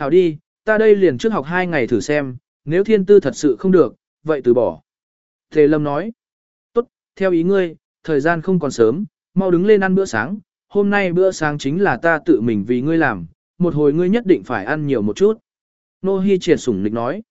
Hảo đi, ta đây liền trước học hai ngày thử xem, nếu thiên tư thật sự không được, vậy từ bỏ. Tề lâm nói, tốt, theo ý ngươi, thời gian không còn sớm, mau đứng lên ăn bữa sáng, hôm nay bữa sáng chính là ta tự mình vì ngươi làm, một hồi ngươi nhất định phải ăn nhiều một chút. Nô Hi triệt sủng nịch nói,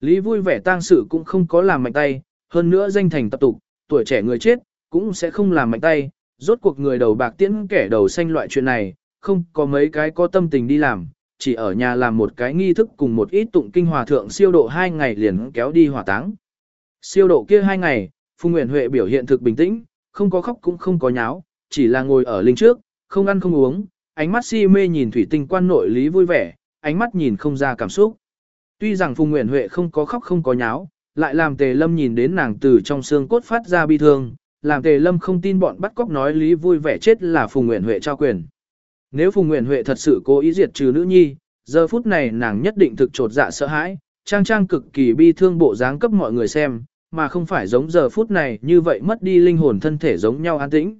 Lý vui vẻ tang sự cũng không có làm mạnh tay, hơn nữa danh thành tập tục, tuổi trẻ người chết, cũng sẽ không làm mạnh tay, rốt cuộc người đầu bạc tiễn kẻ đầu xanh loại chuyện này, không có mấy cái có tâm tình đi làm, chỉ ở nhà làm một cái nghi thức cùng một ít tụng kinh hòa thượng siêu độ hai ngày liền kéo đi hỏa táng. Siêu độ kia hai ngày, Phùng Nguyễn Huệ biểu hiện thực bình tĩnh, không có khóc cũng không có nháo, chỉ là ngồi ở linh trước, không ăn không uống, ánh mắt si mê nhìn thủy tinh quan nội lý vui vẻ, ánh mắt nhìn không ra cảm xúc. Tuy rằng Phùng Nguyễn Huệ không có khóc không có nháo, lại làm Tề Lâm nhìn đến nàng từ trong xương cốt phát ra bi thương, làm Tề Lâm không tin bọn bắt cóc nói lý vui vẻ chết là Phùng Nguyễn Huệ trao quyền. Nếu Phùng Nguyễn Huệ thật sự cố ý diệt trừ nữ nhi, giờ phút này nàng nhất định thực trột dạ sợ hãi, trang trang cực kỳ bi thương bộ dáng cấp mọi người xem, mà không phải giống giờ phút này như vậy mất đi linh hồn thân thể giống nhau an tĩnh.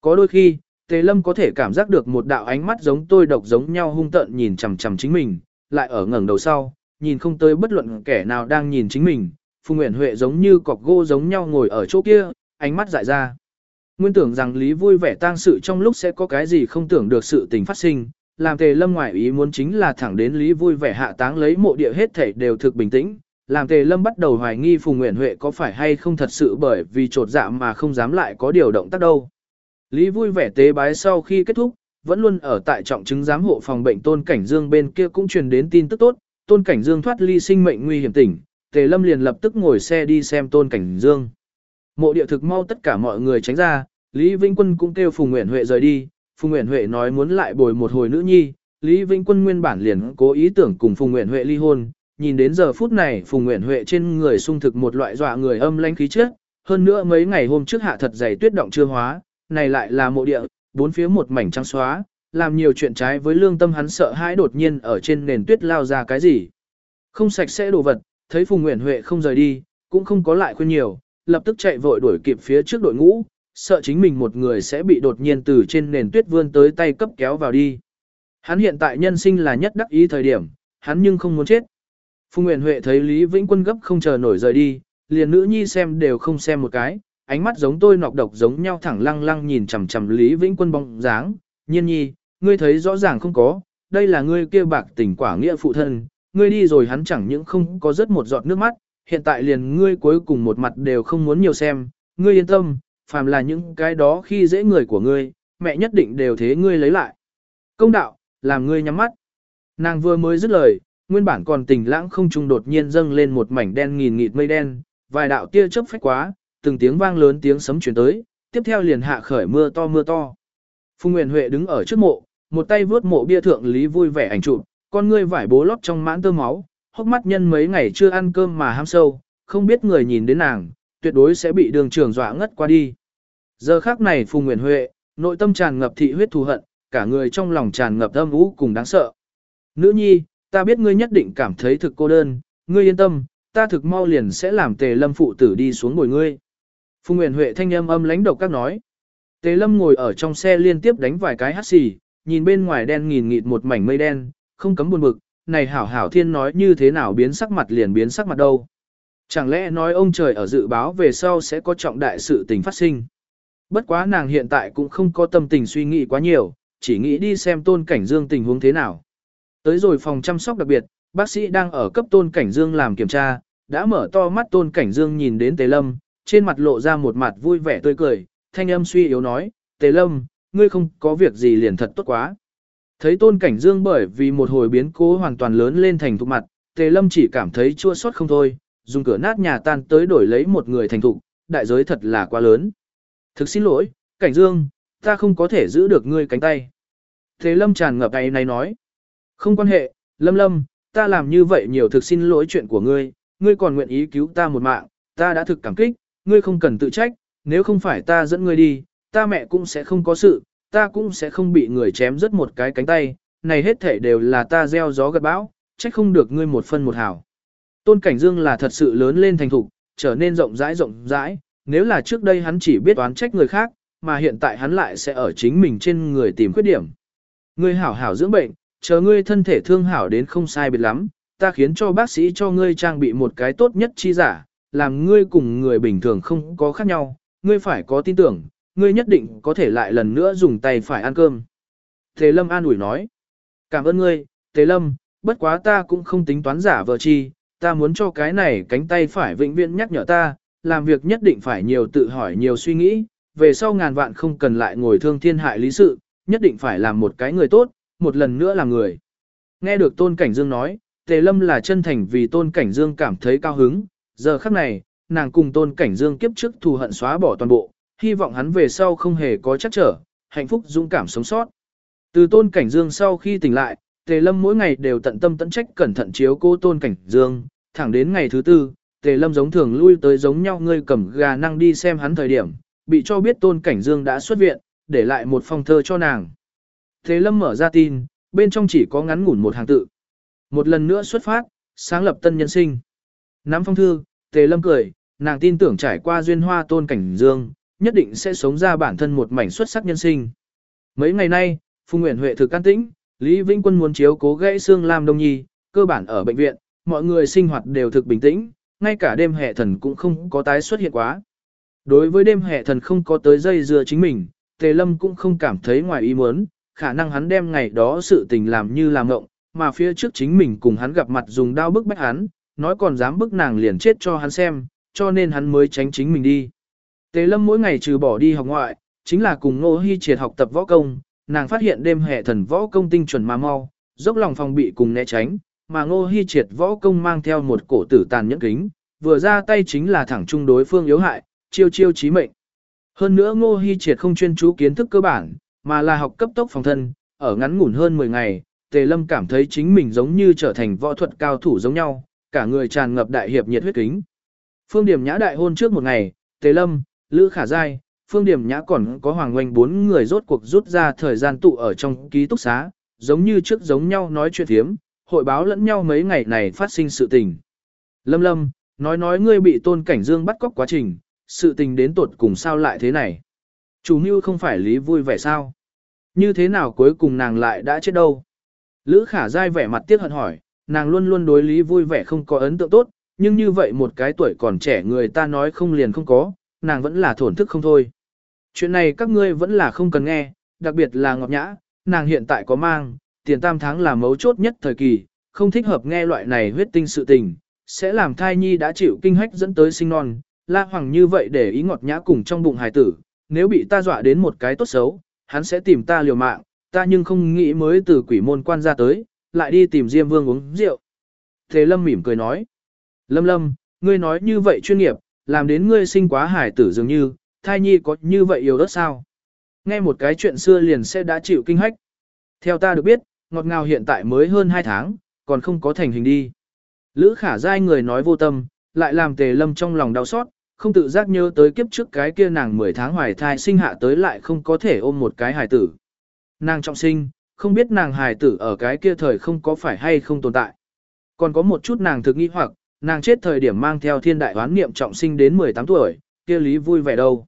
Có đôi khi, Tề Lâm có thể cảm giác được một đạo ánh mắt giống tôi độc giống nhau hung tợn nhìn chằm chằm chính mình, lại ở ngẩng đầu sau, nhìn không tới bất luận kẻ nào đang nhìn chính mình, Phùng Nguyễn Huệ giống như cọc gỗ giống nhau ngồi ở chỗ kia, ánh mắt dại ra. Nguyên tưởng rằng Lý vui vẻ tang sự trong lúc sẽ có cái gì không tưởng được sự tình phát sinh, làm tề lâm ngoại ý muốn chính là thẳng đến Lý vui vẻ hạ táng lấy mộ địa hết thảy đều thực bình tĩnh, làm tề lâm bắt đầu hoài nghi Phùng Nguyễn Huệ có phải hay không thật sự bởi vì trột dạ mà không dám lại có điều động tác đâu. Lý vui vẻ tế bái sau khi kết thúc, vẫn luôn ở tại trọng chứng giám hộ phòng bệnh tôn cảnh dương bên kia cũng truyền đến tin tức tốt, tôn cảnh dương thoát ly sinh mệnh nguy hiểm tỉnh, tề lâm liền lập tức ngồi xe đi xem tôn cảnh dương. Mộ địa thực mau tất cả mọi người tránh ra, Lý Vĩnh Quân cũng kêu Phùng Nguyễn Huệ rời đi, Phùng Nguyễn Huệ nói muốn lại bồi một hồi nữ nhi, Lý Vĩnh Quân nguyên bản liền cố ý tưởng cùng Phùng Nguyễn Huệ ly hôn, nhìn đến giờ phút này Phùng Nguyễn Huệ trên người sung thực một loại dọa người âm lãnh khí chất, hơn nữa mấy ngày hôm trước hạ thật dày tuyết động chưa hóa, này lại là mộ địa, bốn phía một mảnh trắng xóa, làm nhiều chuyện trái với lương tâm hắn sợ hãi đột nhiên ở trên nền tuyết lao ra cái gì. Không sạch sẽ đồ vật, thấy Phùng Nguyễn Huệ không rời đi, cũng không có lại khuyên nhiều, lập tức chạy vội đuổi kịp phía trước đội ngũ, sợ chính mình một người sẽ bị đột nhiên từ trên nền tuyết vươn tới tay cấp kéo vào đi. Hắn hiện tại nhân sinh là nhất đắc ý thời điểm, hắn nhưng không muốn chết. Phùng Nguyễn Huệ thấy Lý Vĩnh Quân gấp không chờ nổi rời đi, liền nữ nhi xem đều không xem một cái, ánh mắt giống tôi nọc độc giống nhau thẳng lăng lăng nhìn chằm chằm Lý Vĩnh Quân bóng dáng, nhiên nhi, ngươi thấy rõ ràng không có, đây là ngươi kia bạc tình quả nghĩa phụ thân, ngươi đi rồi hắn chẳng những không có rất một giọt nước mắt, hiện tại liền ngươi cuối cùng một mặt đều không muốn nhiều xem, ngươi yên tâm, phàm là những cái đó khi dễ người của ngươi, mẹ nhất định đều thế ngươi lấy lại. Công đạo, làm ngươi nhắm mắt. Nàng vừa mới dứt lời, nguyên bản còn tình lãng không trung đột nhiên dâng lên một mảnh đen nghìn nghịt mây đen, vài đạo tia chớp phách quá, từng tiếng vang lớn tiếng sấm truyền tới, tiếp theo liền hạ khởi mưa to mưa to. Phùng Nguyên Huệ đứng ở trước mộ, một tay vướt mộ bia thượng lý vui vẻ ảnh chụp, con ngươi vải bố lót trong mãn tơ máu, hốc mắt nhân mấy ngày chưa ăn cơm mà ham sâu, không biết người nhìn đến nàng, tuyệt đối sẽ bị đường trưởng dọa ngất qua đi. Giờ khác này Phùng Nguyễn Huệ, nội tâm tràn ngập thị huyết thù hận, cả người trong lòng tràn ngập âm vũ cùng đáng sợ. Nữ nhi, ta biết ngươi nhất định cảm thấy thực cô đơn, ngươi yên tâm, ta thực mau liền sẽ làm tề lâm phụ tử đi xuống ngồi ngươi. Phùng Nguyễn Huệ thanh âm âm lãnh độc các nói. Tề lâm ngồi ở trong xe liên tiếp đánh vài cái hát xì, nhìn bên ngoài đen nghìn nghịt một mảnh mây đen, không cấm buồn bực, này hảo hảo thiên nói như thế nào biến sắc mặt liền biến sắc mặt đâu. Chẳng lẽ nói ông trời ở dự báo về sau sẽ có trọng đại sự tình phát sinh. Bất quá nàng hiện tại cũng không có tâm tình suy nghĩ quá nhiều, chỉ nghĩ đi xem tôn cảnh dương tình huống thế nào. Tới rồi phòng chăm sóc đặc biệt, bác sĩ đang ở cấp tôn cảnh dương làm kiểm tra, đã mở to mắt tôn cảnh dương nhìn đến tề lâm, trên mặt lộ ra một mặt vui vẻ tươi cười, thanh âm suy yếu nói, tề lâm, ngươi không có việc gì liền thật tốt quá. Thấy tôn cảnh dương bởi vì một hồi biến cố hoàn toàn lớn lên thành thục mặt, tề lâm chỉ cảm thấy chua xót không thôi, dùng cửa nát nhà tan tới đổi lấy một người thành thục, đại giới thật là quá lớn. Thực xin lỗi, cảnh dương, ta không có thể giữ được ngươi cánh tay. Tề lâm tràn ngập ngày này nói, không quan hệ, lâm lâm, ta làm như vậy nhiều thực xin lỗi chuyện của ngươi, ngươi còn nguyện ý cứu ta một mạng, ta đã thực cảm kích, ngươi không cần tự trách, nếu không phải ta dẫn ngươi đi, ta mẹ cũng sẽ không có sự, ta cũng sẽ không bị người chém rớt một cái cánh tay, này hết thể đều là ta gieo gió gặt bão, trách không được ngươi một phân một hào. Tôn Cảnh Dương là thật sự lớn lên thành thục, trở nên rộng rãi rộng rãi, nếu là trước đây hắn chỉ biết oán trách người khác, mà hiện tại hắn lại sẽ ở chính mình trên người tìm khuyết điểm. Ngươi hảo hảo dưỡng bệnh, chờ ngươi thân thể thương hảo đến không sai biệt lắm, ta khiến cho bác sĩ cho ngươi trang bị một cái tốt nhất chi giả, làm ngươi cùng người bình thường không có khác nhau, ngươi phải có tin tưởng, ngươi nhất định có thể lại lần nữa dùng tay phải ăn cơm. Tề Lâm an ủi nói, cảm ơn ngươi, Tề Lâm, bất quá ta cũng không tính toán giả vờ chi, ta muốn cho cái này cánh tay phải vĩnh viễn nhắc nhở ta, làm việc nhất định phải nhiều tự hỏi nhiều suy nghĩ, về sau ngàn vạn không cần lại ngồi thương thiên hại lý sự, nhất định phải làm một cái người tốt, một lần nữa làm người. Nghe được Tôn Cảnh Dương nói, Tề Lâm là chân thành vì Tôn Cảnh Dương cảm thấy cao hứng, giờ khắc này, nàng cùng Tôn Cảnh Dương kiếp trước thù hận xóa bỏ toàn bộ, hy vọng hắn về sau không hề có chắc trở, hạnh phúc dũng cảm sống sót. Từ Tôn Cảnh Dương sau khi tỉnh lại, Tề Lâm mỗi ngày đều tận tâm tận trách cẩn thận chiếu cô Tôn Cảnh Dương, thẳng đến ngày thứ tư, Tề Lâm giống thường lui tới giống nhau ngươi cầm gà năng đi xem hắn thời điểm, bị cho biết Tôn Cảnh Dương đã xuất viện, để lại một phong thơ cho nàng. Tề Lâm mở ra tin, bên trong chỉ có ngắn ngủn một hàng tự. Một lần nữa xuất phát, sáng lập tân nhân sinh. Nắm phong thư, Tề Lâm cười, nàng tin tưởng trải qua duyên hoa Tôn Cảnh Dương, nhất định sẽ sống ra bản thân một mảnh xuất sắc nhân sinh. Mấy ngày nay, Phùng Nguyễn Huệ thực can tĩnh, Lý Vĩnh Quân muốn chiếu cố gãy xương Lam Đông Nhi, cơ bản ở bệnh viện, mọi người sinh hoạt đều thực bình tĩnh, ngay cả đêm hệ thần cũng không có tái xuất hiện quá. Đối với đêm hệ thần không có tới dây dưa chính mình, Tề Lâm cũng không cảm thấy ngoài ý muốn, khả năng hắn đem ngày đó sự tình làm như làm ngộng, mà phía trước chính mình cùng hắn gặp mặt dùng đao bức bách hắn, nói còn dám bức nàng liền chết cho hắn xem, cho nên hắn mới tránh chính mình đi. Tề Lâm mỗi ngày trừ bỏ đi học ngoại, chính là cùng Ngô Hi Triệt học tập võ công, nàng phát hiện đêm hệ thần võ công tinh chuẩn mà mau, dốc lòng phòng bị cùng né tránh, mà Ngô Hi Triệt võ công mang theo một cổ tử tàn nhẫn kính, vừa ra tay chính là thẳng trung đối phương yếu hại, chiêu chiêu chí mệnh. Hơn nữa Ngô Hi Triệt không chuyên chú kiến thức cơ bản, mà là học cấp tốc phòng thân, ở ngắn ngủn hơn 10 ngày, Tề Lâm cảm thấy chính mình giống như trở thành võ thuật cao thủ giống nhau, cả người tràn ngập đại hiệp nhiệt huyết kính. Phương Điểm Nhã đại hôn trước một ngày, Tề Lâm, Lữ Khả Giai, Phương Điểm Nhã còn có Hoàng Oanh bốn người rốt cuộc rút ra thời gian tụ ở trong ký túc xá, giống như trước giống nhau nói chuyện thiếm, hội báo lẫn nhau mấy ngày này phát sinh sự tình. Lâm Lâm, nói nói ngươi bị Tôn Cảnh Dương bắt cóc quá trình, sự tình đến tột cùng sao lại thế này. Chủ mưu không phải lý vui vẻ sao? Như thế nào cuối cùng nàng lại đã chết đâu? Lữ khả Giai vẻ mặt tiếc hận hỏi, nàng luôn luôn đối lý vui vẻ không có ấn tượng tốt, nhưng như vậy một cái tuổi còn trẻ người ta nói không liền không có, nàng vẫn là thổn thức không thôi. Chuyện này các ngươi vẫn là không cần nghe, đặc biệt là Ngọc Nhã, nàng hiện tại có mang, tiền tam tháng là mấu chốt nhất thời kỳ, không thích hợp nghe loại này huyết tinh sự tình, sẽ làm thai nhi đã chịu kinh hách dẫn tới sinh non, la hoàng như vậy để ý Ngọc Nhã cùng trong bụng hài tử, nếu bị ta dọa đến một cái tốt xấu, hắn sẽ tìm ta liều mạng, ta nhưng không nghĩ mới từ quỷ môn quan ra tới, lại đi tìm Diêm Vương uống rượu. Thế Lâm mỉm cười nói, Lâm Lâm, ngươi nói như vậy chuyên nghiệp, làm đến ngươi sinh quá hải tử dường như, thai nhi có như vậy yếu đất sao? Nghe một cái chuyện xưa liền sẽ đã chịu kinh hách. Theo ta được biết, ngọt ngào hiện tại mới hơn 2 tháng, còn không có thành hình đi. Lữ khả dai người nói vô tâm, lại làm tề lâm trong lòng đau xót, không tự giác nhớ tới kiếp trước cái kia nàng 10 tháng hoài thai sinh hạ tới lại không có thể ôm một cái hài tử. Nàng trọng sinh, không biết nàng hài tử ở cái kia thời không có phải hay không tồn tại. Còn có một chút nàng thực nghi hoặc, nàng chết thời điểm mang theo thiên đại hoán niệm trọng sinh đến 18 tuổi, kia lý vui vẻ đâu.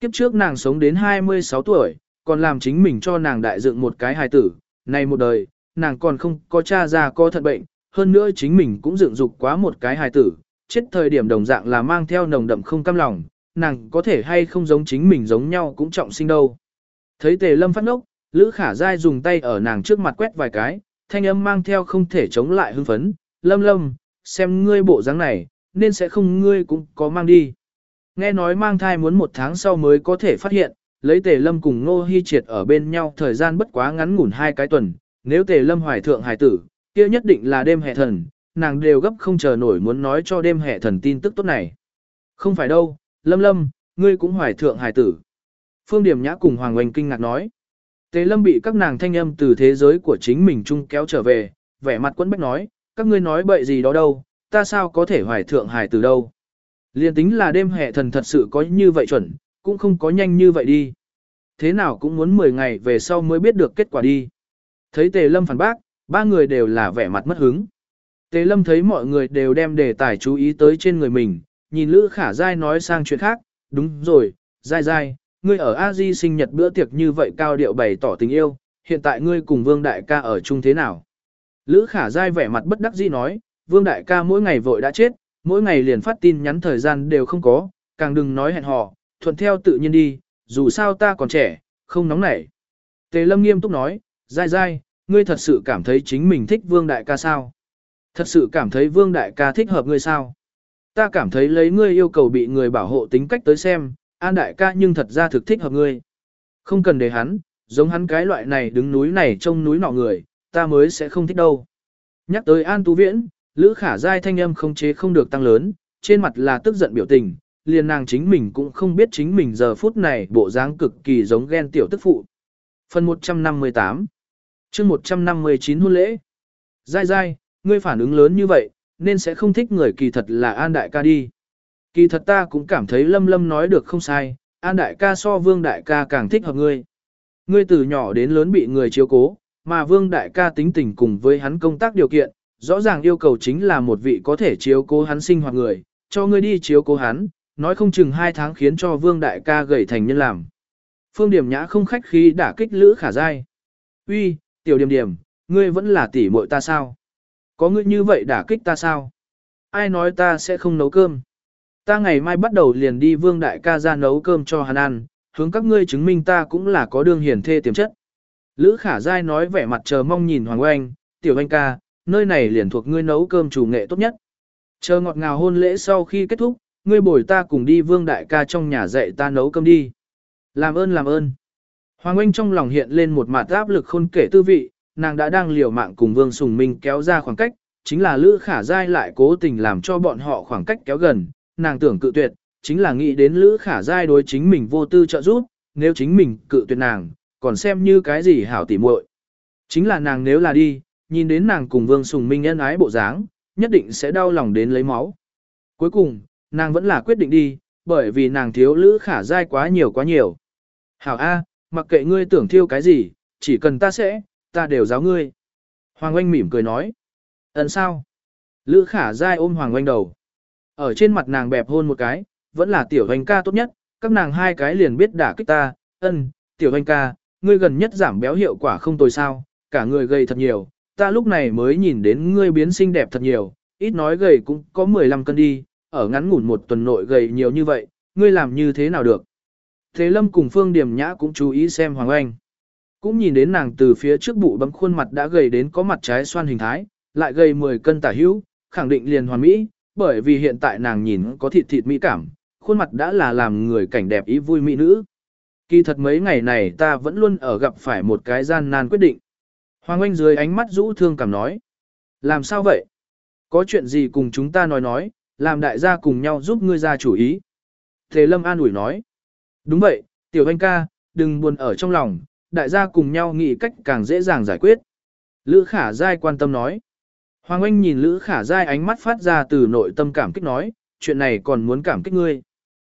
Kiếp trước nàng sống đến 26 tuổi, còn làm chính mình cho nàng đại dựng một cái hài tử, này một đời, nàng còn không có cha già, có thận bệnh, hơn nữa chính mình cũng dựng dục quá một cái hài tử, chết thời điểm đồng dạng là mang theo nồng đậm không cam lòng, nàng có thể hay không giống chính mình giống nhau cũng trọng sinh đâu. Thấy tề lâm phát ngốc, Lữ Khả Giai dùng tay ở nàng trước mặt quét vài cái, thanh âm mang theo không thể chống lại hưng phấn, lâm lâm, xem ngươi bộ dáng này, nên sẽ không ngươi cũng có mang đi. Nghe nói mang thai muốn một tháng sau mới có thể phát hiện, lấy tề lâm cùng Ngô Hy Triệt ở bên nhau thời gian bất quá ngắn ngủn hai cái tuần, nếu tề lâm hoài thượng hài tử, kia nhất định là đêm hệ thần, nàng đều gấp không chờ nổi muốn nói cho đêm hệ thần tin tức tốt này. Không phải đâu, lâm lâm, ngươi cũng hoài thượng hài tử. Phương Điểm Nhã cùng Hoàng Oanh kinh ngạc nói. Tề lâm bị các nàng thanh âm từ thế giới của chính mình chung kéo trở về, vẻ mặt quẫn bách nói, các ngươi nói bậy gì đó đâu, ta sao có thể hoài thượng hài từ đâu. Liên tính là đêm hệ thần thật sự có như vậy chuẩn, cũng không có nhanh như vậy đi. Thế nào cũng muốn 10 ngày về sau mới biết được kết quả đi. Thấy Tề Lâm phản bác, ba người đều là vẻ mặt mất hứng. Tề Lâm thấy mọi người đều đem đề tài chú ý tới trên người mình, nhìn Lữ Khả Giai nói sang chuyện khác, đúng rồi, Giai Giai, ngươi ở A Di sinh nhật bữa tiệc như vậy cao điệu bày tỏ tình yêu, hiện tại ngươi cùng Vương Đại ca ở chung thế nào? Lữ Khả dai vẻ mặt bất đắc dĩ nói, Vương Đại ca mỗi ngày vội đã chết, mỗi ngày liền phát tin nhắn thời gian đều không có, càng đừng nói hẹn hò, thuận theo tự nhiên đi, dù sao ta còn trẻ, không nóng nảy. Tề Lâm nghiêm túc nói, dai dai, ngươi thật sự cảm thấy chính mình thích Vương Đại ca sao? Thật sự cảm thấy Vương Đại ca thích hợp ngươi sao? Ta cảm thấy lấy ngươi yêu cầu bị người bảo hộ tính cách tới xem, An Đại ca nhưng thật ra thực thích hợp ngươi. Không cần để hắn, giống hắn cái loại này đứng núi này trông núi nọ người, ta mới sẽ không thích đâu. Nhắc tới An Tú Viễn, Lữ Khả Giai thanh âm không chế không được tăng lớn, trên mặt là tức giận biểu tình, liền nàng chính mình cũng không biết chính mình giờ phút này bộ dáng cực kỳ giống ghen tiểu tức phụ. Phần 158 chương 159 hôn lễ Giai Giai, ngươi phản ứng lớn như vậy, nên sẽ không thích người kỳ thật là An Đại ca đi. Kỳ thật ta cũng cảm thấy Lâm Lâm nói được không sai, An Đại ca so Vương Đại ca càng thích hợp ngươi. Ngươi từ nhỏ đến lớn bị người chiếu cố, mà Vương Đại ca tính tình cùng với hắn công tác điều kiện, rõ ràng yêu cầu chính là một vị có thể chiếu cố hắn sinh hoạt người, cho ngươi đi chiếu cố hắn, nói không chừng hai tháng khiến cho Vương Đại ca gầy thành nhân làm. Phương Điểm Nhã không khách khí đả kích Lữ Khả Giai. Uy, tiểu điểm điểm, ngươi vẫn là tỷ muội ta sao? Có ngươi như vậy đả kích ta sao? Ai nói ta sẽ không nấu cơm? Ta ngày mai bắt đầu liền đi Vương Đại ca ra nấu cơm cho hắn ăn, hướng các ngươi chứng minh ta cũng là có đương hiển thê tiềm chất. Lữ Khả Giai nói vẻ mặt chờ mong nhìn Hoàng Oanh, tiểu anh ca, nơi này liền thuộc ngươi nấu cơm chủ nghệ tốt nhất. Chờ ngọt ngào hôn lễ sau khi kết thúc, ngươi bồi ta cùng đi Vương Đại ca trong nhà dạy ta nấu cơm đi. Làm ơn làm ơn. Hoàng Oanh trong lòng hiện lên một mặt áp lực khôn kể tư vị, nàng đã đang liều mạng cùng Vương Sùng Minh kéo ra khoảng cách, chính là Lữ Khả Giai lại cố tình làm cho bọn họ khoảng cách kéo gần, nàng tưởng cự tuyệt, chính là nghĩ đến Lữ Khả Giai đối chính mình vô tư trợ giúp, nếu chính mình cự tuyệt nàng, còn xem như cái gì hảo tỉ muội. Chính là nàng nếu là đi, nhìn đến nàng cùng Vương Sùng Minh nhân ái bộ dáng, nhất định sẽ đau lòng đến lấy máu. Cuối cùng, nàng vẫn là quyết định đi, bởi vì nàng thiếu Lữ Khả Giai quá nhiều quá nhiều. Hảo A, mặc kệ ngươi tưởng thiêu cái gì, chỉ cần ta sẽ, ta đều giáo ngươi. Hoàng Oanh mỉm cười nói. Ấn sao? Lữ Khả Giai ôm Hoàng Oanh đầu. Ở trên mặt nàng bẹp hôn một cái, vẫn là tiểu hoành ca tốt nhất, các nàng hai cái liền biết đả kích ta, ân, tiểu hoành ca, ngươi gần nhất giảm béo hiệu quả không tồi sao, cả người gầy thật nhiều, ta lúc này mới nhìn đến ngươi biến xinh đẹp thật nhiều, ít nói gầy cũng có 15 cân đi, ở ngắn ngủn một tuần nội gầy nhiều như vậy, ngươi làm như thế nào được. Thế Lâm cùng Phương Điềm Nhã cũng chú ý xem Hoàng Anh. Cũng nhìn đến nàng từ phía trước bụ bấm khuôn mặt đã gầy đến có mặt trái xoan hình thái, lại gầy 10 cân tả hữu, khẳng định liền hoàn mỹ, bởi vì hiện tại nàng nhìn có thịt thịt mỹ cảm, khuôn mặt đã là làm người cảnh đẹp ý vui mỹ nữ. Kỳ thật mấy ngày này ta vẫn luôn ở gặp phải một cái gian nan quyết định. Hoàng Anh dưới ánh mắt rũ thương cảm nói. Làm sao vậy? Có chuyện gì cùng chúng ta nói nói, làm đại gia cùng nhau giúp ngươi ra chủ ý. Thế Lâm an ủi nói. Đúng vậy, tiểu anh ca, đừng buồn ở trong lòng, đại gia cùng nhau nghĩ cách càng dễ dàng giải quyết. Lữ khả giai quan tâm nói. Hoàng Anh nhìn Lữ khả giai ánh mắt phát ra từ nội tâm cảm kích nói, chuyện này còn muốn cảm kích ngươi.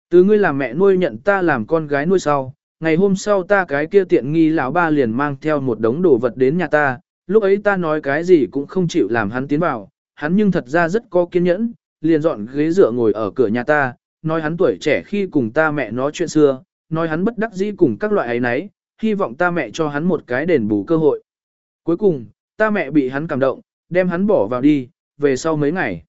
Từ ngươi làm mẹ nuôi nhận ta làm con gái nuôi sau, ngày hôm sau ta cái kia tiện nghi lão ba liền mang theo một đống đồ vật đến nhà ta, lúc ấy ta nói cái gì cũng không chịu làm hắn tiến vào, hắn nhưng thật ra rất có kiên nhẫn, liền dọn ghế dựa ngồi ở cửa nhà ta, nói hắn tuổi trẻ khi cùng ta mẹ nói chuyện xưa, nói hắn bất đắc dĩ cùng các loại ấy nấy, hy vọng ta mẹ cho hắn một cái đền bù cơ hội. Cuối cùng, ta mẹ bị hắn cảm động, đem hắn bỏ vào đi, về sau mấy ngày.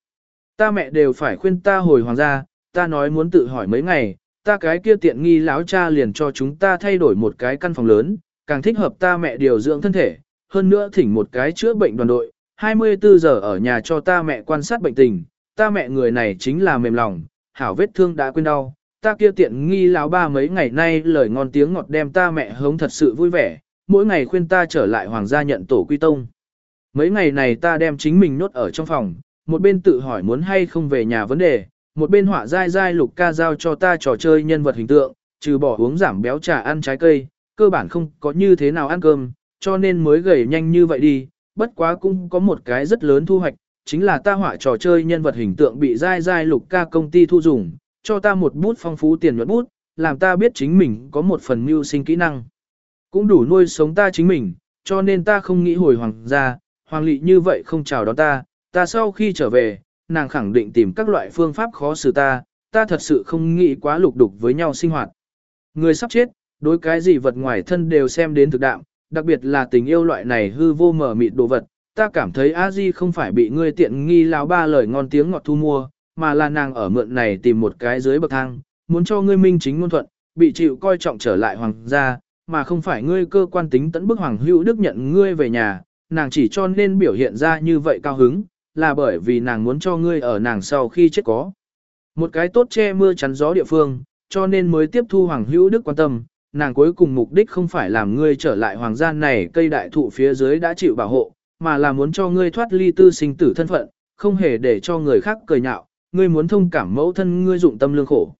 Ta mẹ đều phải khuyên ta hồi hoàng gia, ta nói muốn tự hỏi mấy ngày, ta cái kia tiện nghi lão cha liền cho chúng ta thay đổi một cái căn phòng lớn, càng thích hợp ta mẹ điều dưỡng thân thể, hơn nữa thỉnh một cái chữa bệnh đoàn đội, 24 giờ ở nhà cho ta mẹ quan sát bệnh tình, ta mẹ người này chính là mềm lòng, hảo vết thương đã quên đau, ta kia tiện nghi lão ba mấy ngày nay lời ngon tiếng ngọt đem ta mẹ hống thật sự vui vẻ, mỗi ngày khuyên ta trở lại hoàng gia nhận tổ quy tông. Mấy ngày này ta đem chính mình nốt ở trong phòng, một bên tự hỏi muốn hay không về nhà vấn đề, một bên họa dai dai lục ca giao cho ta trò chơi nhân vật hình tượng, trừ bỏ uống giảm béo trà ăn trái cây, cơ bản không có như thế nào ăn cơm, cho nên mới gầy nhanh như vậy đi, bất quá cũng có một cái rất lớn thu hoạch, chính là ta họa trò chơi nhân vật hình tượng bị dai dai lục ca công ty thu dùng, cho ta một bút phong phú tiền nhuận bút, làm ta biết chính mình có một phần mưu sinh kỹ năng. Cũng đủ nuôi sống ta chính mình, cho nên ta không nghĩ hồi hoàng gia, hoàng lị như vậy không chào đón ta, ta sau khi trở về, nàng khẳng định tìm các loại phương pháp khó xử ta, ta thật sự không nghĩ quá lục đục với nhau sinh hoạt. Người sắp chết, đối cái gì vật ngoài thân đều xem đến thực đạm, Đặc biệt là tình yêu loại này hư vô mở mịt đồ vật, ta cảm thấy a di không phải bị ngươi tiện nghi láo ba lời ngon tiếng ngọt thu mua, mà là nàng ở mượn này tìm một cái dưới bậc thang, muốn cho ngươi minh chính ngôn thuận, bị chịu coi trọng trở lại hoàng gia, mà không phải ngươi cơ quan tính tấn bức hoàng hữu đức nhận ngươi về nhà, nàng chỉ cho nên biểu hiện ra như vậy cao hứng, là bởi vì nàng muốn cho ngươi ở nàng sau khi chết có. Một cái tốt che mưa chắn gió địa phương, cho nên mới tiếp thu hoàng hữu đức quan tâm, nàng cuối cùng mục đích không phải làm ngươi trở lại hoàng gia này cây đại thụ phía dưới đã chịu bảo hộ, mà là muốn cho ngươi thoát ly tư sinh tử thân phận, không hề để cho người khác cười nhạo, ngươi muốn thông cảm mẫu thân ngươi dụng tâm lương khổ.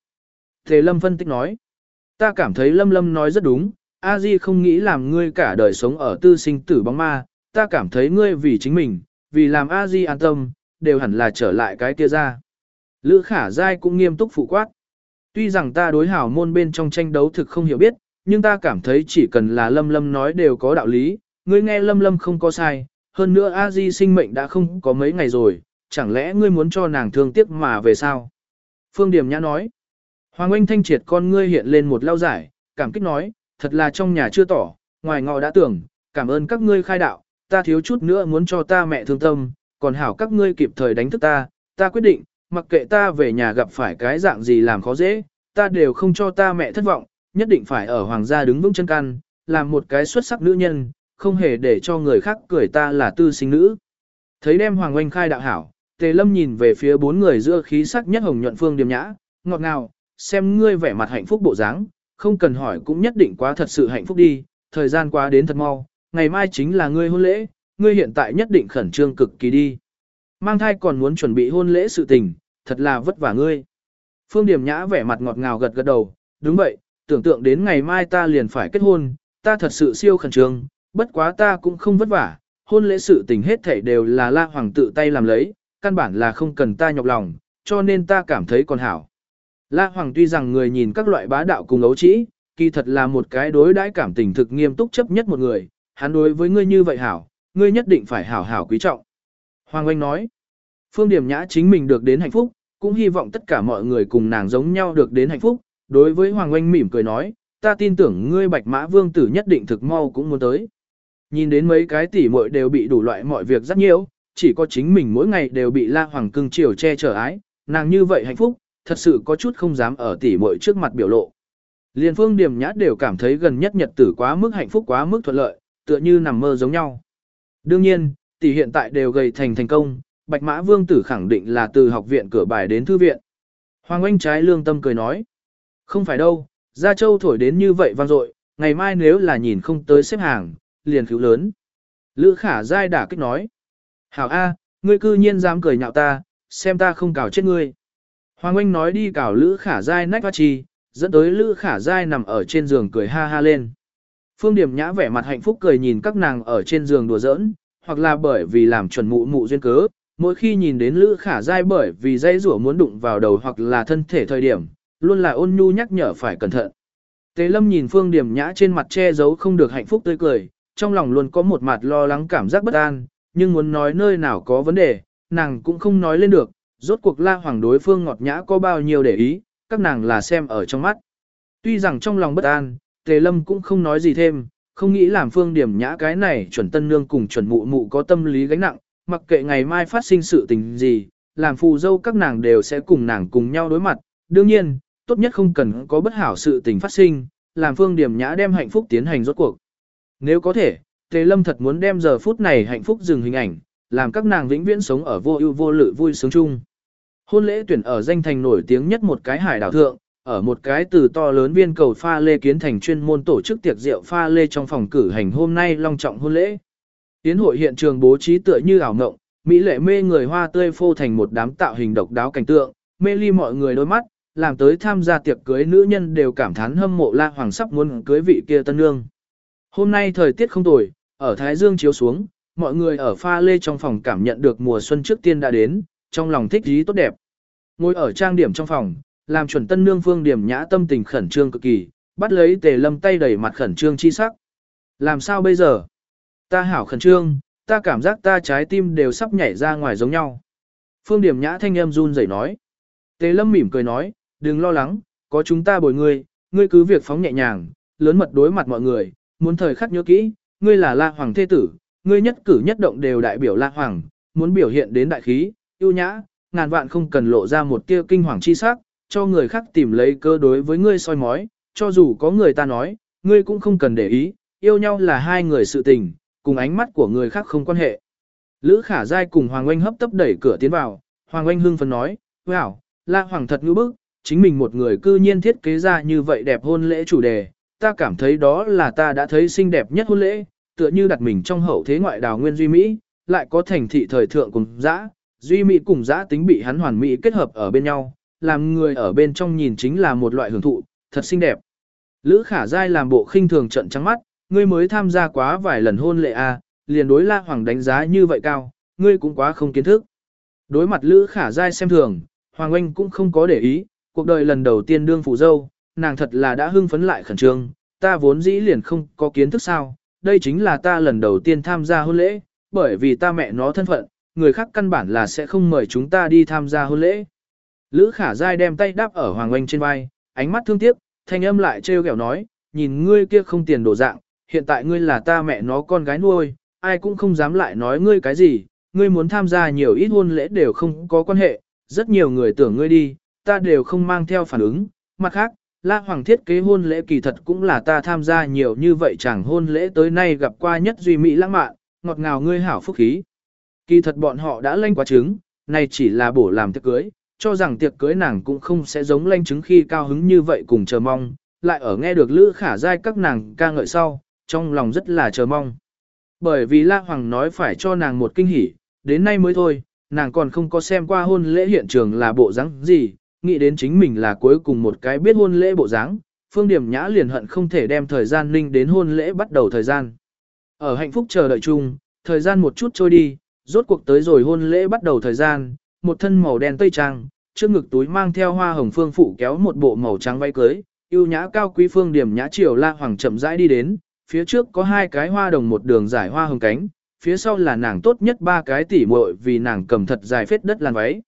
Thế Lâm phân tích nói, ta cảm thấy Lâm Lâm nói rất đúng, A Di không nghĩ làm ngươi cả đời sống ở tư sinh tử bóng ma, ta cảm thấy ngươi vì chính mình, vì làm A Di an tâm, đều hẳn là trở lại cái kia ra. Lữ khả giai cũng nghiêm túc phụ quát. Tuy rằng ta đối hảo môn bên trong tranh đấu thực không hiểu biết, nhưng ta cảm thấy chỉ cần là lâm lâm nói đều có đạo lý, ngươi nghe lâm lâm không có sai, hơn nữa A Di sinh mệnh đã không có mấy ngày rồi, chẳng lẽ ngươi muốn cho nàng thương tiếc mà về sao? Phương Điểm Nhã nói. Hoàng Anh thanh triệt con ngươi hiện lên một lao giải, cảm kích nói, thật là trong nhà chưa tỏ, ngoài ngọ đã tưởng, cảm ơn các ngươi khai đạo, ta thiếu chút nữa muốn cho ta mẹ thương tâm, còn hảo các ngươi kịp thời đánh thức ta, ta quyết định, mặc kệ ta về nhà gặp phải cái dạng gì làm khó dễ, ta đều không cho ta mẹ thất vọng, nhất định phải ở hoàng gia đứng vững chân căn, làm một cái xuất sắc nữ nhân, không hề để cho người khác cười ta là tư sinh nữ. Thấy đem Hoàng Oanh khai đạo hảo, Tề Lâm nhìn về phía bốn người giữa khí sắc nhất hồng nhuận phương điềm nhã, ngọt ngào, xem ngươi vẻ mặt hạnh phúc bộ dáng, không cần hỏi cũng nhất định quá thật sự hạnh phúc đi, thời gian quá đến thật mau, ngày mai chính là ngươi hôn lễ, ngươi hiện tại nhất định khẩn trương cực kỳ đi. Mang thai còn muốn chuẩn bị hôn lễ sự tình, thật là vất vả ngươi. Phương Điểm Nhã vẻ mặt ngọt ngào gật gật đầu, đúng vậy, tưởng tượng đến ngày mai ta liền phải kết hôn, ta thật sự siêu khẩn trương, bất quá ta cũng không vất vả, hôn lễ sự tình hết thảy đều là La Hoàng tự tay làm lấy, căn bản là không cần ta nhọc lòng, cho nên ta cảm thấy còn hảo. La Hoàng tuy rằng người nhìn các loại bá đạo cùng ấu trĩ, kỳ thật là một cái đối đãi cảm tình thực nghiêm túc chấp nhất một người, hắn đối với ngươi như vậy hảo, ngươi nhất định phải hảo hảo quý trọng. Hoàng Anh nói, Phương Điểm Nhã chính mình được đến hạnh phúc, cũng hy vọng tất cả mọi người cùng nàng giống nhau được đến hạnh phúc. Đối với Hoàng Anh mỉm cười nói, ta tin tưởng ngươi bạch mã vương tử nhất định thực mau cũng muốn tới. Nhìn đến mấy cái tỉ muội đều bị đủ loại mọi việc rất nhiều, chỉ có chính mình mỗi ngày đều bị la hoàng cưng chiều che chở ái, nàng như vậy hạnh phúc, thật sự có chút không dám ở tỉ muội trước mặt biểu lộ. Liên phương điểm nhã đều cảm thấy gần nhất nhật tử quá mức hạnh phúc quá mức thuận lợi, tựa như nằm mơ giống nhau. Đương nhiên, tỷ hiện tại đều gầy thành thành công, Bạch Mã Vương tử khẳng định là từ học viện cửa bài đến thư viện. Hoàng Anh trái lương tâm cười nói. Không phải đâu, Gia Châu thổi đến như vậy vang dội, ngày mai nếu là nhìn không tới xếp hàng, liền cứu lớn. Lữ khả dai đả kích nói. Hảo A, ngươi cư nhiên dám cười nhạo ta, xem ta không cào chết ngươi. Hoàng Anh nói đi cào Lữ khả dai nách hoa chi, dẫn tới Lữ khả dai nằm ở trên giường cười ha ha lên. Phương Điểm Nhã vẻ mặt hạnh phúc cười nhìn các nàng ở trên giường đùa giỡn, hoặc là bởi vì làm chuẩn mụ mụ duyên cớ, mỗi khi nhìn đến Lữ Khả Giai bởi vì dây rủa muốn đụng vào đầu hoặc là thân thể thời điểm, luôn là ôn nhu nhắc nhở phải cẩn thận. Tế Lâm nhìn Phương Điểm Nhã trên mặt che giấu không được hạnh phúc tươi cười, trong lòng luôn có một mặt lo lắng cảm giác bất an, nhưng muốn nói nơi nào có vấn đề, nàng cũng không nói lên được, rốt cuộc La Hoàng đối phương ngọt nhã có bao nhiêu để ý, các nàng là xem ở trong mắt. Tuy rằng trong lòng bất an, Tề Lâm cũng không nói gì thêm, không nghĩ làm Phương Điểm Nhã cái này chuẩn tân nương cùng chuẩn mụ mụ có tâm lý gánh nặng, mặc kệ ngày mai phát sinh sự tình gì, làm phù dâu các nàng đều sẽ cùng nàng cùng nhau đối mặt. Đương nhiên, tốt nhất không cần có bất hảo sự tình phát sinh, làm phương điểm nhã đem hạnh phúc tiến hành rốt cuộc. Nếu có thể, Tề Lâm thật muốn đem giờ phút này hạnh phúc dừng hình ảnh, làm các nàng vĩnh viễn sống ở vô ưu vô lự vui sướng chung. Hôn lễ tuyển ở danh thành nổi tiếng nhất một cái hải đảo thượng, ở một cái từ to lớn viên cầu pha lê kiến thành chuyên môn tổ chức tiệc rượu pha lê trong phòng cử hành hôm nay long trọng hôn lễ. Tiến hội hiện trường bố trí tựa như ảo ngộng, mỹ lệ mê người hoa tươi phô thành một đám tạo hình độc đáo cảnh tượng, mê ly mọi người đôi mắt, làm tới tham gia tiệc cưới nữ nhân đều cảm thán hâm mộ La Hoàng sắp muốn cưới vị kia tân nương. Hôm nay thời tiết không tồi, ở Thái Dương chiếu xuống, mọi người ở pha lê trong phòng cảm nhận được mùa xuân trước tiên đã đến, trong lòng thích ý tốt đẹp. Ngồi ở trang điểm trong phòng, làm chuẩn tân nương phương điểm nhã tâm tình khẩn trương cực kỳ, bắt lấy tề lâm tay đẩy mặt khẩn trương chi sắc. Làm sao bây giờ? Ta hảo khẩn trương, ta cảm giác ta trái tim đều sắp nhảy ra ngoài giống nhau. Phương Điểm Nhã thanh âm run rẩy nói. Tề Lâm mỉm cười nói, đừng lo lắng, có chúng ta bồi ngươi, ngươi cứ việc phóng nhẹ nhàng, lớn mật đối mặt mọi người, muốn thời khắc nhớ kỹ, ngươi là La Hoàng thế tử, ngươi nhất cử nhất động đều đại biểu La Hoàng, muốn biểu hiện đến đại khí, yêu nhã, ngàn vạn không cần lộ ra một tia kinh hoàng chi sắc, cho người khác tìm lấy cơ đối với ngươi soi mói, cho dù có người ta nói, ngươi cũng không cần để ý, yêu nhau là hai người sự tình, cùng ánh mắt của người khác không quan hệ. Lữ Khả Giai cùng Hoàng Oanh hấp tấp đẩy cửa tiến vào, Hoàng Oanh hưng phấn nói, wow, La Hoàng thật ngữ bức, chính mình một người cư nhiên thiết kế ra như vậy đẹp hôn lễ chủ đề, ta cảm thấy đó là ta đã thấy xinh đẹp nhất hôn lễ, tựa như đặt mình trong hậu thế ngoại đào nguyên duy Mỹ, lại có thành thị thời thượng cùng dã, duy Mỹ cùng dã tính bị hắn hoàn mỹ kết hợp ở bên nhau, làm người ở bên trong nhìn chính là một loại hưởng thụ, thật xinh đẹp. Lữ Khả Giai làm bộ khinh thường trận trắng mắt, ngươi mới tham gia quá vài lần hôn lễ a, à, liền đối La Hoàng đánh giá như vậy cao, ngươi cũng quá không kiến thức. Đối mặt Lữ Khả Giai xem thường, Hoàng Anh cũng không có để ý, cuộc đời lần đầu tiên đương phụ dâu, nàng thật là đã hưng phấn lại khẩn trương, ta vốn dĩ liền không có kiến thức sao, đây chính là ta lần đầu tiên tham gia hôn lễ, bởi vì ta mẹ nó thân phận, người khác căn bản là sẽ không mời chúng ta đi tham gia hôn lễ. Lữ Khả dai đem tay đáp ở Hoàng Oanh trên vai, ánh mắt thương tiếc, thanh âm lại trêu ghẹo nói, nhìn ngươi kia không tiền đổ dạng, hiện tại ngươi là ta mẹ nó con gái nuôi, ai cũng không dám lại nói ngươi cái gì, ngươi muốn tham gia nhiều ít hôn lễ đều không có quan hệ, rất nhiều người tưởng ngươi đi, ta đều không mang theo phản ứng, mặt khác, La Hoàng thiết kế hôn lễ kỳ thật cũng là ta tham gia nhiều như vậy chẳng hôn lễ tới nay gặp qua nhất duy mỹ lãng mạn, ngọt ngào ngươi hảo phúc khí. Kỳ thật bọn họ đã lanh quá trứng, này chỉ là bổ làm tiệc cưới, cho rằng tiệc cưới nàng cũng không sẽ giống lanh chứng khi cao hứng như vậy cùng chờ mong, lại ở nghe được Lữ Khả Giai các nàng ca ngợi sau, trong lòng rất là chờ mong. Bởi vì La Hoàng nói phải cho nàng một kinh hỉ, đến nay mới thôi, nàng còn không có xem qua hôn lễ hiện trường là bộ dáng gì, nghĩ đến chính mình là cuối cùng một cái biết hôn lễ bộ dáng, Phương Điểm Nhã liền hận không thể đem thời gian ninh đến hôn lễ bắt đầu thời gian. Ở hạnh phúc chờ đợi chung, thời gian một chút trôi đi, rốt cuộc tới rồi hôn lễ bắt đầu thời gian, một thân màu đen tây trang, trước ngực túi mang theo hoa hồng phương phụ kéo một bộ màu trắng váy cưới, yêu nhã cao quý phương điểm nhã triều la hoàng chậm rãi đi đến, phía trước có hai cái hoa đồng một đường giải hoa hồng cánh, phía sau là nàng tốt nhất ba cái tỉ muội vì nàng cầm thật dài phết đất làn váy.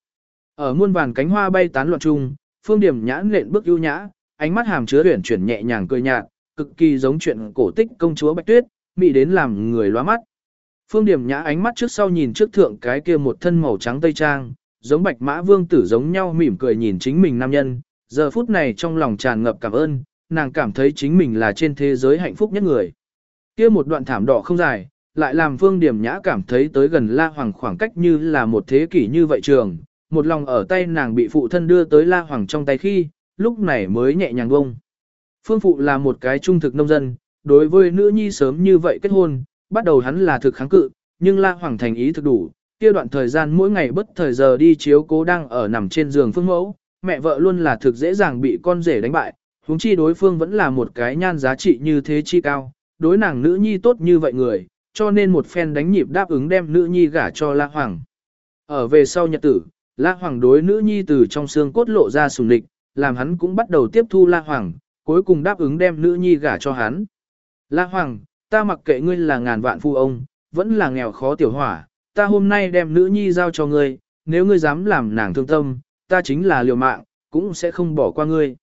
Ở muôn vàn cánh hoa bay tán loạn chung, phương điểm nhã lện bước yêu nhã, ánh mắt hàm chứa huyền chuyển nhẹ nhàng cười nhạt, cực kỳ giống chuyện cổ tích công chúa Bạch Tuyết, mỹ đến làm người loa mắt. Phương điểm nhã ánh mắt trước sau nhìn trước thượng cái kia một thân màu trắng tây trang, giống bạch mã vương tử giống nhau mỉm cười nhìn chính mình nam nhân, giờ phút này trong lòng tràn ngập cảm ơn, nàng cảm thấy chính mình là trên thế giới hạnh phúc nhất người. Kia một đoạn thảm đỏ không dài, lại làm Phương Điểm Nhã cảm thấy tới gần La Hoàng khoảng cách như là một thế kỷ như vậy trường, một lòng ở tay nàng bị phụ thân đưa tới La Hoàng trong tay khi, lúc này mới nhẹ nhàng bông. Phương Phụ là một cái trung thực nông dân, đối với nữ nhi sớm như vậy kết hôn, bắt đầu hắn là thực kháng cự, nhưng La Hoàng thành ý thực đủ, kia đoạn thời gian mỗi ngày bất thời giờ đi chiếu cố đang ở nằm trên giường phương mẫu, mẹ vợ luôn là thực dễ dàng bị con rể đánh bại, huống chi đối phương vẫn là một cái nhan giá trị như thế chi cao, đối nàng nữ nhi tốt như vậy người, cho nên một phen đánh nhịp đáp ứng đem nữ nhi gả cho La Hoàng. Ở về sau nhật tử, La Hoàng đối nữ nhi từ trong xương cốt lộ ra sùng lịch, làm hắn cũng bắt đầu tiếp thu La Hoàng, cuối cùng đáp ứng đem nữ nhi gả cho hắn. La Hoàng, ta mặc kệ ngươi là ngàn vạn phu ông, vẫn là nghèo khó tiểu hỏa, ta hôm nay đem nữ nhi giao cho ngươi, nếu ngươi dám làm nàng thương tâm, ta chính là liều mạng, cũng sẽ không bỏ qua ngươi.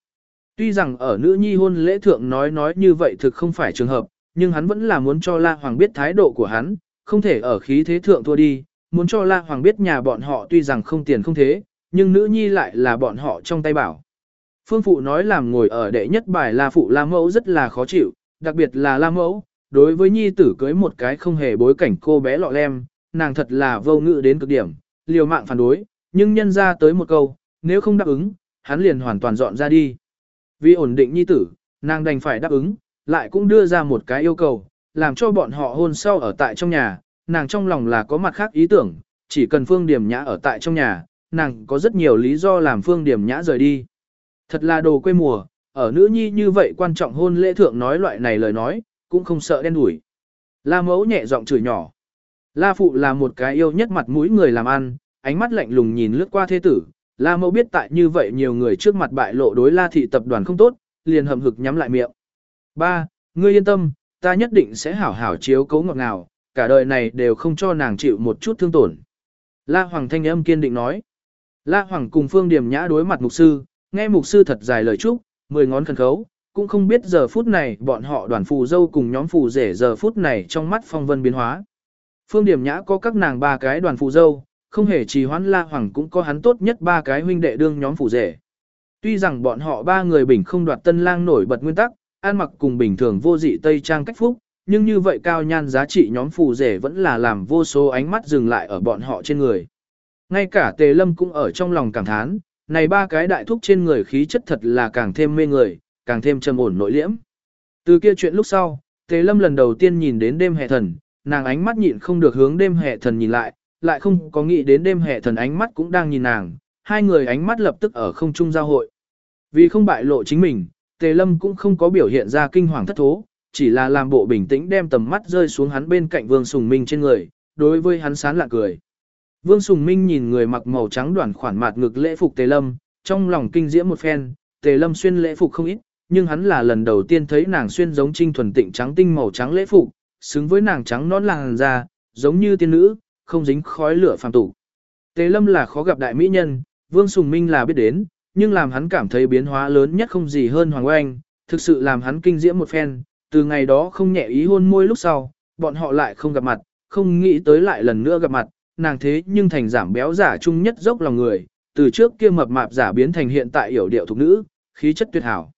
Tuy rằng ở nữ nhi hôn lễ thượng nói nói như vậy thực không phải trường hợp, nhưng hắn vẫn là muốn cho La Hoàng biết thái độ của hắn, không thể ở khí thế thượng thua đi, muốn cho La Hoàng biết nhà bọn họ tuy rằng không tiền không thế, nhưng nữ nhi lại là bọn họ trong tay bảo. Phương Phụ nói làm ngồi ở đệ nhất bài La Phụ La Mẫu rất là khó chịu, đặc biệt là La Mẫu, đối với nhi tử cưới một cái không hề bối cảnh cô bé lọ lem, nàng thật là vô ngự đến cực điểm, liều mạng phản đối, nhưng nhân ra tới một câu, nếu không đáp ứng, hắn liền hoàn toàn dọn ra đi. Vì ổn định nhi tử, nàng đành phải đáp ứng, lại cũng đưa ra một cái yêu cầu, làm cho bọn họ hôn sau ở tại trong nhà, nàng trong lòng là có mặt khác ý tưởng, chỉ cần Phương Điểm Nhã ở tại trong nhà, nàng có rất nhiều lý do làm Phương Điểm Nhã rời đi. Thật là đồ quê mùa, ở nữ nhi như vậy quan trọng hôn lễ thượng nói loại này lời nói, cũng không sợ đen đủi. La mẫu nhẹ giọng chửi nhỏ. La phụ là một cái yêu nhất mặt mũi người làm ăn, ánh mắt lạnh lùng nhìn lướt qua thế tử. La mẫu biết tại như vậy nhiều người trước mặt bại lộ đối la thị tập đoàn không tốt, liền hầm hực nhắm lại miệng. Ba, ngươi yên tâm, ta nhất định sẽ hảo hảo chiếu cấu ngọt ngào, cả đời này đều không cho nàng chịu một chút thương tổn. La Hoàng thanh âm kiên định nói. La Hoàng cùng Phương Điểm Nhã đối mặt mục sư, nghe mục sư thật dài lời chúc, mười ngón khẩn khấu, cũng không biết giờ phút này bọn họ đoàn phù dâu cùng nhóm phù rể giờ phút này trong mắt phong vân biến hóa. Phương Điểm Nhã có các nàng ba cái đoàn phù dâu, không hề trì hoãn La Hoàng cũng có hắn tốt nhất ba cái huynh đệ đương nhóm phù rể. Tuy rằng bọn họ ba người bình không đoạt tân lang nổi bật nguyên tắc, ăn mặc cùng bình thường vô dị tây trang cách phúc, nhưng như vậy cao nhan giá trị nhóm phù rể vẫn là làm vô số ánh mắt dừng lại ở bọn họ trên người. Ngay cả Tề Lâm cũng ở trong lòng cảm thán, này ba cái đại thúc trên người khí chất thật là càng thêm mê người, càng thêm trầm ổn nội liễm. Từ kia chuyện lúc sau, Tề Lâm lần đầu tiên nhìn đến đêm hệ thần, nàng ánh mắt nhịn không được hướng đêm hệ thần nhìn lại, lại không có nghĩ đến đêm hệ thần ánh mắt cũng đang nhìn nàng, hai người ánh mắt lập tức ở không trung giao hội. Vì không bại lộ chính mình, Tề Lâm cũng không có biểu hiện ra kinh hoàng thất thố, chỉ là làm bộ bình tĩnh đem tầm mắt rơi xuống hắn bên cạnh Vương Sùng Minh trên người, đối với hắn sán lạ cười. Vương Sùng Minh nhìn người mặc màu trắng đoàn khoản mạt ngực lễ phục Tề Lâm, trong lòng kinh diễm một phen, Tề Lâm xuyên lễ phục không ít, nhưng hắn là lần đầu tiên thấy nàng xuyên giống trinh thuần tịnh trắng tinh màu trắng lễ phục, xứng với nàng trắng non làn da, giống như tiên nữ, không dính khói lửa phàm tục. Tề Lâm là khó gặp đại mỹ nhân, Vương Sùng Minh là biết đến, nhưng làm hắn cảm thấy biến hóa lớn nhất không gì hơn Hoàng Oanh, thực sự làm hắn kinh diễm một phen, từ ngày đó không nhẹ ý hôn môi lúc sau, bọn họ lại không gặp mặt, không nghĩ tới lại lần nữa gặp mặt, nàng thế nhưng thành giảm béo giả chung nhất dốc lòng người, từ trước kia mập mạp giả biến thành hiện tại hiểu điệu thục nữ, khí chất tuyệt hảo.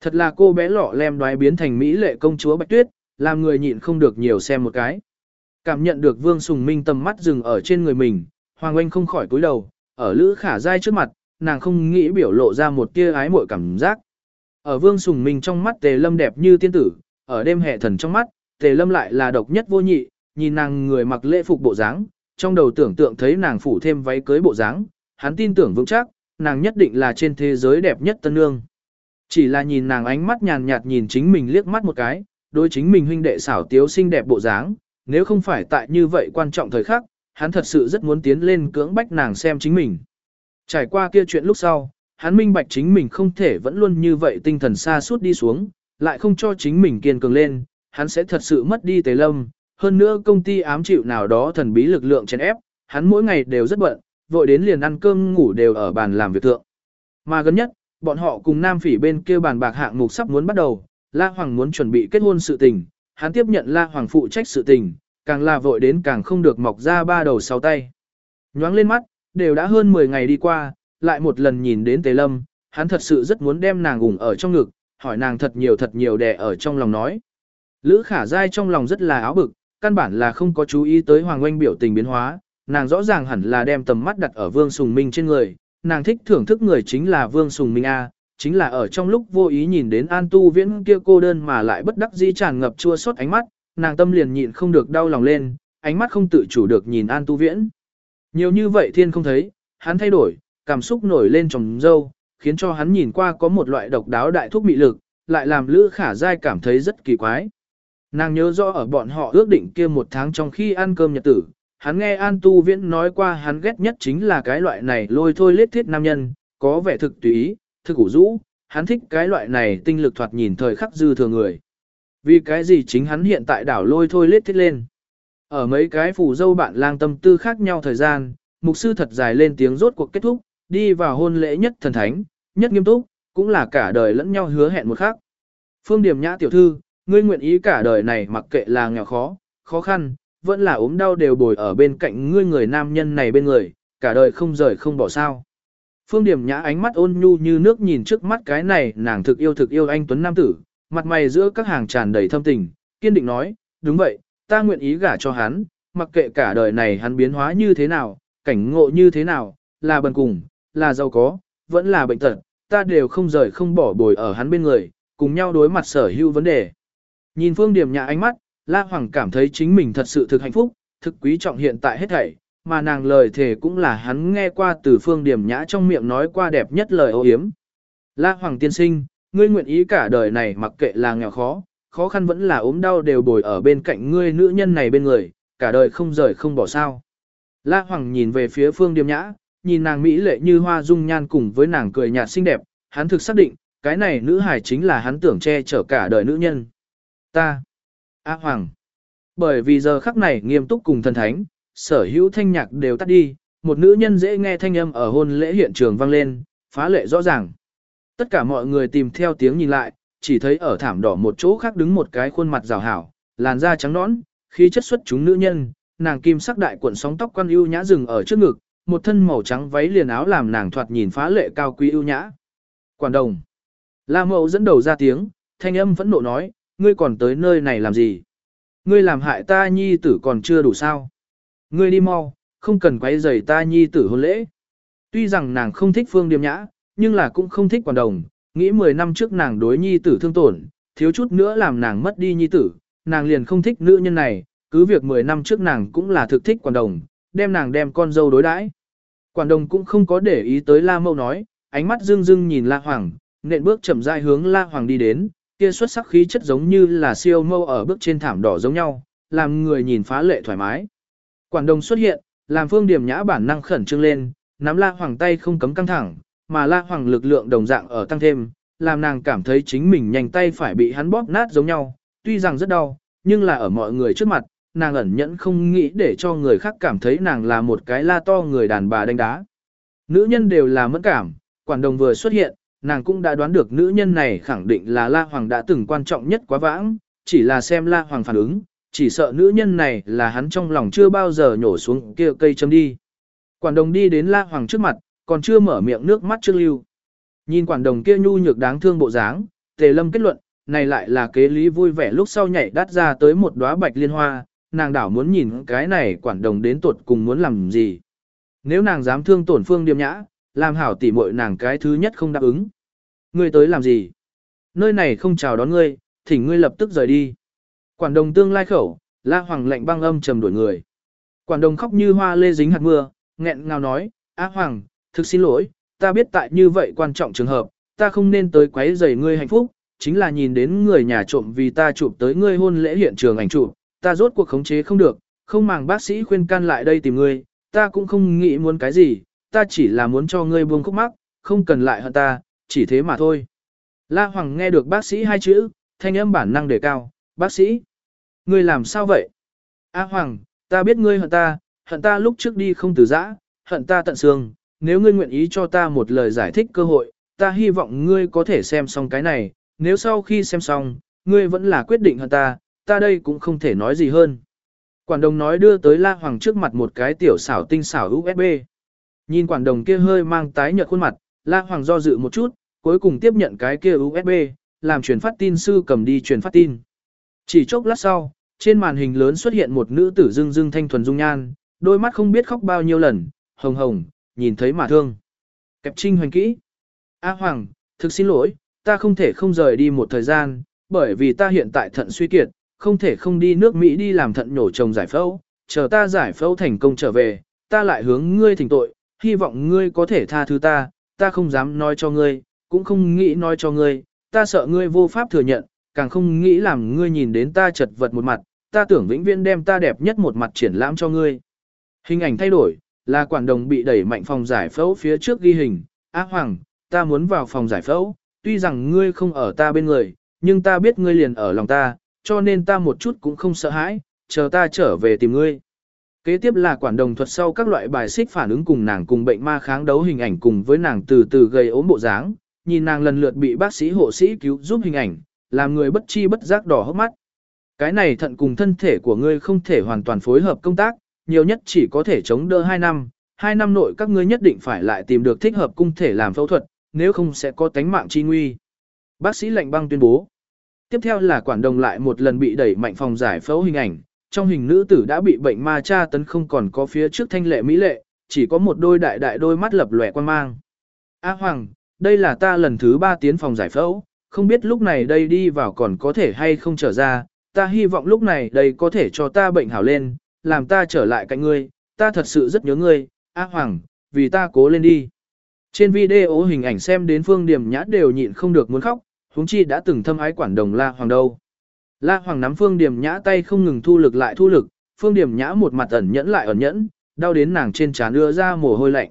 Thật là cô bé lọ lem đoái biến thành mỹ lệ công chúa Bạch Tuyết, làm người nhịn không được nhiều xem một cái. Cảm nhận được Vương Sùng Minh tầm mắt dừng ở trên người mình, Hoàng Oanh không khỏi cúi đầu, ở Lữ Khả Giai trước mặt, nàng không nghĩ biểu lộ ra một tia ái muội cảm giác. Ở Vương Sùng Minh trong mắt Tề Lâm đẹp như tiên tử, ở đêm hệ thần trong mắt, Tề Lâm lại là độc nhất vô nhị, nhìn nàng người mặc lễ phục bộ dáng, trong đầu tưởng tượng thấy nàng phủ thêm váy cưới bộ dáng, hắn tin tưởng vững chắc, nàng nhất định là trên thế giới đẹp nhất tân nương. Chỉ là nhìn nàng ánh mắt nhàn nhạt nhìn chính mình liếc mắt một cái, đối chính mình huynh đệ xảo tiếu xinh đẹp bộ dáng, nếu không phải tại như vậy quan trọng thời khắc, hắn thật sự rất muốn tiến lên cưỡng bách nàng xem chính mình. Trải qua kia chuyện lúc sau, hắn minh bạch chính mình không thể vẫn luôn như vậy tinh thần xa suốt đi xuống, lại không cho chính mình kiên cường lên, hắn sẽ thật sự mất đi tề lâm. Hơn nữa công ty ám chịu nào đó thần bí lực lượng chèn ép, hắn mỗi ngày đều rất bận, vội đến liền ăn cơm ngủ đều ở bàn làm việc thượng. Mà gần nhất, bọn họ cùng Nam Phỉ bên kia bàn bạc hạng mục sắp muốn bắt đầu, La Hoàng muốn chuẩn bị kết hôn sự tình, hắn tiếp nhận La Hoàng phụ trách sự tình, càng là vội đến càng không được mọc ra ba đầu sáu tay. Nhoáng lên mắt, đều đã hơn 10 ngày đi qua, lại một lần nhìn đến Tề Lâm, hắn thật sự rất muốn đem nàng ủng ở trong ngực, hỏi nàng thật nhiều thật nhiều đẻ ở trong lòng nói. Lữ khả dai trong lòng rất là áo bực, căn bản là không có chú ý tới Hoàng Oanh biểu tình biến hóa, nàng rõ ràng hẳn là đem tầm mắt đặt ở Vương Sùng Minh trên người, nàng thích thưởng thức người chính là Vương Sùng Minh A, chính là ở trong lúc vô ý nhìn đến An Tu Viễn kia cô đơn mà lại bất đắc dĩ tràn ngập chua xót ánh mắt, nàng tâm liền nhịn không được đau lòng lên, ánh mắt không tự chủ được nhìn An Tu Viễn. Nhiều như vậy thiên không thấy, hắn thay đổi, cảm xúc nổi lên trong dâu, khiến cho hắn nhìn qua có một loại độc đáo đại thuốc mị lực, lại làm Lữ Khả Giai cảm thấy rất kỳ quái. Nàng nhớ rõ ở bọn họ ước định kia một tháng trong khi ăn cơm nhật tử, hắn nghe An Tu Viễn nói qua hắn ghét nhất chính là cái loại này lôi thôi lết thiết nam nhân, có vẻ thực tùy ý, thực ủ rũ, hắn thích cái loại này tinh lực thoạt nhìn thời khắc dư thừa người. Vì cái gì chính hắn hiện tại đảo lôi thôi lết thích lên. Ở mấy cái phủ dâu bạn lang tâm tư khác nhau thời gian, mục sư thật dài lên tiếng rốt cuộc kết thúc, đi vào hôn lễ nhất thần thánh, nhất nghiêm túc, cũng là cả đời lẫn nhau hứa hẹn một khác. Phương Điểm Nhã tiểu thư, ngươi nguyện ý cả đời này mặc kệ là nghèo khó, khó khăn, vẫn là ốm đau đều bồi ở bên cạnh ngươi người nam nhân này bên người, cả đời không rời không bỏ sao. Phương Điểm Nhã ánh mắt ôn nhu như nước nhìn trước mắt cái này, nàng thực yêu thực yêu anh Tuấn Nam Tử, mặt mày giữa các hàng tràn đầy thâm tình, kiên định nói, đúng vậy, ta nguyện ý gả cho hắn, mặc kệ cả đời này hắn biến hóa như thế nào, cảnh ngộ như thế nào, là bần cùng, là giàu có, vẫn là bệnh tật, ta đều không rời không bỏ bồi ở hắn bên người, cùng nhau đối mặt sở hữu vấn đề. Nhìn Phương Điểm Nhã ánh mắt, La Hoàng cảm thấy chính mình thật sự thực hạnh phúc, thực quý trọng hiện tại hết thảy, mà nàng lời thề cũng là hắn nghe qua từ Phương Điểm Nhã trong miệng nói qua đẹp nhất lời ô hiếm. La Hoàng tiên sinh, ngươi nguyện ý cả đời này mặc kệ là nghèo khó, khó khăn vẫn là ốm đau đều bồi ở bên cạnh ngươi nữ nhân này bên người, cả đời không rời không bỏ sao. La Hoàng nhìn về phía Phương điểm Nhã, nhìn nàng mỹ lệ như hoa dung nhan cùng với nàng cười nhạt xinh đẹp, hắn thực xác định, cái này nữ hài chính là hắn tưởng che chở cả đời nữ nhân. Ta, A Hoàng, bởi vì giờ khắc này nghiêm túc cùng thần thánh, sở hữu thanh nhạc đều tắt đi, một nữ nhân dễ nghe thanh âm ở hôn lễ hiện trường vang lên, phá lệ rõ ràng. Tất cả mọi người tìm theo tiếng nhìn lại, chỉ thấy ở thảm đỏ một chỗ khác đứng một cái khuôn mặt rào hảo, làn da trắng nõn, khí chất xuất chúng nữ nhân, nàng kim sắc đại cuộn sóng tóc quan ưu nhã rừng ở trước ngực, một thân màu trắng váy liền áo làm nàng thoạt nhìn phá lệ cao quý ưu nhã. Quản đồng. La Mậu dẫn đầu ra tiếng, thanh âm vẫn nộ nói, ngươi còn tới nơi này làm gì? Ngươi làm hại ta nhi tử còn chưa đủ sao? Ngươi đi mau, không cần quấy rầy ta nhi tử hôn lễ. Tuy rằng nàng không thích Phương Điềm Nhã, nhưng là cũng không thích quản đồng, nghĩ 10 năm trước nàng đối nhi tử thương tổn, thiếu chút nữa làm nàng mất đi nhi tử, nàng liền không thích nữ nhân này, cứ việc 10 năm trước nàng cũng là thực thích quản đồng, đem nàng đem con dâu đối đãi. Quản đồng cũng không có để ý tới La Mâu nói, ánh mắt dưng dưng nhìn La Hoàng, nện bước chậm rãi hướng La Hoàng đi đến, kia xuất sắc khí chất giống như là siêu mâu ở bước trên thảm đỏ giống nhau, làm người nhìn phá lệ thoải mái. Quản đồng xuất hiện, làm phương điểm nhã bản năng khẩn trương lên, nắm La Hoàng tay không cấm căng thẳng, mà La Hoàng lực lượng đồng dạng ở tăng thêm, làm nàng cảm thấy chính mình nhanh tay phải bị hắn bóp nát giống nhau, tuy rằng rất đau, nhưng là ở mọi người trước mặt, nàng ẩn nhẫn không nghĩ để cho người khác cảm thấy nàng là một cái la to người đàn bà đánh đá. Nữ nhân đều là mẫn cảm, quản đồng vừa xuất hiện, nàng cũng đã đoán được nữ nhân này khẳng định là La Hoàng đã từng quan trọng nhất quá vãng, chỉ là xem La Hoàng phản ứng, chỉ sợ nữ nhân này là hắn trong lòng chưa bao giờ nhổ xuống kia cây châm đi. Quản đồng đi đến La Hoàng trước mặt, còn chưa mở miệng nước mắt trước lưu. Nhìn quản đồng kia nhu nhược đáng thương bộ dáng, tề lâm kết luận, này lại là kế lý vui vẻ lúc sau nhảy đắt ra tới một đóa bạch liên hoa, nàng đảo muốn nhìn cái này quản đồng đến tuột cùng muốn làm gì. Nếu nàng dám thương tổn phương điềm nhã, làm hảo tỉ muội nàng cái thứ nhất không đáp ứng. Ngươi tới làm gì? Nơi này không chào đón ngươi, thỉnh ngươi lập tức rời đi. Quản đồng tương lai khẩu, la hoàng lệnh băng âm trầm đuổi người. Quản đồng khóc như hoa lê dính hạt mưa, nghẹn ngào nói, Á Hoàng, thực xin lỗi, ta biết tại như vậy quan trọng trường hợp, ta không nên tới quấy rầy ngươi hạnh phúc, chính là nhìn đến người nhà trộm vì ta chụp tới ngươi hôn lễ hiện trường ảnh chụp, ta rốt cuộc khống chế không được, không màng bác sĩ khuyên can lại đây tìm ngươi, ta cũng không nghĩ muốn cái gì, ta chỉ là muốn cho ngươi buông khúc mắc, không cần lại hận ta, chỉ thế mà thôi. La Hoàng nghe được bác sĩ hai chữ, thanh âm bản năng đề cao, bác sĩ, ngươi làm sao vậy? A Hoàng, ta biết ngươi hận ta, hận ta lúc trước đi không từ giã, hận ta tận xương, nếu ngươi nguyện ý cho ta một lời giải thích cơ hội, ta hy vọng ngươi có thể xem xong cái này, nếu sau khi xem xong, ngươi vẫn là quyết định hận ta, ta đây cũng không thể nói gì hơn. Quản đồng nói đưa tới La Hoàng trước mặt một cái tiểu xảo tinh xảo USB. Nhìn quản đồng kia hơi mang tái nhợt khuôn mặt, La Hoàng do dự một chút, cuối cùng tiếp nhận cái kia USB, làm truyền phát tin sư cầm đi truyền phát tin. Chỉ chốc lát sau, trên màn hình lớn xuất hiện một nữ tử dưng dưng thanh thuần dung nhan, đôi mắt không biết khóc bao nhiêu lần, hồng hồng, nhìn thấy mà thương. Kẹp trinh hoành kỹ. A Hoàng, thực xin lỗi, ta không thể không rời đi một thời gian, bởi vì ta hiện tại thận suy kiệt, không thể không đi nước Mỹ đi làm thận nhổ chồng giải phẫu, chờ ta giải phẫu thành công trở về, ta lại hướng ngươi thỉnh tội, hy vọng ngươi có thể tha thứ ta, ta không dám nói cho ngươi, cũng không nghĩ nói cho ngươi, ta sợ ngươi vô pháp thừa nhận, càng không nghĩ làm ngươi nhìn đến ta chật vật một mặt, ta tưởng vĩnh viễn đem ta đẹp nhất một mặt triển lãm cho ngươi. Hình ảnh thay đổi, là quản đồng bị đẩy mạnh phòng giải phẫu phía trước ghi hình, Á Hoàng, ta muốn vào phòng giải phẫu, tuy rằng ngươi không ở ta bên người, nhưng ta biết ngươi liền ở lòng ta, cho nên ta một chút cũng không sợ hãi, chờ ta trở về tìm ngươi. Kế tiếp là quản đồng thuật sau các loại bài xích phản ứng cùng nàng cùng bệnh ma kháng đấu hình ảnh cùng với nàng từ từ gây ốm bộ dáng, nhìn nàng lần lượt bị bác sĩ hộ sĩ cứu giúp hình ảnh, làm người bất chi bất giác đỏ hốc mắt. Cái này thận cùng thân thể của ngươi không thể hoàn toàn phối hợp công tác, nhiều nhất chỉ có thể chống đỡ 2 năm, 2 năm nội các ngươi nhất định phải lại tìm được thích hợp cung thể làm phẫu thuật, nếu không sẽ có tánh mạng chi nguy. Bác sĩ lệnh băng tuyên bố. Tiếp theo là quản đồng lại một lần bị đẩy mạnh phòng giải phẫu hình ảnh, trong hình nữ tử đã bị bệnh ma tra tấn không còn có phía trước thanh lệ mỹ lệ, chỉ có một đôi đại đại đôi mắt lập lòe quan mang. A Hoàng, đây là ta lần thứ ba tiến phòng giải phẫu, không biết lúc này đây đi vào còn có thể hay không trở ra, ta hy vọng lúc này đây có thể cho ta bệnh hảo lên, làm ta trở lại cạnh ngươi, ta thật sự rất nhớ ngươi, A Hoàng, vì ta cố lên đi. Trên video hình ảnh xem đến phương điểm nhã đều nhịn không được muốn khóc, huống chi đã từng thâm ái quản đồng La Hoàng đâu. La Hoàng nắm phương điểm nhã tay không ngừng thu lực lại thu lực, phương điểm nhã một mặt ẩn nhẫn lại ẩn nhẫn, đau đến nàng trên trán đưa ra mồ hôi lạnh.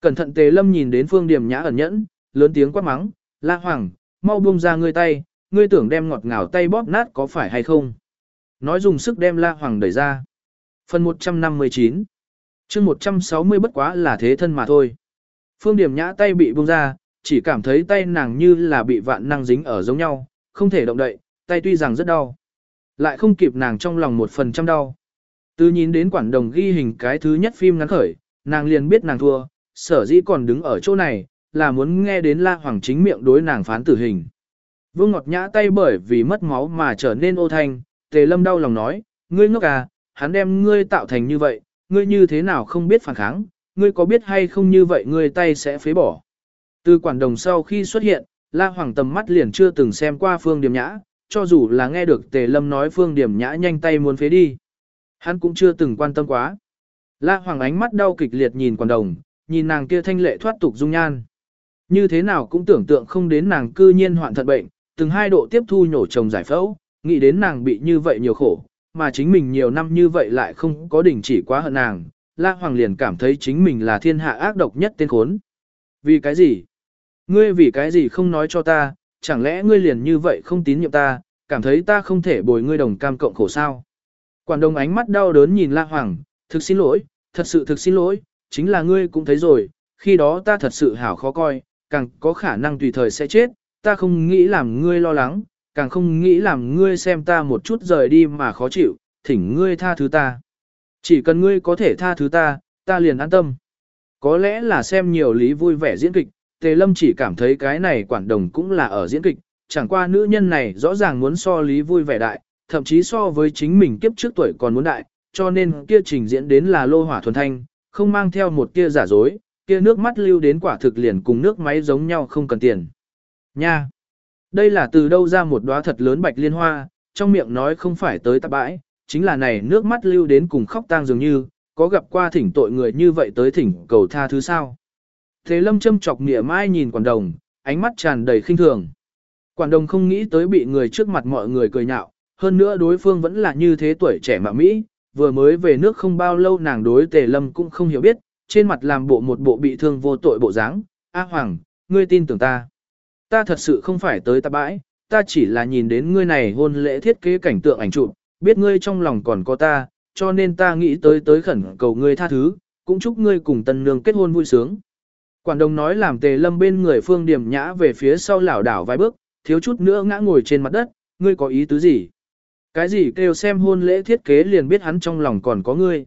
Cẩn thận tề lâm nhìn đến phương điểm nhã ẩn nhẫn, lớn tiếng quát mắng, La Hoàng, mau buông ra ngươi tay, ngươi tưởng đem ngọt ngào tay bóp nát có phải hay không? Nói dùng sức đem La Hoàng đẩy ra. Phần 159 chương 160 bất quá là thế thân mà thôi. Phương Điểm Nhã tay bị buông ra, chỉ cảm thấy tay nàng như là bị vạn năng dính ở giống nhau, không thể động đậy, tay tuy rằng rất đau. Lại không kịp nàng trong lòng một phần trăm đau. Từ nhìn đến quản đồng ghi hình cái thứ nhất phim ngắn khởi, nàng liền biết nàng thua, sở dĩ còn đứng ở chỗ này, là muốn nghe đến La Hoàng chính miệng đối nàng phán tử hình. Vương Ngọt Nhã tay bởi vì mất máu mà trở nên ô thanh, Tề Lâm đau lòng nói, ngươi ngốc à, hắn đem ngươi tạo thành như vậy, ngươi như thế nào không biết phản kháng, ngươi có biết hay không như vậy ngươi tay sẽ phế bỏ. Từ quản đồng sau khi xuất hiện, La Hoàng tầm mắt liền chưa từng xem qua Phương Điểm Nhã, cho dù là nghe được Tề Lâm nói Phương Điểm Nhã nhanh tay muốn phế đi. Hắn cũng chưa từng quan tâm quá. La Hoàng ánh mắt đau kịch liệt nhìn quản đồng, nhìn nàng kia thanh lệ thoát tục dung nhan. Như thế nào cũng tưởng tượng không đến nàng cư nhiên hoạn thận bệnh, từng hai độ tiếp thu nhổ chồng giải phẫu, nghĩ đến nàng bị như vậy nhiều khổ, mà chính mình nhiều năm như vậy lại không có đỉnh chỉ quá hận nàng, La Hoàng liền cảm thấy chính mình là thiên hạ ác độc nhất tên khốn. Vì cái gì? Ngươi vì cái gì không nói cho ta, chẳng lẽ ngươi liền như vậy không tín nhiệm ta, cảm thấy ta không thể bồi ngươi đồng cam cộng khổ sao? Quản đồng ánh mắt đau đớn nhìn La Hoàng, thực xin lỗi, thật sự thực xin lỗi, chính là ngươi cũng thấy rồi, khi đó ta thật sự hảo khó coi, càng có khả năng tùy thời sẽ chết, ta không nghĩ làm ngươi lo lắng, càng không nghĩ làm ngươi xem ta một chút rời đi mà khó chịu, thỉnh ngươi tha thứ ta. Chỉ cần ngươi có thể tha thứ ta, ta liền an tâm. Có lẽ là xem nhiều lý vui vẻ diễn kịch, Tề Lâm chỉ cảm thấy cái này quản đồng cũng là ở diễn kịch, chẳng qua nữ nhân này rõ ràng muốn so lý vui vẻ đại, thậm chí so với chính mình kiếp trước tuổi còn muốn đại, cho nên kia trình diễn đến là lô hỏa thuần thanh, không mang theo một kia giả dối, kia nước mắt lưu đến quả thực liền cùng nước máy giống nhau không cần tiền. Nha! Đây là từ đâu ra một đóa thật lớn bạch liên hoa, trong miệng nói không phải tới tạp bãi, chính là này nước mắt lưu đến cùng khóc tang dường như, có gặp qua thỉnh tội người như vậy tới thỉnh cầu tha thứ sao. Thế lâm châm chọc nghĩa mai nhìn quản đồng, ánh mắt tràn đầy khinh thường. Quản đồng không nghĩ tới bị người trước mặt mọi người cười nhạo, hơn nữa đối phương vẫn là như thế tuổi trẻ mà Mỹ, vừa mới về nước không bao lâu nàng đối tề lâm cũng không hiểu biết, trên mặt làm bộ một bộ bị thương vô tội bộ dáng. A Hoàng, ngươi tin tưởng ta. Ta thật sự không phải tới ta bãi, ta chỉ là nhìn đến ngươi này hôn lễ thiết kế cảnh tượng ảnh chụp, biết ngươi trong lòng còn có ta, cho nên ta nghĩ tới tới khẩn cầu ngươi tha thứ, cũng chúc ngươi cùng tân nương kết hôn vui sướng. Quản đồng nói làm tề lâm bên người phương điểm nhã về phía sau lảo đảo vài bước, thiếu chút nữa ngã ngồi trên mặt đất, ngươi có ý tứ gì? Cái gì kêu xem hôn lễ thiết kế liền biết hắn trong lòng còn có ngươi.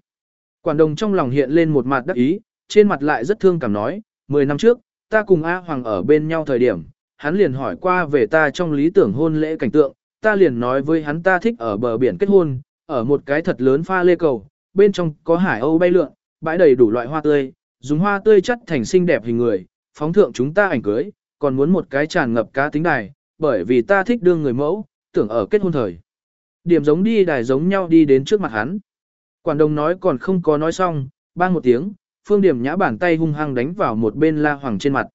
Quản đồng trong lòng hiện lên một mặt đắc ý, trên mặt lại rất thương cảm nói, 10 năm trước, ta cùng A Hoàng ở bên nhau thời điểm, hắn liền hỏi qua về ta trong lý tưởng hôn lễ cảnh tượng, ta liền nói với hắn ta thích ở bờ biển kết hôn, ở một cái thật lớn pha lê cầu, bên trong có hải âu bay lượn, bãi đầy đủ loại hoa tươi, dùng hoa tươi chất thành xinh đẹp hình người, phóng thượng chúng ta ảnh cưới, còn muốn một cái tràn ngập cá tính đài, bởi vì ta thích đương người mẫu, tưởng ở kết hôn thời. Điểm giống đi đài giống nhau đi đến trước mặt hắn. Quản đồng nói còn không có nói xong, bang một tiếng, phương điểm nhã bàn tay hung hăng đánh vào một bên La Hoàng trên mặt.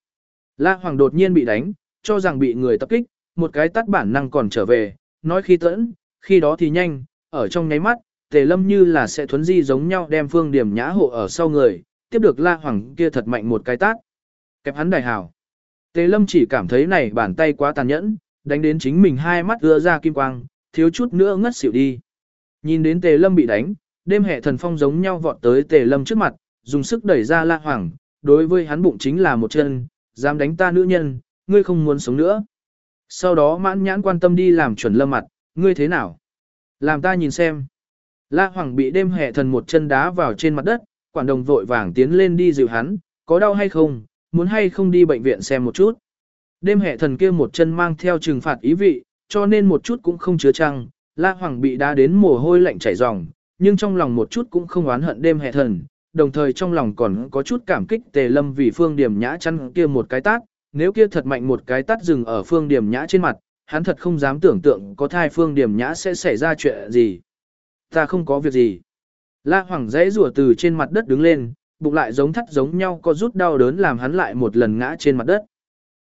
La Hoàng đột nhiên bị đánh, cho rằng bị người tập kích, một cái tắt bản năng còn trở về, nói khi tẫn, khi đó thì nhanh, ở trong nháy mắt, tề lâm như là sẽ thuấn di giống nhau đem phương điểm nhã hộ ở sau người, tiếp được La Hoàng kia thật mạnh một cái tát. Kẹp hắn đại hảo, Tề lâm chỉ cảm thấy này bàn tay quá tàn nhẫn, đánh đến chính mình hai mắt ưa ra kim quang, thiếu chút nữa ngất xỉu đi. Nhìn đến tề lâm bị đánh, đêm hệ thần phong giống nhau vọt tới tề lâm trước mặt, dùng sức đẩy ra La Hoàng, đối với hắn bụng chính là một chân, dám đánh ta nữ nhân, ngươi không muốn sống nữa. Sau đó mãn nhãn quan tâm đi làm chuẩn lâm mặt, ngươi thế nào? Làm ta nhìn xem. La Hoàng bị đêm hệ thần một chân đá vào trên mặt đất, quản đồng vội vàng tiến lên đi dịu hắn, có đau hay không, muốn hay không đi bệnh viện xem một chút. Đêm hệ thần kia một chân mang theo trừng phạt ý vị, cho nên một chút cũng không chứa trăng, La Hoàng bị đá đến mồ hôi lạnh chảy ròng, nhưng trong lòng một chút cũng không oán hận đêm hệ thần, đồng thời trong lòng còn có chút cảm kích tề lâm vì phương điểm nhã chăn kia một cái tát, nếu kia thật mạnh một cái tắt dừng ở phương điểm nhã trên mặt, hắn thật không dám tưởng tượng có thai phương điểm nhã sẽ xảy ra chuyện gì. Ta không có việc gì. La Hoàng dãy rùa từ trên mặt đất đứng lên, bụng lại giống thắt giống nhau có rút đau đớn làm hắn lại một lần ngã trên mặt đất.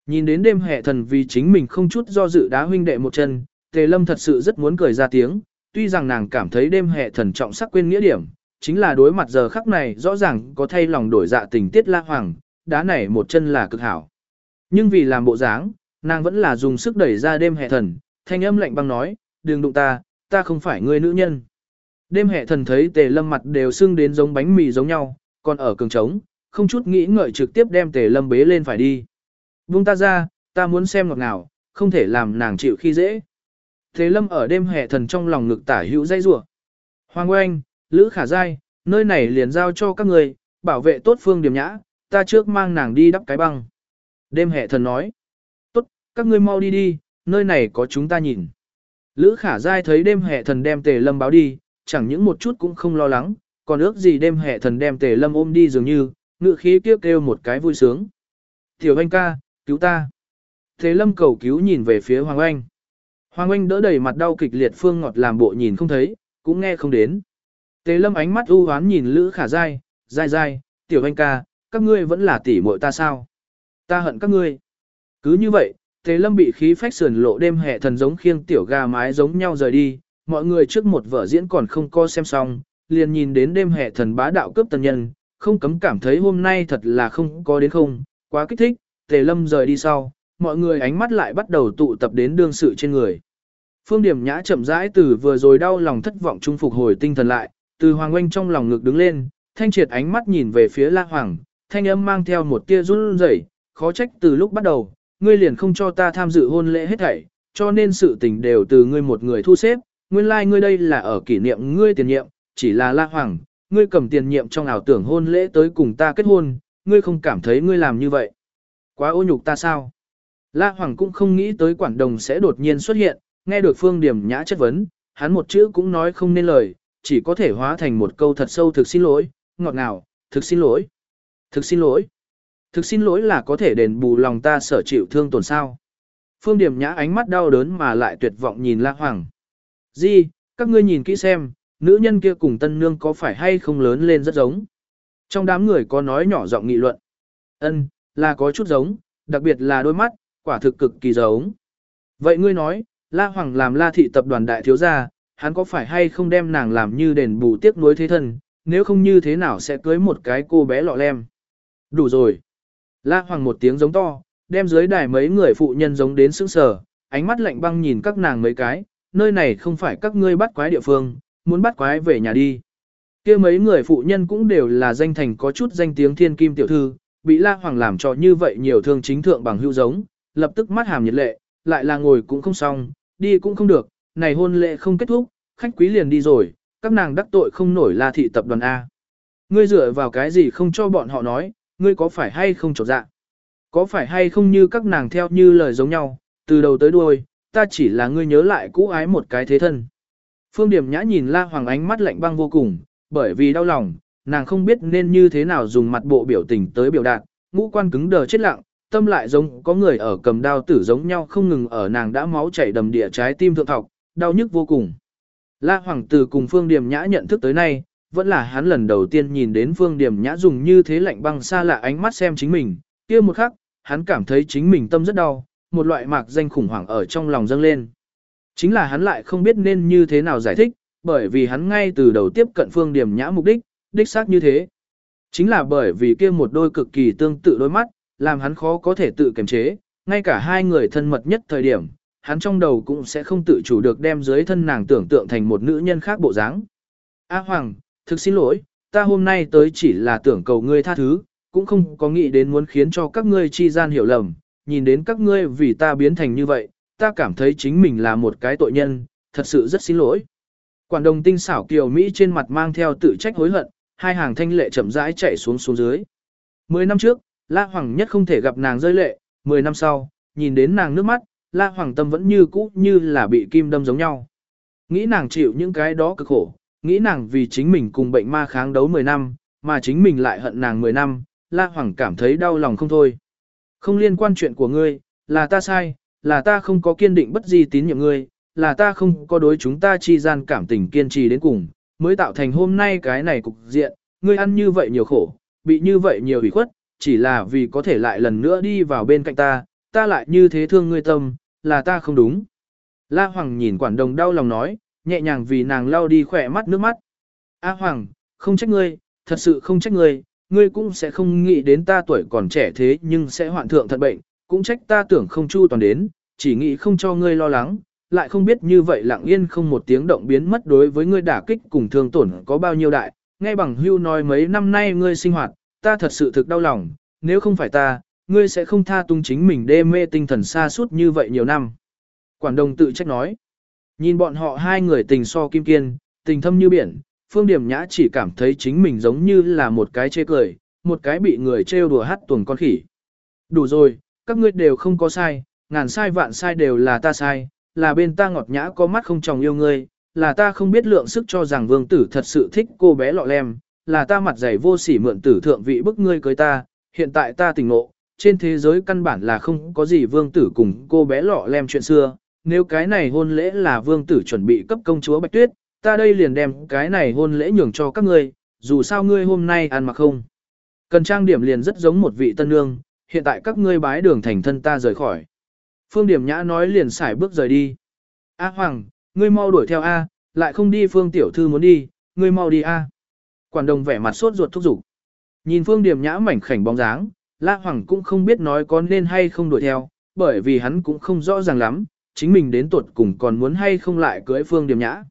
Nhìn đến đêm hệ thần vì chính mình không chút do dự đá huynh đệ một chân, Tề Lâm thật sự rất muốn cười ra tiếng, tuy rằng nàng cảm thấy đêm hệ thần trọng sắc quên nghĩa điểm, chính là đối mặt giờ khắc này rõ ràng có thay lòng đổi dạ tình tiết La Hoàng, đá này một chân là cực hảo. Nhưng vì làm bộ dáng, nàng vẫn là dùng sức đẩy ra đêm hệ thần, thanh âm lạnh băng nói, đừng đụng ta, ta không phải người nữ nhân. Đêm hệ thần thấy tề lâm mặt đều sưng đến giống bánh mì giống nhau, còn ở cường trống, không chút nghĩ ngợi trực tiếp đem tề lâm bế lên phải đi. Buông ta ra, ta muốn xem ngọt nào, không thể làm nàng chịu khi dễ. tề lâm ở đêm hệ thần trong lòng ngực tả hữu dây rủa Hoàng Oanh, Lữ Khả Giai, nơi này liền giao cho các người, bảo vệ tốt phương điểm nhã, ta trước mang nàng đi đắp cái băng. Đêm hệ thần nói, tốt, các ngươi mau đi đi, nơi này có chúng ta nhìn. Lữ Khả dai thấy đêm hệ thần đem tề lâm báo đi, chẳng những một chút cũng không lo lắng, còn ước gì đêm hệ thần đem tề lâm ôm đi dường như, ngựa khí kêu kêu một cái vui sướng. Tiểu anh ca, cứu ta. Tề lâm cầu cứu nhìn về phía Hoàng Anh. Hoàng Anh đỡ đầy mặt đau kịch liệt phương ngọt làm bộ nhìn không thấy, cũng nghe không đến. Tề lâm ánh mắt u hoán nhìn Lữ Khả dai, dai dai, Tiểu anh ca, các ngươi vẫn là tỷ muội ta sao? Ta hận các ngươi. Cứ như vậy, Tề lâm bị khí phách sườn lộ đêm hệ thần giống khiêng tiểu gà mái giống nhau rời đi, mọi người trước một vở diễn còn không co xem xong, liền nhìn đến đêm hệ thần bá đạo cướp tần nhân, không cấm cảm thấy hôm nay thật là không có đến không, quá kích thích, tề lâm rời đi sau, mọi người ánh mắt lại bắt đầu tụ tập đến đương sự trên người. Phương Điểm Nhã chậm rãi từ vừa rồi đau lòng thất vọng trung phục hồi tinh thần lại, từ Hoàng Oanh trong lòng ngực đứng lên, thanh triệt ánh mắt nhìn về phía La Hoàng, thanh âm mang theo một tia run rẩy, khó trách từ lúc bắt đầu, ngươi liền không cho ta tham dự hôn lễ hết thảy, cho nên sự tình đều từ ngươi một người thu xếp, nguyên lai like ngươi đây là ở kỷ niệm ngươi tiền nhiệm, chỉ là La Hoàng, ngươi cầm tiền nhiệm trong ảo tưởng hôn lễ tới cùng ta kết hôn, ngươi không cảm thấy ngươi làm như vậy. Quá ô nhục ta sao? La Hoàng cũng không nghĩ tới quảng đồng sẽ đột nhiên xuất hiện, nghe được Phương Điểm Nhã chất vấn, hắn một chữ cũng nói không nên lời, chỉ có thể hóa thành một câu thật sâu thực xin lỗi, ngọt ngào, thực xin lỗi, thực xin lỗi. Thực xin lỗi là có thể đền bù lòng ta sở chịu thương tổn sao. Phương Điểm Nhã ánh mắt đau đớn mà lại tuyệt vọng nhìn La Hoàng. Di, các ngươi nhìn kỹ xem, nữ nhân kia cùng tân nương có phải hay không lớn lên rất giống. Trong đám người có nói nhỏ giọng nghị luận. Ân, là có chút giống, đặc biệt là đôi mắt, quả thực cực kỳ giống. Vậy ngươi nói, La Hoàng làm La thị tập đoàn đại thiếu gia, hắn có phải hay không đem nàng làm như đền bù tiếc nuối thế thân, nếu không như thế nào sẽ cưới một cái cô bé lọ lem. Đủ rồi. La Hoàng một tiếng giống to, đem dưới đài mấy người phụ nhân giống đến sững sờ, ánh mắt lạnh băng nhìn các nàng mấy cái, nơi này không phải các ngươi bắt quái địa phương, muốn bắt quái về nhà đi. kia mấy người phụ nhân cũng đều là danh thành có chút danh tiếng thiên kim tiểu thư, bị La Hoàng làm cho như vậy nhiều thương chính thượng bằng hữu giống, lập tức mắt hàm nhiệt lệ, lại là ngồi cũng không xong, đi cũng không được, này hôn lệ không kết thúc, khách quý liền đi rồi, các nàng đắc tội không nổi La thị tập đoàn A. Ngươi dựa vào cái gì không cho bọn họ nói, ngươi có phải hay không trột dạ? Có phải hay không như các nàng theo như lời giống nhau, từ đầu tới đuôi, ta chỉ là ngươi nhớ lại cũ ái một cái thế thân. Phương Điểm Nhã nhìn La Hoàng ánh mắt lạnh băng vô cùng, bởi vì đau lòng, nàng không biết nên như thế nào dùng mặt bộ biểu tình tới biểu đạt, ngũ quan cứng đờ chết lặng, tâm lại giống có người ở cầm đao tử giống nhau không ngừng ở nàng đã máu chảy đầm địa trái tim thượng thọc, đau nhức vô cùng. La Hoàng từ cùng Phương Điểm Nhã nhận thức tới nay, vẫn là hắn lần đầu tiên nhìn đến Phương Điểm Nhã dùng như thế lạnh băng xa lạ ánh mắt xem chính mình, kia một khắc, hắn cảm thấy chính mình tâm rất đau, một loại mạc danh khủng hoảng ở trong lòng dâng lên. Chính là hắn lại không biết nên như thế nào giải thích, bởi vì hắn ngay từ đầu tiếp cận Phương Điểm Nhã mục đích, đích xác như thế. Chính là bởi vì kia một đôi cực kỳ tương tự đôi mắt, làm hắn khó có thể tự kiềm chế, ngay cả hai người thân mật nhất thời điểm, hắn trong đầu cũng sẽ không tự chủ được đem dưới thân nàng tưởng tượng thành một nữ nhân khác bộ dáng. A Hoàng, thực xin lỗi, ta hôm nay tới chỉ là tưởng cầu ngươi tha thứ, cũng không có nghĩ đến muốn khiến cho các ngươi chi gian hiểu lầm, nhìn đến các ngươi vì ta biến thành như vậy, ta cảm thấy chính mình là một cái tội nhân, thật sự rất xin lỗi. Quản đồng tinh xảo kiều Mỹ trên mặt mang theo tự trách hối hận, hai hàng thanh lệ chậm rãi chạy xuống xuống dưới. Mười năm trước, La Hoàng nhất không thể gặp nàng rơi lệ, mười năm sau, nhìn đến nàng nước mắt, La Hoàng tâm vẫn như cũ như là bị kim đâm giống nhau. Nghĩ nàng chịu những cái đó cực khổ, nghĩ nàng vì chính mình cùng bệnh ma kháng đấu 10 năm, mà chính mình lại hận nàng 10 năm, La Hoàng cảm thấy đau lòng không thôi. Không liên quan chuyện của ngươi, là ta sai, là ta không có kiên định bất di tín nhiệm ngươi, là ta không có đối chúng ta chi gian cảm tình kiên trì đến cùng, mới tạo thành hôm nay cái này cục diện, ngươi ăn như vậy nhiều khổ, bị như vậy nhiều ủy khuất, chỉ là vì có thể lại lần nữa đi vào bên cạnh ta, ta lại như thế thương ngươi tâm, là ta không đúng. La Hoàng nhìn quản đồng đau lòng nói, nhẹ nhàng vì nàng lau đi khỏe mắt nước mắt. A Hoàng, không trách ngươi, thật sự không trách ngươi, ngươi cũng sẽ không nghĩ đến ta tuổi còn trẻ thế nhưng sẽ hoạn thượng thật bệnh, cũng trách ta tưởng không chu toàn đến, chỉ nghĩ không cho ngươi lo lắng, lại không biết như vậy lặng yên không một tiếng động biến mất đối với ngươi đả kích cùng thương tổn có bao nhiêu đại, ngay bằng hưu nói mấy năm nay ngươi sinh hoạt, ta thật sự thực đau lòng, nếu không phải ta, ngươi sẽ không tha tung chính mình đê mê tinh thần xa suốt như vậy nhiều năm. Quản đồng tự trách nói. Nhìn bọn họ hai người tình so kim kiên, tình thâm như biển, Phương Điểm Nhã chỉ cảm thấy chính mình giống như là một cái chê cười, một cái bị người trêu đùa hát tuồng con khỉ. Đủ rồi, các ngươi đều không có sai, ngàn sai vạn sai đều là ta sai, là bên ta ngọt nhã có mắt không chồng yêu ngươi, là ta không biết lượng sức cho rằng vương tử thật sự thích cô bé lọ lem, là ta mặt dày vô sỉ mượn tử thượng vị bức ngươi cưới ta, hiện tại ta tỉnh ngộ, trên thế giới căn bản là không có gì vương tử cùng cô bé lọ lem chuyện xưa, nếu cái này hôn lễ là vương tử chuẩn bị cấp công chúa Bạch Tuyết, ta đây liền đem cái này hôn lễ nhường cho các ngươi, dù sao ngươi hôm nay ăn mặc không. Cần trang điểm liền rất giống một vị tân nương, hiện tại các ngươi bái đường thành thân ta rời khỏi. Phương Điểm Nhã nói liền xài bước rời đi. A Hoàng, ngươi mau đuổi theo A, lại không đi Phương Tiểu Thư muốn đi, ngươi mau đi A. Quản đồng vẻ mặt sốt ruột thúc giục. Nhìn Phương Điểm Nhã mảnh khảnh bóng dáng, La Hoàng cũng không biết nói có nên hay không đuổi theo, bởi vì hắn cũng không rõ ràng lắm, chính mình đến tuột cùng còn muốn hay không lại cưới Phương Điểm Nhã.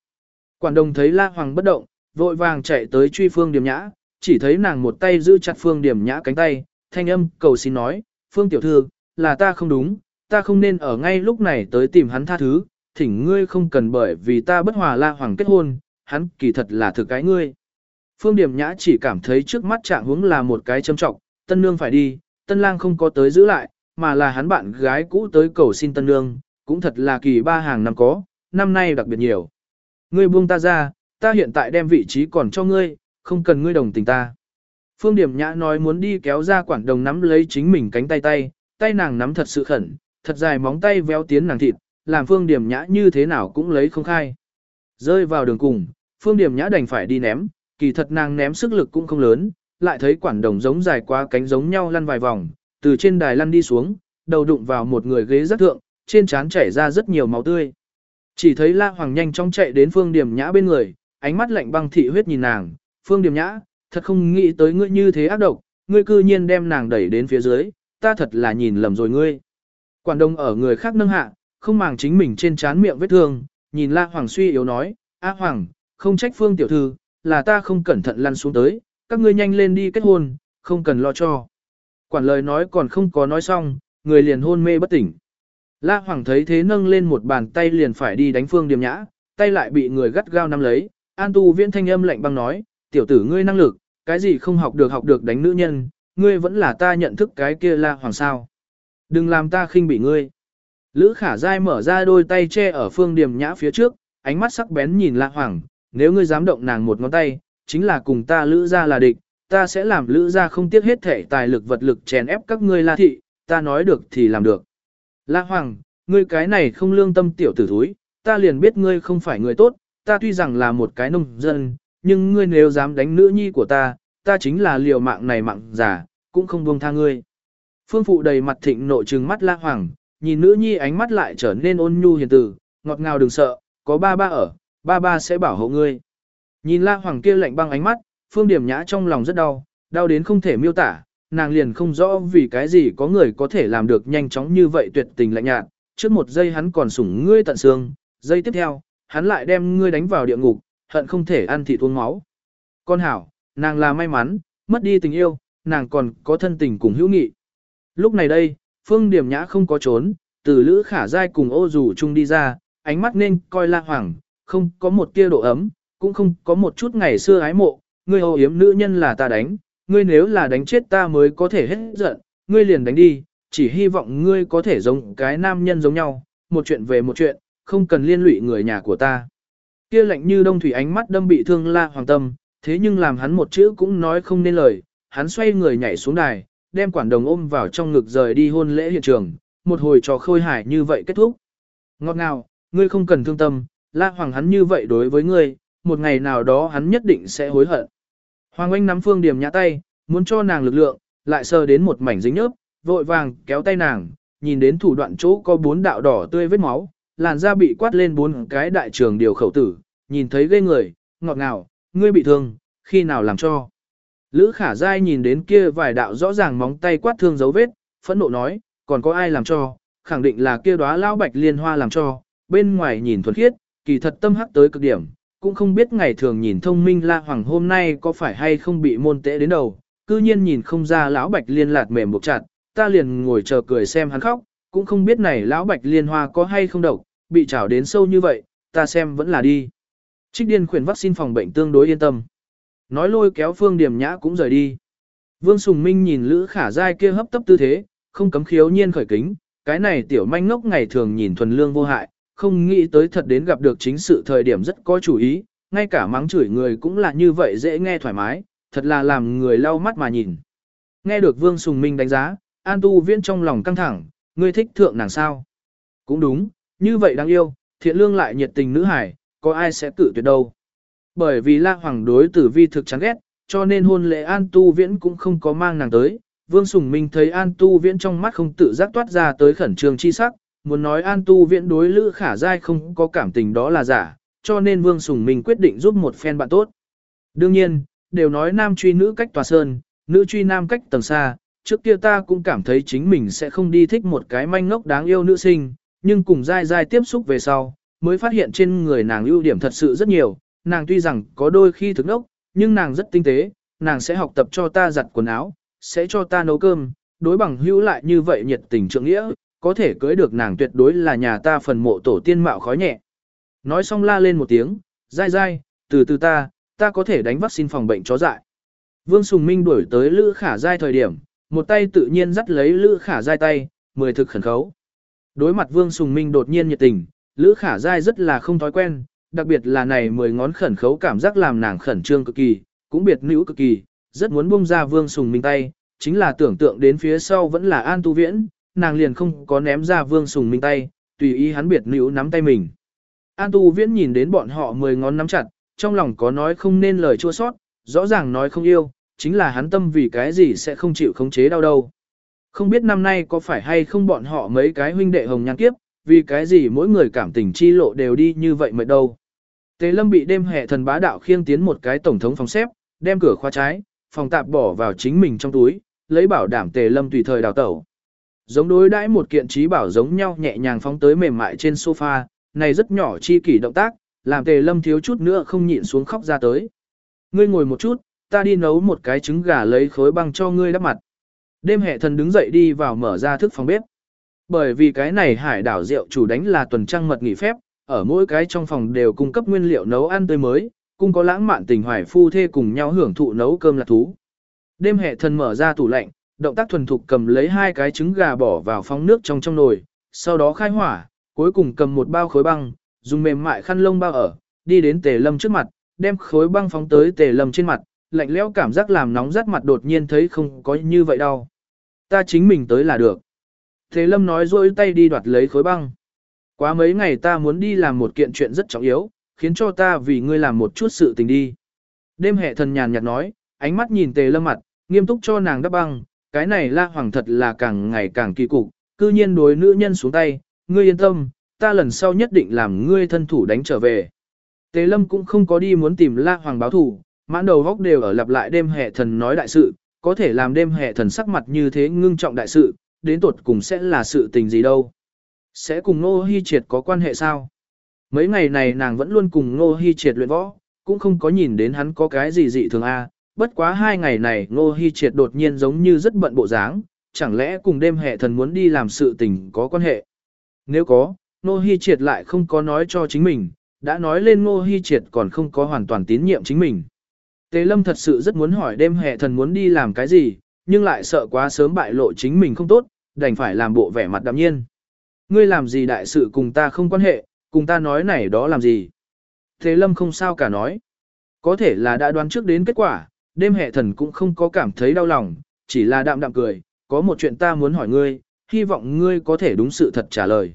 Quản đồng thấy La Hoàng bất động, vội vàng chạy tới truy Phương Điểm Nhã, chỉ thấy nàng một tay giữ chặt Phương Điểm Nhã cánh tay, thanh âm cầu xin nói, Phương Tiểu Thư, là ta không đúng, ta không nên ở ngay lúc này tới tìm hắn tha thứ, thỉnh ngươi không cần bởi vì ta bất hòa La Hoàng kết hôn, hắn kỳ thật là thực cái ngươi. Phương Điểm Nhã chỉ cảm thấy trước mắt trạng hướng là một cái châm trọng, tân nương phải đi, tân lang không có tới giữ lại, mà là hắn bạn gái cũ tới cầu xin tân nương, cũng thật là kỳ ba hàng năm có, năm nay đặc biệt nhiều. Ngươi buông ta ra, ta hiện tại đem vị trí còn cho ngươi, không cần ngươi đồng tình ta. Phương Điểm Nhã nói muốn đi kéo ra quản đồng nắm lấy chính mình cánh tay tay, tay nàng nắm thật sự khẩn, thật dài móng tay véo tiến nàng thịt, làm Phương Điểm Nhã như thế nào cũng lấy không khai. Rơi vào đường cùng, Phương Điểm Nhã đành phải đi ném, kỳ thật nàng ném sức lực cũng không lớn, lại thấy quản đồng giống dài quá cánh giống nhau lăn vài vòng, từ trên đài lăn đi xuống, đầu đụng vào một người ghế rất thượng, trên trán chảy ra rất nhiều máu tươi. Chỉ thấy La Hoàng nhanh chóng chạy đến Phương Điểm Nhã bên người, ánh mắt lạnh băng thị huyết nhìn nàng, Phương Điểm Nhã, thật không nghĩ tới ngươi như thế ác độc, ngươi cư nhiên đem nàng đẩy đến phía dưới, ta thật là nhìn lầm rồi ngươi. Quản đông ở người khác nâng hạ, không màng chính mình trên trán miệng vết thương, nhìn La Hoàng suy yếu nói, A Hoàng, không trách Phương Tiểu Thư, là ta không cẩn thận lăn xuống tới, các ngươi nhanh lên đi kết hôn, không cần lo cho. Quản lời nói còn không có nói xong, người liền hôn mê bất tỉnh. La Hoàng thấy thế nâng lên một bàn tay liền phải đi đánh Phương Điềm Nhã, tay lại bị người gắt gao nắm lấy, An Tu Viễn thanh âm lạnh băng nói, tiểu tử ngươi năng lực, cái gì không học được học được đánh nữ nhân, ngươi vẫn là ta nhận thức cái kia La Hoàng sao. Đừng làm ta khinh bị ngươi. Lữ khả Giai mở ra đôi tay che ở Phương Điềm Nhã phía trước, ánh mắt sắc bén nhìn La Hoàng, nếu ngươi dám động nàng một ngón tay, chính là cùng ta Lữ ra là địch, ta sẽ làm Lữ ra không tiếc hết thể tài lực vật lực chèn ép các ngươi La Thị, ta nói được thì làm được. La Hoàng, ngươi cái này không lương tâm tiểu tử thúi, ta liền biết ngươi không phải người tốt, ta tuy rằng là một cái nông dân, nhưng ngươi nếu dám đánh nữ nhi của ta, ta chính là liều mạng này mạng giả, cũng không buông tha ngươi. Phương phụ đầy mặt thịnh nộ trừng mắt La Hoàng, nhìn nữ nhi ánh mắt lại trở nên ôn nhu hiền từ, ngọt ngào đừng sợ, có ba ba ở, ba ba sẽ bảo hộ ngươi. Nhìn La Hoàng kia lạnh băng ánh mắt, Phương Điểm Nhã trong lòng rất đau, đau đến không thể miêu tả, nàng liền không rõ vì cái gì có người có thể làm được nhanh chóng như vậy tuyệt tình lạnh nhạt, trước một giây hắn còn sủng ngươi tận xương, giây tiếp theo, hắn lại đem ngươi đánh vào địa ngục, hận không thể ăn thịt uống máu. Con hảo, nàng là may mắn, mất đi tình yêu, nàng còn có thân tình cùng hữu nghị. Lúc này đây, Phương Điểm Nhã không có trốn, từ Lữ Khả Giai cùng ô dù chung đi ra, ánh mắt nên coi La Hoàng, không có một tia độ ấm, cũng không có một chút ngày xưa ái mộ, ngươi hầu yếm nữ nhân là ta đánh, ngươi nếu là đánh chết ta mới có thể hết giận, ngươi liền đánh đi, chỉ hy vọng ngươi có thể giống cái nam nhân giống nhau, một chuyện về một chuyện, không cần liên lụy người nhà của ta. Kia lạnh như đông thủy ánh mắt đâm bị thương la hoàng tâm, thế nhưng làm hắn một chữ cũng nói không nên lời, hắn xoay người nhảy xuống đài, đem quản đồng ôm vào trong ngực rời đi hôn lễ hiện trường, một hồi trò khôi hài như vậy kết thúc. Ngọt ngào, ngươi không cần thương tâm, la hoàng hắn như vậy đối với ngươi, một ngày nào đó hắn nhất định sẽ hối hận. Hoàng Anh nắm Phương Điểm nhã tay, muốn cho nàng lực lượng, lại sờ đến một mảnh dính nhớp, vội vàng kéo tay nàng, nhìn đến thủ đoạn chỗ có bốn đạo đỏ tươi vết máu, làn da bị quát lên bốn cái đại trường điều khẩu tử, nhìn thấy ghê người, ngọt ngào, ngươi bị thương, khi nào làm cho. Lữ khả dai nhìn đến kia vài đạo rõ ràng móng tay quát thương dấu vết, phẫn nộ nói, còn có ai làm cho, khẳng định là kia đóa lao bạch liên hoa làm cho, bên ngoài nhìn thuần khiết, kỳ thật tâm hắc tới cực điểm, cũng không biết ngày thường nhìn thông minh la hoàng hôm nay có phải hay không bị môn tễ đến đầu, cư nhiên nhìn không ra lão bạch liên lạt mềm buộc chặt, ta liền ngồi chờ cười xem hắn khóc, cũng không biết này lão bạch liên hoa có hay không độc, bị trảo đến sâu như vậy, ta xem vẫn là đi. Trích điên khuyển vaccine phòng bệnh tương đối yên tâm. Nói lôi kéo phương điểm nhã cũng rời đi. Vương Sùng Minh nhìn Lữ Khả Giai kia hấp tấp tư thế, không cấm khiếu nhiên khởi kính, cái này tiểu manh ngốc ngày thường nhìn thuần lương vô hại, không nghĩ tới thật đến gặp được chính sự thời điểm rất có chủ ý, ngay cả mắng chửi người cũng là như vậy dễ nghe thoải mái, thật là làm người lau mắt mà nhìn. Nghe được Vương Sùng Minh đánh giá, An Tu Viễn trong lòng căng thẳng, ngươi thích thượng nàng sao? Cũng đúng, như vậy đáng yêu, thiện lương lại nhiệt tình nữ hải, có ai sẽ cự tuyệt đâu. Bởi vì La Hoàng đối tử vi thực chán ghét, cho nên hôn lễ An Tu Viễn cũng không có mang nàng tới. Vương Sùng Minh thấy An Tu Viễn trong mắt không tự giác toát ra tới khẩn trương chi sắc, muốn nói An Tu Viễn đối Lữ Khả Giai không có cảm tình đó là giả, cho nên Vương Sùng Minh quyết định giúp một phen bạn tốt. Đương nhiên, đều nói nam truy nữ cách tòa sơn, nữ truy nam cách tầng xa, trước kia ta cũng cảm thấy chính mình sẽ không đi thích một cái manh ngốc đáng yêu nữ sinh, nhưng cùng dai dai tiếp xúc về sau, mới phát hiện trên người nàng ưu điểm thật sự rất nhiều, nàng tuy rằng có đôi khi thức ngốc, nhưng nàng rất tinh tế, nàng sẽ học tập cho ta giặt quần áo, sẽ cho ta nấu cơm, đối bằng hữu lại như vậy nhiệt tình trượng nghĩa, có thể cưới được nàng tuyệt đối là nhà ta phần mộ tổ tiên mạo khói nhẹ. Nói xong la lên một tiếng, dai dai, từ từ ta, ta có thể đánh vaccine phòng bệnh chó dại. Vương Sùng Minh đuổi tới Lữ Khả Giai thời điểm, một tay tự nhiên dắt lấy Lữ Khả Giai tay, mười thực khẩn khấu. Đối mặt Vương Sùng Minh đột nhiên nhiệt tình, Lữ Khả Giai rất là không thói quen, đặc biệt là này mười ngón khẩn khấu cảm giác làm nàng khẩn trương cực kỳ, cũng biệt nữ cực kỳ, rất muốn buông ra Vương Sùng Minh tay, chính là tưởng tượng đến phía sau vẫn là An Tu Viễn, nàng liền không có ném ra Vương Sùng Minh tay, tùy ý hắn biệt nữ nắm tay mình. An Tu Viễn nhìn đến bọn họ mười ngón nắm chặt, trong lòng có nói không nên lời chua sót, rõ ràng nói không yêu, chính là hắn tâm vì cái gì sẽ không chịu khống chế đau đâu. Không biết năm nay có phải hay không bọn họ mấy cái huynh đệ hồng nhan kiếp, vì cái gì mỗi người cảm tình chi lộ đều đi như vậy mệt đâu. Tề Lâm bị đêm hệ thần bá đạo khiêng tiến một cái tổng thống phòng xếp, đem cửa khóa trái, phòng tạp bỏ vào chính mình trong túi, lấy bảo đảm Tề Lâm tùy thời đào tẩu. Giống đối đãi một kiện trí bảo giống nhau nhẹ nhàng phóng tới mềm mại trên sofa, này rất nhỏ chi kỷ động tác, làm Tề Lâm thiếu chút nữa không nhịn xuống khóc ra tới. Ngươi ngồi một chút, ta đi nấu một cái trứng gà lấy khối băng cho ngươi đắp mặt. Đêm hệ thần đứng dậy đi vào mở ra thức phòng bếp. Bởi vì cái này hải đảo rượu chủ đánh là tuần trăng mật nghỉ phép, ở mỗi cái trong phòng đều cung cấp nguyên liệu nấu ăn tươi mới, cung có lãng mạn tình hoài phu thê cùng nhau hưởng thụ nấu cơm là thú. Đêm hệ thần mở ra tủ lạnh, động tác thuần thục cầm lấy hai cái trứng gà bỏ vào phóng nước trong trong nồi, sau đó khai hỏa, cuối cùng cầm một bao khối băng, dùng mềm mại khăn lông bao ở, đi đến tề lâm trước mặt, đem khối băng phóng tới tề lâm trên mặt, lạnh lẽo cảm giác làm nóng rát mặt đột nhiên thấy không có như vậy đâu. Ta chính mình tới là được. Tề lâm nói rồi tay đi đoạt lấy khối băng. Quá mấy ngày ta muốn đi làm một kiện chuyện rất trọng yếu, khiến cho ta vì ngươi làm một chút sự tình đi. Đêm hệ thần nhàn nhạt nói, ánh mắt nhìn tề lâm mặt, nghiêm túc cho nàng đắp băng, cái này la hoàng thật là càng ngày càng kỳ cục, cư nhiên đối nữ nhân xuống tay, ngươi yên tâm, ta lần sau nhất định làm ngươi thân thủ đánh trở về. tế lâm cũng không có đi muốn tìm la hoàng báo thủ, mãn đầu góc đều ở lặp lại đêm hệ thần nói đại sự, có thể làm đêm hệ thần sắc mặt như thế ngưng trọng đại sự, đến tột cùng sẽ là sự tình gì đâu. Sẽ cùng Ngô Hi Triệt có quan hệ sao? Mấy ngày này nàng vẫn luôn cùng Ngô Hi Triệt luyện võ, cũng không có nhìn đến hắn có cái gì dị thường a. Bất quá hai ngày này Ngô Hi Triệt đột nhiên giống như rất bận bộ dáng, chẳng lẽ cùng đêm hệ thần muốn đi làm sự tình có quan hệ? Nếu có, Ngô Hi Triệt lại không có nói cho chính mình, đã nói lên Ngô Hi Triệt còn không có hoàn toàn tín nhiệm chính mình. Tề Lâm thật sự rất muốn hỏi đêm hệ thần muốn đi làm cái gì, nhưng lại sợ quá sớm bại lộ chính mình không tốt, đành phải làm bộ vẻ mặt đạm nhiên. Ngươi làm gì đại sự cùng ta không quan hệ, cùng ta nói này đó làm gì. Thế lâm không sao cả nói. Có thể là đã đoán trước đến kết quả, đêm hệ thần cũng không có cảm thấy đau lòng, chỉ là đạm đạm cười, có một chuyện ta muốn hỏi ngươi, hy vọng ngươi có thể đúng sự thật trả lời.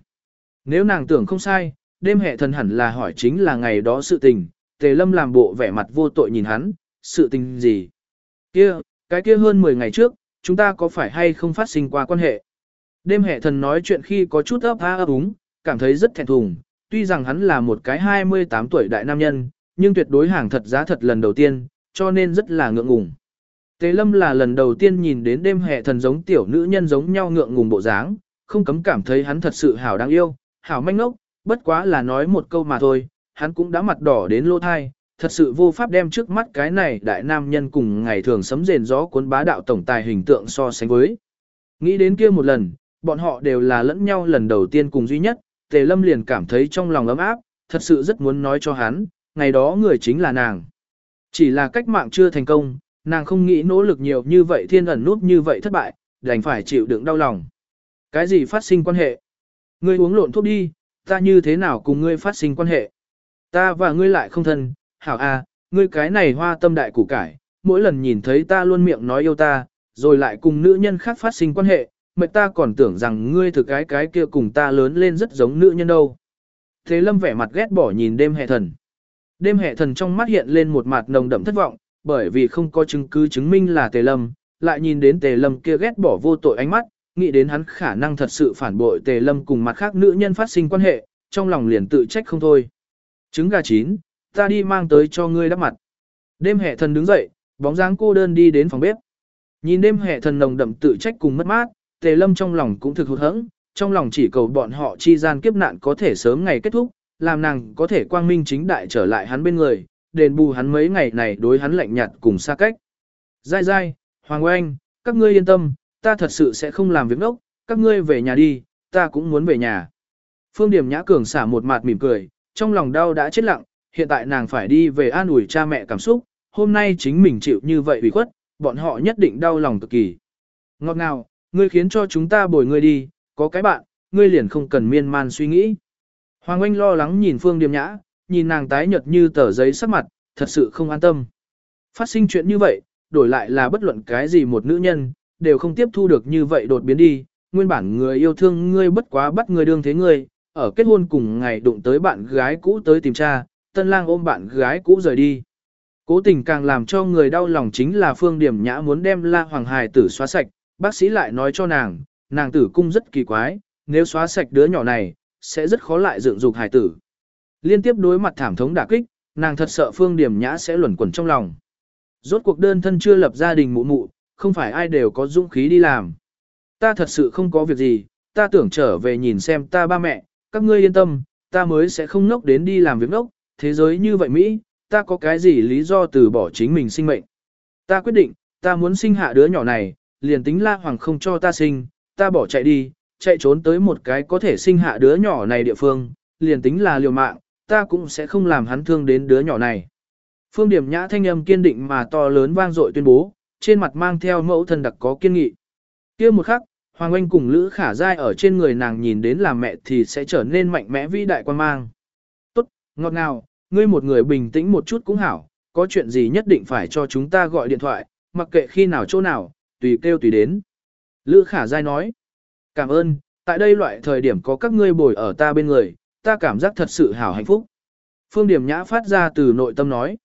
Nếu nàng tưởng không sai, đêm hệ thần hẳn là hỏi chính là ngày đó sự tình, tề lâm làm bộ vẻ mặt vô tội nhìn hắn, sự tình gì? Kia, cái kia hơn 10 ngày trước, chúng ta có phải hay không phát sinh qua quan hệ? Đêm hệ thần nói chuyện khi có chút ấp há ấp úng, cảm thấy rất thẹn thùng, tuy rằng hắn là một cái 28 tuổi đại nam nhân, nhưng tuyệt đối hàng thật giá thật lần đầu tiên, cho nên rất là ngượng ngùng. Tế lâm là lần đầu tiên nhìn đến đêm hệ thần giống tiểu nữ nhân giống nhau ngượng ngùng bộ dáng, không cấm cảm thấy hắn thật sự hảo đáng yêu, hảo manh ngốc, bất quá là nói một câu mà thôi, hắn cũng đã mặt đỏ đến lỗ thai, thật sự vô pháp đem trước mắt cái này đại nam nhân cùng ngày thường sấm rền gió cuốn bá đạo tổng tài hình tượng so sánh với. Nghĩ đến kia một lần, bọn họ đều là lẫn nhau lần đầu tiên cùng duy nhất, Tề Lâm liền cảm thấy trong lòng ấm áp, thật sự rất muốn nói cho hắn, ngày đó người chính là nàng. Chỉ là cách mạng chưa thành công, nàng không nghĩ nỗ lực nhiều như vậy thiên ẩn nút như vậy thất bại, đành phải chịu đựng đau lòng. Cái gì phát sinh quan hệ? Ngươi uống lộn thuốc đi, ta như thế nào cùng ngươi phát sinh quan hệ? Ta và ngươi lại không thân, hảo a, à, ngươi cái này hoa tâm đại củ cải, mỗi lần nhìn thấy ta luôn miệng nói yêu ta, rồi lại cùng nữ nhân khác phát sinh quan hệ, mệt ta còn tưởng rằng ngươi thực cái cái kia cùng ta lớn lên rất giống nữ nhân đâu. Thế lâm vẻ mặt ghét bỏ nhìn đêm hệ thần. Đêm hệ thần trong mắt hiện lên một mặt nồng đậm thất vọng, bởi vì không có chứng cứ chứng minh là tề lâm, lại nhìn đến tề lâm kia ghét bỏ vô tội ánh mắt, nghĩ đến hắn khả năng thật sự phản bội tề lâm cùng mặt khác nữ nhân phát sinh quan hệ, trong lòng liền tự trách không thôi. Trứng gà chín, ta đi mang tới cho ngươi đắp mặt. Đêm hệ thần đứng dậy, bóng dáng cô đơn đi đến phòng bếp. Nhìn đêm hệ thần nồng đậm tự trách cùng mất mát, tề lâm trong lòng cũng thực hụt hẫng, trong lòng chỉ cầu bọn họ chi gian kiếp nạn có thể sớm ngày kết thúc, làm nàng có thể quang minh chính đại trở lại hắn bên người, đền bù hắn mấy ngày này đối hắn lạnh nhạt cùng xa cách. Dai dai, Hoàng Oanh, các ngươi yên tâm, ta thật sự sẽ không làm việc nốc, các ngươi về nhà đi, ta cũng muốn về nhà. Phương Điểm Nhã Cường xả một mặt mỉm cười, trong lòng đau đã chết lặng, hiện tại nàng phải đi về an ủi cha mẹ cảm xúc, hôm nay chính mình chịu như vậy ủy khuất, bọn họ nhất định đau lòng cực kỳ. Ngọt ngào, ngươi khiến cho chúng ta bồi ngươi đi, có cái bạn, ngươi liền không cần miên man suy nghĩ. Hoàng Anh lo lắng nhìn Phương Điềm Nhã, nhìn nàng tái nhợt như tờ giấy sắc mặt, thật sự không an tâm. Phát sinh chuyện như vậy, đổi lại là bất luận cái gì một nữ nhân, đều không tiếp thu được như vậy đột biến đi, nguyên bản người yêu thương ngươi bất quá bắt người đương thế ngươi, ở kết hôn cùng ngày đụng tới bạn gái cũ tới tìm cha, tân lang ôm bạn gái cũ rời đi. Cố tình càng làm cho người đau lòng chính là Phương Điểm Nhã muốn đem La Hoàng Hải tử xóa sạch, bác sĩ lại nói cho nàng, nàng tử cung rất kỳ quái, nếu xóa sạch đứa nhỏ này, sẽ rất khó lại dựng dục hải tử. Liên tiếp đối mặt thảm thống đả kích, nàng thật sợ Phương Điểm Nhã sẽ luẩn quẩn trong lòng. Rốt cuộc đơn thân chưa lập gia đình mụ mụ, không phải ai đều có dũng khí đi làm. Ta thật sự không có việc gì, ta tưởng trở về nhìn xem ta ba mẹ, các ngươi yên tâm, ta mới sẽ không nốc đến đi làm việc nốc, thế giới như vậy Mỹ, ta có cái gì lý do từ bỏ chính mình sinh mệnh. Ta quyết định, ta muốn sinh hạ đứa nhỏ này, liền tính la hoàng không cho ta sinh, ta bỏ chạy đi, chạy trốn tới một cái có thể sinh hạ đứa nhỏ này địa phương, liền tính là liều mạng, ta cũng sẽ không làm hắn thương đến đứa nhỏ này. Phương điểm nhã thanh âm kiên định mà to lớn vang dội tuyên bố, trên mặt mang theo mẫu thân đặc có kiên nghị. kia một khắc, Hoàng Anh cùng Lữ Khả Giai ở trên người nàng nhìn đến là mẹ thì sẽ trở nên mạnh mẽ vĩ đại quan mang. Tốt, ngọt ngào, ngươi một người bình tĩnh một chút cũng hảo, có chuyện gì nhất định phải cho chúng ta gọi điện thoại, mặc kệ khi nào chỗ nào, tùy kêu tùy đến. Lữ Khả Giai nói, cảm ơn, tại đây loại thời điểm có các ngươi bồi ở ta bên người, ta cảm giác thật sự hảo hạnh phúc. Phương Điểm Nhã phát ra từ nội tâm nói,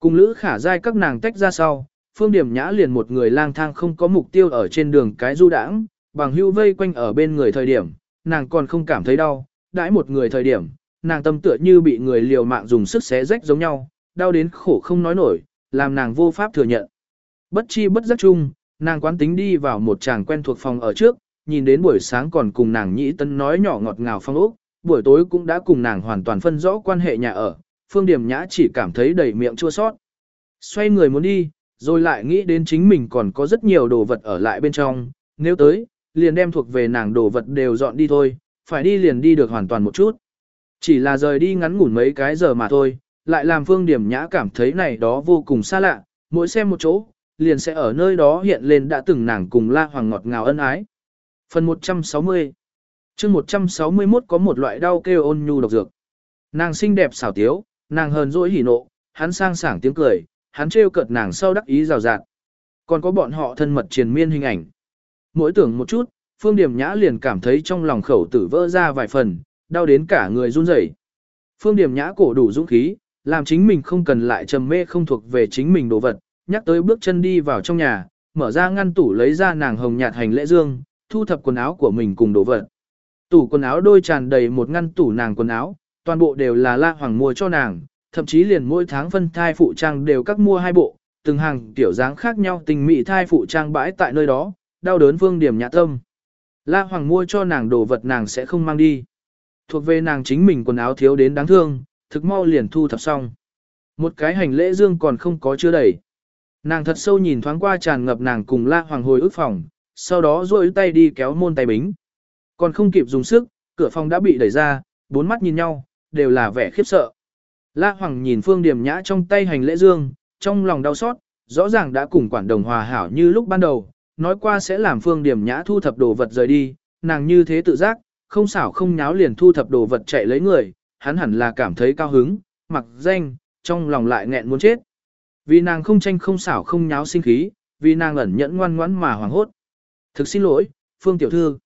cùng Lữ Khả Giai các nàng tách ra sau, Phương Điểm Nhã liền một người lang thang không có mục tiêu ở trên đường cái du đãng, bằng hưu vây quanh ở bên người thời điểm, nàng còn không cảm thấy đau, đãi một người thời điểm, nàng tâm tựa như bị người liều mạng dùng sức xé rách giống nhau, đau đến khổ không nói nổi, làm nàng vô pháp thừa nhận. Bất chi bất giác chung, nàng quán tính đi vào một chàng quen thuộc phòng ở trước, nhìn đến buổi sáng còn cùng nàng nhĩ tân nói nhỏ ngọt ngào phong ốc, buổi tối cũng đã cùng nàng hoàn toàn phân rõ quan hệ nhà ở, phương điểm nhã chỉ cảm thấy đầy miệng chua sót. Xoay người muốn đi, rồi lại nghĩ đến chính mình còn có rất nhiều đồ vật ở lại bên trong, nếu tới, liền đem thuộc về nàng đồ vật đều dọn đi thôi, phải đi liền đi được hoàn toàn một chút. Chỉ là rời đi ngắn ngủn mấy cái giờ mà thôi, lại làm phương điểm nhã cảm thấy này đó vô cùng xa lạ, mỗi xem một chỗ, liền sẽ ở nơi đó hiện lên đã từng nàng cùng la hoàng ngọt ngào ân ái. Phần 160 chương 161 có một loại đau kêu ôn nhu độc dược. Nàng xinh đẹp xảo tiếu, nàng hờn dỗi hỉ nộ, hắn sang sảng tiếng cười, hắn trêu cợt nàng sau đắc ý rào rạt. Còn có bọn họ thân mật triền miên hình ảnh. Mỗi tưởng một chút, Phương Điểm Nhã liền cảm thấy trong lòng khẩu tử vỡ ra vài phần, đau đến cả người run rẩy. Phương Điểm Nhã cổ đủ dũng khí, làm chính mình không cần lại trầm mê không thuộc về chính mình đồ vật, nhắc tới bước chân đi vào trong nhà, mở ra ngăn tủ lấy ra nàng hồng nhạt hành lễ dương, thu thập quần áo của mình cùng đồ vật. Tủ quần áo đôi tràn đầy một ngăn tủ nàng quần áo, toàn bộ đều là La Hoàng mua cho nàng, thậm chí liền mỗi tháng phân thai phụ trang đều các mua hai bộ, từng hàng tiểu dáng khác nhau tình mị thai phụ trang bãi tại nơi đó, đau đớn vương Điểm Nhã tâm. La Hoàng mua cho nàng đồ vật nàng sẽ không mang đi. Thuộc về nàng chính mình quần áo thiếu đến đáng thương, thực mau liền thu thập xong. Một cái hành lễ dương còn không có chưa đầy. Nàng thật sâu nhìn thoáng qua tràn ngập nàng cùng La Hoàng hồi ức phòng, sau đó duỗi tay đi kéo môn tay bính. Còn không kịp dùng sức, cửa phòng đã bị đẩy ra, bốn mắt nhìn nhau, đều là vẻ khiếp sợ. La Hoàng nhìn Phương Điềm Nhã trong tay hành lễ dương, trong lòng đau xót, rõ ràng đã cùng quản đồng hòa hảo như lúc ban đầu, nói qua sẽ làm Phương Điềm Nhã thu thập đồ vật rời đi, nàng như thế tự giác, không xảo không nháo liền thu thập đồ vật chạy lấy người, hắn hẳn là cảm thấy cao hứng, mặc danh, trong lòng lại nghẹn muốn chết. Vì nàng không tranh không xảo không nháo sinh khí, vì nàng ẩn nhẫn ngoan ngoãn mà hoàng hốt. Thực xin lỗi, Phương Tiểu Thư.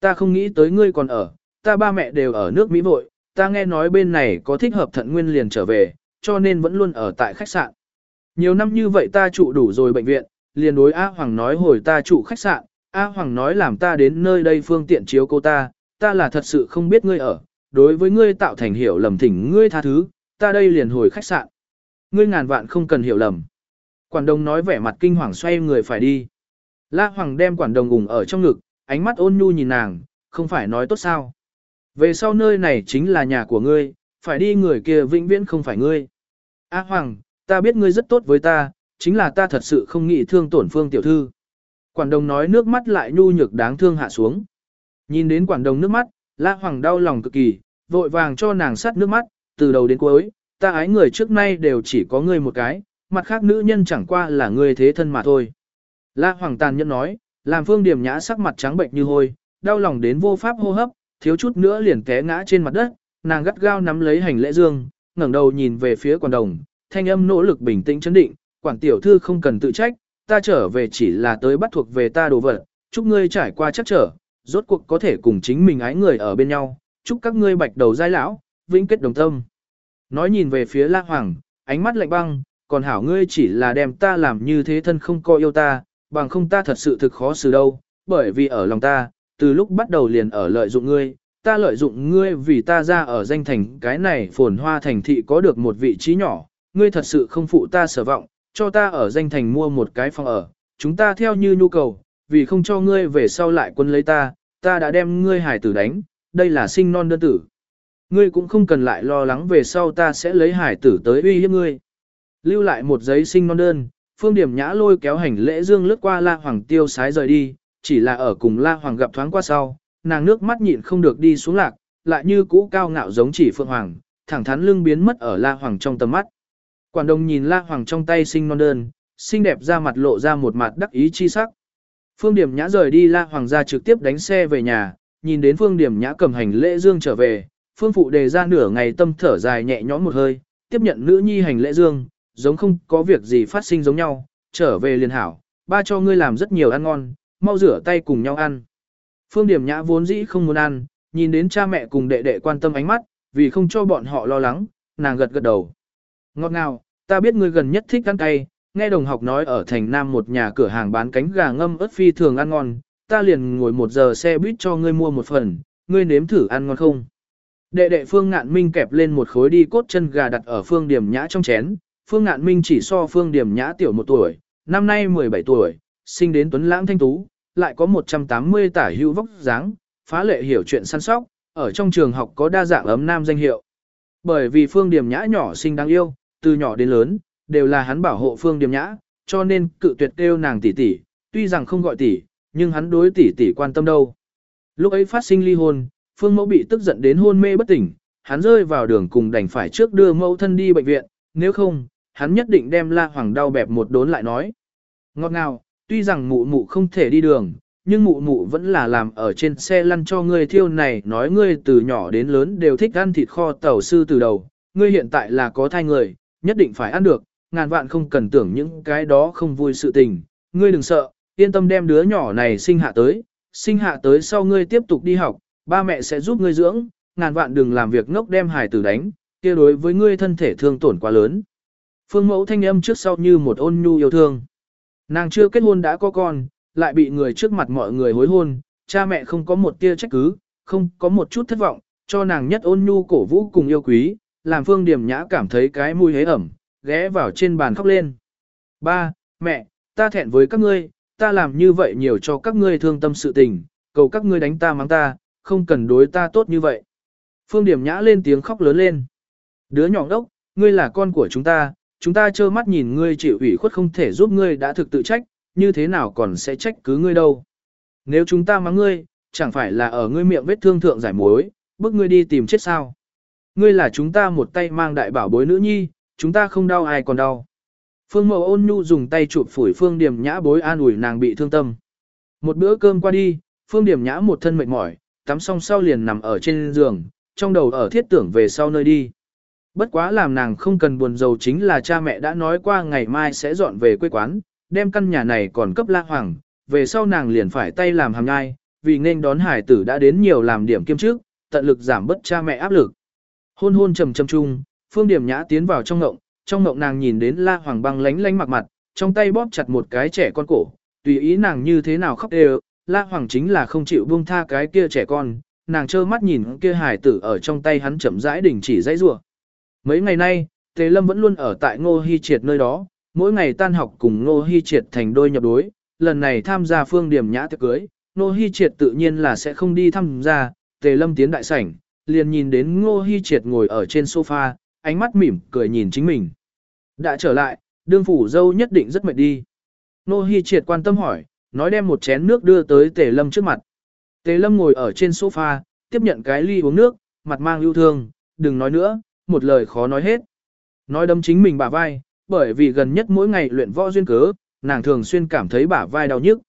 Ta không nghĩ tới ngươi còn ở, ta ba mẹ đều ở nước Mỹ vội, ta nghe nói bên này có thích hợp thận nguyên liền trở về, cho nên vẫn luôn ở tại khách sạn. Nhiều năm như vậy ta trụ đủ rồi bệnh viện, liền đối A Hoàng nói hồi ta trụ khách sạn, A Hoàng nói làm ta đến nơi đây phương tiện chiếu cô ta, ta là thật sự không biết ngươi ở, đối với ngươi tạo thành hiểu lầm thỉnh ngươi tha thứ, ta đây liền hồi khách sạn. Ngươi ngàn vạn không cần hiểu lầm. Quản Đông nói vẻ mặt kinh hoàng xoay người phải đi. La Hoàng đem quản đồng ủng ở trong ngực, ánh mắt ôn nhu nhìn nàng, không phải nói tốt sao. Về sau nơi này chính là nhà của ngươi, phải đi người kia vĩnh viễn không phải ngươi. A Hoàng, ta biết ngươi rất tốt với ta, chính là ta thật sự không nghĩ thương tổn phương tiểu thư. Quản đồng nói nước mắt lại nhu nhược đáng thương hạ xuống. Nhìn đến quản đồng nước mắt, La Hoàng đau lòng cực kỳ, vội vàng cho nàng sát nước mắt, từ đầu đến cuối, ta ái người trước nay đều chỉ có ngươi một cái, mặt khác nữ nhân chẳng qua là ngươi thế thân mà thôi. La Hoàng tàn nhẫn nói, làm phương điểm nhã sắc mặt trắng bệnh như hôi, đau lòng đến vô pháp hô hấp, thiếu chút nữa liền té ngã trên mặt đất, nàng gắt gao nắm lấy hành lễ dương, ngẩng đầu nhìn về phía quản đồng, thanh âm nỗ lực bình tĩnh chấn định, quản tiểu thư không cần tự trách, ta trở về chỉ là tới bắt thuộc về ta đồ vật, chúc ngươi trải qua chắc trở, rốt cuộc có thể cùng chính mình ái người ở bên nhau, chúc các ngươi bạch đầu giai lão, vĩnh kết đồng tâm. Nói nhìn về phía La Hoàng, ánh mắt lạnh băng, còn hảo ngươi chỉ là đem ta làm như thế thân không coi yêu ta, bằng không ta thật sự thực khó xử đâu, bởi vì ở lòng ta, từ lúc bắt đầu liền ở lợi dụng ngươi, ta lợi dụng ngươi vì ta ra ở danh thành cái này phồn hoa thành thị có được một vị trí nhỏ, ngươi thật sự không phụ ta sở vọng, cho ta ở danh thành mua một cái phòng ở, chúng ta theo như nhu cầu, vì không cho ngươi về sau lại quân lấy ta, ta đã đem ngươi hải tử đánh, đây là sinh non đơn tử. Ngươi cũng không cần lại lo lắng về sau ta sẽ lấy hải tử tới uy hiếp ngươi. Lưu lại một giấy sinh non đơn, phương điểm nhã lôi kéo hành lễ dương lướt qua la hoàng tiêu sái rời đi, chỉ là ở cùng la hoàng gặp thoáng qua sau, nàng nước mắt nhịn không được đi xuống lạc, lại như cũ cao ngạo giống chỉ phượng hoàng, thẳng thắn lưng biến mất ở la hoàng trong tầm mắt. Quản đồng nhìn la hoàng trong tay sinh non đơn, xinh đẹp ra mặt lộ ra một mặt đắc ý chi sắc. Phương Điểm Nhã rời đi La Hoàng gia trực tiếp đánh xe về nhà, nhìn đến Phương Điểm Nhã cầm hành lễ dương trở về, Phương Phụ đề ra nửa ngày tâm thở dài nhẹ nhõm một hơi, tiếp nhận nữ nhi hành lễ dương, giống không có việc gì phát sinh giống nhau, trở về liền hảo, ba cho ngươi làm rất nhiều ăn ngon, mau rửa tay cùng nhau ăn. Phương Điểm Nhã vốn dĩ không muốn ăn, nhìn đến cha mẹ cùng đệ đệ quan tâm ánh mắt, vì không cho bọn họ lo lắng, nàng gật gật đầu. Ngọt ngào, ta biết ngươi gần nhất thích ăn cay, nghe đồng học nói ở thành Nam một nhà cửa hàng bán cánh gà ngâm ớt phi thường ăn ngon, ta liền ngồi một giờ xe buýt cho ngươi mua một phần, ngươi nếm thử ăn ngon không? Đệ đệ Phương Ngạn Minh kẹp lên một khối đi cốt chân gà đặt ở Phương Điểm Nhã trong chén, Phương Ngạn Minh chỉ so Phương Điểm Nhã tiểu một tuổi, năm nay 17 tuổi, sinh đến tuấn lãng thanh tú, lại có 180 tả hữu vóc dáng, phá lệ hiểu chuyện săn sóc, ở trong trường học có đa dạng ấm nam danh hiệu. Bởi vì Phương Điểm Nhã nhỏ xinh đáng yêu, từ nhỏ đến lớn, đều là hắn bảo hộ Phương Điểm Nhã, cho nên cự tuyệt kêu nàng tỷ tỷ, tuy rằng không gọi tỷ, nhưng hắn đối tỷ tỷ quan tâm đâu. Lúc ấy phát sinh ly hôn, Phương Mẫu bị tức giận đến hôn mê bất tỉnh, hắn rơi vào đường cùng đành phải trước đưa mẫu thân đi bệnh viện, nếu không, hắn nhất định đem La Hoàng đau bẹp một đốn lại nói. Ngọt ngào, tuy rằng mụ mụ không thể đi đường, nhưng mụ mụ vẫn là làm ở trên xe lăn cho ngươi thiêu này, nói ngươi từ nhỏ đến lớn đều thích ăn thịt kho tàu sư từ đầu, ngươi hiện tại là có thai người, nhất định phải ăn được, ngàn vạn không cần tưởng những cái đó không vui sự tình, ngươi đừng sợ, yên tâm đem đứa nhỏ này sinh hạ tới, sinh hạ tới sau ngươi tiếp tục đi học, ba mẹ sẽ giúp ngươi dưỡng, ngàn vạn đừng làm việc ngốc đem hài tử đánh, kia đối với ngươi thân thể thương tổn quá lớn. Phương mẫu thanh âm trước sau như một ôn nhu yêu thương. Nàng chưa kết hôn đã có con, lại bị người trước mặt mọi người hối hôn, cha mẹ không có một tia trách cứ, không có một chút thất vọng, cho nàng nhất ôn nhu cổ vũ cùng yêu quý, làm phương điểm nhã cảm thấy cái mùi hế ẩm, ghé vào trên bàn khóc lên. Ba, mẹ, ta thẹn với các ngươi, ta làm như vậy nhiều cho các ngươi thương tâm sự tình, cầu các ngươi đánh ta mắng ta, không cần đối ta tốt như vậy. Phương điểm nhã lên tiếng khóc lớn lên. Đứa nhỏ đốc, ngươi là con của chúng ta, chúng ta trơ mắt nhìn ngươi chịu ủy khuất không thể giúp ngươi đã thực tự trách, như thế nào còn sẽ trách cứ ngươi đâu. nếu chúng ta mắng ngươi, chẳng phải là ở ngươi miệng vết thương thượng giải mối, bức ngươi đi tìm chết sao. Ngươi là chúng ta một tay mang đại bảo bối nữ nhi, chúng ta không đau ai còn đau. Phương Mậu ôn nhu dùng tay chụp phủi Phương Điểm Nhã bối an ủi nàng bị thương tâm. Một bữa cơm qua đi, Phương Điểm Nhã một thân mệt mỏi, tắm xong sau liền nằm ở trên giường, trong đầu ở thiết tưởng về sau nơi đi. Bất quá làm nàng không cần buồn giàu chính là cha mẹ đã nói qua ngày mai sẽ dọn về quê quán, đem căn nhà này còn cấp la hoàng, về sau nàng liền phải tay làm hàm nhai, vì nên đón hải tử đã đến nhiều làm điểm kiêm trước, tận lực giảm bớt cha mẹ áp lực. Hôn hôn trầm trầm chung, phương điểm nhã tiến vào trong ngộng, trong ngộng nàng nhìn đến la hoàng băng lánh lánh mặt mặt, trong tay bóp chặt một cái trẻ con cổ, tùy ý nàng như thế nào khóc đều, la hoàng chính là không chịu buông tha cái kia trẻ con, nàng trơ mắt nhìn kia hải tử ở trong tay hắn chậm rãi đình chỉ dãy rủa. Mấy ngày nay, Tề Lâm vẫn luôn ở tại Ngô Hi Triệt nơi đó, mỗi ngày tan học cùng Ngô Hi Triệt thành đôi nhập đối, lần này tham gia phương điểm nhã tiệc cưới, Ngô Hi Triệt tự nhiên là sẽ không đi tham gia, Tề Lâm tiến đại sảnh, liền nhìn đến Ngô Hi Triệt ngồi ở trên sofa, ánh mắt mỉm cười nhìn chính mình. Đã trở lại, đương phủ dâu nhất định rất mệt đi. Ngô Hi Triệt quan tâm hỏi, nói đem một chén nước đưa tới Tề Lâm trước mặt. Tề Lâm ngồi ở trên sofa, tiếp nhận cái ly uống nước, mặt mang ưu thương, đừng nói nữa, một lời khó nói hết. Nói đâm chính mình bả vai, bởi vì gần nhất mỗi ngày luyện võ duyên cớ, nàng thường xuyên cảm thấy bả vai đau nhức.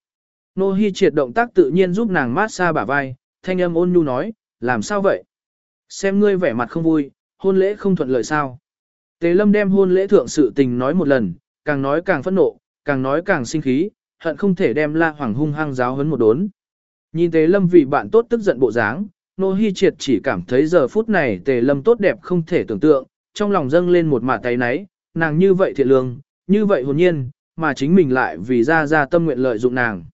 Nô Hi triệt động tác tự nhiên giúp nàng mát xa bả vai, thanh âm ôn nhu nói, làm sao vậy? Xem ngươi vẻ mặt không vui, hôn lễ không thuận lợi sao? Tế lâm đem hôn lễ thượng sự tình nói một lần, càng nói càng phẫn nộ, càng nói càng sinh khí, hận không thể đem la hoàng hung hăng giáo hấn một đốn. Nhìn tế lâm vì bạn tốt tức giận bộ dáng, Nô Hi Triệt chỉ cảm thấy giờ phút này tề lâm tốt đẹp không thể tưởng tượng, trong lòng dâng lên một mạt tay náy, nàng như vậy thiện lương, như vậy hồn nhiên, mà chính mình lại vì ra ra tâm nguyện lợi dụng nàng.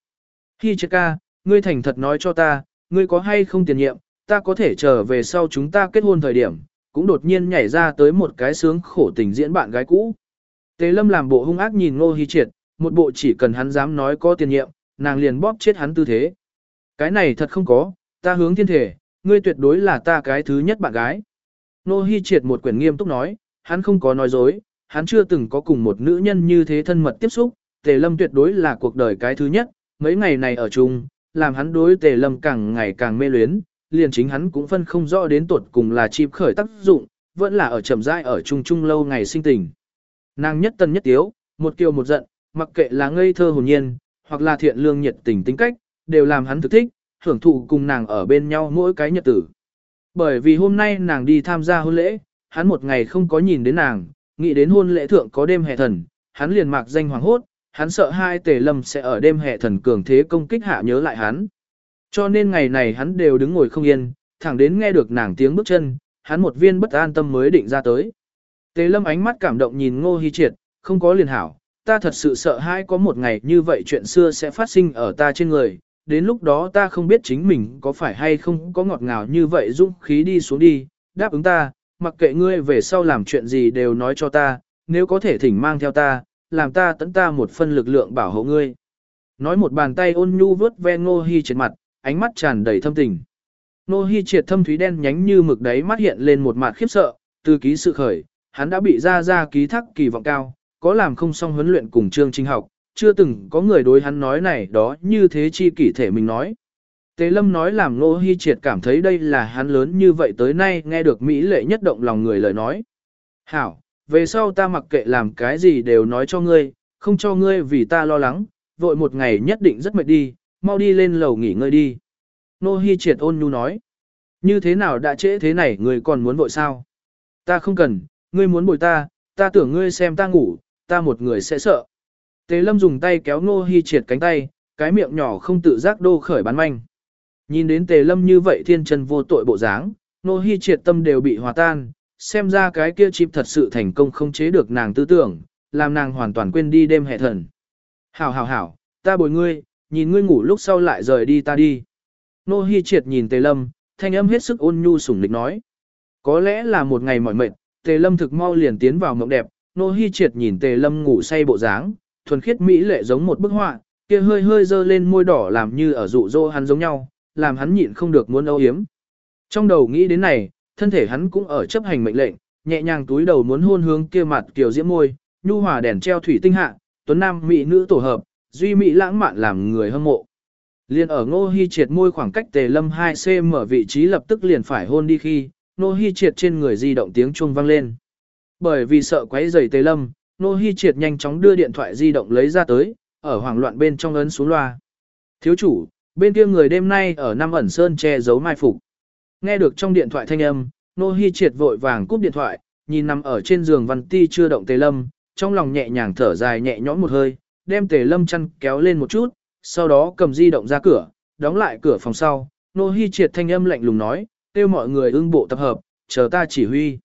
Hi Triệt ca, ngươi thành thật nói cho ta, ngươi có hay không tiền nhiệm, ta có thể trở về sau chúng ta kết hôn thời điểm, cũng đột nhiên nhảy ra tới một cái sướng khổ tình diễn bạn gái cũ. Tề lâm làm bộ hung ác nhìn Nô Hi Triệt, một bộ chỉ cần hắn dám nói có tiền nhiệm, nàng liền bóp chết hắn tư thế. Cái này thật không có, ta hướng thiên thể, ngươi tuyệt đối là ta cái thứ nhất bạn gái. Nô Hi triệt một quyển nghiêm túc nói, hắn không có nói dối, hắn chưa từng có cùng một nữ nhân như thế thân mật tiếp xúc, Tề Lâm tuyệt đối là cuộc đời cái thứ nhất, mấy ngày này ở chung, làm hắn đối Tề Lâm càng ngày càng mê luyến, liền chính hắn cũng phân không rõ đến tuột cùng là chịp khởi tác dụng, vẫn là ở chậm rãi ở chung chung lâu ngày sinh tình. Nàng nhất tân nhất tiếu, một kiều một giận, mặc kệ là ngây thơ hồn nhiên, hoặc là thiện lương nhiệt tình tính cách, đều làm hắn thực thích, hưởng thụ cùng nàng ở bên nhau mỗi cái nhật tử. Bởi vì hôm nay nàng đi tham gia hôn lễ, hắn một ngày không có nhìn đến nàng, nghĩ đến hôn lễ thượng có đêm hè thần, hắn liền mạc danh hoàng hốt, hắn sợ hai tề lâm sẽ ở đêm hè thần cường thế công kích hạ nhớ lại hắn. Cho nên ngày này hắn đều đứng ngồi không yên, thẳng đến nghe được nàng tiếng bước chân, hắn một viên bất an tâm mới định ra tới. Tề lâm ánh mắt cảm động nhìn ngô hy triệt, không có liền hảo, ta thật sự sợ hai có một ngày như vậy chuyện xưa sẽ phát sinh ở ta trên người, đến lúc đó ta không biết chính mình có phải hay không có ngọt ngào như vậy dũng khí đi xuống đi, đáp ứng ta, mặc kệ ngươi về sau làm chuyện gì đều nói cho ta, nếu có thể thỉnh mang theo ta, làm ta tấn ta một phân lực lượng bảo hộ ngươi. Nói một bàn tay ôn nhu vớt ve Ngô Hi trên mặt, ánh mắt tràn đầy thâm tình. Ngô Hi triệt thâm thúy đen nhánh như mực đấy mắt hiện lên một mặt khiếp sợ, từ ký sự khởi, hắn đã bị ra ra ký thác kỳ vọng cao, có làm không xong huấn luyện cùng chương trình học, chưa từng có người đối hắn nói này đó như thế chi kỷ thể mình nói. Tế Lâm nói làm Nô Hi Triệt cảm thấy đây là hắn lớn như vậy tới nay nghe được Mỹ lệ nhất động lòng người lời nói. Hảo, về sau ta mặc kệ làm cái gì đều nói cho ngươi, không cho ngươi vì ta lo lắng, vội một ngày nhất định rất mệt đi, mau đi lên lầu nghỉ ngơi đi. Nô Hi Triệt ôn nhu nói, như thế nào đã trễ thế này ngươi còn muốn vội sao? Ta không cần, ngươi muốn bồi ta, ta tưởng ngươi xem ta ngủ, ta một người sẽ sợ. Tề lâm dùng tay kéo Ngô Hi triệt cánh tay, cái miệng nhỏ không tự giác đô khởi bán manh. Nhìn đến tề lâm như vậy thiên chân vô tội bộ dáng, Ngô Hi triệt tâm đều bị hòa tan, xem ra cái kia chip thật sự thành công không chế được nàng tư tưởng, làm nàng hoàn toàn quên đi đêm hệ thần. Hảo hảo hảo, ta bồi ngươi, nhìn ngươi ngủ lúc sau lại rời đi ta đi. Nô Hi triệt nhìn Tề Lâm, thanh âm hết sức ôn nhu sủng lịch nói. Có lẽ là một ngày mỏi mệt, Tề Lâm thực mau liền tiến vào mộng đẹp, Nô Hi triệt nhìn Tề Lâm ngủ say bộ dáng, thuần khiết mỹ lệ giống một bức họa, kia hơi hơi dơ lên môi đỏ làm như ở dụ dỗ hắn giống nhau, làm hắn nhịn không được muốn âu yếm. Trong đầu nghĩ đến này, thân thể hắn cũng ở chấp hành mệnh lệnh, nhẹ nhàng túi đầu muốn hôn hướng kia mặt kiều diễm môi, nhu hòa đèn treo thủy tinh hạ, tuấn nam mỹ nữ tổ hợp, duy mỹ lãng mạn làm người hâm mộ. Liên ở Ngô Hi Triệt môi khoảng cách Tề Lâm 2cm vị trí lập tức liền phải hôn đi khi, Ngô Hi Triệt trên người di động tiếng chuông vang lên. Bởi vì sợ quấy rầy Tề Lâm, Nô Hi Triệt nhanh chóng đưa điện thoại di động lấy ra tới, ở hoảng loạn bên trong ấn xuống loa. Thiếu chủ, bên kia người đêm nay ở Nam ẩn sơn che giấu mai phục. Nghe được trong điện thoại thanh âm, Nô Hi triệt vội vàng cúp điện thoại, nhìn nằm ở trên giường Văn Ti chưa động Tề Lâm, trong lòng nhẹ nhàng thở dài nhẹ nhõm một hơi, đem Tề Lâm chăn kéo lên một chút, sau đó cầm di động ra cửa, đóng lại cửa phòng sau. Nô Hi triệt thanh âm lạnh lùng nói, kêu mọi người ưng bộ tập hợp, chờ ta chỉ huy.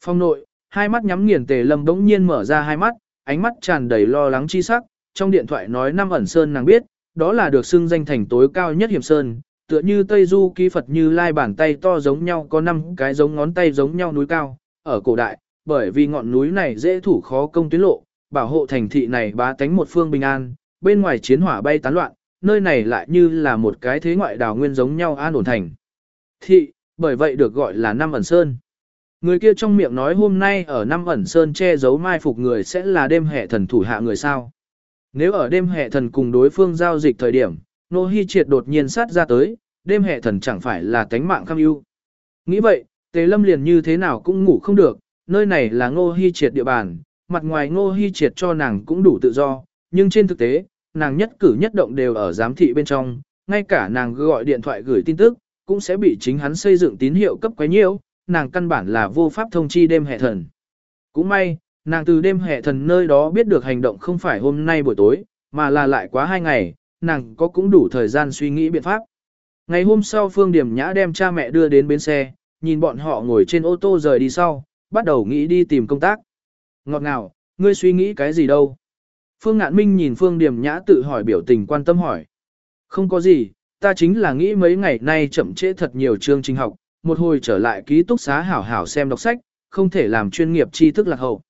Phong nội, hai mắt nhắm nghiền Tề Lâm bỗng nhiên mở ra hai mắt, ánh mắt tràn đầy lo lắng chi sắc, trong điện thoại nói năm ẩn sơn nàng biết, đó là được xưng danh thành tối cao nhất hiểm sơn, tựa như Tây Du ký Phật như lai bàn tay to giống nhau có năm cái giống ngón tay giống nhau núi cao, ở cổ đại, bởi vì ngọn núi này dễ thủ khó công tuyến lộ, bảo hộ thành thị này bá tánh một phương bình an, bên ngoài chiến hỏa bay tán loạn, nơi này lại như là một cái thế ngoại đảo nguyên giống nhau an ổn thành. Thị, bởi vậy được gọi là Năm ẩn sơn. Người kia trong miệng nói hôm nay ở Năm ẩn sơn che giấu mai phục người sẽ là đêm hệ thần thủ hạ người sao. Nếu ở đêm hệ thần cùng đối phương giao dịch thời điểm, Nô Hi Triệt đột nhiên sát ra tới, đêm hệ thần chẳng phải là tánh mạng cam ưu. Nghĩ vậy, Tề Lâm liền như thế nào cũng ngủ không được, nơi này là Ngô Hi Triệt địa bàn, mặt ngoài Ngô Hi Triệt cho nàng cũng đủ tự do, nhưng trên thực tế, nàng nhất cử nhất động đều ở giám thị bên trong, ngay cả nàng gọi điện thoại gửi tin tức, cũng sẽ bị chính hắn xây dựng tín hiệu cấp quấy nhiễu, nàng căn bản là vô pháp thông chi đêm hệ thần. Cũng may, nàng từ đêm hệ thần nơi đó biết được hành động không phải hôm nay buổi tối, mà là lại quá hai ngày, nàng có cũng đủ thời gian suy nghĩ biện pháp. Ngày hôm sau Phương Điểm Nhã đem cha mẹ đưa đến bến xe, nhìn bọn họ ngồi trên ô tô rời đi sau, bắt đầu nghĩ đi tìm công tác. Ngọt ngào, ngươi suy nghĩ cái gì đâu? Phương Ngạn Minh nhìn Phương Điểm Nhã tự hỏi biểu tình quan tâm hỏi. Không có gì, ta chính là nghĩ mấy ngày nay chậm trễ thật nhiều chương trình học, một hồi trở lại ký túc xá hảo hảo xem đọc sách, không thể làm chuyên nghiệp tri thức lạc hậu.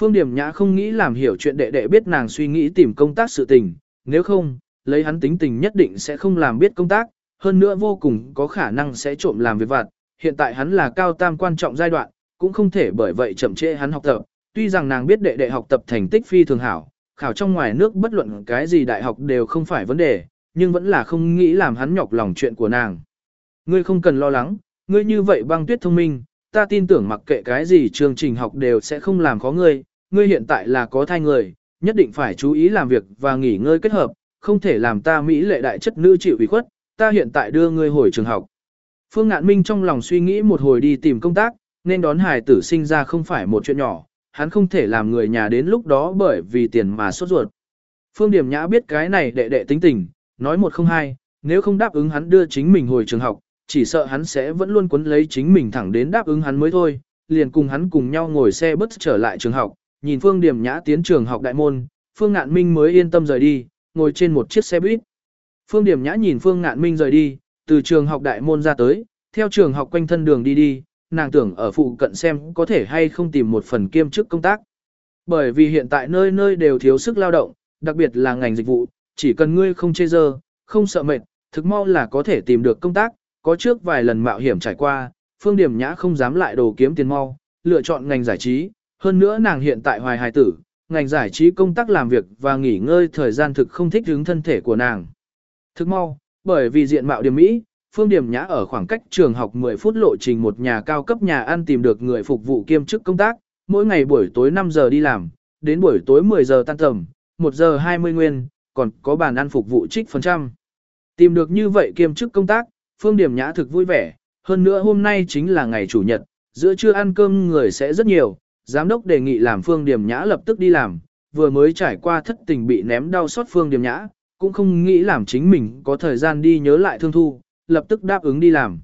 Phương Điểm Nhã không nghĩ làm hiểu chuyện đệ đệ biết nàng suy nghĩ tìm công tác sự tình, nếu không, lấy hắn tính tình nhất định sẽ không làm biết công tác, hơn nữa vô cùng có khả năng sẽ trộm làm việc vặt. Hiện tại hắn là cao tam quan trọng giai đoạn, cũng không thể bởi vậy chậm trễ hắn học tập. Tuy rằng nàng biết đệ đệ học tập thành tích phi thường hảo, khảo trong ngoài nước bất luận cái gì đại học đều không phải vấn đề, nhưng vẫn là không nghĩ làm hắn nhọc lòng chuyện của nàng. Ngươi không cần lo lắng, ngươi như vậy băng tuyết thông minh, ta tin tưởng mặc kệ cái gì chương trình học đều sẽ không làm khó ngươi, ngươi hiện tại là có thai người, nhất định phải chú ý làm việc và nghỉ ngơi kết hợp, không thể làm ta Mỹ lệ đại chất nữ chịu ủy khuất, ta hiện tại đưa ngươi hồi trường học. Phương Ngạn Minh trong lòng suy nghĩ một hồi đi tìm công tác, nên đón hài tử sinh ra không phải một chuyện nhỏ, hắn không thể làm người nhà đến lúc đó bởi vì tiền mà sốt ruột. Phương Điểm Nhã biết cái này đệ đệ tính tình, nói một không hai, nếu không đáp ứng hắn đưa chính mình hồi trường học, chỉ sợ hắn sẽ vẫn luôn quấn lấy chính mình thẳng đến đáp ứng hắn mới thôi, liền cùng hắn cùng nhau ngồi xe bus trở lại trường học, nhìn Phương Điểm Nhã tiến trường học đại môn, Phương Ngạn Minh mới yên tâm rời đi, ngồi trên một chiếc xe buýt. Phương Điểm Nhã nhìn Phương Ngạn Minh rời đi, từ trường học đại môn ra tới, theo trường học quanh thân đường đi đi, nàng tưởng ở phụ cận xem có thể hay không tìm một phần kiêm chức công tác. Bởi vì hiện tại nơi nơi đều thiếu sức lao động, đặc biệt là ngành dịch vụ, chỉ cần ngươi không chê dơ, không sợ mệt, thực mau là có thể tìm được công tác, có trước vài lần mạo hiểm trải qua, Phương Điểm Nhã không dám lại đồ kiếm tiền mau, lựa chọn ngành giải trí, hơn nữa nàng hiện tại hoài hài tử, ngành giải trí công tác làm việc và nghỉ ngơi thời gian thực không thích ứng thân thể của nàng. Thức mau, bởi vì diện mạo điểm mỹ, Phương Điểm Nhã ở khoảng cách trường học 10 phút lộ trình một nhà cao cấp nhà ăn tìm được người phục vụ kiêm chức công tác, mỗi ngày buổi tối 5 giờ đi làm, đến buổi tối 10 giờ tan tầm, 1 giờ 20 nguyên, còn có bàn ăn phục vụ trích phần trăm. Tìm được như vậy kiêm chức công tác, Phương Điểm Nhã thực vui vẻ, hơn nữa hôm nay chính là ngày chủ nhật, giữa trưa ăn cơm người sẽ rất nhiều, giám đốc đề nghị làm Phương Điểm Nhã lập tức đi làm, vừa mới trải qua thất tình bị ném đau xót Phương Điểm Nhã, cũng không nghĩ làm chính mình có thời gian đi nhớ lại thương thu, lập tức đáp ứng đi làm.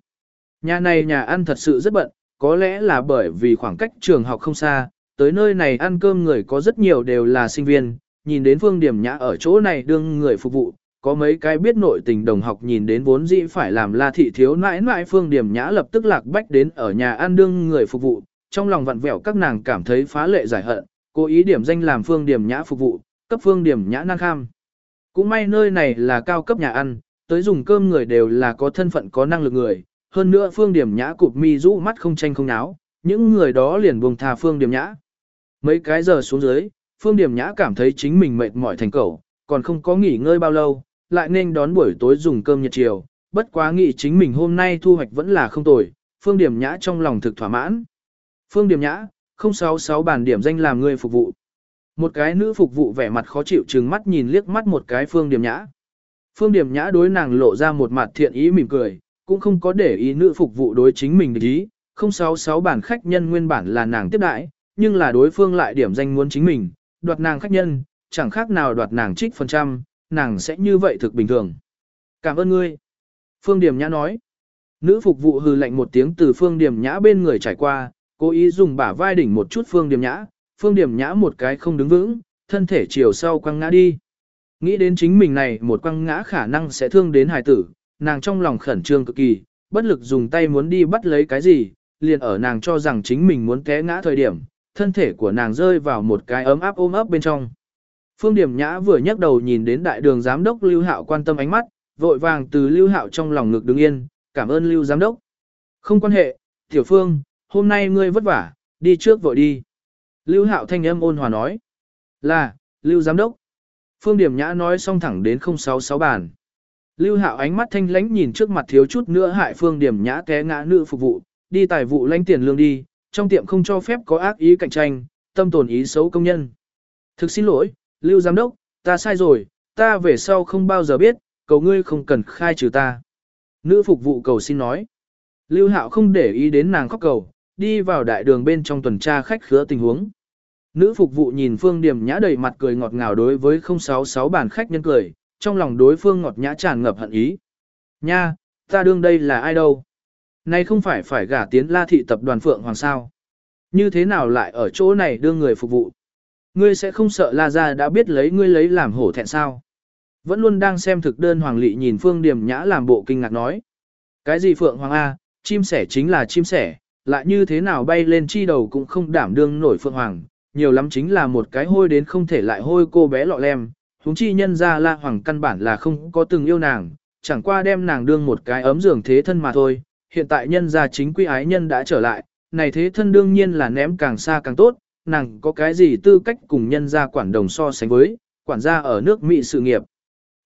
Nhà này nhà ăn thật sự rất bận, có lẽ là bởi vì khoảng cách trường học không xa, tới nơi này ăn cơm người có rất nhiều đều là sinh viên, nhìn đến Phương Điểm Nhã ở chỗ này đương người phục vụ, có mấy cái biết nội tình đồng học nhìn đến vốn dĩ phải làm la thị thiếu nãi nãi Phương Điểm Nhã lập tức lạc bách đến ở nhà ăn đương người phục vụ, trong lòng vặn vẹo các nàng cảm thấy phá lệ giải hận, cố ý điểm danh làm Phương Điểm Nhã phục vụ, cấp Phương Điểm Nhã năng kham. Cũng may nơi này là cao cấp nhà ăn, tới dùng cơm người đều là có thân phận có năng lực người, hơn nữa Phương Điểm Nhã cụp mi rũ mắt không tranh không náo, những người đó liền buông thà Phương Điểm Nhã. Mấy cái giờ xuống dưới, Phương Điểm Nhã cảm thấy chính mình mệt mỏi thành cầu, còn không có nghỉ ngơi bao lâu, lại nên đón buổi tối dùng cơm nhiệt chiều, bất quá nghĩ chính mình hôm nay thu hoạch vẫn là không tồi, Phương Điểm Nhã trong lòng thực thỏa mãn. Phương Điểm Nhã, 066 bản điểm danh làm người phục vụ. Một cái nữ phục vụ vẻ mặt khó chịu trừng mắt nhìn liếc mắt một cái Phương Điểm Nhã. Phương Điểm Nhã đối nàng lộ ra một mặt thiện ý mỉm cười, cũng không có để ý nữ phục vụ đối chính mình để ý, 066 bản khách nhân nguyên bản là nàng tiếp đãi, nhưng là đối phương lại điểm danh muốn chính mình, đoạt nàng khách nhân, chẳng khác nào đoạt nàng trích phần trăm, nàng sẽ như vậy thực bình thường. Cảm ơn ngươi. Phương Điểm Nhã nói. Nữ phục vụ hừ lạnh một tiếng từ Phương Điểm Nhã bên người trải qua, cố ý dùng bả vai đỉnh một chút Phương Điểm Nhã, Phương Điểm Nhã một cái không đứng vững, thân thể chiều sau quăng ngã đi. Nghĩ đến chính mình này một quăng ngã khả năng sẽ thương đến hài tử, nàng trong lòng khẩn trương cực kỳ, bất lực dùng tay muốn đi bắt lấy cái gì, liền ở nàng cho rằng chính mình muốn té ngã thời điểm, thân thể của nàng rơi vào một cái ấm áp ôm ấp bên trong. Phương Điểm Nhã vừa nhấc đầu nhìn đến đại đường giám đốc Lưu Hạo quan tâm ánh mắt, vội vàng từ Lưu Hạo trong lòng ngực đứng yên, cảm ơn Lưu giám đốc. Không quan hệ, Tiểu Phương, hôm nay ngươi vất vả, đi trước vội đi. Lưu Hạo thanh âm ôn hòa nói. Là, Lưu giám đốc. Phương Điểm Nhã nói xong thẳng đến 066 bàn. Lưu Hạo ánh mắt thanh lãnh nhìn trước mặt thiếu chút nữa hại Phương Điểm Nhã té ngã nữ phục vụ, đi tài vụ lãnh tiền lương đi, trong tiệm không cho phép có ác ý cạnh tranh, tâm tồn ý xấu công nhân. Thực xin lỗi, Lưu Giám Đốc, ta sai rồi, ta về sau không bao giờ biết, cầu ngươi không cần khai trừ ta. Nữ phục vụ cầu xin nói. Lưu Hạo không để ý đến nàng khóc cầu, đi vào đại đường bên trong tuần tra khách khứa tình huống. Nữ phục vụ nhìn Phương Điểm Nhã đầy mặt cười ngọt ngào đối với 066 bản khách nhân cười, trong lòng đối phương ngọt nhã tràn ngập hận ý. Nha, ta đương đây là ai đâu? Này không phải phải gả tiến la thị tập đoàn Phượng Hoàng sao? Như thế nào lại ở chỗ này đưa người phục vụ? Ngươi sẽ không sợ la gia đã biết lấy ngươi lấy làm hổ thẹn sao? Vẫn luôn đang xem thực đơn Hoàng Lị nhìn Phương Điềm Nhã làm bộ kinh ngạc nói. Cái gì Phượng Hoàng A, chim sẻ chính là chim sẻ, lại như thế nào bay lên chi đầu cũng không đảm đương nổi Phượng Hoàng, nhiều lắm chính là một cái hôi đến không thể lại hôi cô bé lọ lem, Húng chi nhân ra la hoàng căn bản là không có từng yêu nàng, chẳng qua đem nàng đương một cái ấm giường thế thân mà thôi, hiện tại nhân gia chính quy ái nhân đã trở lại, này thế thân đương nhiên là ném càng xa càng tốt, nàng có cái gì tư cách cùng nhân gia quản đồng so sánh với, quản gia ở nước Mỹ sự nghiệp.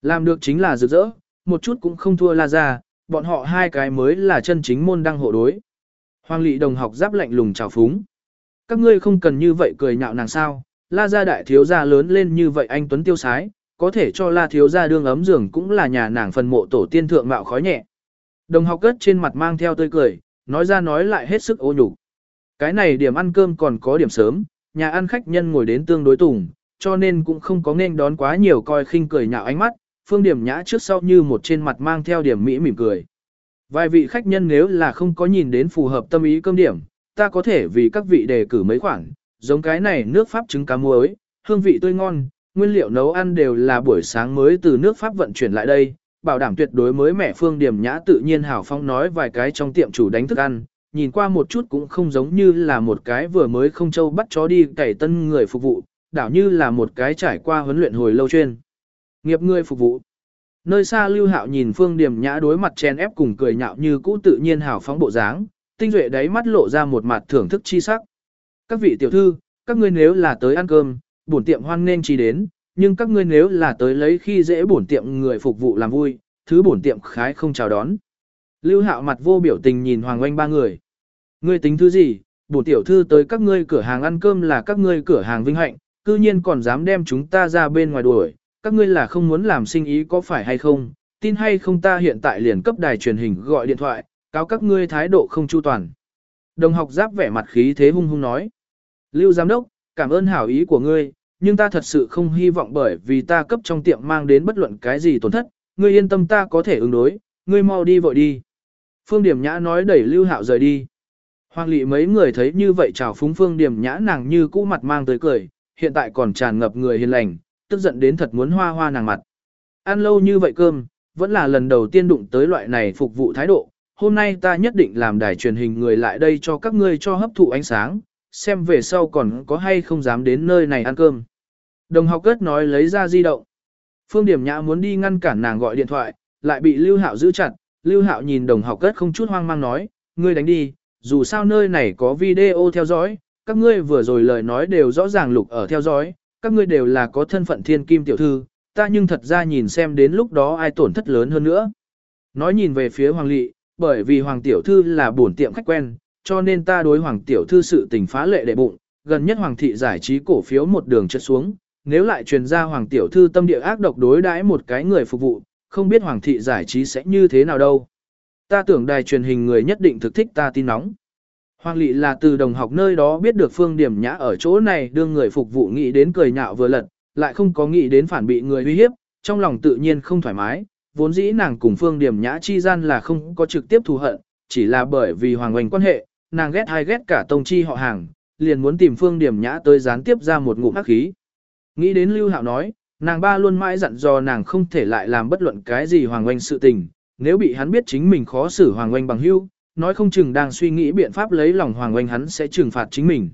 Làm được chính là rực rỡ, một chút cũng không thua la ra, bọn họ hai cái mới là chân chính môn đăng hộ đối. Hoàng lị đồng học giáp lạnh lùng chào phúng. Các ngươi không cần như vậy cười nhạo nàng sao, la gia đại thiếu gia lớn lên như vậy anh Tuấn tiêu sái, có thể cho la thiếu gia đương ấm giường cũng là nhà nàng phần mộ tổ tiên thượng mạo khói nhẹ. Đồng học cất trên mặt mang theo tươi cười, nói ra nói lại hết sức ô nhục. Cái này điểm ăn cơm còn có điểm sớm, nhà ăn khách nhân ngồi đến tương đối tùng, cho nên cũng không có nên đón quá nhiều coi khinh cười nhạo ánh mắt, phương điểm nhã trước sau như một trên mặt mang theo điểm mỹ mỉm cười. Vài vị khách nhân nếu là không có nhìn đến phù hợp tâm ý cơm điểm, ta có thể vì các vị đề cử mấy khoản, giống cái này nước Pháp trứng cá muối, hương vị tươi ngon, nguyên liệu nấu ăn đều là buổi sáng mới từ nước Pháp vận chuyển lại đây, bảo đảm tuyệt đối mới mẻ phương điểm nhã tự nhiên hào phong nói vài cái trong tiệm chủ đánh thức ăn, nhìn qua một chút cũng không giống như là một cái vừa mới không châu bắt chó đi cày tân người phục vụ, đảo như là một cái trải qua huấn luyện hồi lâu chuyên. Nghiệp người phục vụ. Nơi xa lưu hạo nhìn phương điểm nhã đối mặt chen ép cùng cười nhạo như cũ tự nhiên hào phóng bộ dáng, tinh duệ đáy mắt lộ ra một mặt thưởng thức chi sắc. Các vị tiểu thư, các ngươi nếu là tới ăn cơm, bổn tiệm hoan nên chi đến, nhưng các ngươi nếu là tới lấy khi dễ bổn tiệm người phục vụ làm vui, thứ bổn tiệm khái không chào đón. Lưu Hạo mặt vô biểu tình nhìn Hoàng Oanh ba người. Ngươi tính thứ gì? bổ tiểu thư tới các ngươi cửa hàng ăn cơm là các ngươi cửa hàng vinh hạnh, cư nhiên còn dám đem chúng ta ra bên ngoài đuổi, các ngươi là không muốn làm sinh ý có phải hay không? Tin hay không ta hiện tại liền cấp đài truyền hình gọi điện thoại, cáo các ngươi thái độ không chu toàn. Đồng học giáp vẻ mặt khí thế hung hung nói. Lưu giám đốc, cảm ơn hảo ý của ngươi, nhưng ta thật sự không hy vọng bởi vì ta cấp trong tiệm mang đến bất luận cái gì tổn thất, ngươi yên tâm ta có thể ứng đối, ngươi mau đi vội đi. Phương Điểm Nhã nói đẩy Lưu Hạo rời đi. Hoàng lị mấy người thấy như vậy chào phúng Phương Điểm Nhã nàng như cũ mặt mang tới cười, hiện tại còn tràn ngập người hiền lành, tức giận đến thật muốn hoa hoa nàng mặt. Ăn lâu như vậy cơm, vẫn là lần đầu tiên đụng tới loại này phục vụ thái độ, hôm nay ta nhất định làm đài truyền hình người lại đây cho các ngươi cho hấp thụ ánh sáng, xem về sau còn có hay không dám đến nơi này ăn cơm. Đồng học cất nói lấy ra di động. Phương Điểm Nhã muốn đi ngăn cản nàng gọi điện thoại, lại bị Lưu Hạo giữ chặt. Lưu Hạo nhìn đồng học cất không chút hoang mang nói, ngươi đánh đi, dù sao nơi này có video theo dõi, các ngươi vừa rồi lời nói đều rõ ràng lục ở theo dõi, các ngươi đều là có thân phận thiên kim tiểu thư, ta nhưng thật ra nhìn xem đến lúc đó ai tổn thất lớn hơn nữa. Nói nhìn về phía Hoàng Lị, bởi vì Hoàng Tiểu Thư là bổn tiệm khách quen, cho nên ta đối Hoàng Tiểu Thư sự tình phá lệ đệ bụng, gần nhất Hoàng Thị giải trí cổ phiếu một đường chất xuống, nếu lại truyền ra Hoàng Tiểu Thư tâm địa ác độc đối đãi một cái người phục vụ, không biết Hoàng Thị giải trí sẽ như thế nào đâu. Ta tưởng đài truyền hình người nhất định thực thích ta tin nóng. Hoàng Lị là từ đồng học nơi đó biết được Phương Điểm Nhã ở chỗ này đương người phục vụ nghĩ đến cười nhạo vừa lật, lại không có nghĩ đến phản bị người uy hiếp, trong lòng tự nhiên không thoải mái, vốn dĩ nàng cùng Phương Điểm Nhã chi gian là không có trực tiếp thù hận, chỉ là bởi vì Hoàng Oanh quan hệ, nàng ghét hay ghét cả tông chi họ hàng, liền muốn tìm Phương Điểm Nhã tới gián tiếp ra một ngụm hắc khí. Nghĩ đến Lưu Hạo nói, nàng ba luôn mãi dặn dò nàng không thể lại làm bất luận cái gì Hoàng Oanh sự tình, nếu bị hắn biết chính mình khó xử Hoàng Oanh bằng hưu, nói không chừng đang suy nghĩ biện pháp lấy lòng Hoàng Oanh hắn sẽ trừng phạt chính mình.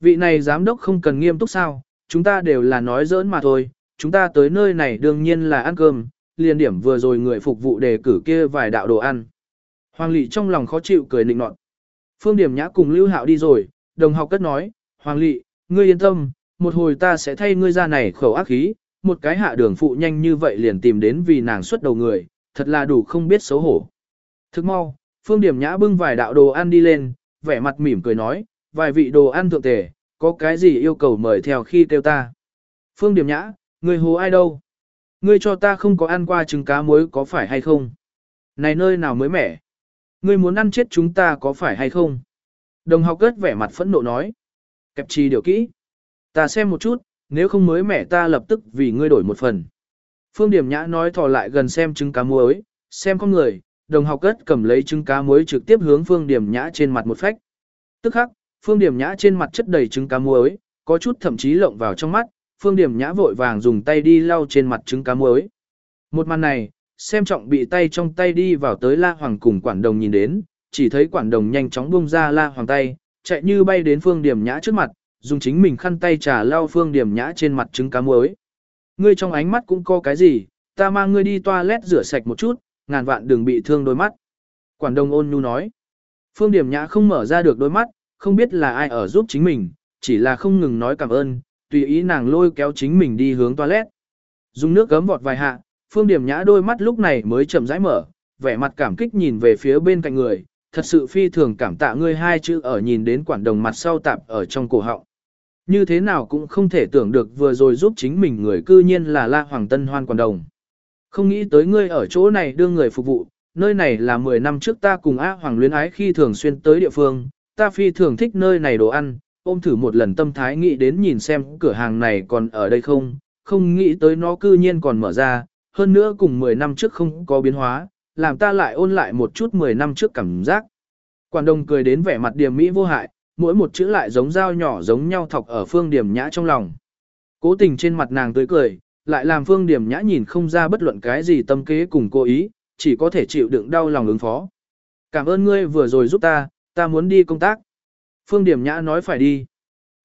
Vị này giám đốc không cần nghiêm túc sao, chúng ta đều là nói giỡn mà thôi, chúng ta tới nơi này đương nhiên là ăn cơm, liền điểm vừa rồi người phục vụ đề cử kia vài đạo đồ ăn. Hoàng Lị trong lòng khó chịu cười nịnh nọt. Phương Điểm Nhã cùng Lưu Hạo đi rồi, đồng học cất nói, Hoàng Lị, ngươi yên tâm, một hồi ta sẽ thay ngươi ra này khẩu ác khí, một cái hạ đường phụ nhanh như vậy liền tìm đến vì nàng xuất đầu người, thật là đủ không biết xấu hổ. Thức mau, Phương Điểm Nhã bưng vài đạo đồ ăn đi lên, vẻ mặt mỉm cười nói, vài vị đồ ăn thượng tề, có cái gì yêu cầu mời theo khi kêu ta. Phương Điểm Nhã, người hồ ai đâu? Ngươi cho ta không có ăn qua trứng cá muối có phải hay không? Này nơi nào mới mẻ? Ngươi muốn ăn chết chúng ta có phải hay không? Đồng học cất vẻ mặt phẫn nộ nói. Kẹp trì điều kỹ. Ta xem một chút, nếu không mới mẹ ta lập tức vì ngươi đổi một phần. Phương Điểm Nhã nói thò lại gần xem trứng cá muối, xem con người, đồng học cất cầm lấy trứng cá muối trực tiếp hướng Phương Điểm Nhã trên mặt một phách. Tức khắc, Phương Điểm Nhã trên mặt chất đầy trứng cá muối, có chút thậm chí lộng vào trong mắt, Phương Điểm Nhã vội vàng dùng tay đi lau trên mặt trứng cá muối. Một màn này, xem trọng bị tay trong tay đi vào tới La Hoàng cùng quản đồng nhìn đến, chỉ thấy quản đồng nhanh chóng buông ra La Hoàng tay, chạy như bay đến Phương Điểm Nhã trước mặt, dùng chính mình khăn tay trà lau Phương Điểm Nhã trên mặt trứng cá muối. Ngươi trong ánh mắt cũng có cái gì, ta mang ngươi đi toilet rửa sạch một chút, ngàn vạn đừng bị thương đôi mắt. Quản đồng ôn nhu nói. Phương Điểm Nhã không mở ra được đôi mắt, không biết là ai ở giúp chính mình, chỉ là không ngừng nói cảm ơn, tùy ý nàng lôi kéo chính mình đi hướng toilet. Dùng nước gấm vọt vài hạ, Phương Điểm Nhã đôi mắt lúc này mới chậm rãi mở, vẻ mặt cảm kích nhìn về phía bên cạnh người, thật sự phi thường cảm tạ ngươi hai chữ ở nhìn đến quản đồng mặt sau tạp ở trong cổ họng. Như thế nào cũng không thể tưởng được vừa rồi giúp chính mình người cư nhiên là La Hoàng Tân Hoan quản đồng. Không nghĩ tới ngươi ở chỗ này đưa người phục vụ, nơi này là 10 năm trước ta cùng A Hoàng luyến ái khi thường xuyên tới địa phương, ta phi thường thích nơi này đồ ăn, ôm thử một lần tâm thái nghĩ đến nhìn xem cửa hàng này còn ở đây không, không nghĩ tới nó cư nhiên còn mở ra, hơn nữa cùng 10 năm trước không có biến hóa, làm ta lại ôn lại một chút 10 năm trước cảm giác. Quản đồng cười đến vẻ mặt điềm mỹ vô hại, mỗi một chữ lại giống dao nhỏ giống nhau thọc ở phương điểm nhã trong lòng. Cố tình trên mặt nàng tươi cười, lại làm phương điểm nhã nhìn không ra bất luận cái gì tâm kế cùng cố ý, chỉ có thể chịu đựng đau lòng ứng phó. Cảm ơn ngươi vừa rồi giúp ta, ta muốn đi công tác. Phương Điểm Nhã nói phải đi.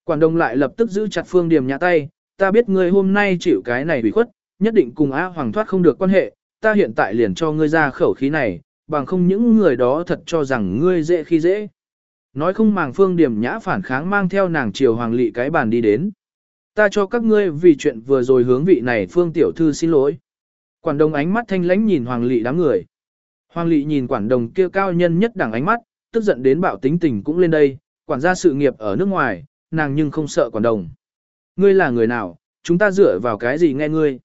Quản đồng lại lập tức giữ chặt Phương Điểm Nhã tay, ta biết ngươi hôm nay chịu cái này bị khuất, nhất định cùng A Hoàng thoát không được quan hệ, ta hiện tại liền cho ngươi ra khẩu khí này, bằng không những người đó thật cho rằng ngươi dễ khi dễ. Nói không màng Phương Điểm Nhã phản kháng mang theo nàng triều Hoàng Lị cái bàn đi đến. Ta cho các ngươi vì chuyện vừa rồi hướng vị này Phương Tiểu Thư xin lỗi. Quản đồng ánh mắt thanh lãnh nhìn Hoàng Lị đám người. Hoàng Lị nhìn quản đồng kia cao nhân nhất đẳng ánh mắt, tức giận đến bạo tính tình cũng lên đây, quản gia sự nghiệp ở nước ngoài, nàng nhưng không sợ quản đồng. Ngươi là người nào, chúng ta dựa vào cái gì nghe ngươi?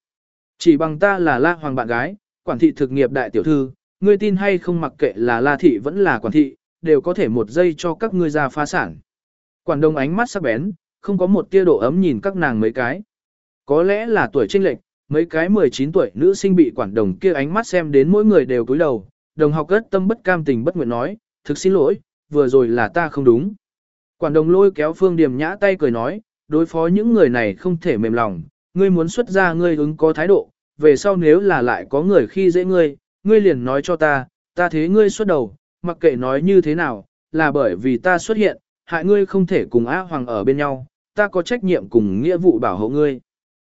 Chỉ bằng ta là la hoàng bạn gái, quản thị thực nghiệp đại tiểu thư, ngươi tin hay không mặc kệ là la thị vẫn là quản thị, đều có thể một giây cho các ngươi ra phá sản. Quản đồng ánh mắt sắc bén, không có một tia độ ấm nhìn các nàng mấy cái. Có lẽ là tuổi trinh lệch, mấy cái 19 tuổi nữ sinh bị quản đồng kia ánh mắt xem đến mỗi người đều cúi đầu, đồng học cất tâm bất cam tình bất nguyện nói, thực xin lỗi, vừa rồi là ta không đúng. Quản đồng lôi kéo Phương Điềm nhã tay cười nói, đối phó những người này không thể mềm lòng, ngươi muốn xuất ra ngươi ứng có thái độ, về sau nếu là lại có người khi dễ ngươi, ngươi liền nói cho ta, ta thế ngươi xuất đầu, mặc kệ nói như thế nào, là bởi vì ta xuất hiện, hại ngươi không thể cùng Á Hoàng ở bên nhau, ta có trách nhiệm cùng nghĩa vụ bảo hộ ngươi.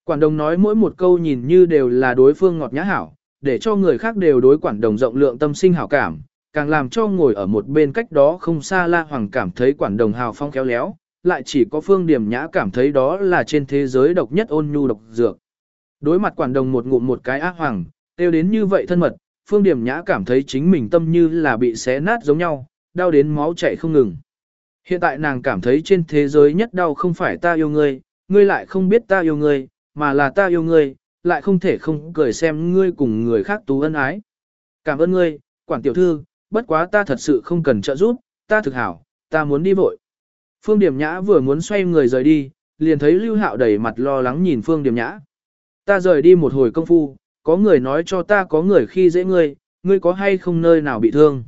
Quản đồng nói mỗi một câu nhìn như đều là đối phương ngọt nhã hảo, để cho người khác đều đối quản đồng rộng lượng tâm sinh hảo cảm, càng làm cho ngồi ở một bên cách đó không xa La Hoàng cảm thấy quản đồng hào phong kéo léo, lại chỉ có Phương Điểm Nhã cảm thấy đó là trên thế giới độc nhất ôn nhu độc dược. Đối mặt quản đồng một ngụm một cái Á hoàng, tiêu đến như vậy thân mật, Phương Điểm Nhã cảm thấy chính mình tâm như là bị xé nát giống nhau, đau đến máu chảy không ngừng. Hiện tại nàng cảm thấy trên thế giới nhất đau không phải ta yêu ngươi, ngươi lại không biết ta yêu ngươi, mà là ta yêu ngươi, lại không thể không cười xem ngươi cùng người khác tú ân ái. Cảm ơn ngươi, quản tiểu thư, bất quá ta thật sự không cần trợ giúp, ta thực hảo, ta muốn đi vội. Phương Điểm Nhã vừa muốn xoay người rời đi, liền thấy Lưu Hạo đầy mặt lo lắng nhìn Phương Điểm Nhã. Ta rời đi một hồi công phu, có người nói cho ta có người khi dễ ngươi, ngươi có hay không nơi nào bị thương.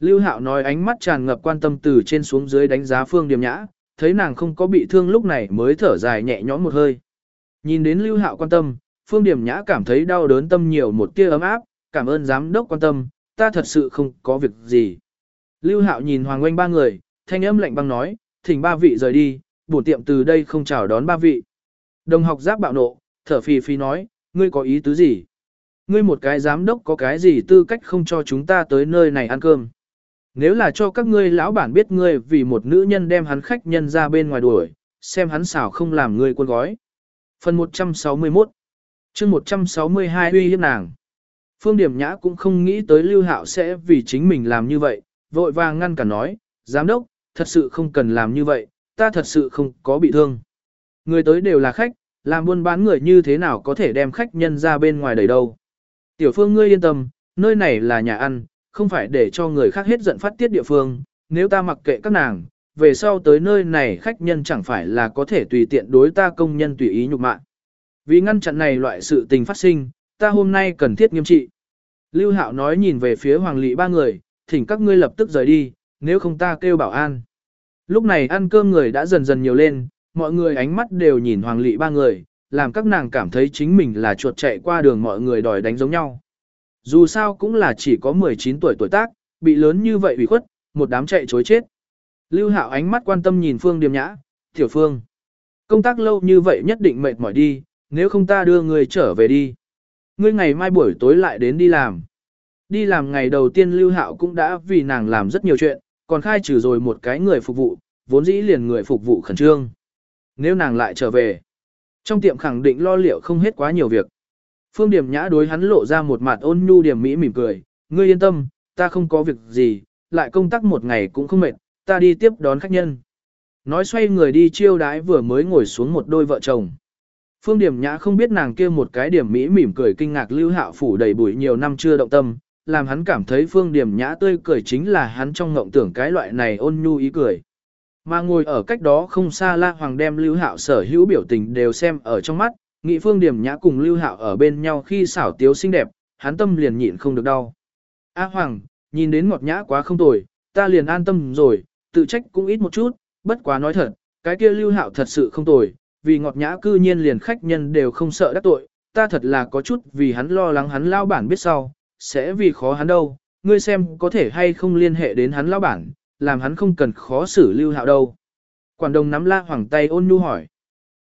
Lưu Hạo nói ánh mắt tràn ngập quan tâm từ trên xuống dưới đánh giá Phương Điềm Nhã, thấy nàng không có bị thương lúc này mới thở dài nhẹ nhõm một hơi. Nhìn đến Lưu Hạo quan tâm, Phương Điềm Nhã cảm thấy đau đớn tâm nhiều một tia ấm áp, cảm ơn giám đốc quan tâm, ta thật sự không có việc gì. Lưu Hạo nhìn Hoàng Oanh ba người, thanh âm lạnh băng nói, thỉnh ba vị rời đi, bổn tiệm từ đây không chào đón ba vị. Đồng học giáp bạo nộ, thở phì phì nói, ngươi có ý tứ gì? Ngươi một cái giám đốc có cái gì tư cách không cho chúng ta tới nơi này ăn cơm? Nếu là cho các ngươi lão bản biết ngươi vì một nữ nhân đem hắn khách nhân ra bên ngoài đuổi, xem hắn xảo không làm ngươi quân gói. Phần 161 chương 162 uy hiếp nàng. Phương Điểm Nhã cũng không nghĩ tới Lưu Hạo sẽ vì chính mình làm như vậy, vội vàng ngăn cả nói, giám đốc, thật sự không cần làm như vậy, ta thật sự không có bị thương. Người tới đều là khách, làm buôn bán người như thế nào có thể đem khách nhân ra bên ngoài đầy đâu. Tiểu Phương ngươi yên tâm, nơi này là nhà ăn, không phải để cho người khác hết giận phát tiết địa phương, nếu ta mặc kệ các nàng, về sau tới nơi này khách nhân chẳng phải là có thể tùy tiện đối ta công nhân tùy ý nhục mạ. Vì ngăn chặn này loại sự tình phát sinh, ta hôm nay cần thiết nghiêm trị. Lưu Hạo nói nhìn về phía Hoàng Lị ba người, thỉnh các ngươi lập tức rời đi, nếu không ta kêu bảo an. Lúc này ăn cơm người đã dần dần nhiều lên, mọi người ánh mắt đều nhìn Hoàng Lị ba người, làm các nàng cảm thấy chính mình là chuột chạy qua đường mọi người đòi đánh giống nhau. Dù sao cũng là chỉ có 19 tuổi tuổi tác, bị lớn như vậy ủy khuất, một đám chạy chối chết. Lưu Hạo ánh mắt quan tâm nhìn Phương Điềm Nhã, "Tiểu Phương, công tác lâu như vậy nhất định mệt mỏi đi, nếu không ta đưa người trở về đi. Ngươi ngày mai buổi tối lại đến đi làm." Đi làm ngày đầu tiên Lưu Hạo cũng đã vì nàng làm rất nhiều chuyện, còn khai trừ rồi một cái người phục vụ, vốn dĩ liền người phục vụ khẩn trương. Nếu nàng lại trở về, trong tiệm khẳng định lo liệu không hết quá nhiều việc. Phương Điểm Nhã đối hắn lộ ra một mặt ôn nhu điểm mỹ mỉm cười, ngươi yên tâm, ta không có việc gì, lại công tác một ngày cũng không mệt, ta đi tiếp đón khách nhân. Nói xoay người đi chiêu đái vừa mới ngồi xuống một đôi vợ chồng. Phương Điểm Nhã không biết nàng kia một cái điểm mỹ mỉm cười kinh ngạc lưu hạo phủ đầy bụi nhiều năm chưa động tâm, làm hắn cảm thấy Phương Điểm Nhã tươi cười chính là hắn trong ngộng tưởng cái loại này ôn nhu ý cười. Mà ngồi ở cách đó không xa La Hoàng đem lưu hạo sở hữu biểu tình đều xem ở trong mắt, Nghị phương điểm nhã cùng lưu hạo ở bên nhau khi xảo tiếu xinh đẹp, hắn tâm liền nhịn không được đau. A Hoàng, nhìn đến ngọt nhã quá không tồi, ta liền an tâm rồi, tự trách cũng ít một chút, bất quá nói thật, cái kia lưu hạo thật sự không tồi, vì ngọt nhã cư nhiên liền khách nhân đều không sợ đắc tội, ta thật là có chút vì hắn lo lắng hắn lao bản biết sau, sẽ vì khó hắn đâu, ngươi xem có thể hay không liên hệ đến hắn lao bản, làm hắn không cần khó xử lưu hạo đâu. Quản đồng nắm la hoàng tay ôn nhu hỏi.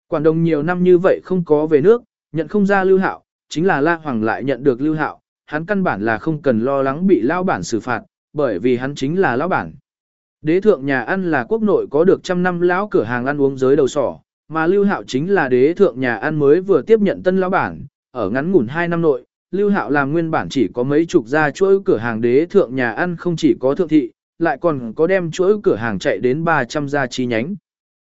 Quản đồng nhiều năm như vậy không có về nước, nhận không ra lưu hạo, chính là La Hoàng lại nhận được lưu hạo, hắn căn bản là không cần lo lắng bị lao bản xử phạt, bởi vì hắn chính là lão bản. Đế thượng nhà ăn là quốc nội có được trăm năm lão cửa hàng ăn uống giới đầu sỏ, mà lưu hạo chính là đế thượng nhà ăn mới vừa tiếp nhận tân lão bản, ở ngắn ngủn 2 năm nội, lưu hạo làm nguyên bản chỉ có mấy chục gia chuỗi cửa hàng đế thượng nhà ăn không chỉ có thượng thị, lại còn có đem chuỗi cửa hàng chạy đến 300 gia chi nhánh.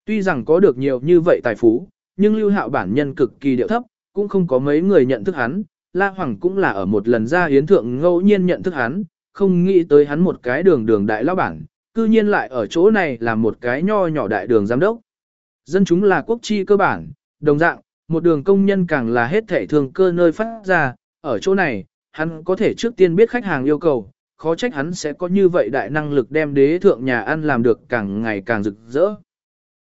Tuy rằng có được nhiều như vậy tài phú, nhưng lưu hạo bản nhân cực kỳ điệu thấp, cũng không có mấy người nhận thức hắn, La Hoàng cũng là ở một lần ra hiến thượng ngẫu nhiên nhận thức hắn, không nghĩ tới hắn một cái đường đường đại lão bản, cư nhiên lại ở chỗ này là một cái nho nhỏ đại đường giám đốc. Dân chúng là quốc chi cơ bản, đồng dạng, một đường công nhân càng là hết thể thường cơ nơi phát ra, ở chỗ này, hắn có thể trước tiên biết khách hàng yêu cầu, khó trách hắn sẽ có như vậy đại năng lực đem đế thượng nhà ăn làm được càng ngày càng rực rỡ.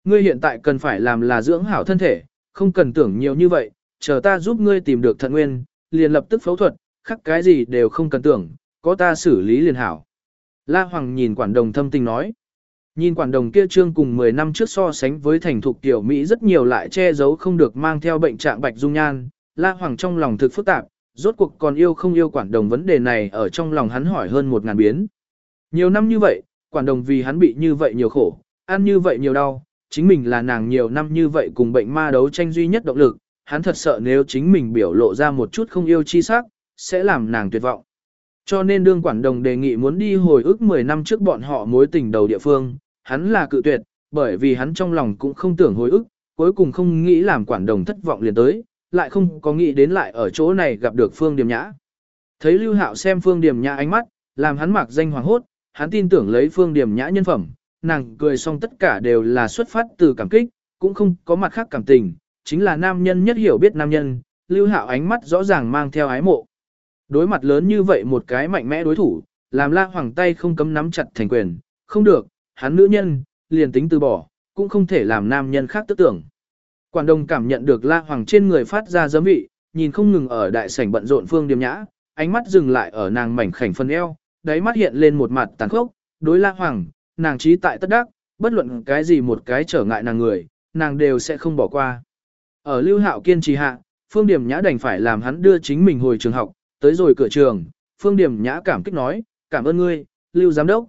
Ngươi hiện tại cần phải làm là dưỡng hảo thân thể, không cần tưởng nhiều như vậy, chờ ta giúp ngươi tìm được thận nguyên, liền lập tức phẫu thuật, khắc cái gì đều không cần tưởng, có ta xử lý liền hảo. La Hoàng nhìn quản đồng thâm tình nói. Nhìn quản đồng kia trương cùng 10 năm trước so sánh với thành thục tiểu Mỹ rất nhiều lại che giấu không được mang theo bệnh trạng bạch dung nhan, La Hoàng trong lòng thực phức tạp, rốt cuộc còn yêu không yêu quản đồng vấn đề này ở trong lòng hắn hỏi hơn một ngàn biến. Nhiều năm như vậy, quản đồng vì hắn bị như vậy nhiều khổ, ăn như vậy nhiều đau, chính mình là nàng nhiều năm như vậy cùng bệnh ma đấu tranh duy nhất động lực, hắn thật sợ nếu chính mình biểu lộ ra một chút không yêu chi sắc, sẽ làm nàng tuyệt vọng. Cho nên đương quản đồng đề nghị muốn đi hồi ức 10 năm trước bọn họ mối tình đầu địa phương, hắn là cự tuyệt, bởi vì hắn trong lòng cũng không tưởng hồi ức, cuối cùng không nghĩ làm quản đồng thất vọng liền tới, lại không có nghĩ đến lại ở chỗ này gặp được Phương Điềm Nhã. Thấy Lưu Hạo xem Phương Điềm Nhã ánh mắt, làm hắn mặc danh hoàng hốt, hắn tin tưởng lấy Phương Điềm Nhã nhân phẩm, nàng cười xong tất cả đều là xuất phát từ cảm kích, cũng không có mặt khác cảm tình, chính là nam nhân nhất hiểu biết nam nhân, Lưu Hạo ánh mắt rõ ràng mang theo ái mộ. Đối mặt lớn như vậy một cái mạnh mẽ đối thủ, làm La Hoàng tay không cấm nắm chặt thành quyền, không được, hắn nữ nhân, liền tính từ bỏ, cũng không thể làm nam nhân khác tư tưởng. Quản đồng cảm nhận được La Hoàng trên người phát ra giấm vị, nhìn không ngừng ở đại sảnh bận rộn Phương Điềm Nhã, ánh mắt dừng lại ở nàng mảnh khảnh phân eo, đáy mắt hiện lên một mặt tàn khốc, đối La Hoàng, nàng trí tại tất đắc, bất luận cái gì một cái trở ngại nàng người, nàng đều sẽ không bỏ qua. Ở Lưu Hạo kiên trì hạ, Phương Điềm Nhã đành phải làm hắn đưa chính mình hồi trường học, tới rồi cửa trường, Phương Điềm Nhã cảm kích nói, cảm ơn ngươi, Lưu Giám Đốc.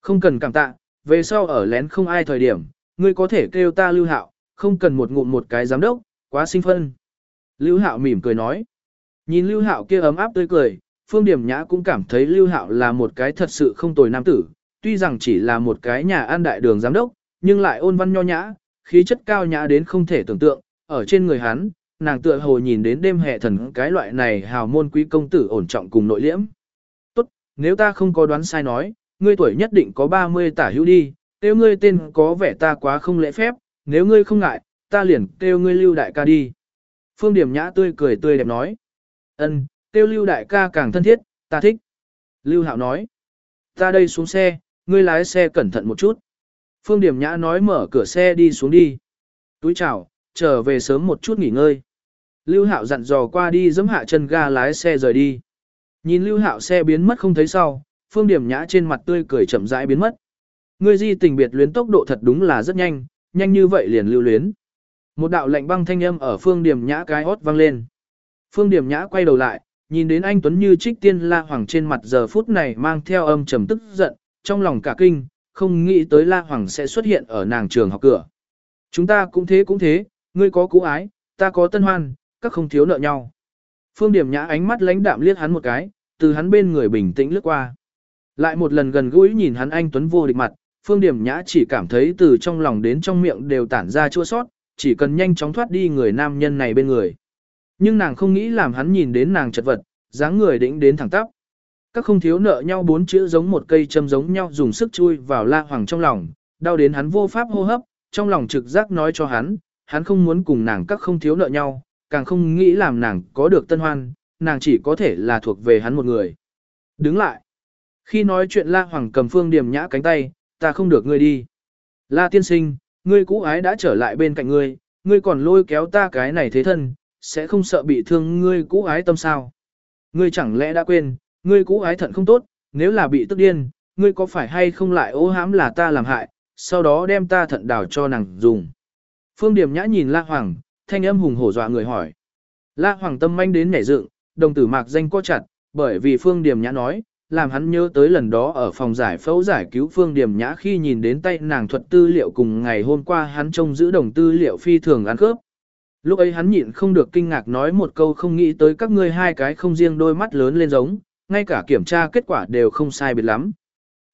Không cần cảm tạ, về sau ở lén không ai thời điểm, ngươi có thể kêu ta Lưu Hạo, không cần một ngụm một cái giám đốc, quá sinh phân. Lưu Hạo mỉm cười nói. Nhìn Lưu Hạo kia ấm áp tươi cười, Phương Điểm Nhã cũng cảm thấy Lưu Hạo là một cái thật sự không tồi nam tử, tuy rằng chỉ là một cái nhà ăn đại đường giám đốc, nhưng lại ôn văn nho nhã, khí chất cao nhã đến không thể tưởng tượng, ở trên người hắn, nàng tựa hồ nhìn đến đêm hệ thần cái loại này hào môn quý công tử ổn trọng cùng nội liễm. Tốt, nếu ta không có đoán sai nói, ngươi tuổi nhất định có 30 tả hữu đi, tiêu ngươi tên có vẻ ta quá không lễ phép, nếu ngươi không ngại, ta liền kêu ngươi lưu đại ca đi. Phương Điểm Nhã tươi cười tươi đẹp nói. ân, kêu lưu đại ca càng thân thiết, ta thích. Lưu Hạo nói. Ta đây xuống xe, ngươi lái xe cẩn thận một chút. Phương Điểm Nhã nói mở cửa xe đi xuống đi. Túi chào, trở về sớm một chút nghỉ ngơi. Lưu Hạo dặn dò qua đi giẫm hạ chân ga lái xe rời đi. Nhìn Lưu Hạo xe biến mất không thấy sau, Phương Điểm Nhã trên mặt tươi cười chậm rãi biến mất. Ngươi di tình biệt luyến tốc độ thật đúng là rất nhanh, nhanh như vậy liền lưu luyến. Một đạo lạnh băng thanh âm ở Phương Điểm Nhã cái hót vang lên. Phương Điểm Nhã quay đầu lại, nhìn đến anh Tuấn như trích tiên la hoàng trên mặt giờ phút này mang theo âm trầm tức giận, trong lòng cả kinh, không nghĩ tới la hoàng sẽ xuất hiện ở nàng trường học cửa. Chúng ta cũng thế cũng thế, ngươi có cũ ái, ta có tân hoan, các không thiếu nợ nhau. Phương Điểm Nhã ánh mắt lãnh đạm liếc hắn một cái, từ hắn bên người bình tĩnh lướt qua. Lại một lần gần gũi nhìn hắn anh Tuấn vô địch mặt, Phương Điểm Nhã chỉ cảm thấy từ trong lòng đến trong miệng đều tản ra chua sót, chỉ cần nhanh chóng thoát đi người nam nhân này bên người. Nhưng nàng không nghĩ làm hắn nhìn đến nàng chật vật, dáng người đĩnh đến thẳng tắp. Các không thiếu nợ nhau bốn chữ giống một cây châm giống nhau dùng sức chui vào la hoàng trong lòng, đau đến hắn vô pháp hô hấp, trong lòng trực giác nói cho hắn, hắn không muốn cùng nàng các không thiếu nợ nhau, càng không nghĩ làm nàng có được tân hoan, nàng chỉ có thể là thuộc về hắn một người. Đứng lại. Khi nói chuyện La Hoàng cầm phương điểm nhã cánh tay, ta không được ngươi đi. La tiên sinh, ngươi cũ ái đã trở lại bên cạnh ngươi, ngươi còn lôi kéo ta cái này thế thân, sẽ không sợ bị thương ngươi cũ ái tâm sao. Ngươi chẳng lẽ đã quên, ngươi cũ ái thận không tốt, nếu là bị tức điên, ngươi có phải hay không lại ô hãm là ta làm hại, sau đó đem ta thận đảo cho nàng dùng. Phương Điểm Nhã nhìn La Hoàng, thanh âm hùng hổ dọa người hỏi. La Hoàng tâm manh đến nhảy dựng, đồng tử mạc danh co chặt, bởi vì Phương Điểm Nhã nói, làm hắn nhớ tới lần đó ở phòng giải phẫu giải cứu Phương Điểm Nhã khi nhìn đến tay nàng thuật tư liệu cùng ngày hôm qua hắn trông giữ đồng tư liệu phi thường ăn khớp. Lúc ấy hắn nhịn không được kinh ngạc nói một câu không nghĩ tới các ngươi hai cái không riêng đôi mắt lớn lên giống, ngay cả kiểm tra kết quả đều không sai biệt lắm.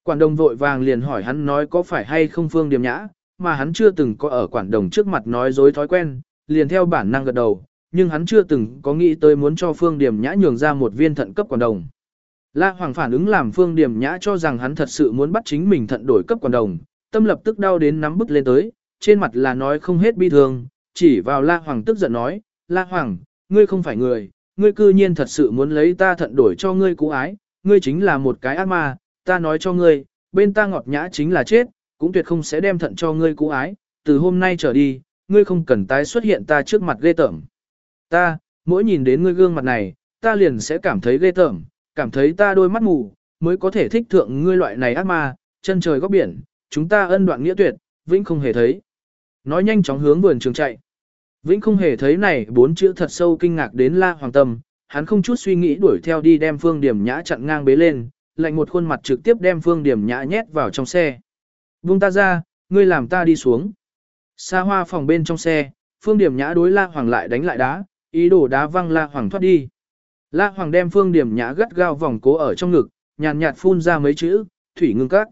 Quản đồng vội vàng liền hỏi hắn nói có phải hay không Phương Điểm Nhã, mà hắn chưa từng có ở quản đồng trước mặt nói dối thói quen, liền theo bản năng gật đầu, nhưng hắn chưa từng có nghĩ tới muốn cho Phương Điểm Nhã nhường ra một viên thận cấp quản đồng. La Hoàng phản ứng làm Phương Điểm Nhã cho rằng hắn thật sự muốn bắt chính mình thận đổi cấp quản đồng, tâm lập tức đau đến nắm bức lên tới, trên mặt là nói không hết bi thương, chỉ vào La Hoàng tức giận nói, La Hoàng, ngươi không phải người, ngươi cư nhiên thật sự muốn lấy ta thận đổi cho ngươi cũ ái, ngươi chính là một cái ác ma, ta nói cho ngươi, bên ta ngọt nhã chính là chết, cũng tuyệt không sẽ đem thận cho ngươi cũ ái, từ hôm nay trở đi, ngươi không cần tái xuất hiện ta trước mặt ghê tởm. Ta, mỗi nhìn đến ngươi gương mặt này, ta liền sẽ cảm thấy ghê tởm, cảm thấy ta đôi mắt mù, mới có thể thích thượng ngươi loại này ác ma, chân trời góc biển, chúng ta ân đoạn nghĩa tuyệt, vĩnh không hề thấy. Nói nhanh chóng hướng vườn trường chạy. Vĩnh không hề thấy này bốn chữ thật sâu kinh ngạc đến la hoàng tâm, hắn không chút suy nghĩ đuổi theo đi đem phương điểm nhã chặn ngang bế lên, lạnh một khuôn mặt trực tiếp đem phương điểm nhã nhét vào trong xe. Buông ta ra, ngươi làm ta đi xuống. Xa hoa phòng bên trong xe, Phương Điểm Nhã đối La Hoàng lại đánh lại đá, ý đồ đá văng La Hoàng thoát đi. La Hoàng đem Phương Điểm Nhã gắt gao vòng cố ở trong ngực, nhàn nhạt phun ra mấy chữ, thủy ngưng các.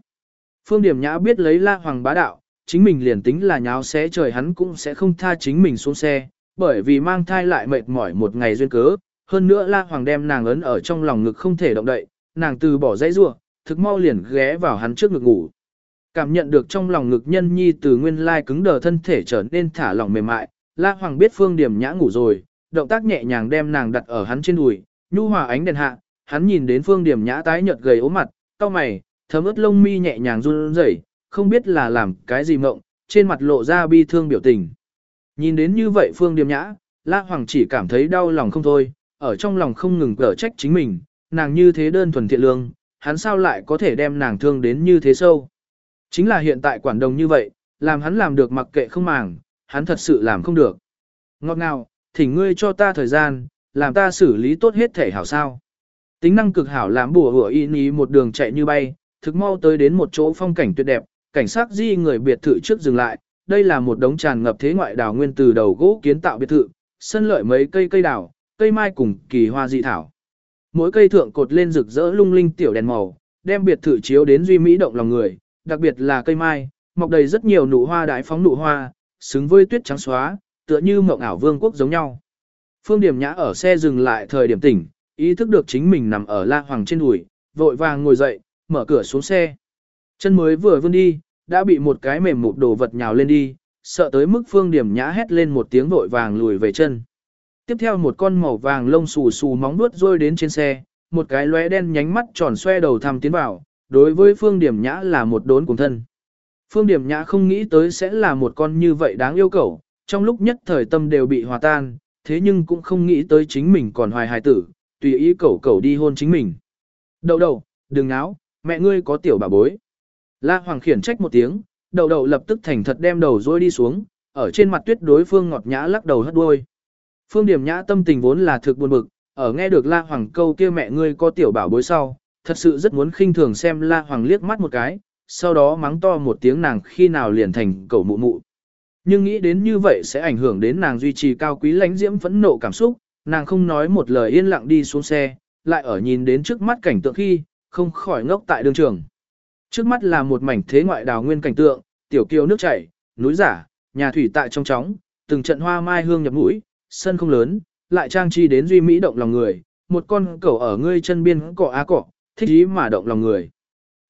Phương Điểm Nhã biết lấy La Hoàng bá đạo, chính mình liền tính là nháo xé trời hắn cũng sẽ không tha chính mình xuống xe, bởi vì mang thai lại mệt mỏi một ngày duyên cớ. Hơn nữa La Hoàng đem nàng ấn ở trong lòng ngực không thể động đậy, nàng từ bỏ dãy rua, thực mau liền ghé vào hắn trước ngực ngủ. Cảm nhận được trong lòng ngực nhân nhi từ nguyên lai cứng đờ thân thể trở nên thả lỏng mềm mại, La Hoàng biết Phương Điểm Nhã ngủ rồi, động tác nhẹ nhàng đem nàng đặt ở hắn trên đùi, nhu hòa ánh đèn hạ, hắn nhìn đến Phương Điểm Nhã tái nhợt gầy ốm mặt, cau mày, thấm ướt lông mi nhẹ nhàng run rẩy, không biết là làm cái gì mộng, trên mặt lộ ra bi thương biểu tình. Nhìn đến như vậy Phương Điểm Nhã, La Hoàng chỉ cảm thấy đau lòng không thôi, ở trong lòng không ngừng cở trách chính mình, nàng như thế đơn thuần thiện lương, hắn sao lại có thể đem nàng thương đến như thế sâu. Chính là hiện tại quản đồng như vậy, làm hắn làm được mặc kệ không màng, hắn thật sự làm không được. Ngọt ngào, thỉnh ngươi cho ta thời gian, làm ta xử lý tốt hết thể hảo sao. Tính năng cực hảo làm bùa hủa y ní một đường chạy như bay, thực mau tới đến một chỗ phong cảnh tuyệt đẹp, cảnh sát di người biệt thự trước dừng lại, đây là một đống tràn ngập thế ngoại đào nguyên từ đầu gỗ kiến tạo biệt thự, sân lợi mấy cây cây đào, cây mai cùng kỳ hoa dị thảo. Mỗi cây thượng cột lên rực rỡ lung linh tiểu đèn màu, đem biệt thự chiếu đến duy mỹ động lòng người, đặc biệt là cây mai, mọc đầy rất nhiều nụ hoa đại phóng nụ hoa, xứng với tuyết trắng xóa, tựa như mộng ảo vương quốc giống nhau. Phương Điểm Nhã ở xe dừng lại thời điểm tỉnh, ý thức được chính mình nằm ở La Hoàng trên đùi, vội vàng ngồi dậy, mở cửa xuống xe. Chân mới vừa vươn đi, đã bị một cái mềm mụt đồ vật nhào lên đi, sợ tới mức Phương Điểm Nhã hét lên một tiếng vội vàng lùi về chân. Tiếp theo một con màu vàng lông xù xù móng vuốt rơi đến trên xe, một cái lóe đen nhánh mắt tròn xoe đầu thăm tiến vào, đối với Phương Điểm Nhã là một đốn cùng thân. Phương Điểm Nhã không nghĩ tới sẽ là một con như vậy đáng yêu cầu, trong lúc nhất thời tâm đều bị hòa tan, thế nhưng cũng không nghĩ tới chính mình còn hoài hài tử, tùy ý cầu cầu đi hôn chính mình. Đậu đậu, đừng náo, mẹ ngươi có tiểu bà bối. La Hoàng khiển trách một tiếng, đậu đậu lập tức thành thật đem đầu dối đi xuống, ở trên mặt tuyết đối phương ngọt nhã lắc đầu hất đuôi. Phương Điểm Nhã tâm tình vốn là thực buồn bực, ở nghe được La Hoàng câu kia mẹ ngươi có tiểu bảo bối sau, thật sự rất muốn khinh thường xem La Hoàng liếc mắt một cái, sau đó mắng to một tiếng nàng khi nào liền thành cẩu mụ mụ. Nhưng nghĩ đến như vậy sẽ ảnh hưởng đến nàng duy trì cao quý lãnh diễm phẫn nộ cảm xúc, nàng không nói một lời yên lặng đi xuống xe, lại ở nhìn đến trước mắt cảnh tượng khi, không khỏi ngốc tại đường trường. Trước mắt là một mảnh thế ngoại đào nguyên cảnh tượng, tiểu kiều nước chảy, núi giả, nhà thủy tại trong chóng, từng trận hoa mai hương nhập mũi, sân không lớn, lại trang trí đến duy mỹ động lòng người, một con cẩu ở ngươi chân biên cọ á cọ, thích ý mà động lòng người.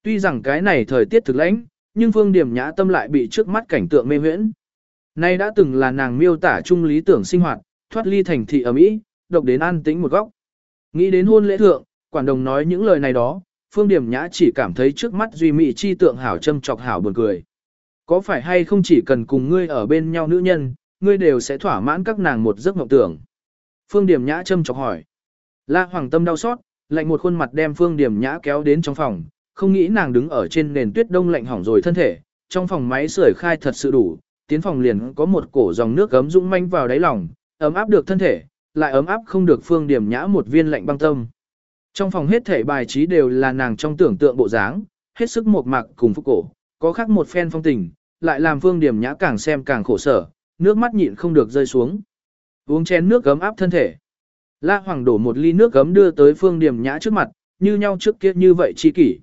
Tuy rằng cái này thời tiết thực lãnh, nhưng Phương Điểm Nhã tâm lại bị trước mắt cảnh tượng mê huyễn. Nay đã từng là nàng miêu tả chung lý tưởng sinh hoạt, thoát ly thành thị ở Mỹ, độc đến an tĩnh một góc. Nghĩ đến hôn lễ thượng, quản đồng nói những lời này đó, Phương Điểm Nhã chỉ cảm thấy trước mắt duy mỹ chi tượng hảo châm chọc hảo buồn cười. Có phải hay không chỉ cần cùng ngươi ở bên nhau nữ nhân, ngươi đều sẽ thỏa mãn các nàng một giấc mộng tưởng. Phương Điểm Nhã châm chọc hỏi. La Hoàng Tâm đau xót, lạnh một khuôn mặt đem Phương Điểm Nhã kéo đến trong phòng, không nghĩ nàng đứng ở trên nền tuyết đông lạnh hỏng rồi thân thể, trong phòng máy sưởi khai thật sự đủ, tiến phòng liền có một cổ dòng nước gấm dũng manh vào đáy lòng, ấm áp được thân thể, lại ấm áp không được Phương Điểm Nhã một viên lạnh băng tâm. Trong phòng hết thể bài trí đều là nàng trong tưởng tượng bộ dáng, hết sức một mạc cùng phúc cổ, có khác một phen phong tình, lại làm Phương Điểm Nhã càng xem càng khổ sở, nước mắt nhịn không được rơi xuống. Uống chén nước gấm áp thân thể. La Hoàng đổ một ly nước gấm đưa tới Phương Điểm Nhã trước mặt, như nhau trước kia như vậy chi kỷ.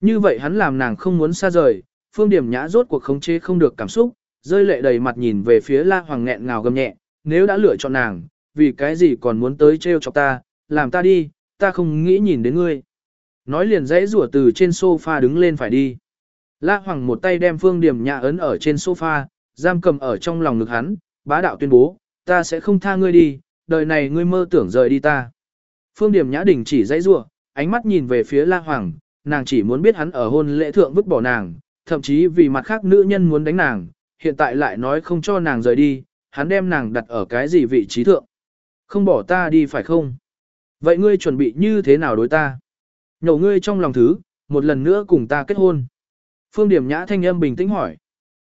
Như vậy hắn làm nàng không muốn xa rời, Phương Điểm Nhã rốt cuộc khống chế không được cảm xúc, rơi lệ đầy mặt nhìn về phía La Hoàng nghẹn ngào gầm nhẹ, nếu đã lựa chọn nàng, vì cái gì còn muốn tới trêu chọc ta, làm ta đi, ta không nghĩ nhìn đến ngươi. Nói liền dãy rủa từ trên sofa đứng lên phải đi. La Hoàng một tay đem Phương Điểm Nhã ấn ở trên sofa, giam cầm ở trong lòng ngực hắn, bá đạo tuyên bố, ta sẽ không tha ngươi đi, đời này ngươi mơ tưởng rời đi ta. Phương Điểm Nhã đình chỉ dãy rủa, ánh mắt nhìn về phía La Hoàng, nàng chỉ muốn biết hắn ở hôn lễ thượng vứt bỏ nàng, thậm chí vì mặt khác nữ nhân muốn đánh nàng, hiện tại lại nói không cho nàng rời đi, hắn đem nàng đặt ở cái gì vị trí thượng. Không bỏ ta đi phải không? Vậy ngươi chuẩn bị như thế nào đối ta? Nhổ ngươi trong lòng thứ, một lần nữa cùng ta kết hôn. Phương Điểm Nhã thanh âm bình tĩnh hỏi.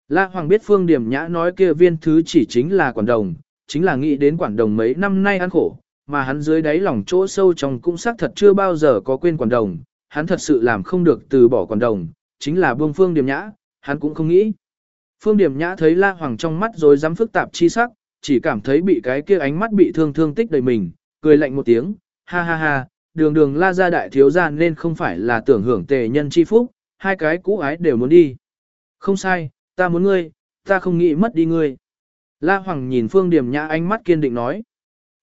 La Hoàng biết Phương Điểm Nhã nói kia viên thứ chỉ chính là quản đồng, chính là nghĩ đến quản đồng mấy năm nay ăn khổ, mà hắn dưới đáy lòng chỗ sâu trong cũng xác thật chưa bao giờ có quên quản đồng, hắn thật sự làm không được từ bỏ quản đồng, chính là buông Phương Điểm Nhã, hắn cũng không nghĩ. Phương Điểm Nhã thấy La Hoàng trong mắt rồi dám phức tạp chi sắc, chỉ cảm thấy bị cái kia ánh mắt bị thương thương tích đầy mình, cười lạnh một tiếng, ha ha ha, đường đường la gia đại thiếu gia nên không phải là tưởng hưởng tề nhân chi phúc, hai cái cũ ái đều muốn đi. Không sai, ta muốn ngươi, ta không nghĩ mất đi ngươi. La Hoàng nhìn Phương Điểm Nhã ánh mắt kiên định nói.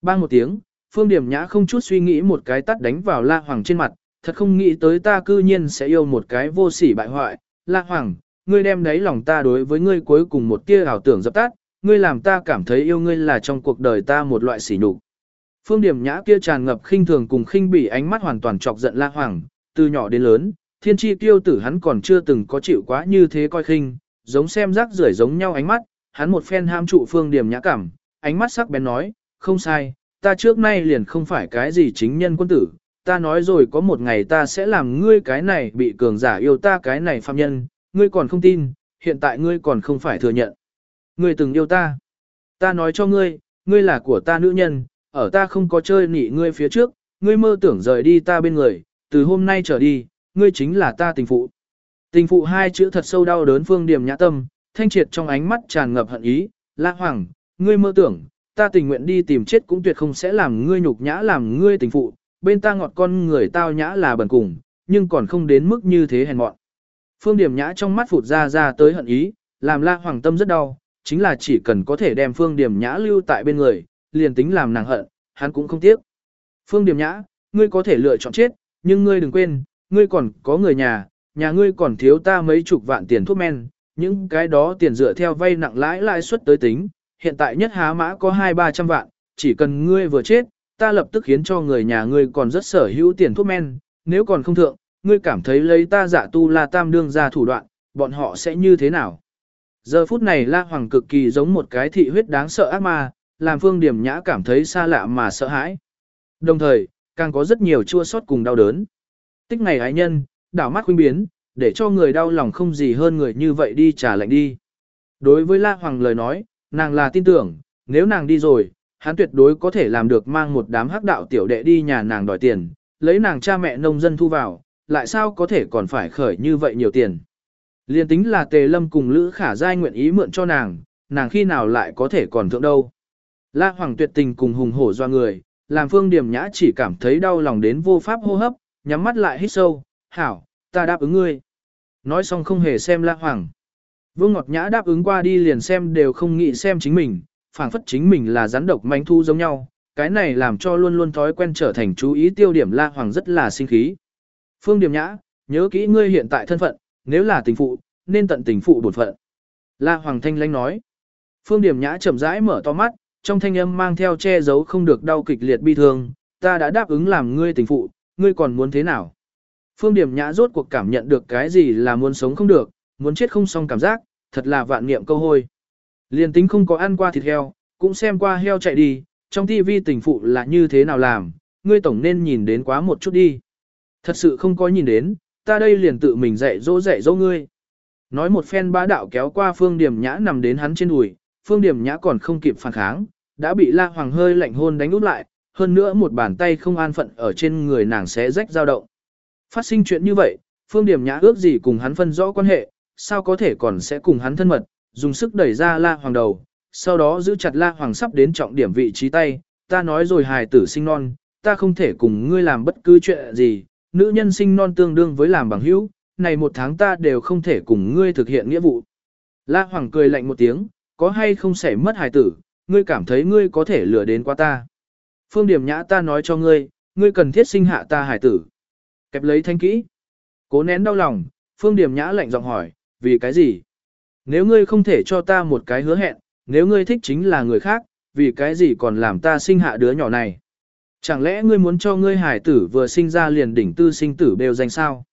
Bang một tiếng, Phương Điểm Nhã không chút suy nghĩ một cái tắt đánh vào La Hoàng trên mặt, thật không nghĩ tới ta cư nhiên sẽ yêu một cái vô sỉ bại hoại. La Hoàng, ngươi đem đấy lòng ta đối với ngươi cuối cùng một tia ảo tưởng dập tắt, ngươi làm ta cảm thấy yêu ngươi là trong cuộc đời ta một loại sỉ nhục. Phương Điểm Nhã kia tràn ngập khinh thường cùng khinh bỉ ánh mắt hoàn toàn chọc giận La Hoàng, từ nhỏ đến lớn, thiên chi tiêu tử hắn còn chưa từng có chịu quá như thế coi khinh, giống xem rác rưởi giống nhau ánh mắt, hắn một phen ham trụ Phương Điểm Nhã cảm, ánh mắt sắc bén nói, không sai, ta trước nay liền không phải cái gì chính nhân quân tử, ta nói rồi có một ngày ta sẽ làm ngươi cái này bị cường giả yêu ta cái này phạm nhân, ngươi còn không tin, hiện tại ngươi còn không phải thừa nhận. Ngươi từng yêu ta. Ta nói cho ngươi, ngươi là của ta nữ nhân, ở ta không có chơi nị ngươi phía trước, ngươi mơ tưởng rời đi ta bên người, từ hôm nay trở đi, ngươi chính là ta tình phụ. Tình phụ hai chữ thật sâu đau đớn phương điểm nhã tâm, thanh triệt trong ánh mắt tràn ngập hận ý, la hoàng, ngươi mơ tưởng, ta tình nguyện đi tìm chết cũng tuyệt không sẽ làm ngươi nhục nhã làm ngươi tình phụ, bên ta ngọt con người tao nhã là bần cùng, nhưng còn không đến mức như thế hèn mọn. Phương điểm nhã trong mắt phụt ra ra tới hận ý, làm la hoàng tâm rất đau, chính là chỉ cần có thể đem phương điểm nhã lưu tại bên người, liền tính làm nàng hận, hắn cũng không tiếc. Phương điểm nhã, ngươi có thể lựa chọn chết, nhưng ngươi đừng quên, ngươi còn có người nhà, nhà ngươi còn thiếu ta mấy chục vạn tiền thuốc men, những cái đó tiền dựa theo vay nặng lãi lãi suất tới tính, hiện tại nhất há mã có hai ba trăm vạn, chỉ cần ngươi vừa chết, ta lập tức khiến cho người nhà ngươi còn rất sở hữu tiền thuốc men, nếu còn không thượng, ngươi cảm thấy lấy ta giả tu là tam đương ra thủ đoạn, bọn họ sẽ như thế nào? Giờ phút này La Hoàng cực kỳ giống một cái thị huyết đáng sợ ác ma, làm Phương Điểm Nhã cảm thấy xa lạ mà sợ hãi. Đồng thời, càng có rất nhiều chua xót cùng đau đớn. Tích ngày ái nhân, đảo mắt khuynh biến, để cho người đau lòng không gì hơn người như vậy đi trả lệnh đi. Đối với La Hoàng lời nói, nàng là tin tưởng, nếu nàng đi rồi, hắn tuyệt đối có thể làm được mang một đám hắc đạo tiểu đệ đi nhà nàng đòi tiền, lấy nàng cha mẹ nông dân thu vào, lại sao có thể còn phải khởi như vậy nhiều tiền. Liên tính là tề lâm cùng Lữ Khả Giai nguyện ý mượn cho nàng, nàng khi nào lại có thể còn thượng đâu. La Hoàng tuyệt tình cùng hùng hổ doa người, làm phương điểm nhã chỉ cảm thấy đau lòng đến vô pháp hô hấp, nhắm mắt lại hít sâu, hảo, ta đáp ứng ngươi. Nói xong không hề xem La Hoàng. Vương Ngọt Nhã đáp ứng qua đi liền xem đều không nghĩ xem chính mình, phảng phất chính mình là rắn độc manh thu giống nhau, cái này làm cho luôn luôn thói quen trở thành chú ý tiêu điểm La Hoàng rất là sinh khí. Phương Điểm Nhã, nhớ kỹ ngươi hiện tại thân phận, nếu là tình phụ, nên tận tình phụ bổn phận. La Hoàng Thanh Lanh nói. Phương Điểm Nhã chậm rãi mở to mắt, trong thanh âm mang theo che giấu không được đau kịch liệt bi thương, ta đã đáp ứng làm ngươi tình phụ, ngươi còn muốn thế nào? Phương Điểm Nhã rốt cuộc cảm nhận được cái gì là muốn sống không được, muốn chết không xong cảm giác, thật là vạn niệm câu hôi. Liên tính không có ăn qua thịt heo, cũng xem qua heo chạy đi, trong tivi tình phụ là như thế nào làm, ngươi tổng nên nhìn đến quá một chút đi. Thật sự không có nhìn đến, ta đây liền tự mình dạy dỗ dạy dỗ ngươi. Nói một phen bá đạo kéo qua phương điểm nhã nằm đến hắn trên đùi, phương điểm nhã còn không kịp phản kháng, đã bị la hoàng hơi lạnh hôn đánh út lại, hơn nữa một bàn tay không an phận ở trên người nàng sẽ rách dao động. Phát sinh chuyện như vậy, phương điểm nhã ước gì cùng hắn phân rõ quan hệ, sao có thể còn sẽ cùng hắn thân mật, dùng sức đẩy ra la hoàng đầu, sau đó giữ chặt la hoàng sắp đến trọng điểm vị trí tay, ta nói rồi hài tử sinh non, ta không thể cùng ngươi làm bất cứ chuyện gì, nữ nhân sinh non tương đương với làm bằng hữu, này một tháng ta đều không thể cùng ngươi thực hiện nghĩa vụ. La hoàng cười lạnh một tiếng, có hay không sẽ mất hài tử, ngươi cảm thấy ngươi có thể lừa đến qua ta. Phương điểm nhã ta nói cho ngươi, ngươi cần thiết sinh hạ ta hài tử. Kẹp lấy thanh kỹ. Cố nén đau lòng, phương điểm nhã lạnh giọng hỏi, vì cái gì? Nếu ngươi không thể cho ta một cái hứa hẹn, nếu ngươi thích chính là người khác, vì cái gì còn làm ta sinh hạ đứa nhỏ này? Chẳng lẽ ngươi muốn cho ngươi hải tử vừa sinh ra liền đỉnh tư sinh tử đều danh sao?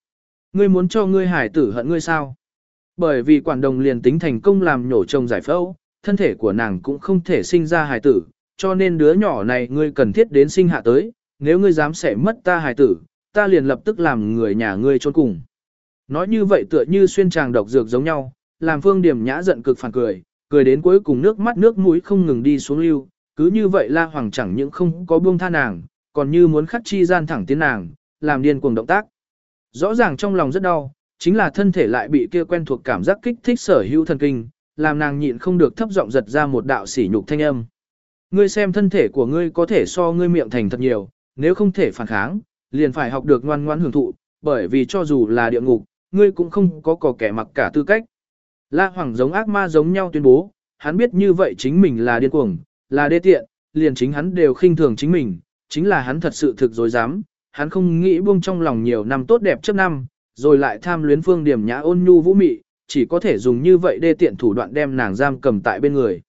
Ngươi muốn cho ngươi hải tử hận ngươi sao? Bởi vì quản đồng liền tính thành công làm nhổ chồng giải phẫu, thân thể của nàng cũng không thể sinh ra hải tử, cho nên đứa nhỏ này ngươi cần thiết đến sinh hạ tới, nếu ngươi dám sẽ mất ta hải tử, ta liền lập tức làm người nhà ngươi trốn cùng. Nói như vậy tựa như xuyên tràng độc dược giống nhau, làm phương điểm nhã giận cực phản cười, cười đến cuối cùng nước mắt nước mũi không ngừng đi xuống lưu, cứ như vậy la hoàng chẳng những không có buông tha nàng, còn như muốn khắc chi gian thẳng tiến nàng, làm điên cuồng động tác. Rõ ràng trong lòng rất đau, chính là thân thể lại bị kia quen thuộc cảm giác kích thích sở hữu thần kinh, làm nàng nhịn không được thấp giọng giật ra một đạo sỉ nhục thanh âm. Ngươi xem thân thể của ngươi có thể so ngươi miệng thành thật nhiều, nếu không thể phản kháng, liền phải học được ngoan ngoãn hưởng thụ, bởi vì cho dù là địa ngục, ngươi cũng không có có kẻ mặc cả tư cách. La Hoàng giống ác ma giống nhau tuyên bố, hắn biết như vậy chính mình là điên cuồng, là đê tiện, liền chính hắn đều khinh thường chính mình, chính là hắn thật sự thực dối dám, hắn không nghĩ buông trong lòng nhiều năm tốt đẹp trước năm, rồi lại tham luyến phương điểm nhã ôn nhu vũ mị, chỉ có thể dùng như vậy đê tiện thủ đoạn đem nàng giam cầm tại bên người.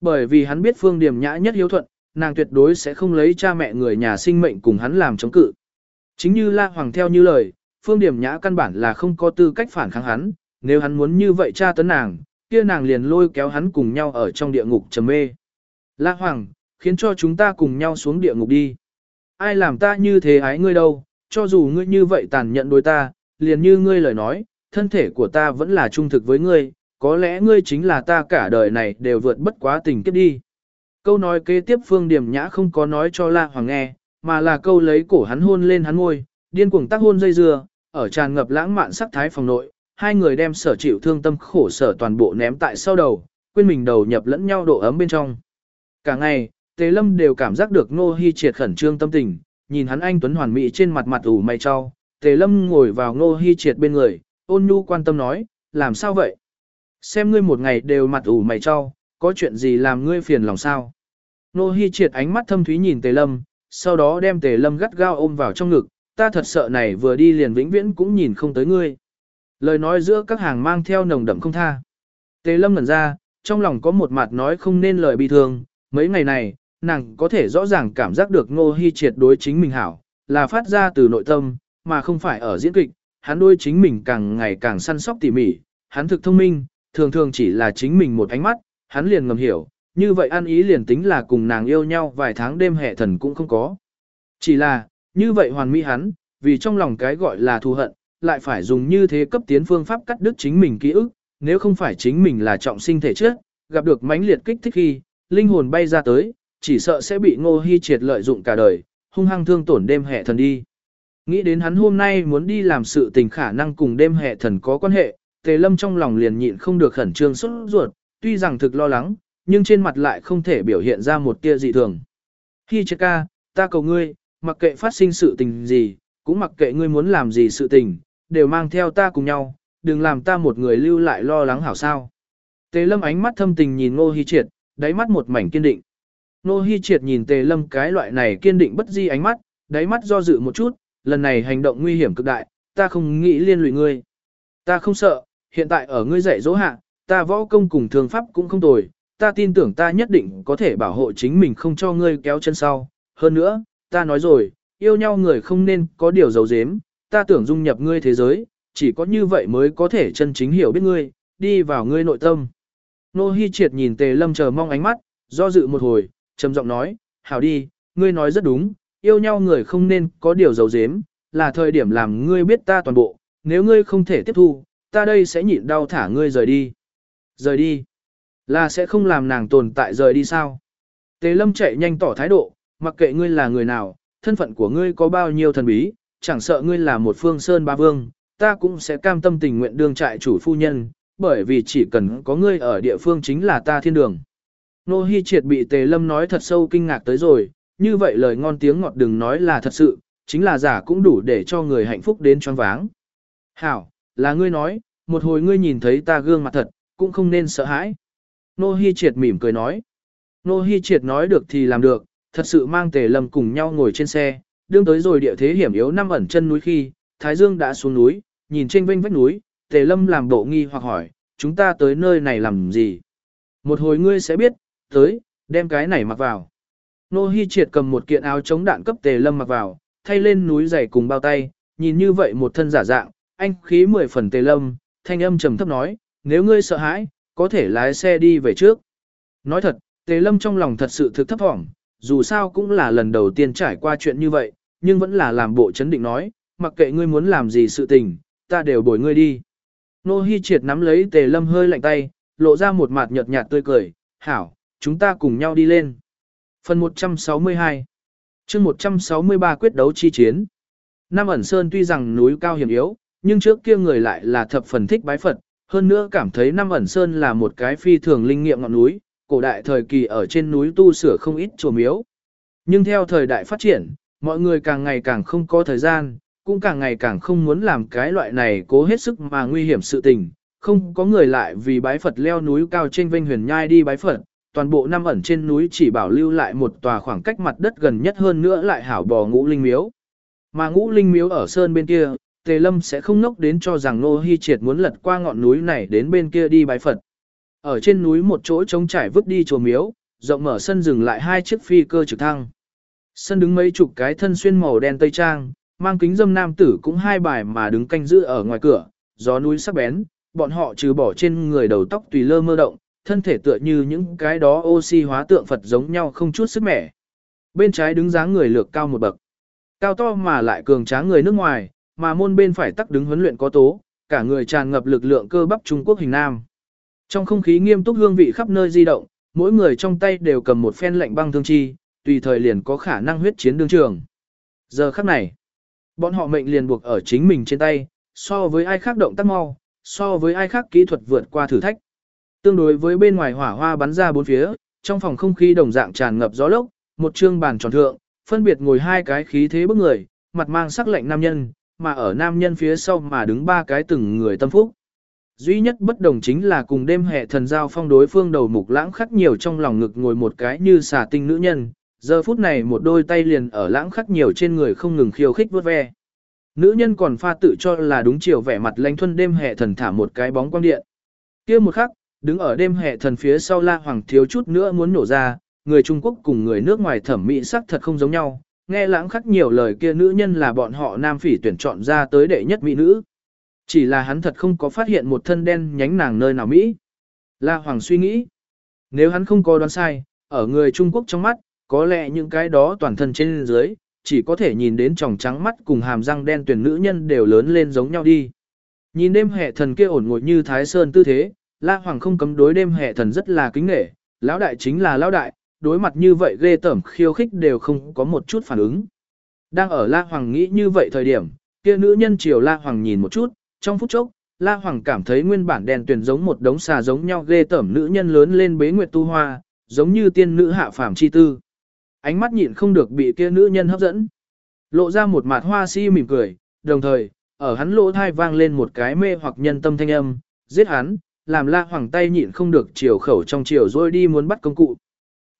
Bởi vì hắn biết phương điểm nhã nhất hiếu thuận, nàng tuyệt đối sẽ không lấy cha mẹ người nhà sinh mệnh cùng hắn làm chống cự. Chính như La Hoàng theo như lời, phương điểm nhã căn bản là không có tư cách phản kháng hắn, nếu hắn muốn như vậy tra tấn nàng, kia nàng liền lôi kéo hắn cùng nhau ở trong địa ngục trầm mê. La Hoàng, khiến cho chúng ta cùng nhau xuống địa ngục đi. Ai làm ta như thế ái ngươi đâu, cho dù ngươi như vậy tàn nhẫn đối ta, liền như ngươi lời nói, thân thể của ta vẫn là trung thực với ngươi, có lẽ ngươi chính là ta cả đời này đều vượt bất quá tình kiếp đi. Câu nói kế tiếp Phương Điểm Nhã không có nói cho La Hoàng nghe, mà là câu lấy cổ hắn hôn lên hắn môi, điên cuồng tác hôn dây dưa, ở tràn ngập lãng mạn sắc thái phòng nội, hai người đem sở chịu thương tâm khổ sở toàn bộ ném tại sau đầu, quên mình đầu nhập lẫn nhau độ ấm bên trong. Cả ngày, Tề Lâm đều cảm giác được Ngô Hi triệt khẩn trương tâm tình, nhìn hắn anh tuấn hoàn mỹ trên mặt mặt ủ mày cho, Tề Lâm ngồi vào Ngô Hi triệt bên người, ôn nhu quan tâm nói, làm sao vậy? Xem ngươi một ngày đều mặt ủ mày cho, có chuyện gì làm ngươi phiền lòng sao? Ngô Hi triệt ánh mắt thâm thúy nhìn Tề Lâm, sau đó đem Tề Lâm gắt gao ôm vào trong ngực, ta thật sợ này vừa đi liền vĩnh viễn cũng nhìn không tới ngươi. Lời nói giữa các hàng mang theo nồng đậm không tha. Tề Lâm ngẩn ra, trong lòng có một mặt nói không nên lời bi thương, mấy ngày này, nàng có thể rõ ràng cảm giác được Ngô Hi triệt đối chính mình hảo, là phát ra từ nội tâm, mà không phải ở diễn kịch, hắn đối chính mình càng ngày càng săn sóc tỉ mỉ, hắn thực thông minh, thường thường chỉ là chính mình một ánh mắt, hắn liền ngầm hiểu, như vậy ăn ý liền tính là cùng nàng yêu nhau vài tháng đêm hệ thần cũng không có. Chỉ là, như vậy hoàn mỹ hắn, vì trong lòng cái gọi là thù hận, lại phải dùng như thế cấp tiến phương pháp cắt đứt chính mình ký ức, nếu không phải chính mình là trọng sinh thể trước, gặp được mãnh liệt kích thích khi, linh hồn bay ra tới, chỉ sợ sẽ bị ngô Hi triệt lợi dụng cả đời, hung hăng thương tổn đêm hệ thần đi. Nghĩ đến hắn hôm nay muốn đi làm sự tình khả năng cùng đêm hệ thần có quan hệ, tề lâm trong lòng liền nhịn không được khẩn trương xuất ruột, tuy rằng thực lo lắng, nhưng trên mặt lại không thể biểu hiện ra một tia dị thường. Hi triệt ca, ta cầu ngươi, mặc kệ phát sinh sự tình gì, cũng mặc kệ ngươi muốn làm gì sự tình, đều mang theo ta cùng nhau, đừng làm ta một người lưu lại lo lắng hảo sao. Tề lâm ánh mắt thâm tình nhìn ngô hy triệt, đáy mắt một mảnh kiên định. Nô Hi Triệt nhìn Tề Lâm cái loại này kiên định bất di ánh mắt, đáy mắt do dự một chút, lần này hành động nguy hiểm cực đại, ta không nghĩ liên lụy ngươi. Ta không sợ, hiện tại ở ngươi dạy dỗ hạ, ta võ công cùng thường pháp cũng không tồi, ta tin tưởng ta nhất định có thể bảo hộ chính mình không cho ngươi kéo chân sau. Hơn nữa, ta nói rồi, yêu nhau người không nên có điều giấu giếm, ta tưởng dung nhập ngươi thế giới, chỉ có như vậy mới có thể chân chính hiểu biết ngươi, đi vào ngươi nội tâm. Nô Hi Triệt nhìn Tề Lâm chờ mong ánh mắt, do dự một hồi, trầm giọng nói, hảo đi, ngươi nói rất đúng, yêu nhau người không nên có điều giấu giếm, là thời điểm làm ngươi biết ta toàn bộ, nếu ngươi không thể tiếp thu, ta đây sẽ nhịn đau thả ngươi rời đi. Rời đi, là sẽ không làm nàng tồn tại rời đi sao? Tề Lâm chạy nhanh tỏ thái độ, mặc kệ ngươi là người nào, thân phận của ngươi có bao nhiêu thần bí, chẳng sợ ngươi là một phương sơn ba vương, ta cũng sẽ cam tâm tình nguyện đương trại chủ phu nhân, bởi vì chỉ cần có ngươi ở địa phương chính là ta thiên đường. Nô Hi Triệt bị Tề Lâm nói thật sâu kinh ngạc tới rồi, như vậy lời ngon tiếng ngọt đừng nói là thật sự, chính là giả cũng đủ để cho người hạnh phúc đến choáng váng. Hảo, là ngươi nói, một hồi ngươi nhìn thấy ta gương mặt thật, cũng không nên sợ hãi. Nô Hi Triệt mỉm cười nói. Nô Hi Triệt nói được thì làm được, thật sự mang Tề Lâm cùng nhau ngồi trên xe, đương tới rồi địa thế hiểm yếu năm ẩn chân núi khi, Thái Dương đã xuống núi, nhìn trên vênh vách núi, Tề Lâm làm bộ nghi hoặc hỏi, chúng ta tới nơi này làm gì? Một hồi ngươi sẽ biết, tới, đem cái này mặc vào. Nô Hi Triệt cầm một kiện áo chống đạn cấp Tề Lâm mặc vào, thay lên núi giày cùng bao tay, nhìn như vậy một thân giả dạng, anh khí mười phần Tề Lâm, thanh âm trầm thấp nói, nếu ngươi sợ hãi, có thể lái xe đi về trước. Nói thật, Tề Lâm trong lòng thật sự thực thấp thỏm, dù sao cũng là lần đầu tiên trải qua chuyện như vậy, nhưng vẫn là làm bộ chấn định nói, mặc kệ ngươi muốn làm gì sự tình, ta đều bồi ngươi đi. Nô Hi Triệt nắm lấy Tề Lâm hơi lạnh tay, lộ ra một mặt nhợt nhạt tươi cười, hảo, chúng ta cùng nhau đi lên. Phần 162 chương 163 quyết đấu chi chiến. Nam ẩn sơn tuy rằng núi cao hiểm yếu, nhưng trước kia người lại là thập phần thích bái Phật, hơn nữa cảm thấy Nam ẩn sơn là một cái phi thường linh nghiệm ngọn núi, cổ đại thời kỳ ở trên núi tu sửa không ít chùa miếu. Nhưng theo thời đại phát triển, mọi người càng ngày càng không có thời gian, cũng càng ngày càng không muốn làm cái loại này cố hết sức mà nguy hiểm sự tình, không có người lại vì bái Phật leo núi cao trên vinh huyền nhai đi bái Phật, toàn bộ năm ẩn trên núi chỉ bảo lưu lại một tòa khoảng cách mặt đất gần nhất hơn nữa lại hảo bò ngũ linh miếu. Mà ngũ linh miếu ở sơn bên kia, Tề Lâm sẽ không nốc đến cho rằng Nô Hi Triệt muốn lật qua ngọn núi này đến bên kia đi bái Phật. Ở trên núi một chỗ trống trải vứt đi chùa miếu, rộng mở sân dừng lại hai chiếc phi cơ trực thăng. Sân đứng mấy chục cái thân xuyên màu đen tây trang, mang kính dâm nam tử cũng hai bài mà đứng canh giữ ở ngoài cửa, gió núi sắc bén, bọn họ trừ bỏ trên người đầu tóc tùy lơ mơ động, thân thể tựa như những cái đó oxy hóa tượng Phật giống nhau không chút sức mẻ. Bên trái đứng dáng người lược cao một bậc. Cao to mà lại cường tráng người nước ngoài, mà môn bên phải tắc đứng huấn luyện có tố, cả người tràn ngập lực lượng cơ bắp Trung Quốc hình nam. Trong không khí nghiêm túc hương vị khắp nơi di động, mỗi người trong tay đều cầm một phen lạnh băng thương chi, tùy thời liền có khả năng huyết chiến đương trường. Giờ khắc này, bọn họ mệnh liền buộc ở chính mình trên tay, so với ai khác động tác mau, so với ai khác kỹ thuật vượt qua thử thách. Tương đối với bên ngoài hỏa hoa bắn ra bốn phía, trong phòng không khí đồng dạng tràn ngập gió lốc, một trương bàn tròn thượng, phân biệt ngồi hai cái khí thế bức người, mặt mang sắc lạnh nam nhân, mà ở nam nhân phía sau mà đứng ba cái từng người tâm phúc. Duy nhất bất đồng chính là cùng đêm hệ thần giao phong đối phương đầu mục lãng khắc nhiều trong lòng ngực ngồi một cái như xà tinh nữ nhân, giờ phút này một đôi tay liền ở lãng khắc nhiều trên người không ngừng khiêu khích vớt ve. Nữ nhân còn pha tự cho là đúng chiều vẻ mặt lãnh thuần đêm hệ thần thả một cái bóng quang điện. kia một khắc, đứng ở đêm hệ thần phía sau la hoàng thiếu chút nữa muốn nổ ra, người Trung Quốc cùng người nước ngoài thẩm mỹ sắc thật không giống nhau, nghe lãng khắc nhiều lời kia nữ nhân là bọn họ nam phỉ tuyển chọn ra tới đệ nhất mỹ nữ. Chỉ là hắn thật không có phát hiện một thân đen nhánh nàng nơi nào Mỹ. La Hoàng suy nghĩ, nếu hắn không có đoán sai, ở người Trung Quốc trong mắt, có lẽ những cái đó toàn thân trên dưới, chỉ có thể nhìn đến tròng trắng mắt cùng hàm răng đen tuyển nữ nhân đều lớn lên giống nhau đi. Nhìn đêm hệ thần kia ổn ngồi như Thái Sơn tư thế, La Hoàng không cấm đối đêm hệ thần rất là kính nể, lão đại chính là lão đại, đối mặt như vậy ghê tởm khiêu khích đều không có một chút phản ứng. Đang ở La Hoàng nghĩ như vậy thời điểm, kia nữ nhân chiều La Hoàng nhìn một chút, trong phút chốc, La Hoàng cảm thấy nguyên bản đèn tuyển giống một đống xà giống nhau ghê tởm nữ nhân lớn lên bế nguyệt tu hoa, giống như tiên nữ hạ phàm chi tư. Ánh mắt nhịn không được bị kia nữ nhân hấp dẫn. Lộ ra một mặt hoa si mỉm cười, đồng thời, ở hắn lỗ thai vang lên một cái mê hoặc nhân tâm thanh âm, giết hắn, làm La Hoàng tay nhịn không được chiều khẩu trong chiều rồi đi muốn bắt công cụ.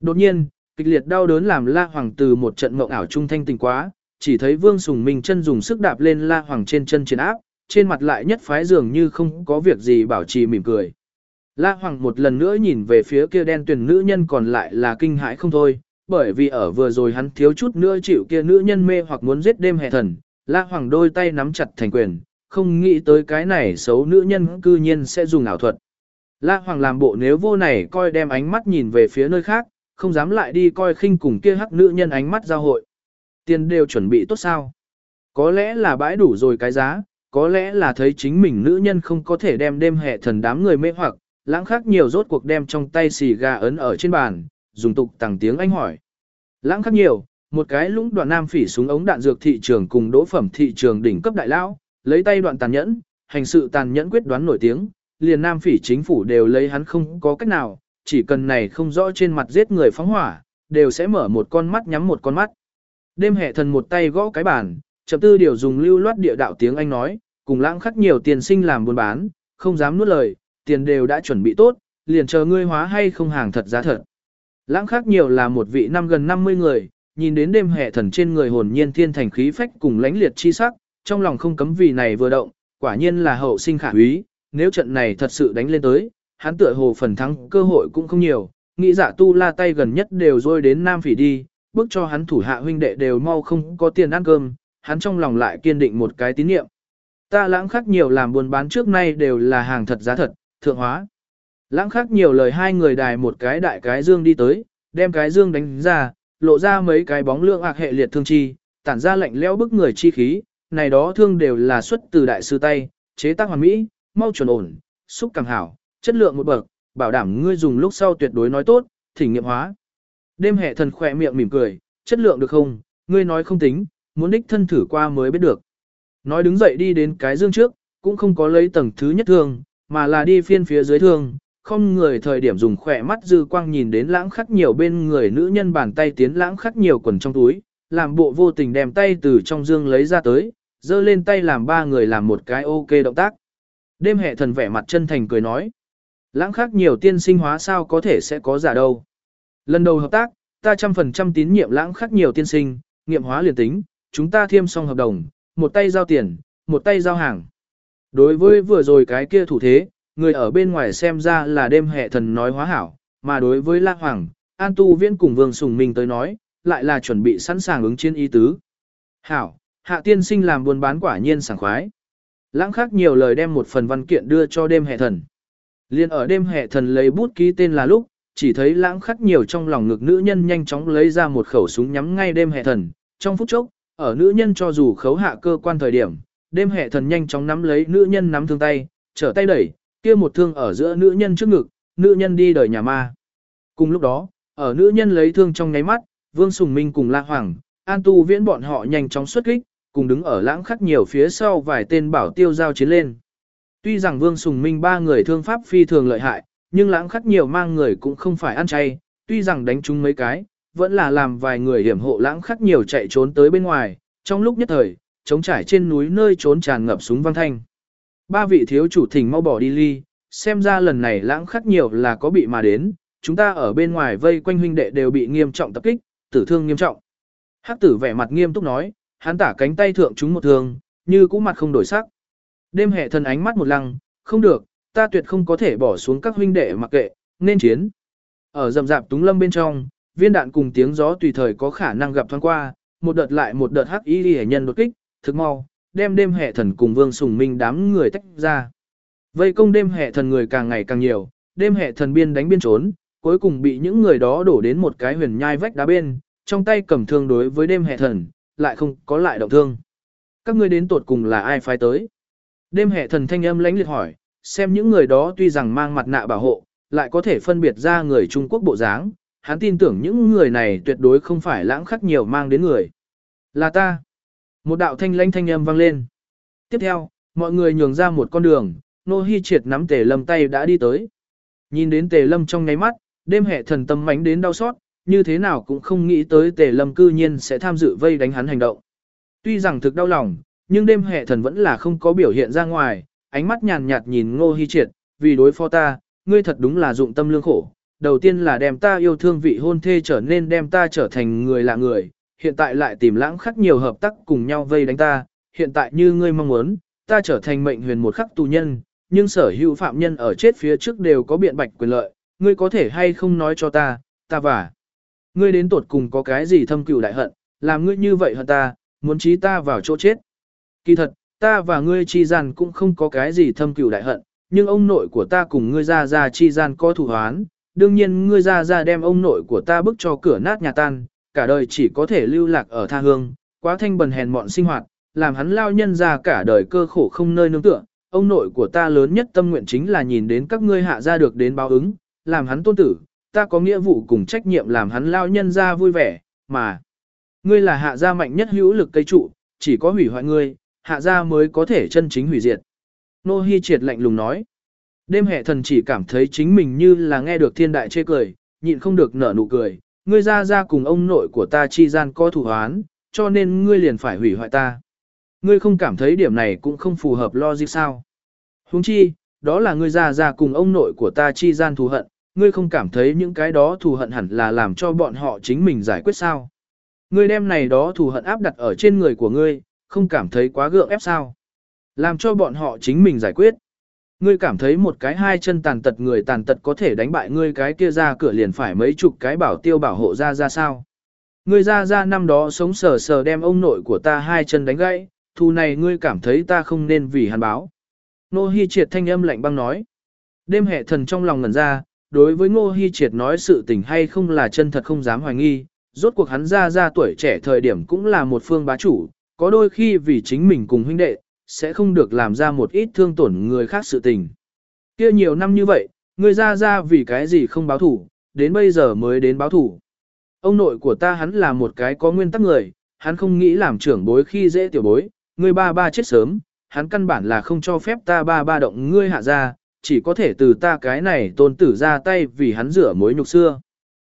Đột nhiên, kịch liệt đau đớn làm La Hoàng từ một trận mộng ảo trung thanh tình quá, chỉ thấy Vương Sùng Minh chân dùng sức đạp lên La Hoàng trên chân chiến áp, trên mặt lại nhất phái dường như không có việc gì bảo trì mỉm cười. La Hoàng một lần nữa nhìn về phía kia đen tuyển nữ nhân còn lại là kinh hãi không thôi, bởi vì ở vừa rồi hắn thiếu chút nữa chịu kia nữ nhân mê hoặc muốn giết đêm hè thần, La Hoàng đôi tay nắm chặt thành quyền, không nghĩ tới cái này xấu nữ nhân cư nhiên sẽ dùng ảo thuật. La Hoàng làm bộ nếu vô này coi đem ánh mắt nhìn về phía nơi khác, không dám lại đi coi khinh cùng kia hắc nữ nhân ánh mắt giao hội. Tiền đều chuẩn bị tốt sao? Có lẽ là bãi đủ rồi cái giá, có lẽ là thấy chính mình nữ nhân không có thể đem đêm hệ thần đám người mê hoặc, lãng khắc nhiều rốt cuộc đem trong tay xì gà ấn ở trên bàn, dùng tục tàng tiếng anh hỏi. Lãng khắc nhiều, một cái lũng đoạn nam phỉ súng ống đạn dược thị trường cùng đỗ phẩm thị trường đỉnh cấp đại lão, lấy tay đoạn tàn nhẫn, hành sự tàn nhẫn quyết đoán nổi tiếng, liền nam phỉ chính phủ đều lấy hắn không có cách nào, chỉ cần này không rõ trên mặt giết người phóng hỏa, đều sẽ mở một con mắt nhắm một con mắt. Đêm hệ thần một tay gõ cái bàn, chậm tư điều dùng lưu loát địa đạo tiếng Anh nói, cùng lãng khắc nhiều tiền sinh làm buôn bán, không dám nuốt lời, tiền đều đã chuẩn bị tốt, liền chờ ngươi hóa hay không hàng thật giá thật. Lãng khác nhiều là một vị năm gần 50 người, nhìn đến đêm hệ thần trên người hồn nhiên thiên thành khí phách cùng lãnh liệt chi sắc, trong lòng không cấm vì này vừa động, quả nhiên là hậu sinh khả úy, nếu trận này thật sự đánh lên tới, hắn tựa hồ phần thắng cơ hội cũng không nhiều, nghĩ giả tu la tay gần nhất đều rôi đến Nam Phỉ đi, bước cho hắn thủ hạ huynh đệ đều mau không có tiền ăn cơm, hắn trong lòng lại kiên định một cái tín niệm. Ta lãng khắc nhiều làm buôn bán trước nay đều là hàng thật giá thật, thượng hóa. Lãng khắc nhiều lời hai người đài một cái đại cái dương đi tới, đem cái dương đánh ra, lộ ra mấy cái bóng lượng ạc hệ liệt thương chi, tản ra lạnh lẽo bức người chi khí, này đó thương đều là xuất từ đại sư tay, chế tác hoàn mỹ, mau chuẩn ổn, xúc càng hảo, chất lượng một bậc, bảo đảm ngươi dùng lúc sau tuyệt đối nói tốt, thỉnh nghiệm hóa. Đêm hệ thần khỏe miệng mỉm cười, chất lượng được không, ngươi nói không tính, muốn đích thân thử qua mới biết được. Nói đứng dậy đi đến cái dương trước, cũng không có lấy tầng thứ nhất thương, mà là đi phiên phía dưới thương, không người thời điểm dùng khỏe mắt dư quang nhìn đến lãng khắc nhiều bên người nữ nhân bàn tay tiến lãng khắc nhiều quần trong túi, làm bộ vô tình đem tay từ trong dương lấy ra tới, giơ lên tay làm ba người làm một cái ok động tác. Đêm hệ thần vẻ mặt chân thành cười nói. Lãng khắc nhiều tiên sinh hóa sao có thể sẽ có giả đâu. Lần đầu hợp tác, ta trăm phần trăm tín nhiệm lãng khắc nhiều tiên sinh, nghiệm hóa liền tính, chúng ta thiêm xong hợp đồng, một tay giao tiền, một tay giao hàng. Đối với vừa rồi cái kia thủ thế, người ở bên ngoài xem ra là đêm hệ thần nói hóa hảo, mà đối với La Hoàng, An Tu Viễn cùng Vương Sùng Minh tới nói, lại là chuẩn bị sẵn sàng ứng chiến ý tứ. Hảo, hạ tiên sinh làm buôn bán quả nhiên sảng khoái. Lãng khắc nhiều lời đem một phần văn kiện đưa cho đêm hệ thần. Liên ở đêm hệ thần lấy bút ký tên là lúc, chỉ thấy lãng khắc nhiều trong lòng ngực nữ nhân nhanh chóng lấy ra một khẩu súng nhắm ngay đêm hệ thần. Trong phút chốc, ở nữ nhân cho dù khấu hạ cơ quan thời điểm, đêm hệ thần nhanh chóng nắm lấy nữ nhân nắm thương tay, trở tay đẩy, kia một thương ở giữa nữ nhân trước ngực, nữ nhân đi đời nhà ma. Cùng lúc đó, ở nữ nhân lấy thương trong nháy mắt, Vương Sùng Minh cùng La Hoàng, An Tu Viễn bọn họ nhanh chóng xuất kích, cùng đứng ở lãng khắc nhiều phía sau vài tên bảo tiêu giao chiến lên. Tuy rằng Vương Sùng Minh ba người thương pháp phi thường lợi hại, nhưng lãng khắc nhiều mang người cũng không phải ăn chay, tuy rằng đánh chúng mấy cái, vẫn là làm vài người hiểm hộ lãng khắc nhiều chạy trốn tới bên ngoài, trong lúc nhất thời, chống trải trên núi nơi trốn tràn ngập súng vang thanh. Ba vị thiếu chủ thỉnh mau bỏ đi ly, xem ra lần này lãng khắc nhiều là có bị mà đến, chúng ta ở bên ngoài vây quanh huynh đệ đều bị nghiêm trọng tập kích, tử thương nghiêm trọng. Hắc tử vẻ mặt nghiêm túc nói, hắn tả cánh tay thượng chúng một thương, như cũ mặt không đổi sắc. Đêm hệ thần ánh mắt một lăng, không được, ta tuyệt không có thể bỏ xuống các huynh đệ mặc kệ, nên chiến. Ở rầm rạp túng lâm bên trong, viên đạn cùng tiếng gió tùy thời có khả năng gặp thoáng qua, một đợt lại một đợt hắc y hệ nhân đột kích, thực mau, đem đêm hệ thần cùng vương sùng minh đám người tách ra. Vây công đêm hệ thần người càng ngày càng nhiều, đêm hệ thần biên đánh biên trốn, cuối cùng bị những người đó đổ đến một cái huyền nhai vách đá bên, trong tay cầm thương đối với đêm hệ thần, lại không có lại động thương. Các ngươi đến tột cùng là ai phái tới? Đêm hệ thần thanh âm lãnh liệt hỏi, xem những người đó tuy rằng mang mặt nạ bảo hộ, lại có thể phân biệt ra người Trung Quốc bộ dáng, hắn tin tưởng những người này tuyệt đối không phải lãng khắc nhiều mang đến người. Là ta. Một đạo thanh lãnh thanh âm vang lên. Tiếp theo, mọi người nhường ra một con đường, Nô Hi Triệt nắm Tề Lâm tay đã đi tới. Nhìn đến Tề Lâm trong ngáy mắt, đêm hệ thần tâm mánh đến đau xót, như thế nào cũng không nghĩ tới Tề Lâm cư nhiên sẽ tham dự vây đánh hắn hành động. Tuy rằng thực đau lòng, nhưng đêm hệ thần vẫn là không có biểu hiện ra ngoài, ánh mắt nhàn nhạt nhìn Ngô Hi Triệt, vì đối phó ta, ngươi thật đúng là dụng tâm lương khổ. Đầu tiên là đem ta yêu thương vị hôn thê trở nên đem ta trở thành người lạ người, hiện tại lại tìm lãng khắc nhiều hợp tác cùng nhau vây đánh ta, hiện tại như ngươi mong muốn, ta trở thành mệnh huyền một khắc tù nhân, nhưng sở hữu phạm nhân ở chết phía trước đều có biện bạch quyền lợi, ngươi có thể hay không nói cho ta, ta và ngươi đến tột cùng có cái gì thâm cừu đại hận, làm ngươi như vậy hận ta, muốn trí ta vào chỗ chết. Kỳ thật, ta và ngươi chi gian cũng không có cái gì thâm cừu đại hận, nhưng ông nội của ta cùng ngươi ra ra chi gian có thủ hoán, đương nhiên ngươi ra ra đem ông nội của ta bức cho cửa nát nhà tan, cả đời chỉ có thể lưu lạc ở tha hương, quá thanh bần hèn mọn sinh hoạt, làm hắn lao nhân ra cả đời cơ khổ không nơi nương tựa. Ông nội của ta lớn nhất tâm nguyện chính là nhìn đến các ngươi hạ ra được đến báo ứng, làm hắn tôn tử, ta có nghĩa vụ cùng trách nhiệm làm hắn lao nhân ra vui vẻ, mà ngươi là hạ gia mạnh nhất hữu lực cây trụ, chỉ có hủy hoại ngươi, hạ gia mới có thể chân chính hủy diệt. Nô Hi triệt lạnh lùng nói. Đêm hệ thần chỉ cảm thấy chính mình như là nghe được thiên đại chê cười, nhịn không được nở nụ cười, ngươi ra ra cùng ông nội của ta chi gian có thủ hoán, cho nên ngươi liền phải hủy hoại ta. Ngươi không cảm thấy điểm này cũng không phù hợp logic sao. Huống chi, đó là ngươi ra ra cùng ông nội của ta chi gian thù hận, ngươi không cảm thấy những cái đó thù hận hẳn là làm cho bọn họ chính mình giải quyết sao. Ngươi đem này đó thù hận áp đặt ở trên người của ngươi, không cảm thấy quá gượng ép sao. Làm cho bọn họ chính mình giải quyết. Ngươi cảm thấy một cái hai chân tàn tật người tàn tật có thể đánh bại ngươi cái kia ra cửa liền phải mấy chục cái bảo tiêu bảo hộ ra ra sao. Ngươi ra ra năm đó sống sờ sờ đem ông nội của ta hai chân đánh gãy, thù này ngươi cảm thấy ta không nên vì hắn báo. Nô Hi Triệt thanh âm lạnh băng nói. Đêm hệ thần trong lòng ngẩn ra, đối với Ngô Hi Triệt nói sự tình hay không là chân thật không dám hoài nghi, rốt cuộc hắn ra ra tuổi trẻ thời điểm cũng là một phương bá chủ, có đôi khi vì chính mình cùng huynh đệ, sẽ không được làm ra một ít thương tổn người khác sự tình. Kia nhiều năm như vậy, người ra ra vì cái gì không báo thủ, đến bây giờ mới đến báo thủ. Ông nội của ta hắn là một cái có nguyên tắc người, hắn không nghĩ làm trưởng bối khi dễ tiểu bối, người ba ba chết sớm, hắn căn bản là không cho phép ta ba ba động ngươi hạ ra, chỉ có thể từ ta cái này tôn tử ra tay vì hắn rửa mối nhục xưa.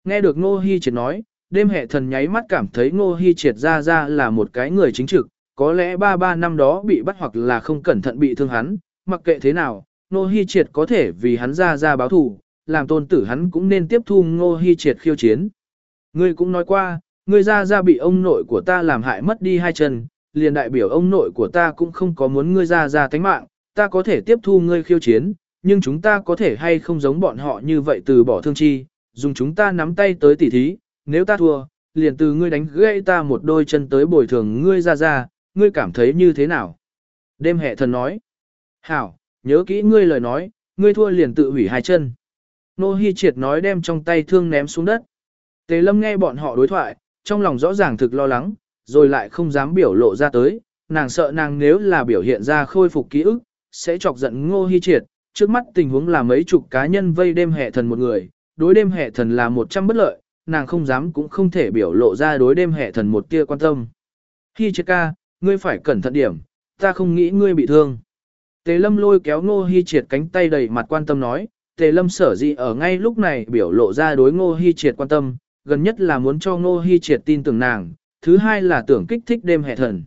Nghe được Ngô Hi Triệt nói, đêm hệ thần nháy mắt cảm thấy Ngô Hi Triệt ra ra là một cái người chính trực, có lẽ ba ba năm đó bị bắt hoặc là không cẩn thận bị thương hắn, mặc kệ thế nào, Ngô Hi Triệt có thể vì hắn ra ra báo thù, làm tôn tử hắn cũng nên tiếp thu Ngô Hi Triệt khiêu chiến. Ngươi cũng nói qua, ngươi ra ra bị ông nội của ta làm hại mất đi hai chân, liền đại biểu ông nội của ta cũng không có muốn ngươi ra ra tánh mạng, ta có thể tiếp thu ngươi khiêu chiến, nhưng chúng ta có thể hay không giống bọn họ như vậy từ bỏ thương chi, dùng chúng ta nắm tay tới tỉ thí, nếu ta thua, liền từ ngươi đánh gãy ta một đôi chân tới bồi thường ngươi ra ra, ngươi cảm thấy như thế nào? Đêm hệ thần nói, hảo, nhớ kỹ ngươi lời nói, ngươi thua liền tự hủy hai chân. Nô Hi Triệt nói đem trong tay thương ném xuống đất. Tề Lâm nghe bọn họ đối thoại, trong lòng rõ ràng thực lo lắng, rồi lại không dám biểu lộ ra tới, nàng sợ nàng nếu là biểu hiện ra khôi phục ký ức, sẽ chọc giận Ngô Hi Triệt, trước mắt tình huống là mấy chục cá nhân vây đêm hệ thần một người, đối đêm hệ thần là một trăm bất lợi, nàng không dám cũng không thể biểu lộ ra đối đêm hệ thần một tia quan tâm. Hi Triệt ca, ngươi phải cẩn thận điểm, ta không nghĩ ngươi bị thương. Tề Lâm lôi kéo Ngô Hi Triệt cánh tay đầy mặt quan tâm nói, Tề Lâm sở dĩ ở ngay lúc này biểu lộ ra đối Ngô Hi Triệt quan tâm, gần nhất là muốn cho Ngô Hi Triệt tin tưởng nàng, thứ hai là tưởng kích thích đêm hệ thần.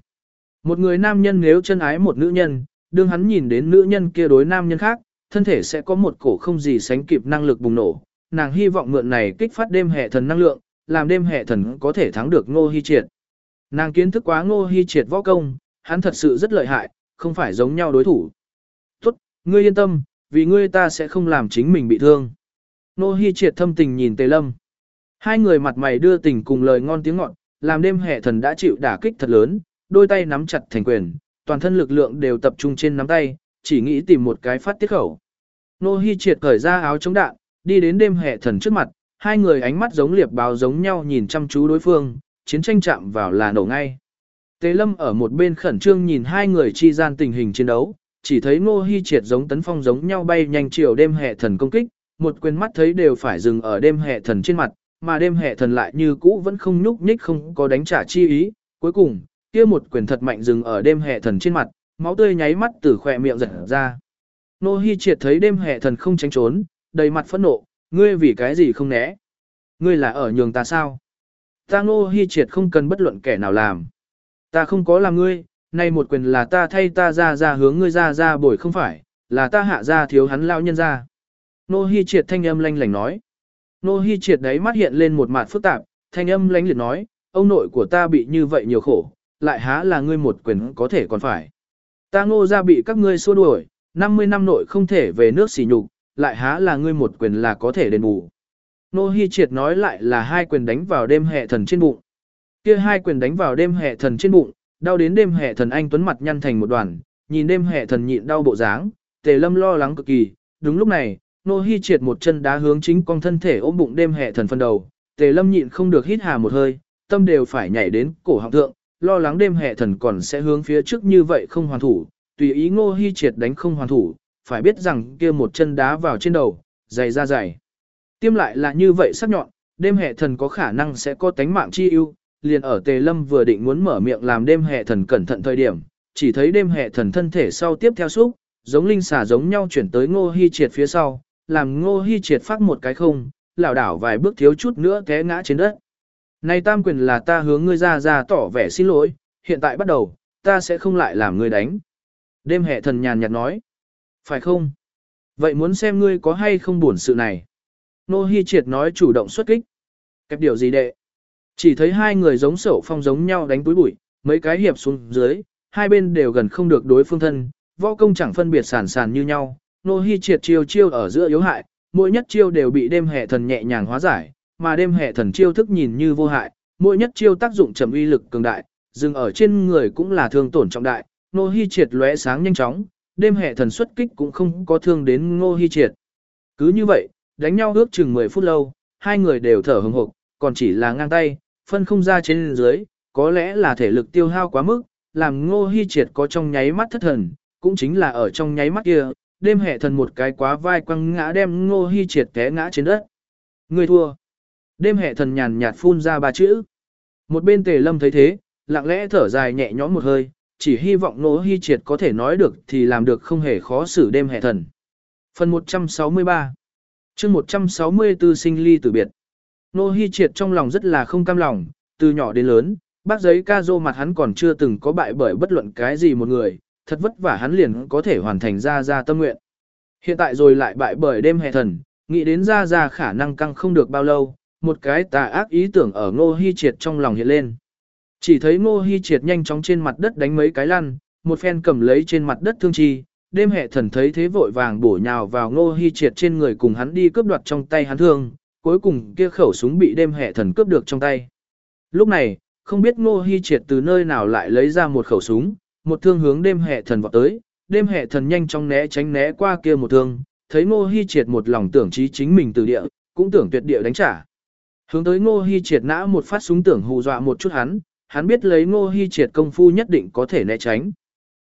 Một người nam nhân nếu chân ái một nữ nhân, đương hắn nhìn đến nữ nhân kia đối nam nhân khác, thân thể sẽ có một cổ không gì sánh kịp năng lực bùng nổ. Nàng hy vọng mượn này kích phát đêm hệ thần năng lượng, làm đêm hệ thần có thể thắng được Ngô Hi Triệt. Nàng kiến thức quá Ngô Hi Triệt võ công, hắn thật sự rất lợi hại, không phải giống nhau đối thủ. Tốt, ngươi yên tâm, vì ngươi ta sẽ không làm chính mình bị thương. Ngô Hi Triệt thâm tình nhìn Tề Lâm. Hai người mặt mày đưa tình cùng lời ngon tiếng ngọt, làm đêm hệ thần đã chịu đả kích thật lớn, đôi tay nắm chặt thành quyền, toàn thân lực lượng đều tập trung trên nắm tay, chỉ nghĩ tìm một cái phát tiết khẩu. Nô Hi triệt cởi ra áo chống đạn, đi đến đêm hệ thần trước mặt, hai người ánh mắt giống liệp báo giống nhau nhìn chăm chú đối phương, chiến tranh chạm vào là nổ ngay. Tế Lâm ở một bên khẩn trương nhìn hai người chi gian tình hình chiến đấu, chỉ thấy Ngô Hi Triệt giống tấn phong giống nhau bay nhanh chiều đêm hệ thần công kích, một quyền mắt thấy đều phải dừng ở đêm hệ thần trên mặt, mà đêm hệ thần lại như cũ vẫn không nhúc nhích không có đánh trả chi ý, cuối cùng, kia một quyền thật mạnh dừng ở đêm hệ thần trên mặt, máu tươi nháy mắt từ khỏe miệng rỉ ra. Nô Hi triệt thấy đêm hệ thần không tránh trốn, đầy mặt phẫn nộ, ngươi vì cái gì không né? Ngươi là ở nhường ta sao? Ta Nô Hi triệt không cần bất luận kẻ nào làm. Ta không có làm ngươi, nay một quyền là ta thay ta ra ra hướng ngươi ra ra bồi không phải, là ta hạ ra thiếu hắn lao nhân ra. Nô Hi triệt thanh âm lanh lảnh nói. Nô Hi triệt đấy mắt hiện lên một mặt phức tạp, thanh âm lánh liệt nói, ông nội của ta bị như vậy nhiều khổ, lại há là ngươi một quyền có thể còn phải. Ta ngô ra bị các ngươi xua đuổi, 50 năm nội không thể về nước xỉ nhục, lại há là ngươi một quyền là có thể đền bù. Nô Hi Triệt nói lại là hai quyền đánh vào đêm hệ thần trên bụng. Kia hai quyền đánh vào đêm hệ thần trên bụng, đau đến đêm hệ thần anh tuấn mặt nhăn thành một đoàn, nhìn đêm hệ thần nhịn đau bộ dáng, Tề Lâm lo lắng cực kỳ. Đúng lúc này, Nô Hi Triệt một chân đá hướng chính con thân thể ôm bụng đêm hệ thần phân đầu, Tề Lâm nhịn không được hít hà một hơi, tâm đều phải nhảy đến cổ họng thượng, lo lắng đêm hệ thần còn sẽ hướng phía trước như vậy không hoàn thủ, tùy ý ngô Hi triệt đánh không hoàn thủ, phải biết rằng kia một chân đá vào trên đầu, dày ra dày. Tiêm lại là như vậy sắc nhọn, đêm hệ thần có khả năng sẽ có tánh mạng chi ưu, liền ở tề lâm vừa định muốn mở miệng làm đêm hệ thần cẩn thận thời điểm, chỉ thấy đêm hệ thần thân thể sau tiếp theo xúc, giống linh xà giống nhau chuyển tới ngô hy triệt phía sau, làm ngô hy triệt phát một cái không, lảo đảo vài bước thiếu chút nữa té ngã trên đất. Này tam quyền là ta hướng ngươi ra ra tỏ vẻ xin lỗi, hiện tại bắt đầu, ta sẽ không lại làm ngươi đánh. Đêm hệ thần nhàn nhạt nói. Phải không? Vậy muốn xem ngươi có hay không buồn sự này. Nô Hi Triệt nói chủ động xuất kích. Kẹp điều gì đệ? Chỉ thấy hai người giống sổ phong giống nhau đánh túi bụi, mấy cái hiệp xuống dưới, hai bên đều gần không được đối phương thân, võ công chẳng phân biệt sản sản như nhau. Nô Hi Triệt chiêu chiêu ở giữa yếu hại, mỗi nhất chiêu đều bị đêm hệ thần nhẹ nhàng hóa giải, mà đêm hệ thần chiêu thức nhìn như vô hại, mỗi nhất chiêu tác dụng trầm uy lực cường đại, dừng ở trên người cũng là thương tổn trọng đại, Nô Hi Triệt lóe sáng nhanh chóng, đêm hệ thần xuất kích cũng không có thương đến Ngô Hi Triệt. Cứ như vậy, đánh nhau ước chừng 10 phút lâu, hai người đều thở hừng hực, còn chỉ là ngang tay, phân không ra trên dưới, có lẽ là thể lực tiêu hao quá mức, làm Ngô Hi Triệt có trong nháy mắt thất thần, cũng chính là ở trong nháy mắt kia, đêm hệ thần một cái quá vai quăng ngã đem Ngô Hi Triệt té ngã trên đất. Người thua. Đêm hệ thần nhàn nhạt phun ra ba chữ. Một bên tề lâm thấy thế, lặng lẽ thở dài nhẹ nhõm một hơi, chỉ hy vọng Ngô hy triệt có thể nói được thì làm được không hề khó xử đêm hệ thần. Phần 163 chương 164 sinh ly tử biệt. Nô Hi Triệt trong lòng rất là không cam lòng, từ nhỏ đến lớn, bác giấy ca dô mặt hắn còn chưa từng có bại bởi bất luận cái gì một người, thật vất vả hắn liền có thể hoàn thành ra ra tâm nguyện. Hiện tại rồi lại bại bởi đêm hè thần, nghĩ đến ra ra khả năng căng không được bao lâu, một cái tà ác ý tưởng ở Ngô Hi Triệt trong lòng hiện lên. Chỉ thấy Ngô Hi Triệt nhanh chóng trên mặt đất đánh mấy cái lăn, một phen cầm lấy trên mặt đất thương chi, đêm hệ thần thấy thế vội vàng bổ nhào vào Ngô Hi Triệt trên người cùng hắn đi cướp đoạt trong tay hắn thương, cuối cùng kia khẩu súng bị đêm hệ thần cướp được trong tay. Lúc này, không biết Ngô Hi Triệt từ nơi nào lại lấy ra một khẩu súng, một thương hướng đêm hệ thần vọt tới, đêm hệ thần nhanh chóng né tránh né qua kia một thương, thấy Ngô Hi Triệt một lòng tưởng trí chính mình từ địa, cũng tưởng tuyệt địa đánh trả. Hướng tới Ngô Hi Triệt nã một phát súng tưởng hù dọa một chút hắn, hắn biết lấy Ngô Hi Triệt công phu nhất định có thể né tránh.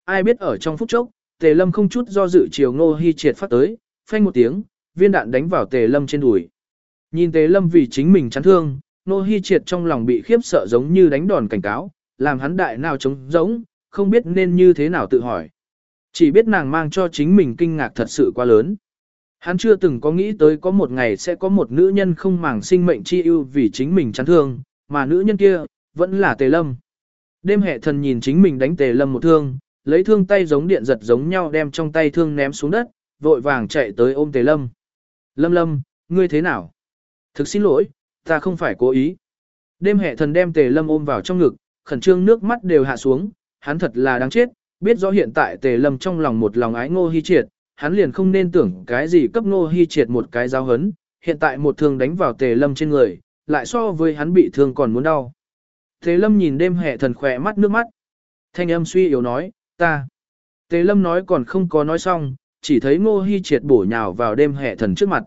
Ai biết ở trong phút chốc, Tề Lâm không chút do dự chiều Ngô Hi Triệt phát tới, phanh một tiếng, viên đạn đánh vào Tề Lâm trên đùi. Nhìn Tề Lâm vì chính mình chán thương, Ngô Hi Triệt trong lòng bị khiếp sợ giống như đánh đòn cảnh cáo, làm hắn đại nào trống giống, không biết nên như thế nào tự hỏi. Chỉ biết nàng mang cho chính mình kinh ngạc thật sự quá lớn. Hắn chưa từng có nghĩ tới có một ngày sẽ có một nữ nhân không màng sinh mệnh chi ưu vì chính mình chán thương, mà nữ nhân kia, vẫn là Tề Lâm. Đêm hệ thần nhìn chính mình đánh Tề Lâm một thương, lấy thương tay giống điện giật giống nhau đem trong tay thương ném xuống đất, vội vàng chạy tới ôm Tề Lâm. Lâm Lâm, ngươi thế nào? Thực xin lỗi, ta không phải cố ý. Đêm hệ thần đem Tề Lâm ôm vào trong ngực, khẩn trương nước mắt đều hạ xuống, hắn thật là đáng chết, biết rõ hiện tại Tề Lâm trong lòng một lòng ái ngô hy triệt, hắn liền không nên tưởng cái gì cấp ngô hy triệt một cái giáo hấn, hiện tại một thương đánh vào Tề Lâm trên người, lại so với hắn bị thương còn muốn đau. Tề Lâm nhìn đêm hệ thần khỏe mắt nước mắt. Thanh âm suy yếu nói, ta. Tề Lâm nói còn không có nói xong, chỉ thấy ngô hy triệt bổ nhào vào đêm hệ thần trước mặt.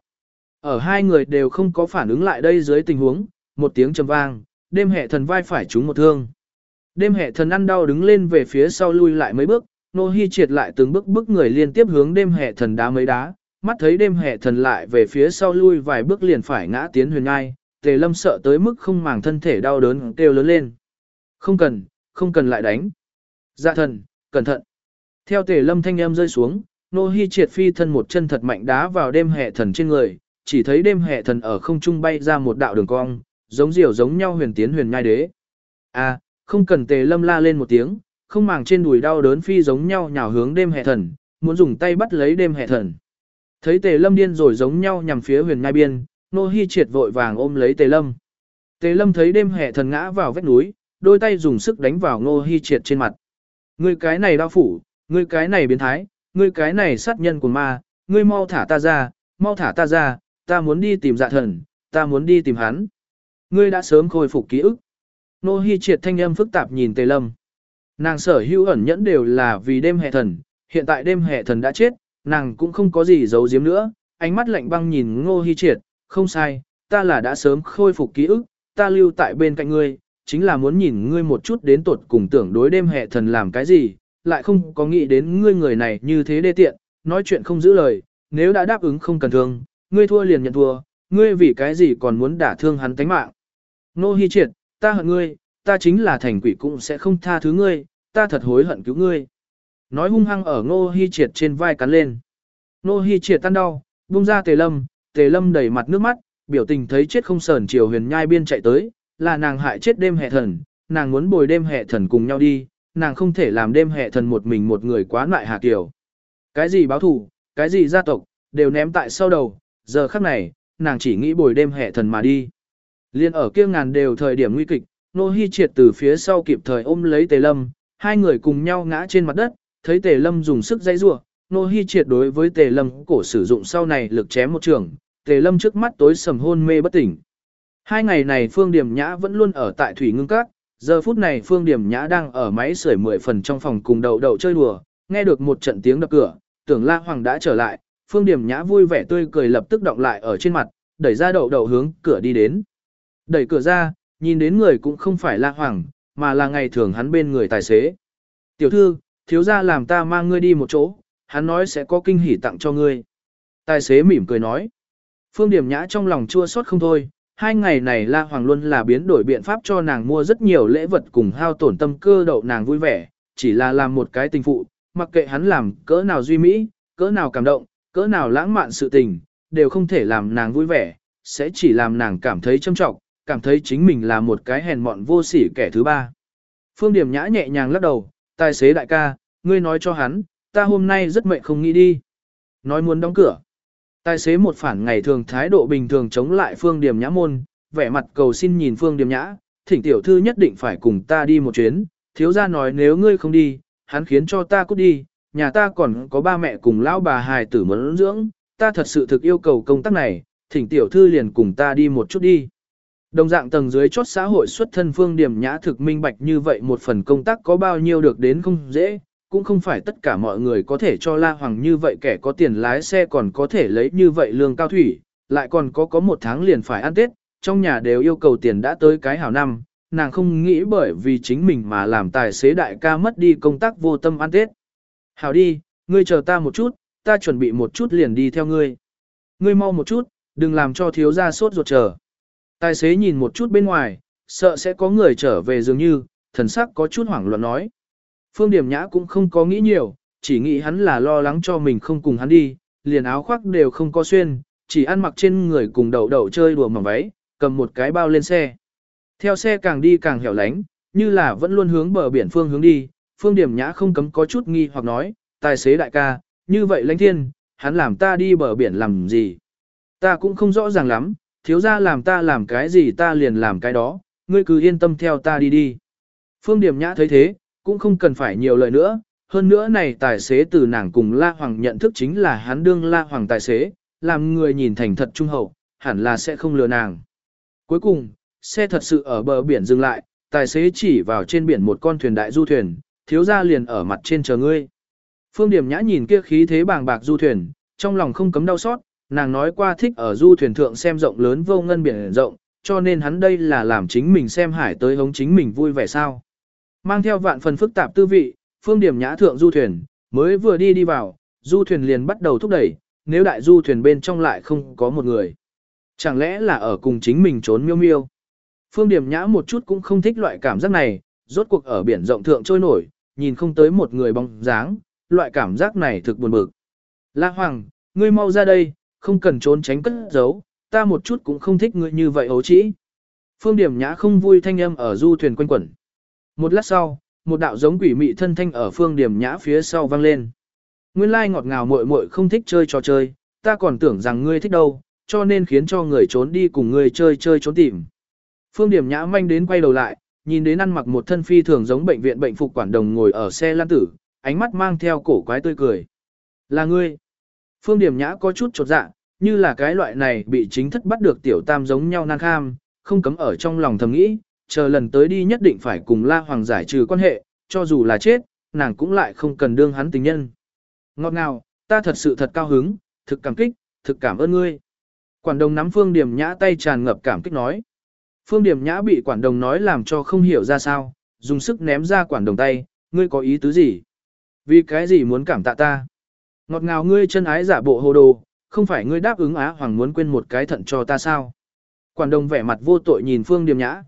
Ở hai người đều không có phản ứng lại đây dưới tình huống, một tiếng trầm vang, đêm hệ thần vai phải trúng một thương. Đêm hệ thần ăn đau đứng lên về phía sau lui lại mấy bước, nô hi triệt lại từng bước bước người liên tiếp hướng đêm hệ thần đá mấy đá, mắt thấy đêm hệ thần lại về phía sau lui vài bước liền phải ngã tiến huyền ngai, tề lâm sợ tới mức không màng thân thể đau đớn kêu lớn lên. Không cần, không cần lại đánh. Dạ thần, cẩn thận. Theo tề lâm thanh âm rơi xuống, nô hi triệt phi thân một chân thật mạnh đá vào đêm hệ thần trên người, chỉ thấy đêm hệ thần ở không trung bay ra một đạo đường cong, giống diều giống nhau huyền tiến huyền nhai đế. A, không cần tề lâm la lên một tiếng, không màng trên đùi đau đớn phi giống nhau nhào hướng đêm hệ thần, muốn dùng tay bắt lấy đêm hệ thần. Thấy tề lâm điên rồi giống nhau nhằm phía huyền ngai biên, nô hi triệt vội vàng ôm lấy tề lâm. Tề lâm thấy đêm hệ thần ngã vào vách núi, đôi tay dùng sức đánh vào nô hi triệt trên mặt. Ngươi cái này đau phủ, ngươi cái này biến thái, ngươi cái này sát nhân của ma, ngươi mau thả ta ra, mau thả ta ra, ta muốn đi tìm dạ thần, ta muốn đi tìm hắn. Ngươi đã sớm khôi phục ký ức. Nô Hi triệt thanh âm phức tạp nhìn Tề Lâm. Nàng sở hữu ẩn nhẫn đều là vì đêm hệ thần, hiện tại đêm hệ thần đã chết, nàng cũng không có gì giấu giếm nữa, ánh mắt lạnh băng nhìn Ngô Hi triệt, không sai, ta là đã sớm khôi phục ký ức, ta lưu tại bên cạnh ngươi, chính là muốn nhìn ngươi một chút đến tột cùng tưởng đối đêm hệ thần làm cái gì, lại không có nghĩ đến ngươi người này như thế đê tiện, nói chuyện không giữ lời, nếu đã đáp ứng không cần thương, ngươi thua liền nhận thua, ngươi vì cái gì còn muốn đả thương hắn tánh mạng. Nô Hi Triệt, ta hận ngươi, ta chính là thành quỷ cũng sẽ không tha thứ ngươi, ta thật hối hận cứu ngươi. Nói hung hăng ở Nô Hi Triệt trên vai cắn lên. Nô Hi Triệt tan đau, buông ra Tề Lâm, Tề Lâm đầy mặt nước mắt, biểu tình thấy chết không sờn chiều huyền nhai biên chạy tới, là nàng hại chết đêm hệ thần, nàng muốn bồi đêm hệ thần cùng nhau đi, nàng không thể làm đêm hệ thần một mình một người quá lại Hà Kiều. Cái gì báo thù, cái gì gia tộc, đều ném tại sau đầu, giờ khắc này, nàng chỉ nghĩ bồi đêm hệ thần mà đi. Liên ở kia ngàn đều thời điểm nguy kịch, Nô Hi triệt từ phía sau kịp thời ôm lấy Tề Lâm, hai người cùng nhau ngã trên mặt đất, thấy Tề Lâm dùng sức dãy rủa, Nô Hi triệt đối với Tề Lâm cổ sử dụng sau này lực chém một trường, Tề Lâm trước mắt tối sầm hôn mê bất tỉnh. Hai ngày này Phương Điểm Nhã vẫn luôn ở tại Thủy Ngưng Các, giờ phút này Phương Điểm Nhã đang ở máy sưởi mười phần trong phòng cùng đậu đậu chơi đùa, nghe được một trận tiếng đập cửa, tưởng La Hoàng đã trở lại, Phương Điểm Nhã vui vẻ tươi cười lập tức động lại ở trên mặt, đẩy ra đậu đậu hướng cửa đi đến. Đẩy cửa ra, nhìn đến người cũng không phải La Hoàng, mà là ngày thường hắn bên người tài xế. Tiểu thư, thiếu gia làm ta mang ngươi đi một chỗ, hắn nói sẽ có kinh hỉ tặng cho ngươi. Tài xế mỉm cười nói. Phương Điểm Nhã trong lòng chua xót không thôi, hai ngày này La Hoàng luôn là biến đổi biện pháp cho nàng mua rất nhiều lễ vật cùng hao tổn tâm cơ đậu nàng vui vẻ, chỉ là làm một cái tình phụ, mặc kệ hắn làm cỡ nào duy mỹ, cỡ nào cảm động, cỡ nào lãng mạn sự tình, đều không thể làm nàng vui vẻ, sẽ chỉ làm nàng cảm thấy châm trọng, cảm thấy chính mình là một cái hèn mọn vô sỉ kẻ thứ ba. Phương Điểm Nhã nhẹ nhàng lắc đầu, tài xế đại ca, ngươi nói cho hắn, ta hôm nay rất mệt không nghĩ đi. Nói muốn đóng cửa. Tài xế một phản ngày thường thái độ bình thường chống lại Phương Điểm Nhã môn, vẻ mặt cầu xin nhìn Phương Điểm Nhã, thỉnh tiểu thư nhất định phải cùng ta đi một chuyến, thiếu gia nói nếu ngươi không đi, hắn khiến cho ta cút đi, nhà ta còn có ba mẹ cùng lão bà hài tử muốn dưỡng, ta thật sự thực yêu cầu công tác này, thỉnh tiểu thư liền cùng ta đi một chút đi. Đồng dạng tầng dưới chốt xã hội xuất thân phương điểm nhã thực minh bạch như vậy một phần công tác có bao nhiêu được đến không dễ, cũng không phải tất cả mọi người có thể cho La Hoàng như vậy kẻ có tiền lái xe còn có thể lấy như vậy lương cao thủy, lại còn có có một tháng liền phải ăn Tết, trong nhà đều yêu cầu tiền đã tới cái hào năm, nàng không nghĩ bởi vì chính mình mà làm tài xế đại ca mất đi công tác vô tâm ăn Tết. hào đi, ngươi chờ ta một chút, ta chuẩn bị một chút liền đi theo ngươi. Ngươi mau một chút, đừng làm cho thiếu gia sốt ruột chờ. Tài xế nhìn một chút bên ngoài, sợ sẽ có người trở về dường như, thần sắc có chút hoảng loạn nói. Phương Điểm Nhã cũng không có nghĩ nhiều, chỉ nghĩ hắn là lo lắng cho mình không cùng hắn đi, liền áo khoác đều không có xuyên, chỉ ăn mặc trên người cùng đậu đậu chơi đùa mỏng váy, cầm một cái bao lên xe. Theo xe càng đi càng hẻo lánh, như là vẫn luôn hướng bờ biển phương hướng đi, Phương Điểm Nhã không cấm có chút nghi hoặc nói, tài xế đại ca, như vậy lãnh thiên, hắn làm ta đi bờ biển làm gì? Ta cũng không rõ ràng lắm, thiếu ra làm ta làm cái gì ta liền làm cái đó, ngươi cứ yên tâm theo ta đi đi. Phương Điểm Nhã thấy thế, cũng không cần phải nhiều lời nữa, hơn nữa này tài xế từ nàng cùng La Hoàng nhận thức chính là hắn đương La Hoàng tài xế, làm người nhìn thành thật trung hậu, hẳn là sẽ không lừa nàng. Cuối cùng, xe thật sự ở bờ biển dừng lại, tài xế chỉ vào trên biển một con thuyền đại du thuyền, thiếu ra liền ở mặt trên chờ ngươi. Phương Điểm Nhã nhìn kia khí thế bàng bạc du thuyền, trong lòng không cấm đau xót, nàng nói qua thích ở du thuyền thượng xem rộng lớn vô ngân biển rộng, cho nên hắn đây là làm chính mình xem hải tới hống chính mình vui vẻ sao. Mang theo vạn phần phức tạp tư vị, Phương Điểm Nhã thượng du thuyền, mới vừa đi đi vào, du thuyền liền bắt đầu thúc đẩy, nếu đại du thuyền bên trong lại không có một người. Chẳng lẽ là ở cùng chính mình trốn miêu miêu. Phương Điểm Nhã một chút cũng không thích loại cảm giác này, rốt cuộc ở biển rộng thượng trôi nổi, nhìn không tới một người bóng dáng, loại cảm giác này thực buồn bực. La Hoàng, ngươi mau ra đây, không cần trốn tránh cất giấu, ta một chút cũng không thích ngươi như vậy ấu trĩ. Phương Điểm Nhã không vui thanh âm ở du thuyền quanh quẩn. Một lát sau, một đạo giống quỷ mị thân thanh ở Phương Điểm Nhã phía sau vang lên. Nguyên lai ngọt ngào muội muội không thích chơi trò chơi, ta còn tưởng rằng ngươi thích đâu, cho nên khiến cho người trốn đi cùng ngươi chơi chơi trốn tìm. Phương Điểm Nhã manh đến quay đầu lại, nhìn đến ăn mặc một thân phi thường giống bệnh viện bệnh phục quản đồng ngồi ở xe lan tử, ánh mắt mang theo cổ quái tươi cười. Là ngươi. Phương Điểm Nhã có chút chột dạ, như là cái loại này bị chính thất bắt được tiểu tam giống nhau nan kham, không cấm ở trong lòng thầm nghĩ, chờ lần tới đi nhất định phải cùng La Hoàng giải trừ quan hệ, cho dù là chết, nàng cũng lại không cần đương hắn tình nhân. Ngọt ngào, ta thật sự thật cao hứng, thực cảm kích, thực cảm ơn ngươi. Quản đồng nắm Phương Điểm Nhã tay tràn ngập cảm kích nói. Phương Điểm Nhã bị quản đồng nói làm cho không hiểu ra sao, dùng sức ném ra quản đồng tay, ngươi có ý tứ gì? Vì cái gì muốn cảm tạ ta? Ngọt ngào ngươi chân ái giả bộ hồ đồ, không phải ngươi đáp ứng Á Hoàng muốn quên một cái thận cho ta sao? Quản đồng vẻ mặt vô tội nhìn Phương Điềm Nhã.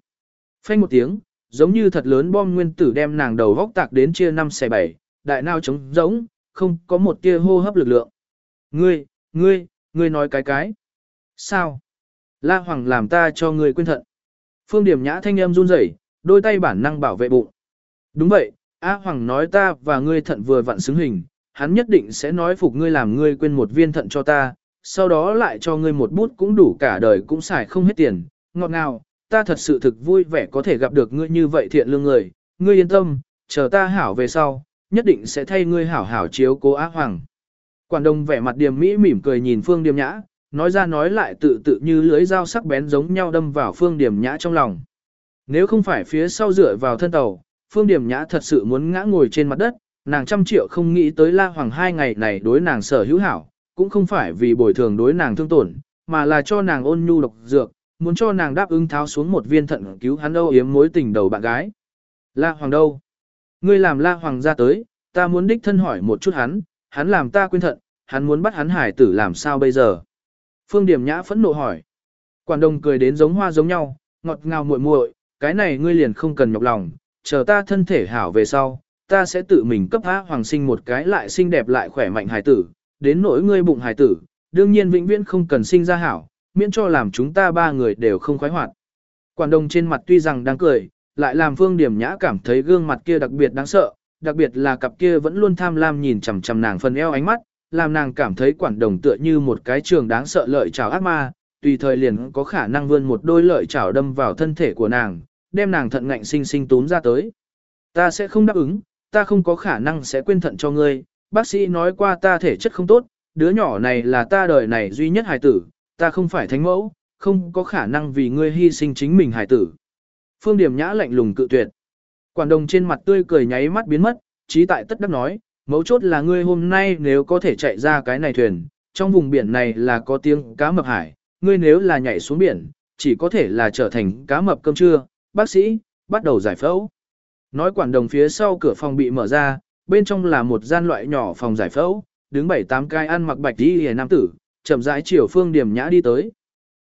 Phanh một tiếng, giống như thật lớn bom nguyên tử đem nàng đầu vóc tạc đến chia năm xẻ bảy, đại nao trống giống, không có một tia hô hấp lực lượng. Ngươi, ngươi, ngươi nói cái cái. Sao? La Hoàng làm ta cho ngươi quên thận. Phương Điểm Nhã thanh âm run rẩy, đôi tay bản năng bảo vệ bụng. Đúng vậy, A Hoàng nói ta và ngươi thận vừa vặn xứng hình, hắn nhất định sẽ nói phục ngươi làm ngươi quên một viên thận cho ta, sau đó lại cho ngươi một bút cũng đủ cả đời cũng xài không hết tiền, ngọt ngào, ta thật sự thực vui vẻ có thể gặp được ngươi như vậy thiện lương người, ngươi yên tâm, chờ ta hảo về sau, nhất định sẽ thay ngươi hảo hảo chiếu cố Á Hoàng. Quản đông vẻ mặt điềm mỹ mỉm cười nhìn Phương Điềm Nhã, nói ra nói lại tự tự như lưới dao sắc bén giống nhau đâm vào Phương Điềm Nhã trong lòng. Nếu không phải phía sau dựa vào thân tàu, Phương Điềm Nhã thật sự muốn ngã ngồi trên mặt đất, nàng trăm triệu không nghĩ tới La Hoàng hai ngày này đối nàng sở hữu hảo, cũng không phải vì bồi thường đối nàng thương tổn, mà là cho nàng ôn nhu độc dược, muốn cho nàng đáp ứng tháo xuống một viên thận cứu hắn âu yếm mối tình đầu bạn gái. La Hoàng đâu? Ngươi làm La Hoàng ra tới, ta muốn đích thân hỏi một chút hắn, hắn làm ta quên thận, hắn muốn bắt hắn hải tử làm sao bây giờ? Phương Điểm Nhã phẫn nộ hỏi. Quản đồng cười đến giống hoa giống nhau, ngọt ngào muội muội, cái này ngươi liền không cần nhọc lòng, chờ ta thân thể hảo về sau, ta sẽ tự mình cấp á hoàng sinh một cái lại xinh đẹp lại khỏe mạnh hải tử, đến nỗi ngươi bụng hải tử, đương nhiên vĩnh viễn không cần sinh ra hảo, miễn cho làm chúng ta ba người đều không khoái hoạt. Quản đồng trên mặt tuy rằng đang cười, lại làm phương điểm nhã cảm thấy gương mặt kia đặc biệt đáng sợ, đặc biệt là cặp kia vẫn luôn tham lam nhìn chằm chằm nàng phần eo ánh mắt, làm nàng cảm thấy quản đồng tựa như một cái trường đáng sợ lợi trào ác ma, tùy thời liền có khả năng vươn một đôi lợi chảo đâm vào thân thể của nàng, đem nàng thận ngạnh sinh sinh túm ra tới. Ta sẽ không đáp ứng, ta không có khả năng sẽ quên thận cho ngươi, bác sĩ nói qua ta thể chất không tốt, đứa nhỏ này là ta đời này duy nhất hài tử, ta không phải thánh mẫu, không có khả năng vì ngươi hy sinh chính mình hải tử. Phương Điểm Nhã lạnh lùng cự tuyệt. Quản đồng trên mặt tươi cười nháy mắt biến mất, trí tại tất đắc nói, mấu chốt là ngươi hôm nay nếu có thể chạy ra cái này thuyền, trong vùng biển này là có tiếng cá mập hải, ngươi nếu là nhảy xuống biển, chỉ có thể là trở thành cá mập cơm trưa, bác sĩ, bắt đầu giải phẫu. Nói quản đồng phía sau cửa phòng bị mở ra, bên trong là một gian loại nhỏ phòng giải phẫu, đứng bảy tám cái ăn mặc bạch đi hề nam tử, chậm rãi chiều phương điểm nhã đi tới.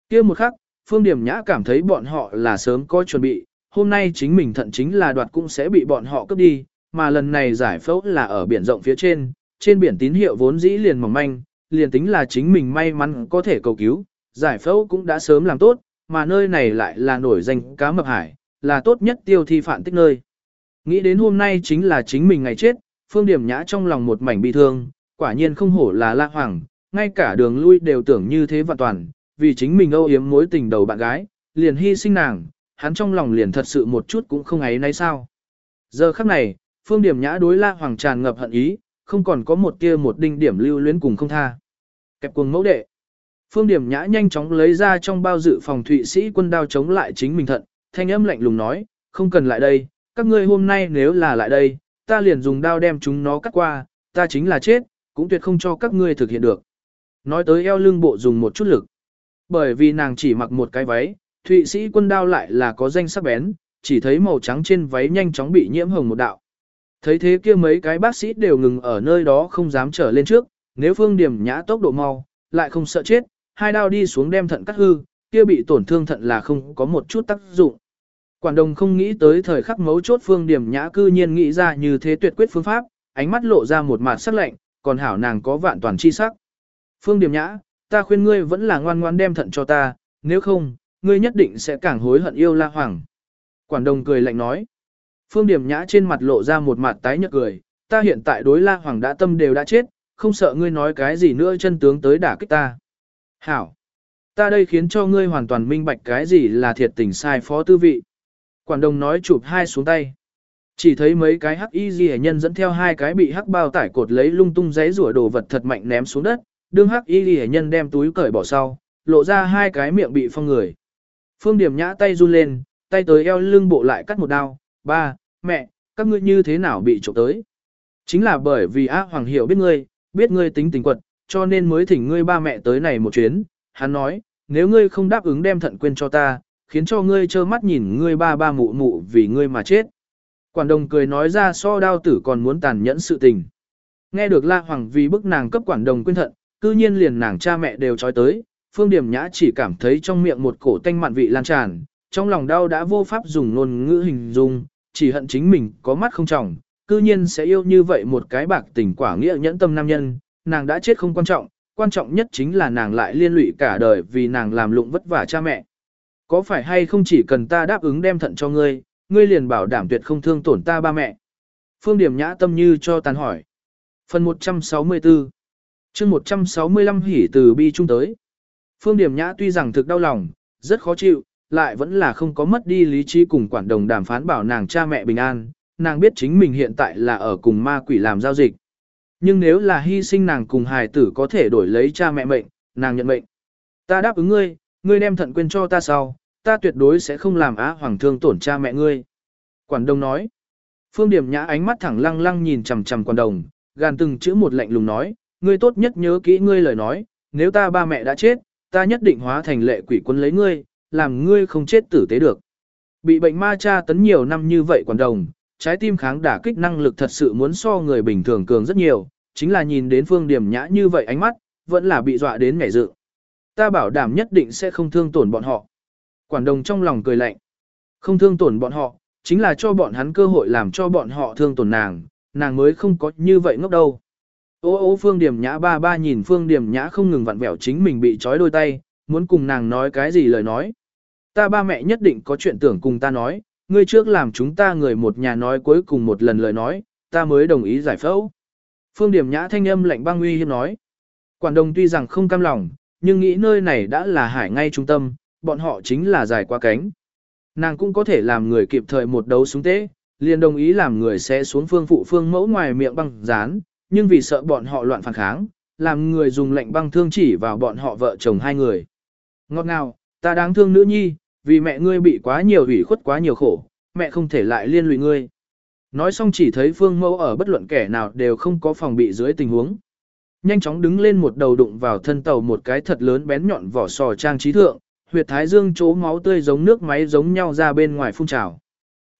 kia một khắc, phương điểm nhã cảm thấy bọn họ là sớm có chuẩn bị, hôm nay chính mình thận chính là đoạt cũng sẽ bị bọn họ cướp đi, mà lần này giải phẫu là ở biển rộng phía trên, trên biển tín hiệu vốn dĩ liền mỏng manh, liền tính là chính mình may mắn có thể cầu cứu, giải phẫu cũng đã sớm làm tốt, mà nơi này lại là nổi danh cá mập hải, là tốt nhất tiêu thi phản tích nơi. Nghĩ đến hôm nay chính là chính mình ngày chết, phương điểm nhã trong lòng một mảnh bi thương, quả nhiên không hổ là la hoàng, ngay cả đường lui đều tưởng như thế vạn toàn, vì chính mình âu yếm mối tình đầu bạn gái, liền hy sinh nàng, hắn trong lòng liền thật sự một chút cũng không ấy nay sao. Giờ khắc này, phương điểm nhã đối la hoàng tràn ngập hận ý, không còn có một tia một đinh điểm lưu luyến cùng không tha. Kẹp cuồng mẫu đệ. Phương Điểm Nhã nhanh chóng lấy ra trong bao dự phòng Thụy Sĩ quân đao chống lại chính mình thận, thanh âm lạnh lùng nói, không cần lại đây, các ngươi hôm nay nếu là lại đây, ta liền dùng đao đem chúng nó cắt qua, ta chính là chết, cũng tuyệt không cho các ngươi thực hiện được. Nói tới eo lưng bộ dùng một chút lực. Bởi vì nàng chỉ mặc một cái váy, Thụy Sĩ quân đao lại là có danh sắc bén, chỉ thấy màu trắng trên váy nhanh chóng bị nhiễm hồng một đạo. Thấy thế kia mấy cái bác sĩ đều ngừng ở nơi đó không dám trở lên trước, nếu Phương Điểm Nhã tốc độ mau, lại không sợ chết, hai đao đi xuống đem thận cắt hư, kia bị tổn thương thận là không có một chút tác dụng. Quản đồng không nghĩ tới thời khắc mấu chốt phương điểm nhã cư nhiên nghĩ ra như thế tuyệt quyết phương pháp, ánh mắt lộ ra một mặt sắc lạnh, còn hảo nàng có vạn toàn chi sắc. Phương điểm nhã, ta khuyên ngươi vẫn là ngoan ngoan đem thận cho ta, nếu không, ngươi nhất định sẽ càng hối hận yêu la hoàng. Quản đồng cười lạnh nói. Phương điểm nhã trên mặt lộ ra một mặt tái nhợt cười, ta hiện tại đối la hoàng đã tâm đều đã chết, không sợ ngươi nói cái gì nữa chân tướng tới đả kích ta. Hảo! Ta đây khiến cho ngươi hoàn toàn minh bạch cái gì là thiệt tình sai phó tư vị. Quản đồng nói chụp hai xuống tay. Chỉ thấy mấy cái hắc y ghi nhân dẫn theo hai cái bị hắc bao tải cột lấy lung tung giấy rủa đồ vật thật mạnh ném xuống đất, đương hắc y ghi nhân đem túi cởi bỏ sau, lộ ra hai cái miệng bị phong người. Phương điểm nhã tay run lên, tay tới eo lưng bộ lại cắt một đao, ba, mẹ, các ngươi như thế nào bị trộm tới. Chính là bởi vì A hoàng hiểu biết ngươi, biết ngươi tính tình quật, cho nên mới thỉnh ngươi ba mẹ tới này một chuyến. Hắn nói, nếu ngươi không đáp ứng đem thận quên cho ta, khiến cho ngươi trơ mắt nhìn ngươi ba ba mụ mụ vì ngươi mà chết. Quản đồng cười nói ra so đao tử còn muốn tàn nhẫn sự tình. Nghe được La Hoàng vì bức nàng cấp quản đồng quên thận, cư nhiên liền nàng cha mẹ đều trói tới, Phương Điểm Nhã chỉ cảm thấy trong miệng một cổ tanh mặn vị lan tràn, trong lòng đau đã vô pháp dùng ngôn ngữ hình dung, chỉ hận chính mình có mắt không trọng, cư nhiên sẽ yêu như vậy một cái bạc tình quả nghĩa nhẫn tâm nam nhân, nàng đã chết không quan trọng, quan trọng nhất chính là nàng lại liên lụy cả đời vì nàng làm lụng vất vả cha mẹ. Có phải hay không chỉ cần ta đáp ứng đem thận cho ngươi, ngươi liền bảo đảm tuyệt không thương tổn ta ba mẹ. Phương điểm nhã tâm như cho tàn hỏi. Phần 164 chương 165 hỉ từ bi trung tới. Phương điểm nhã tuy rằng thực đau lòng, rất khó chịu, lại vẫn là không có mất đi lý trí cùng quản đồng đàm phán bảo nàng cha mẹ bình an, nàng biết chính mình hiện tại là ở cùng ma quỷ làm giao dịch. Nhưng nếu là hy sinh nàng cùng hài tử có thể đổi lấy cha mẹ mệnh, nàng nhận mệnh. Ta đáp ứng ngươi, ngươi đem thận quên cho ta sau, ta tuyệt đối sẽ không làm á hoàng thương tổn cha mẹ ngươi. Quản đồng nói. Phương điểm nhã ánh mắt thẳng lăng lăng nhìn chằm chằm quản đồng, gàn từng chữ một lạnh lùng nói, ngươi tốt nhất nhớ kỹ ngươi lời nói, nếu ta ba mẹ đã chết, ta nhất định hóa thành lệ quỷ quân lấy ngươi, làm ngươi không chết tử tế được. Bị bệnh ma cha tấn nhiều năm như vậy quản đồng, trái tim kháng đả kích năng lực thật sự muốn so người bình thường cường rất nhiều, chính là nhìn đến phương điểm nhã như vậy ánh mắt, vẫn là bị dọa đến ngảy dự. Ta bảo đảm nhất định sẽ không thương tổn bọn họ. Quản đồng trong lòng cười lạnh. Không thương tổn bọn họ, chính là cho bọn hắn cơ hội làm cho bọn họ thương tổn nàng, nàng mới không có như vậy ngốc đâu. Ô ô Phương Điểm Nhã ba ba nhìn Phương Điểm Nhã không ngừng vặn vẹo chính mình bị trói đôi tay, muốn cùng nàng nói cái gì lời nói. Ta ba mẹ nhất định có chuyện tưởng cùng ta nói, ngươi trước làm chúng ta người một nhà nói cuối cùng một lần lời nói, ta mới đồng ý giải phẫu. Phương Điểm Nhã thanh âm lạnh băng uy hiếp nói. Quản đồng tuy rằng không cam lòng, nhưng nghĩ nơi này đã là hải ngay trung tâm, bọn họ chính là giải qua cánh. Nàng cũng có thể làm người kịp thời một đấu súng tế, liền đồng ý làm người sẽ xuống phương phụ phương mẫu ngoài miệng băng dán, nhưng vì sợ bọn họ loạn phản kháng, làm người dùng lệnh băng thương chỉ vào bọn họ vợ chồng hai người. Ngọt ngào, ta đáng thương nữ nhi, vì mẹ ngươi bị quá nhiều ủy khuất quá nhiều khổ, mẹ không thể lại liên lụy ngươi. Nói xong chỉ thấy phương mẫu ở bất luận kẻ nào đều không có phòng bị dưới tình huống. Nhanh chóng đứng lên một đầu đụng vào thân tàu một cái thật lớn bén nhọn vỏ sò trang trí thượng, huyệt thái dương chỗ máu tươi giống nước máy giống nhau ra bên ngoài phun trào.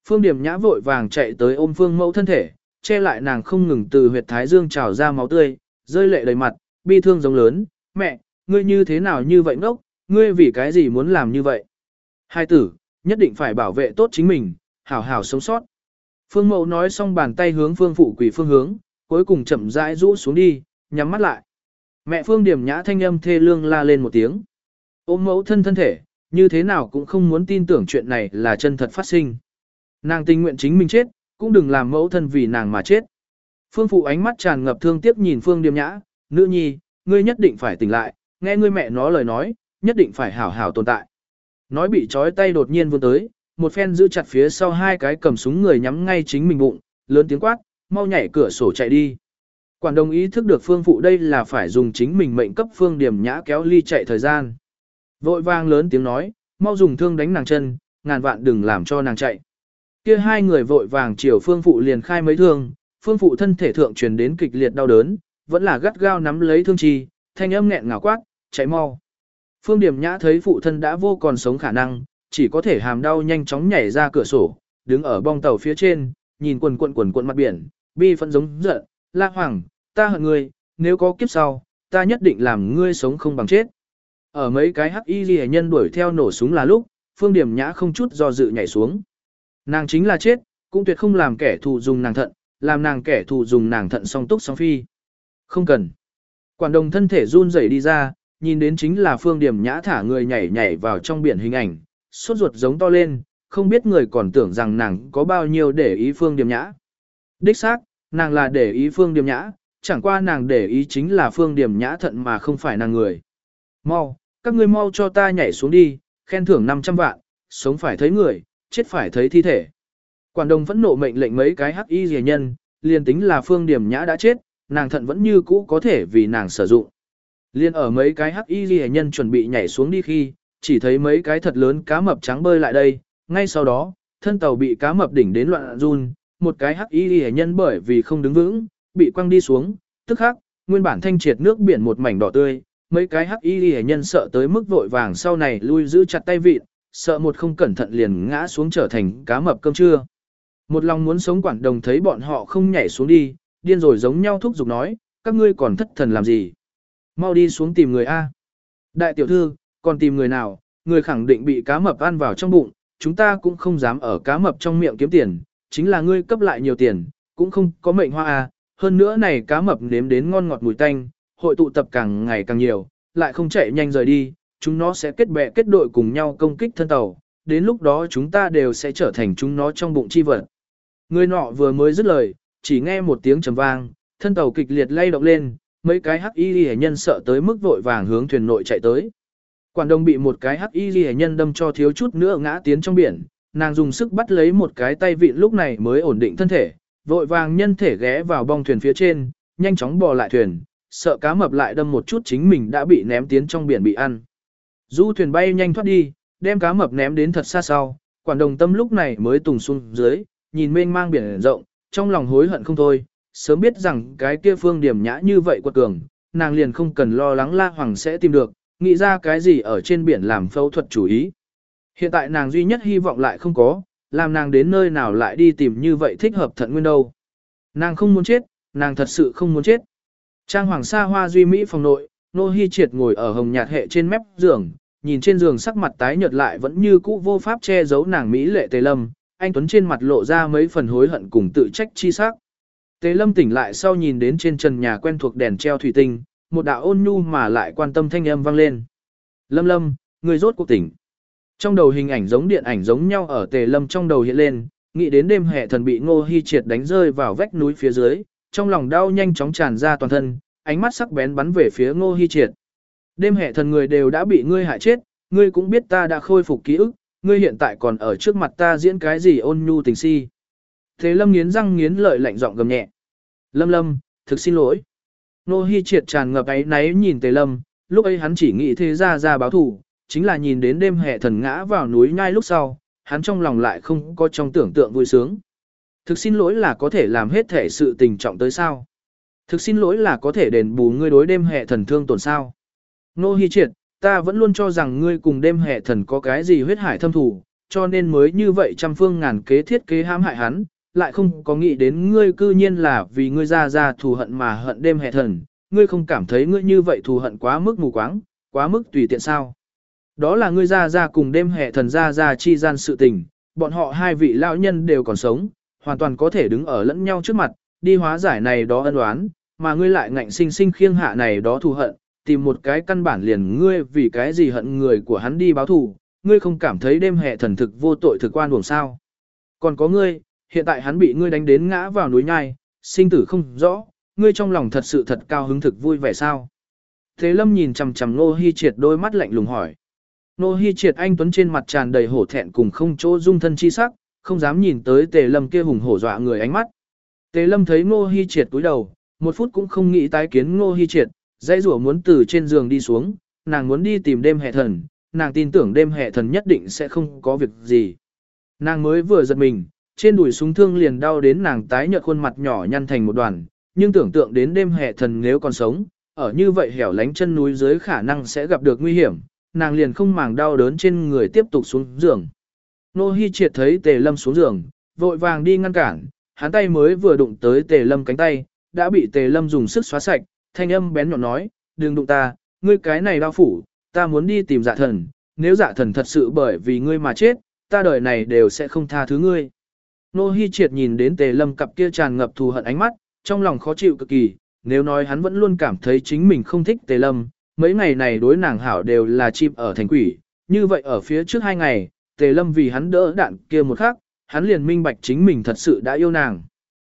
Phương Điểm Nhã vội vàng chạy tới ôm Phương Mẫu thân thể, che lại nàng không ngừng từ huyệt thái dương trào ra máu tươi, rơi lệ đầy mặt, bi thương giống lớn, "Mẹ, ngươi như thế nào như vậy ngốc, ngươi vì cái gì muốn làm như vậy?" Hai tử, nhất định phải bảo vệ tốt chính mình, hảo hảo sống sót. Phương Mẫu nói xong bàn tay hướng Phương Phụ quỷ phương hướng, cuối cùng chậm rãi rũ xuống đi, nhắm mắt lại. Mẹ Phương Điểm Nhã thanh âm thê lương la lên một tiếng. Ôm mẫu thân thân thể, như thế nào cũng không muốn tin tưởng chuyện này là chân thật phát sinh. Nàng tình nguyện chính mình chết, cũng đừng làm mẫu thân vì nàng mà chết. Phương phụ ánh mắt tràn ngập thương tiếc nhìn Phương Điềm Nhã, nữ nhi, ngươi nhất định phải tỉnh lại, nghe ngươi mẹ nó lời nói, nhất định phải hảo hảo tồn tại. Nói bị trói tay đột nhiên vươn tới, một phen giữ chặt phía sau hai cái cầm súng người nhắm ngay chính mình bụng, lớn tiếng quát, mau nhảy cửa sổ chạy đi. Quản đồng ý thức được phương phụ đây là phải dùng chính mình mệnh cấp phương điểm nhã kéo ly chạy thời gian. Vội vang lớn tiếng nói, mau dùng thương đánh nàng chân, ngàn vạn đừng làm cho nàng chạy. Kia hai người vội vàng chiều phương phụ liền khai mấy thương, phương phụ thân thể thượng truyền đến kịch liệt đau đớn, vẫn là gắt gao nắm lấy thương chi, thanh âm nghẹn ngào quát, chạy mau. Phương Điểm Nhã thấy phụ thân đã vô còn sống khả năng, chỉ có thể hàm đau nhanh chóng nhảy ra cửa sổ, đứng ở bong tàu phía trên, nhìn quần quần quần quần mặt biển, bi phẫn giống giận, la hoàng, ta hận ngươi, nếu có kiếp sau, ta nhất định làm ngươi sống không bằng chết. Ở mấy cái hắc y ghi nhân đuổi theo nổ súng là lúc, Phương Điểm Nhã không chút do dự nhảy xuống. Nàng chính là chết, cũng tuyệt không làm kẻ thù dùng nàng thận, làm nàng kẻ thù dùng nàng thận song túc song phi. Không cần. Quản đồng thân thể run rẩy đi ra, nhìn đến chính là Phương Điểm Nhã thả người nhảy nhảy vào trong biển hình ảnh, sốt ruột giống to lên, không biết người còn tưởng rằng nàng có bao nhiêu để ý Phương Điểm Nhã. Đích xác, nàng là để ý Phương Điểm Nhã, chẳng qua nàng để ý chính là Phương Điểm Nhã thận mà không phải nàng người. Mau, các ngươi mau cho ta nhảy xuống đi, khen thưởng 500 vạn, sống phải thấy người, chết phải thấy thi thể. Quản đồng phẫn nộ mệnh lệnh mấy cái hắc y rìa nhân, liền tính là phương điểm nhã đã chết, nàng thận vẫn như cũ có thể vì nàng sử dụng. Liên ở mấy cái hắc y rìa nhân chuẩn bị nhảy xuống đi khi, chỉ thấy mấy cái thật lớn cá mập trắng bơi lại đây, ngay sau đó, thân tàu bị cá mập đỉnh đến loạn run, một cái hắc y rìa nhân bởi vì không đứng vững, bị quăng đi xuống, tức khắc, nguyên bản thanh triệt nước biển một mảnh đỏ tươi, mấy cái hắc y rìa nhân sợ tới mức vội vàng sau này lui giữ chặt tay vịt, sợ một không cẩn thận liền ngã xuống trở thành cá mập cơm trưa. Một lòng muốn sống quản đồng thấy bọn họ không nhảy xuống đi, điên rồi giống nhau thúc giục nói, các ngươi còn thất thần làm gì? Mau đi xuống tìm người A. Đại tiểu thư, còn tìm người nào, người khẳng định bị cá mập ăn vào trong bụng, chúng ta cũng không dám ở cá mập trong miệng kiếm tiền, chính là ngươi cấp lại nhiều tiền, cũng không có mệnh hoa A. Hơn nữa này cá mập nếm đến ngon ngọt mùi tanh, hội tụ tập càng ngày càng nhiều, lại không chạy nhanh rời đi, chúng nó sẽ kết bè kết đội cùng nhau công kích thân tàu, đến lúc đó chúng ta đều sẽ trở thành chúng nó trong bụng chi vật. Người nọ vừa mới dứt lời, chỉ nghe một tiếng trầm vang, thân tàu kịch liệt lay động lên, mấy cái hắc y ghi nhân sợ tới mức vội vàng hướng thuyền nội chạy tới. Quản đông bị một cái hắc y ghi nhân đâm cho thiếu chút nữa ngã tiến trong biển, nàng dùng sức bắt lấy một cái tay vịn lúc này mới ổn định thân thể, vội vàng nhân thể ghé vào bong thuyền phía trên, nhanh chóng bò lại thuyền, sợ cá mập lại đâm một chút chính mình đã bị ném tiến trong biển bị ăn. Du thuyền bay nhanh thoát đi, đem cá mập ném đến thật xa sau, quản đồng tâm lúc này mới tùng xuống dưới, nhìn mênh mang biển rộng, trong lòng hối hận không thôi, sớm biết rằng cái kia phương điểm nhã như vậy quật cường, nàng liền không cần lo lắng La Hoàng sẽ tìm được, nghĩ ra cái gì ở trên biển làm phẫu thuật chủ ý. Hiện tại nàng duy nhất hy vọng lại không có, làm nàng đến nơi nào lại đi tìm như vậy thích hợp thận nguyên đâu. Nàng không muốn chết, nàng thật sự không muốn chết. Trang hoàng sa hoa duy mỹ phòng nội, Nô Hi Triệt ngồi ở hồng nhạt hệ trên mép giường, nhìn trên giường sắc mặt tái nhợt lại vẫn như cũ vô pháp che giấu nàng mỹ lệ tề lâm, anh Tuấn trên mặt lộ ra mấy phần hối hận cùng tự trách chi sắc. Tề lâm tỉnh lại sau nhìn đến trên trần nhà quen thuộc đèn treo thủy tinh, một đạo ôn nhu mà lại quan tâm thanh âm vang lên. Lâm lâm, người rốt cuộc tỉnh. Trong đầu hình ảnh giống điện ảnh giống nhau ở tề lâm trong đầu hiện lên, nghĩ đến đêm hè thần bị ngô Hi triệt đánh rơi vào vách núi phía dưới, trong lòng đau nhanh chóng tràn ra toàn thân, ánh mắt sắc bén bắn về phía ngô Hi triệt. Đêm hệ thần người đều đã bị ngươi hại chết, ngươi cũng biết ta đã khôi phục ký ức, ngươi hiện tại còn ở trước mặt ta diễn cái gì ôn nhu tình si. Thế lâm nghiến răng nghiến lợi lạnh giọng gầm nhẹ. Lâm lâm, thực xin lỗi. Nô Hi triệt tràn ngập ấy náy nhìn Tề Lâm, lúc ấy hắn chỉ nghĩ thế ra ra báo thủ, chính là nhìn đến đêm hệ thần ngã vào núi nhai lúc sau, hắn trong lòng lại không có trong tưởng tượng vui sướng. Thực xin lỗi là có thể làm hết thể sự tình trọng tới sao. Thực xin lỗi là có thể đền bù ngươi đối đêm hệ thần thương tổn sao. Nô Hi triệt, ta vẫn luôn cho rằng ngươi cùng đêm hệ thần có cái gì huyết hải thâm thủ, cho nên mới như vậy trăm phương ngàn kế thiết kế hãm hại hắn, lại không có nghĩ đến ngươi cư nhiên là vì ngươi ra ra thù hận mà hận đêm hệ thần, ngươi không cảm thấy ngươi như vậy thù hận quá mức mù quáng, quá mức tùy tiện sao. Đó là ngươi ra ra cùng đêm hệ thần ra ra chi gian sự tình, bọn họ hai vị lão nhân đều còn sống, hoàn toàn có thể đứng ở lẫn nhau trước mặt, đi hóa giải này đó ân oán, mà ngươi lại ngạnh sinh sinh khiêng hạ này đó thù hận, tìm một cái căn bản liền ngươi vì cái gì hận người của hắn đi báo thù, ngươi không cảm thấy đêm hè thần thực vô tội thực quan buồn sao. Còn có ngươi, hiện tại hắn bị ngươi đánh đến ngã vào núi nhai, sinh tử không rõ, ngươi trong lòng thật sự thật cao hứng thực vui vẻ sao. Thế lâm nhìn chằm chằm Nô Hi Triệt đôi mắt lạnh lùng hỏi. Nô Hi Triệt anh Tuấn trên mặt tràn đầy hổ thẹn cùng không chỗ dung thân chi sắc, không dám nhìn tới Tề Lâm kia hùng hổ dọa người ánh mắt. Tề Lâm thấy Nô Hi Triệt cúi đầu, một phút cũng không nghĩ tái kiến Nô Hi Triệt, dãy rủa muốn từ trên giường đi xuống, nàng muốn đi tìm đêm hệ thần, nàng tin tưởng đêm hệ thần nhất định sẽ không có việc gì. Nàng mới vừa giật mình, trên đùi súng thương liền đau đến nàng tái nhợt khuôn mặt nhỏ nhăn thành một đoàn, nhưng tưởng tượng đến đêm hệ thần nếu còn sống, ở như vậy hẻo lánh chân núi dưới khả năng sẽ gặp được nguy hiểm, nàng liền không màng đau đớn trên người tiếp tục xuống giường. Nô Hi triệt thấy Tề Lâm xuống giường, vội vàng đi ngăn cản, hắn tay mới vừa đụng tới Tề Lâm cánh tay, đã bị Tề Lâm dùng sức xóa sạch, thanh âm bén nhọn nói, đừng đụng ta, ngươi cái này đau phủ, ta muốn đi tìm dạ thần, nếu dạ thần thật sự bởi vì ngươi mà chết, ta đời này đều sẽ không tha thứ ngươi. Nô Hi triệt nhìn đến Tề Lâm cặp kia tràn ngập thù hận ánh mắt, trong lòng khó chịu cực kỳ, nếu nói hắn vẫn luôn cảm thấy chính mình không thích Tề Lâm, mấy ngày này đối nàng hảo đều là chim ở thành quỷ, như vậy ở phía trước hai ngày, Tề Lâm vì hắn đỡ đạn kia một khắc, hắn liền minh bạch chính mình thật sự đã yêu nàng.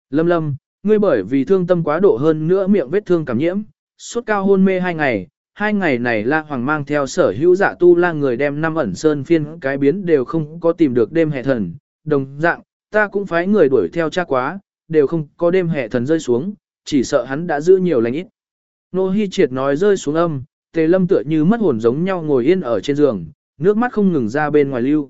Lâm Lâm, ngươi bởi vì thương tâm quá độ hơn nữa miệng vết thương cảm nhiễm, suốt cao hôn mê hai ngày, hai ngày này La Hoàng mang theo sở hữu dạ tu la người đem năm ẩn sơn phiên cái biến đều không có tìm được đêm hệ thần, đồng dạng, ta cũng phái người đuổi theo cha quá, đều không có đêm hệ thần rơi xuống, chỉ sợ hắn đã giữ nhiều lành ít. Nô Hi Triệt nói rơi xuống âm, Tề Lâm tựa như mất hồn giống nhau ngồi yên ở trên giường, nước mắt không ngừng ra bên ngoài lưu.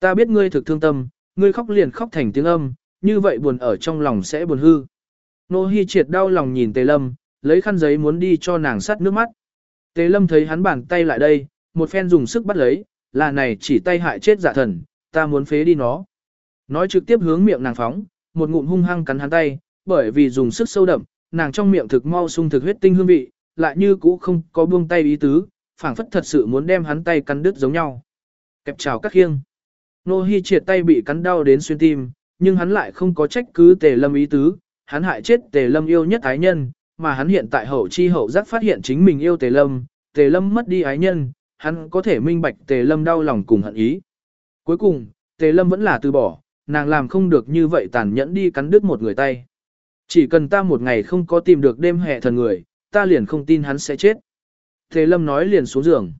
Ta biết ngươi thực thương tâm, ngươi khóc liền khóc thành tiếng âm, như vậy buồn ở trong lòng sẽ buồn hư. Nô Hi triệt đau lòng nhìn Tề Lâm, lấy khăn giấy muốn đi cho nàng sát nước mắt. Tề Lâm thấy hắn bàn tay lại đây, một phen dùng sức bắt lấy, là này chỉ tay hại chết dạ thần, ta muốn phế đi nó. Nói trực tiếp hướng miệng nàng phóng, một ngụm hung hăng cắn hắn tay, bởi vì dùng sức sâu đậm, nàng trong miệng thực mau sung thực huyết tinh hương vị, lại như cũ không có buông tay ý tứ, phảng phất thật sự muốn đem hắn tay cắn đứt giống nhau. Kẹp chào các khiêng. Nô Hi triệt tay bị cắn đau đến xuyên tim, nhưng hắn lại không có trách cứ Tề Lâm ý tứ, hắn hại chết Tề Lâm yêu nhất ái nhân, mà hắn hiện tại hậu chi hậu giác phát hiện chính mình yêu Tề Lâm, Tề Lâm mất đi ái nhân, hắn có thể minh bạch Tề Lâm đau lòng cùng hận ý. Cuối cùng, Tề Lâm vẫn là từ bỏ, nàng làm không được như vậy tàn nhẫn đi cắn đứt một người tay. Chỉ cần ta một ngày không có tìm được đêm hè thần người, ta liền không tin hắn sẽ chết. Tề Lâm nói liền xuống giường.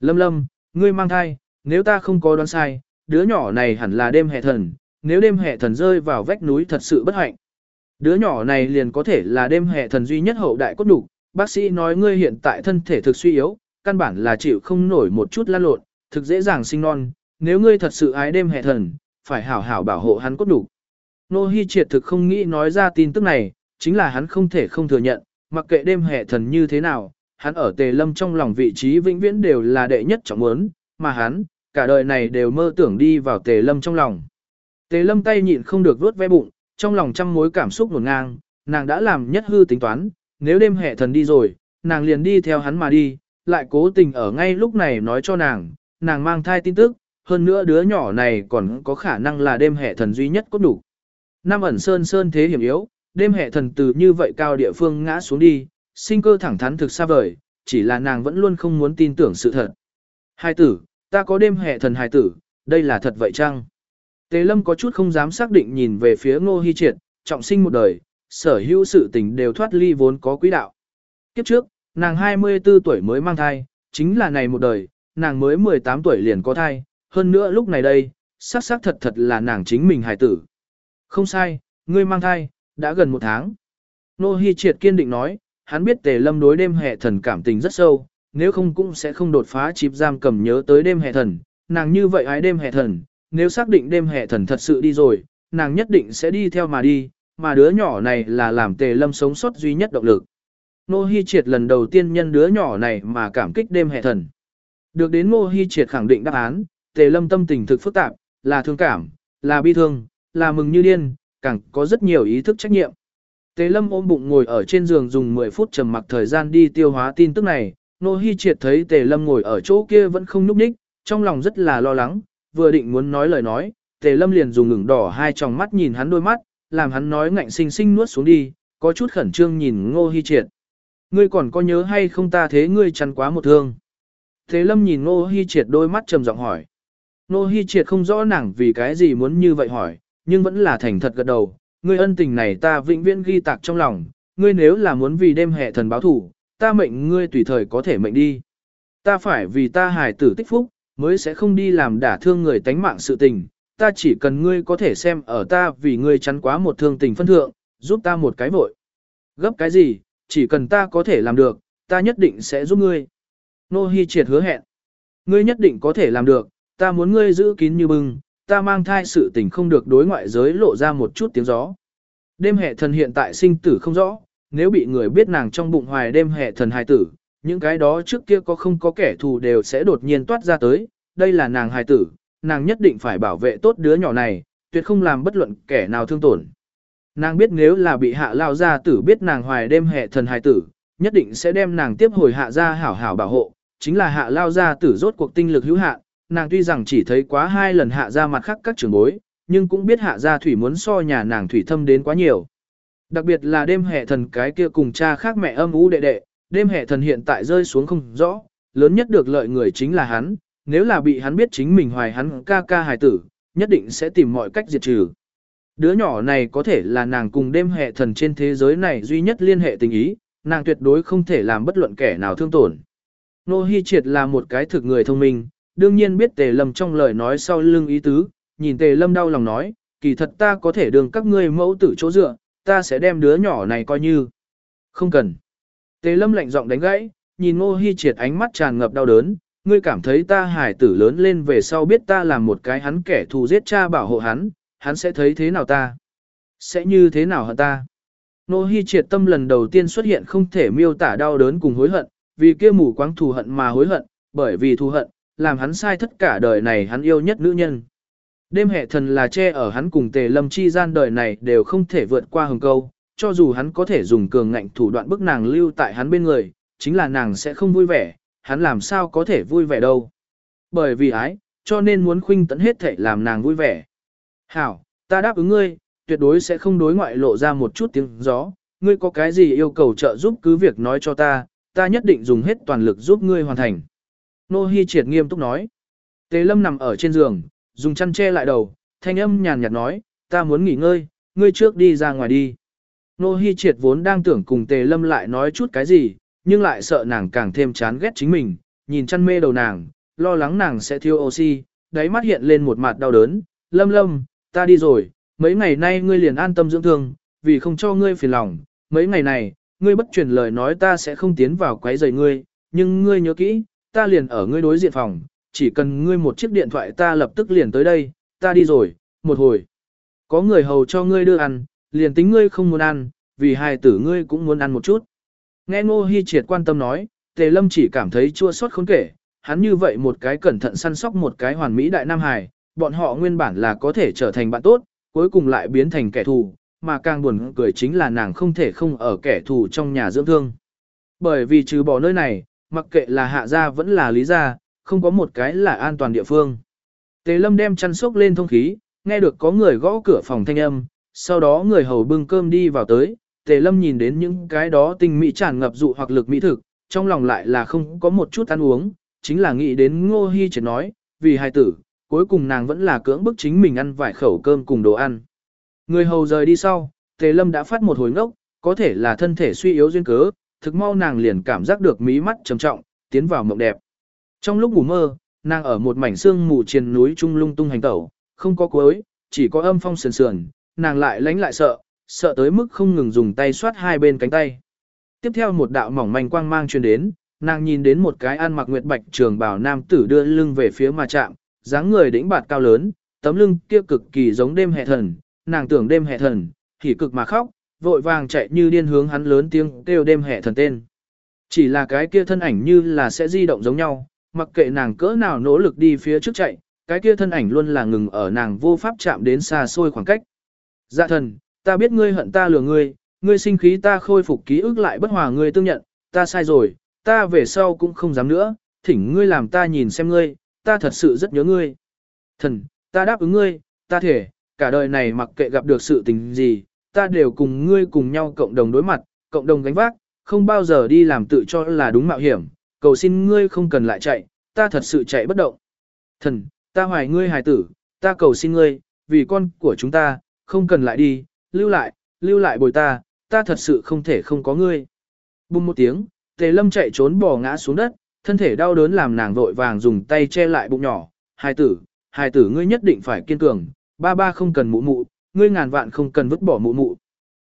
Lâm Lâm, ngươi mang thai, nếu ta không có đoán sai, đứa nhỏ này hẳn là đêm hè thần, nếu đêm hè thần rơi vào vách núi thật sự bất hạnh. Đứa nhỏ này liền có thể là đêm hệ thần duy nhất hậu đại cốt đủ. Bác sĩ nói ngươi hiện tại thân thể thực suy yếu, căn bản là chịu không nổi một chút lan lộn, thực dễ dàng sinh non. Nếu ngươi thật sự ái đêm hệ thần, phải hảo hảo bảo hộ hắn cốt đủ. Nô Hi triệt thực không nghĩ nói ra tin tức này, chính là hắn không thể không thừa nhận, mặc kệ đêm hệ thần như thế nào, hắn ở tề lâm trong lòng vị trí vĩnh viễn đều là đệ nhất trọng muốn, mà hắn, cả đời này đều mơ tưởng đi vào tề lâm trong lòng. Tề lâm tay nhịn không được vuốt ve bụng, trong lòng trăm mối cảm xúc nổn ngang, nàng đã làm nhất hư tính toán, nếu đêm hệ thần đi rồi, nàng liền đi theo hắn mà đi, lại cố tình ở ngay lúc này nói cho nàng, nàng mang thai tin tức, hơn nữa đứa nhỏ này còn có khả năng là đêm hệ thần duy nhất có đủ. Nam ẩn sơn sơn thế hiểm yếu, đêm hệ thần từ như vậy cao địa phương ngã xuống đi, sinh cơ thẳng thắn thực xa vời, chỉ là nàng vẫn luôn không muốn tin tưởng sự thật. Hai tử, ta có đêm hệ thần hài tử, đây là thật vậy chăng? Tề lâm có chút không dám xác định nhìn về phía ngô hy triệt, trọng sinh một đời, sở hữu sự tình đều thoát ly vốn có quỹ đạo. Kiếp trước, nàng 24 tuổi mới mang thai, chính là này một đời, nàng mới 18 tuổi liền có thai, hơn nữa lúc này đây, xác xác thật thật là nàng chính mình hài tử. Không sai, ngươi mang thai, đã gần một tháng. Nô Hi Triệt kiên định nói, hắn biết tề lâm đối đêm hệ thần cảm tình rất sâu, nếu không cũng sẽ không đột phá chịp giam cầm nhớ tới đêm hệ thần, nàng như vậy ái đêm hệ thần, nếu xác định đêm hệ thần thật sự đi rồi, nàng nhất định sẽ đi theo mà đi, mà đứa nhỏ này là làm tề lâm sống sót duy nhất động lực. Nô Hi Triệt lần đầu tiên nhân đứa nhỏ này mà cảm kích đêm hệ thần. Được đến Nô Hi Triệt khẳng định đáp án, tề lâm tâm tình thực phức tạp, là thương cảm, là bi thương, là mừng như điên, càng có rất nhiều ý thức trách nhiệm. Tề lâm ôm bụng ngồi ở trên giường dùng 10 phút trầm mặc thời gian đi tiêu hóa tin tức này, Nô Hi Triệt thấy Tề lâm ngồi ở chỗ kia vẫn không nhúc nhích, trong lòng rất là lo lắng, vừa định muốn nói lời nói, Tề lâm liền dùng ngừng đỏ hai tròng mắt nhìn hắn đôi mắt, làm hắn nói ngạnh sinh sinh nuốt xuống đi, có chút khẩn trương nhìn Ngô Hi Triệt. Ngươi còn có nhớ hay không ta thế ngươi chăn quá một thương. Thế lâm nhìn Ngô Hi Triệt đôi mắt trầm giọng hỏi. Ngô Hi Triệt không rõ nàng vì cái gì muốn như vậy hỏi, nhưng vẫn là thành thật gật đầu. Ngươi ân tình này ta vĩnh viễn ghi tạc trong lòng, ngươi nếu là muốn vì đêm hệ thần báo thủ, ta mệnh ngươi tùy thời có thể mệnh đi. Ta phải vì ta hài tử tích phúc, mới sẽ không đi làm đả thương người tánh mạng sự tình, ta chỉ cần ngươi có thể xem ở ta vì ngươi chắn quá một thương tình phân thượng, giúp ta một cái vội. Gấp cái gì, chỉ cần ta có thể làm được, ta nhất định sẽ giúp ngươi. Nô Hi triệt hứa hẹn. Ngươi nhất định có thể làm được, ta muốn ngươi giữ kín như bưng, ta mang thai sự tình không được đối ngoại giới lộ ra một chút tiếng gió. Đêm hệ thần hiện tại sinh tử không rõ, nếu bị người biết nàng trong bụng hoài đêm hệ thần hài tử, những cái đó trước kia có không có kẻ thù đều sẽ đột nhiên toát ra tới, đây là nàng hài tử, nàng nhất định phải bảo vệ tốt đứa nhỏ này, tuyệt không làm bất luận kẻ nào thương tổn. Nàng biết nếu là bị hạ lao gia tử biết nàng hoài đêm hệ thần hài tử, nhất định sẽ đem nàng tiếp hồi hạ gia hảo hảo bảo hộ, chính là hạ lao gia tử rốt cuộc tinh lực hữu hạn, nàng tuy rằng chỉ thấy quá hai lần hạ gia mặt khác các trường bối, nhưng cũng biết hạ gia thủy muốn so nhà nàng thủy thâm đến quá nhiều. Đặc biệt là đêm hệ thần cái kia cùng cha khác mẹ âm ú đệ đệ, đêm hệ thần hiện tại rơi xuống không rõ, lớn nhất được lợi người chính là hắn, nếu là bị hắn biết chính mình hoài hắn ca ca hài tử, nhất định sẽ tìm mọi cách diệt trừ. Đứa nhỏ này có thể là nàng cùng đêm hệ thần trên thế giới này duy nhất liên hệ tình ý, nàng tuyệt đối không thể làm bất luận kẻ nào thương tổn. Nô Hi Triệt là một cái thực người thông minh, đương nhiên biết Tề Lâm trong lời nói sau lưng ý tứ, nhìn Tề Lâm đau lòng nói, kỳ thật ta có thể đường các ngươi mẫu tử chỗ dựa, ta sẽ đem đứa nhỏ này coi như. Không cần. Tề Lâm lạnh giọng đánh gãy, nhìn Ngô Hi Triệt ánh mắt tràn ngập đau đớn, ngươi cảm thấy ta hải tử lớn lên về sau biết ta làm một cái hắn kẻ thù giết cha bảo hộ hắn, hắn sẽ thấy thế nào ta? Sẽ như thế nào hận ta? Nô Hi triệt tâm lần đầu tiên xuất hiện không thể miêu tả đau đớn cùng hối hận, vì kia mù quáng thù hận mà hối hận, bởi vì thù hận, làm hắn sai tất cả đời này hắn yêu nhất nữ nhân. Đêm hệ thần là che ở hắn cùng tề lâm chi gian đời này đều không thể vượt qua hừng câu, cho dù hắn có thể dùng cường ngạnh thủ đoạn bức nàng lưu tại hắn bên người, chính là nàng sẽ không vui vẻ, hắn làm sao có thể vui vẻ đâu. Bởi vì ái, cho nên muốn khuynh tận hết thể làm nàng vui vẻ. Hảo, ta đáp ứng ngươi, tuyệt đối sẽ không đối ngoại lộ ra một chút tiếng gió, ngươi có cái gì yêu cầu trợ giúp cứ việc nói cho ta, ta nhất định dùng hết toàn lực giúp ngươi hoàn thành. Nô Hi triệt nghiêm túc nói. Tế lâm nằm ở trên giường, dùng chăn che lại đầu, thanh âm nhàn nhạt nói, ta muốn nghỉ ngơi, ngươi trước đi ra ngoài đi. Nô Hi triệt vốn đang tưởng cùng tề lâm lại nói chút cái gì, nhưng lại sợ nàng càng thêm chán ghét chính mình, nhìn chăn mê đầu nàng, lo lắng nàng sẽ thiếu oxy, đáy mắt hiện lên một mặt đau đớn, lâm lâm, ta đi rồi, mấy ngày nay ngươi liền an tâm dưỡng thương, vì không cho ngươi phiền lòng, mấy ngày này, ngươi bất truyền lời nói ta sẽ không tiến vào quấy rầy ngươi, nhưng ngươi nhớ kỹ, ta liền ở ngươi đối diện phòng, chỉ cần ngươi một chiếc điện thoại ta lập tức liền tới đây, ta đi rồi, một hồi. Có người hầu cho ngươi đưa ăn, liền tính ngươi không muốn ăn, vì hài tử ngươi cũng muốn ăn một chút. Nghe Ngô Hi Triệt quan tâm nói, Tề Lâm chỉ cảm thấy chua xót khốn kể, hắn như vậy một cái cẩn thận săn sóc một cái hoàn mỹ đại nam hài, bọn họ nguyên bản là có thể trở thành bạn tốt, cuối cùng lại biến thành kẻ thù, mà càng buồn cười chính là nàng không thể không ở kẻ thù trong nhà dưỡng thương. Bởi vì trừ bỏ nơi này, mặc kệ là hạ gia vẫn là lý gia, không có một cái là an toàn địa phương. Tề Lâm đem chăn sốc lên thông khí, nghe được có người gõ cửa phòng thanh âm, sau đó người hầu bưng cơm đi vào tới, Tề Lâm nhìn đến những cái đó tinh mỹ tràn ngập dụ hoặc lực mỹ thực, trong lòng lại là không có một chút ăn uống, chính là nghĩ đến Ngô Hi Triệt nói, vì hai tử, cuối cùng nàng vẫn là cưỡng bức chính mình ăn vài khẩu cơm cùng đồ ăn. Người hầu rời đi sau, Tề Lâm đã phát một hồi ngốc, có thể là thân thể suy yếu duyên cớ, thực mau nàng liền cảm giác được mí mắt trầm trọng, tiến vào mộng đẹp. Trong lúc ngủ mơ, nàng ở một mảnh xương mù trên núi trung lung tung hành tẩu, không có cuối, chỉ có âm phong sườn sườn, nàng lại lánh lại sợ, sợ tới mức không ngừng dùng tay xoát hai bên cánh tay. Tiếp theo một đạo mỏng manh quang mang truyền đến, nàng nhìn đến một cái ăn mặc nguyệt bạch trường bào nam tử đưa lưng về phía mà chạm, dáng người đĩnh bạt cao lớn, tấm lưng kia cực kỳ giống đêm hệ thần, nàng tưởng đêm hệ thần, thì cực mà khóc, vội vàng chạy như điên hướng hắn lớn tiếng kêu đêm hệ thần tên. Chỉ là cái kia thân ảnh như là sẽ di động giống nhau, mặc kệ nàng cỡ nào nỗ lực đi phía trước chạy, cái kia thân ảnh luôn là ngừng ở nàng vô pháp chạm đến xa xôi khoảng cách. Dạ thần, ta biết ngươi hận ta lừa ngươi, ngươi sinh khí ta khôi phục ký ức lại bất hòa ngươi tương nhận, ta sai rồi, ta về sau cũng không dám nữa, thỉnh ngươi làm ta nhìn xem ngươi, ta thật sự rất nhớ ngươi. Thần, ta đáp ứng ngươi, ta thể, cả đời này mặc kệ gặp được sự tình gì, ta đều cùng ngươi cùng nhau cộng đồng đối mặt, cộng đồng gánh vác, không bao giờ đi làm tự cho là đúng mạo hiểm, cầu xin ngươi không cần lại chạy, ta thật sự chạy bất động. Thần, ta hoài ngươi hài tử, ta cầu xin ngươi, vì con của chúng ta, không cần lại đi, lưu lại, lưu lại bồi ta, ta thật sự không thể không có ngươi. bùm một tiếng, tề lâm chạy trốn bò ngã xuống đất, thân thể đau đớn làm nàng vội vàng dùng tay che lại bụng nhỏ, Hai tử, hai tử ngươi nhất định phải kiên cường, ba ba không cần mụ mụ, ngươi ngàn vạn không cần vứt bỏ mụ mụ.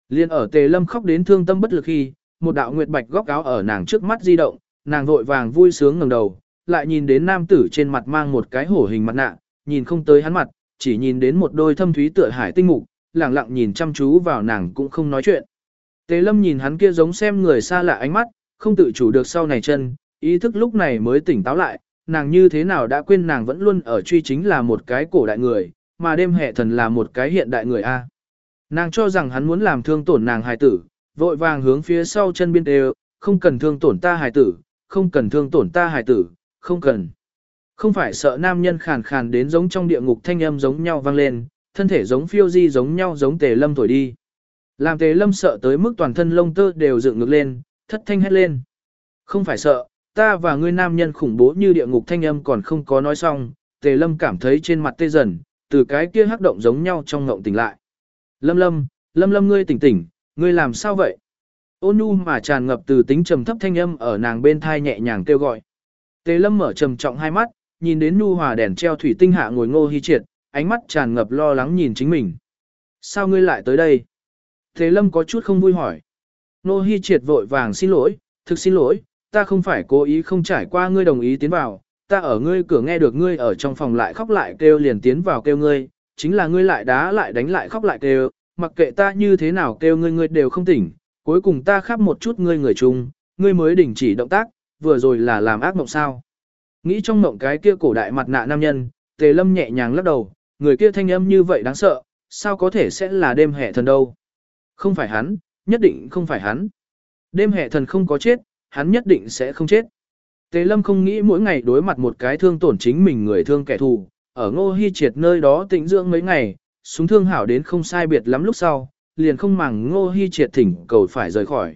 Liên ở tề lâm khóc đến thương tâm bất lực khi, một đạo nguyệt bạch góc áo ở nàng trước mắt di động, nàng vội vàng vui sướng ngẩng đầu, lại nhìn đến nam tử trên mặt mang một cái hổ hình mặt nạ, nhìn không tới hắn mặt, chỉ nhìn đến một đôi thâm thúy tựa hải tinh mục, lặng lặng nhìn chăm chú vào nàng cũng không nói chuyện. Tề lâm nhìn hắn kia giống xem người xa lạ ánh mắt, không tự chủ được sau này chân, ý thức lúc này mới tỉnh táo lại, nàng như thế nào đã quên nàng vẫn luôn ở truy chính là một cái cổ đại người, mà đêm hệ thần là một cái hiện đại người A. Nàng cho rằng hắn muốn làm thương tổn nàng hài tử, vội vàng hướng phía sau chân biên đều, không cần thương tổn ta hài tử, không cần thương tổn ta hài tử, không cần. Không phải sợ nam nhân khàn khàn đến giống trong địa ngục thanh âm giống nhau vang lên, thân thể giống phiêu di giống nhau giống tề lâm thổi đi. Làm tề lâm sợ tới mức toàn thân lông tơ đều dựng ngược lên, thất thanh hét lên. Không phải sợ, ta và ngươi nam nhân khủng bố như địa ngục thanh âm còn không có nói xong, tề lâm cảm thấy trên mặt tê dần, từ cái kia hắc động giống nhau trong ngộng tỉnh lại. Lâm lâm, lâm lâm ngươi tỉnh tỉnh, ngươi làm sao vậy? Ôn nhu mà tràn ngập từ tính trầm thấp thanh âm ở nàng bên thai nhẹ nhàng kêu gọi. Tề lâm mở trầm trọng hai mắt, nhìn đến nu hòa đèn treo thủy tinh hạ ngồi ngô hy triệt, ánh mắt tràn ngập lo lắng nhìn chính mình. Sao ngươi lại tới đây? Thế lâm có chút không vui hỏi. Ngô hy triệt vội vàng xin lỗi, thực xin lỗi, ta không phải cố ý không trải qua ngươi đồng ý tiến vào, ta ở ngươi cửa nghe được ngươi ở trong phòng lại khóc lại kêu liền tiến vào kêu ngươi, chính là ngươi lại đá lại đánh lại khóc lại kêu, mặc kệ ta như thế nào kêu ngươi ngươi đều không tỉnh, cuối cùng ta khắp một chút ngươi người chung, ngươi mới đình chỉ động tác, vừa rồi là làm ác mộng sao. Nghĩ trong mộng cái kia cổ đại mặt nạ nam nhân, tề lâm nhẹ nhàng lắc đầu, người kia thanh âm như vậy đáng sợ, sao có thể sẽ là đêm hệ thần đâu. Không phải hắn, nhất định không phải hắn. Đêm hệ thần không có chết, hắn nhất định sẽ không chết. Tề lâm không nghĩ mỗi ngày đối mặt một cái thương tổn chính mình người thương kẻ thù, ở ngô hy triệt nơi đó tĩnh dưỡng mấy ngày, súng thương hảo đến không sai biệt lắm lúc sau, liền không màng ngô hy triệt thỉnh cầu phải rời khỏi.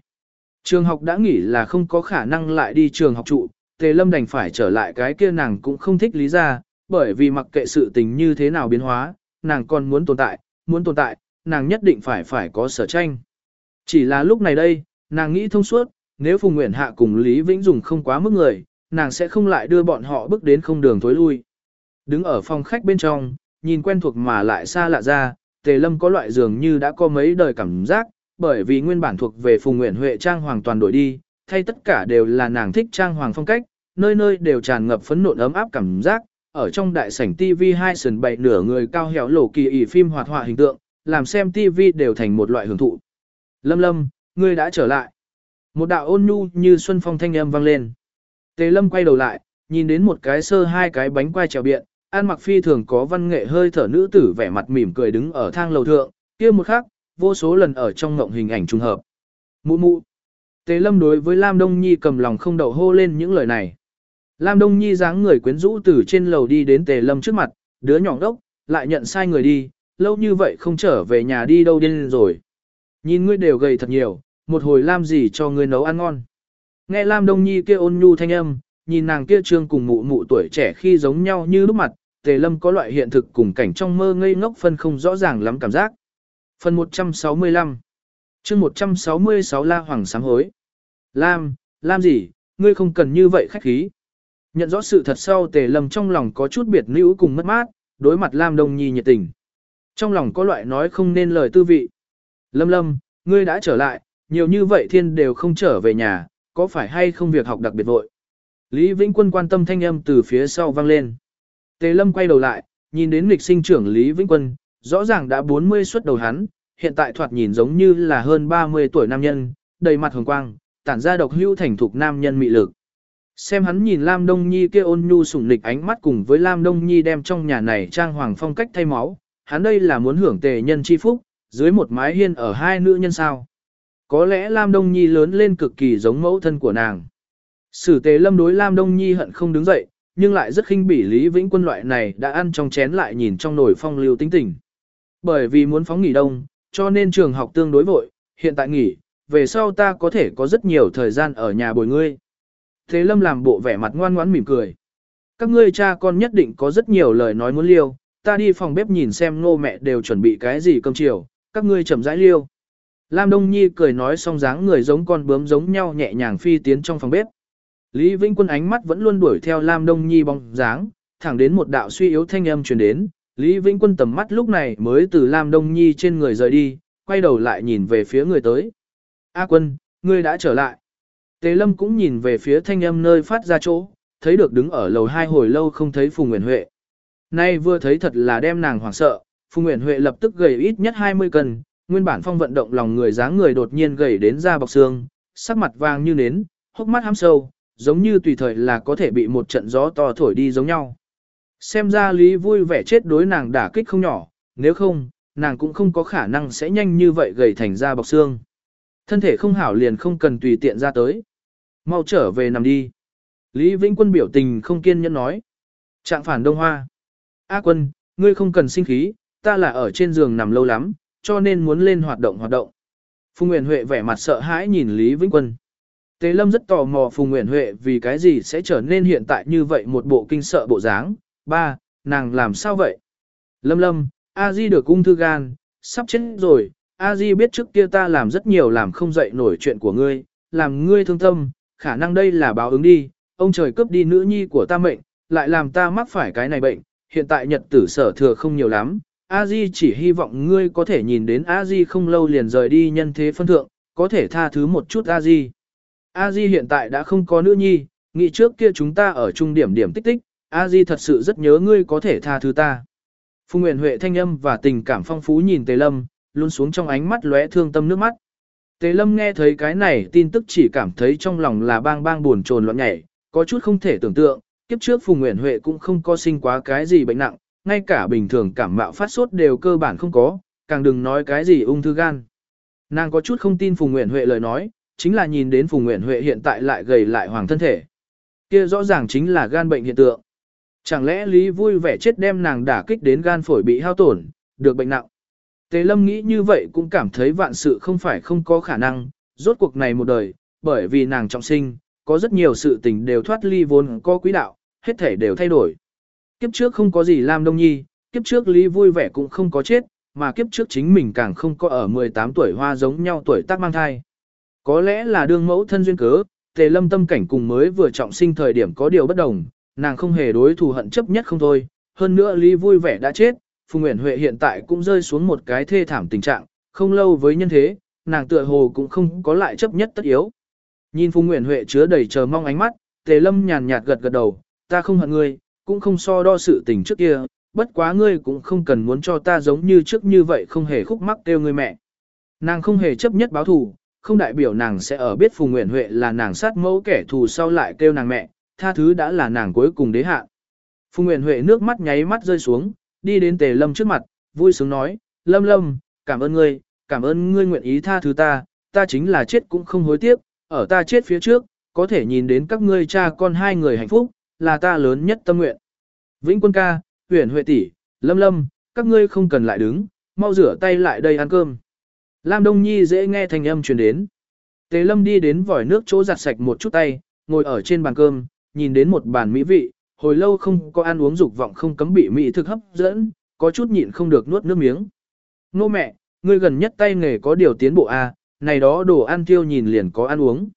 Trường học đã nghỉ là không có khả năng lại đi trường học trụ, tề lâm đành phải trở lại cái kia nàng cũng không thích lý ra, bởi vì mặc kệ sự tình như thế nào biến hóa, nàng còn muốn tồn tại, muốn tồn tại, nàng nhất định phải phải có sở tranh. Chỉ là lúc này đây, nàng nghĩ thông suốt, nếu Phùng Nguyễn Hạ cùng Lý Vĩnh Dùng không quá mức người, nàng sẽ không lại đưa bọn họ bước đến không đường thối lui. Đứng ở phòng khách bên trong, nhìn quen thuộc mà lại xa lạ ra, Tề Lâm có loại dường như đã có mấy đời cảm giác, bởi vì nguyên bản thuộc về Phùng Nguyễn Huệ trang hoàn toàn đổi đi, thay tất cả đều là nàng thích trang hoàng phong cách, nơi nơi đều tràn ngập phấn nộn ấm áp cảm giác, ở trong đại sảnh TV hai sườn bày nửa người cao hẻo lổ kỳ ỉ phim hoạt họa hình tượng, làm xem TV đều thành một loại hưởng thụ. Lâm Lâm, ngươi đã trở lại. Một đạo ôn nhu như xuân phong thanh âm vang lên. Tề Lâm quay đầu lại, nhìn đến một cái sơ hai cái bánh quai trèo biện, An mặc phi thường có văn nghệ hơi thở nữ tử vẻ mặt mỉm cười đứng ở thang lầu thượng, kia một khắc, vô số lần ở trong ngộng hình ảnh trùng hợp. Mụ mụ. Tề Lâm đối với Lam Đông Nhi cầm lòng không đậu hô lên những lời này. Lam Đông Nhi dáng người quyến rũ từ trên lầu đi đến Tề Lâm trước mặt, đứa nhỏ đốc, lại nhận sai người đi, lâu như vậy không trở về nhà đi đâu điên rồi. Nhìn ngươi đều gầy thật nhiều, một hồi làm gì cho ngươi nấu ăn ngon. Nghe Lam Đông Nhi kia ôn nhu thanh âm, nhìn nàng kia trương cùng mụ mụ tuổi trẻ khi giống nhau như lúc mặt, Tề Lâm có loại hiện thực cùng cảnh trong mơ ngây ngốc phân không rõ ràng lắm cảm giác. Phần 165 chương 166 La Hoàng sám hối Lam, Lam gì, ngươi không cần như vậy khách khí. Nhận rõ sự thật sau Tề Lâm trong lòng có chút biệt nữ cùng mất mát, đối mặt Lam Đông Nhi nhiệt tình. Trong lòng có loại nói không nên lời tư vị. Lâm Lâm, ngươi đã trở lại, nhiều như vậy thiên đều không trở về nhà, có phải hay không việc học đặc biệt vội? Lý Vĩnh Quân quan tâm thanh âm từ phía sau vang lên. Tề Lâm quay đầu lại, nhìn đến lịch sinh trưởng Lý Vĩnh Quân, rõ ràng đã 40 xuất đầu hắn, hiện tại thoạt nhìn giống như là hơn 30 tuổi nam nhân, đầy mặt hồng quang, tản ra độc hưu thành thục nam nhân mị lực. Xem hắn nhìn Lam Đông Nhi kia ôn nhu sủng nịch ánh mắt cùng với Lam Đông Nhi đem trong nhà này trang hoàng phong cách thay máu, hắn đây là muốn hưởng tề nhân chi phúc, dưới một mái hiên ở hai nữ nhân sao. Có lẽ Lam Đông Nhi lớn lên cực kỳ giống mẫu thân của nàng. Sử tế lâm đối Lam Đông Nhi hận không đứng dậy, nhưng lại rất khinh bỉ Lý Vĩnh Quân loại này đã ăn trong chén lại nhìn trong nồi phong lưu tính tình. Bởi vì muốn phóng nghỉ đông, cho nên trường học tương đối vội, hiện tại nghỉ, về sau ta có thể có rất nhiều thời gian ở nhà bồi ngươi. Thế Lâm làm bộ vẻ mặt ngoan ngoãn mỉm cười. Các ngươi cha con nhất định có rất nhiều lời nói muốn liêu, ta đi phòng bếp nhìn xem ngô mẹ đều chuẩn bị cái gì cơm chiều, các ngươi chậm rãi liêu. Lam Đông Nhi cười nói xong dáng người giống con bướm giống nhau nhẹ nhàng phi tiến trong phòng bếp. Lý Vĩnh Quân ánh mắt vẫn luôn đuổi theo Lam Đông Nhi bóng dáng, thẳng đến một đạo suy yếu thanh âm truyền đến, Lý Vĩnh Quân tầm mắt lúc này mới từ Lam Đông Nhi trên người rời đi, quay đầu lại nhìn về phía người tới. A quân, ngươi đã trở lại. Tề Lâm cũng nhìn về phía thanh âm nơi phát ra chỗ, thấy được đứng ở lầu hai hồi lâu không thấy Phùng Nguyễn Huệ. Nay vừa thấy thật là đem nàng hoảng sợ, Phùng Nguyễn Huệ lập tức gầy ít nhất 20 cân, nguyên bản phong vận động lòng người dáng người đột nhiên gầy đến da bọc xương, sắc mặt vàng như nến, hốc mắt hăm sâu, giống như tùy thời là có thể bị một trận gió to thổi đi giống nhau. Xem ra Lý vui vẻ chết đối nàng đả kích không nhỏ, nếu không, nàng cũng không có khả năng sẽ nhanh như vậy gầy thành da bọc xương. Thân thể không hảo liền không cần tùy tiện ra tới. Mau trở về nằm đi. Lý Vĩnh Quân biểu tình không kiên nhẫn nói. Trạng phản Đông Hoa. A quân, ngươi không cần sinh khí, ta là ở trên giường nằm lâu lắm, cho nên muốn lên hoạt động hoạt động. Phùng Nguyễn Huệ vẻ mặt sợ hãi nhìn Lý Vĩnh Quân. Tế Lâm rất tò mò Phùng Nguyễn Huệ vì cái gì sẽ trở nên hiện tại như vậy một bộ kinh sợ bộ dáng. Ba, nàng làm sao vậy? Lâm Lâm, A Di được ung thư gan, sắp chết rồi. A Di biết trước kia ta làm rất nhiều làm không dậy nổi chuyện của ngươi, làm ngươi thương tâm, khả năng đây là báo ứng đi. Ông trời cướp đi nữ nhi của ta mệnh, lại làm ta mắc phải cái này bệnh. Hiện tại nhật tử sở thừa không nhiều lắm. A Di chỉ hy vọng ngươi có thể nhìn đến A Di không lâu liền rời đi nhân thế phân thượng, có thể tha thứ một chút A Di. A Di hiện tại đã không có nữ nhi, nghĩ trước kia chúng ta ở trung điểm điểm tích tích, A Di thật sự rất nhớ ngươi có thể tha thứ ta. Phùng Nguyễn Huệ thanh âm và tình cảm phong phú nhìn Tề Lâm, luôn xuống trong ánh mắt lóe thương tâm nước mắt. Tề Lâm nghe thấy cái này tin tức chỉ cảm thấy trong lòng là bang bang buồn trồn loạn nhảy, có chút không thể tưởng tượng, kiếp trước Phùng Nguyễn Huệ cũng không có sinh quá cái gì bệnh nặng, ngay cả bình thường cảm mạo phát sốt đều cơ bản không có, càng đừng nói cái gì ung thư gan. Nàng có chút không tin Phùng Nguyễn Huệ lời nói, chính là nhìn đến Phùng Nguyễn Huệ hiện tại lại gầy lại hoàng thân thể. Kia rõ ràng chính là gan bệnh hiện tượng. Chẳng lẽ Lý vui vẻ chết đem nàng đả kích đến gan phổi bị hao tổn, được bệnh nặng. Tề Lâm nghĩ như vậy cũng cảm thấy vạn sự không phải không có khả năng, rốt cuộc này một đời, bởi vì nàng trọng sinh, có rất nhiều sự tình đều thoát ly vốn có quý đạo, hết thể đều thay đổi. Kiếp trước không có gì Lam Đông Nhi, kiếp trước Lý vui vẻ cũng không có chết, mà kiếp trước chính mình càng không có ở 18 tuổi hoa giống nhau tuổi tác mang thai. Có lẽ là đương mẫu thân duyên cớ, Tề Lâm tâm cảnh cùng mới vừa trọng sinh thời điểm có điều bất đồng, nàng không hề đối thù hận chấp nhất không thôi, hơn nữa Lý vui vẻ đã chết, Phùng Nguyễn Huệ hiện tại cũng rơi xuống một cái thê thảm tình trạng, không lâu với nhân thế, nàng tựa hồ cũng không có lại chấp nhất tất yếu. Nhìn Phùng Nguyễn Huệ chứa đầy chờ mong ánh mắt, Tề Lâm nhàn nhạt gật gật đầu, ta không hận ngươi, cũng không so đo sự tình trước kia, bất quá ngươi cũng không cần muốn cho ta giống như trước như vậy không hề khúc mắc kêu ngươi mẹ. Nàng không hề chấp nhất báo thù, không đại biểu nàng sẽ ở biết Phùng Nguyễn Huệ là nàng sát mẫu kẻ thù sau lại kêu nàng mẹ, tha thứ đã là nàng cuối cùng đế hạ. Phùng Nguyễn Huệ nước mắt nháy mắt rơi xuống, đi đến Tề Lâm trước mặt, vui sướng nói, Lâm Lâm, cảm ơn ngươi, cảm ơn ngươi nguyện ý tha thứ ta, ta chính là chết cũng không hối tiếc, ở ta chết phía trước, có thể nhìn đến các ngươi cha con hai người hạnh phúc, là ta lớn nhất tâm nguyện. Vĩnh Quân ca, Huyền Huệ tỷ, Lâm Lâm, các ngươi không cần lại đứng, mau rửa tay lại đây ăn cơm. Lam Đông Nhi dễ nghe thanh âm truyền đến. Tề Lâm đi đến vòi nước chỗ giặt sạch một chút tay, ngồi ở trên bàn cơm, nhìn đến một bàn mỹ vị, hồi lâu không có ăn uống dục vọng không cấm bị mỹ thực hấp dẫn, có chút nhịn không được nuốt nước miếng. Nô mẹ, ngươi gần nhất tay nghề có điều tiến bộ à, này đó đồ ăn tiêu nhìn liền có ăn uống.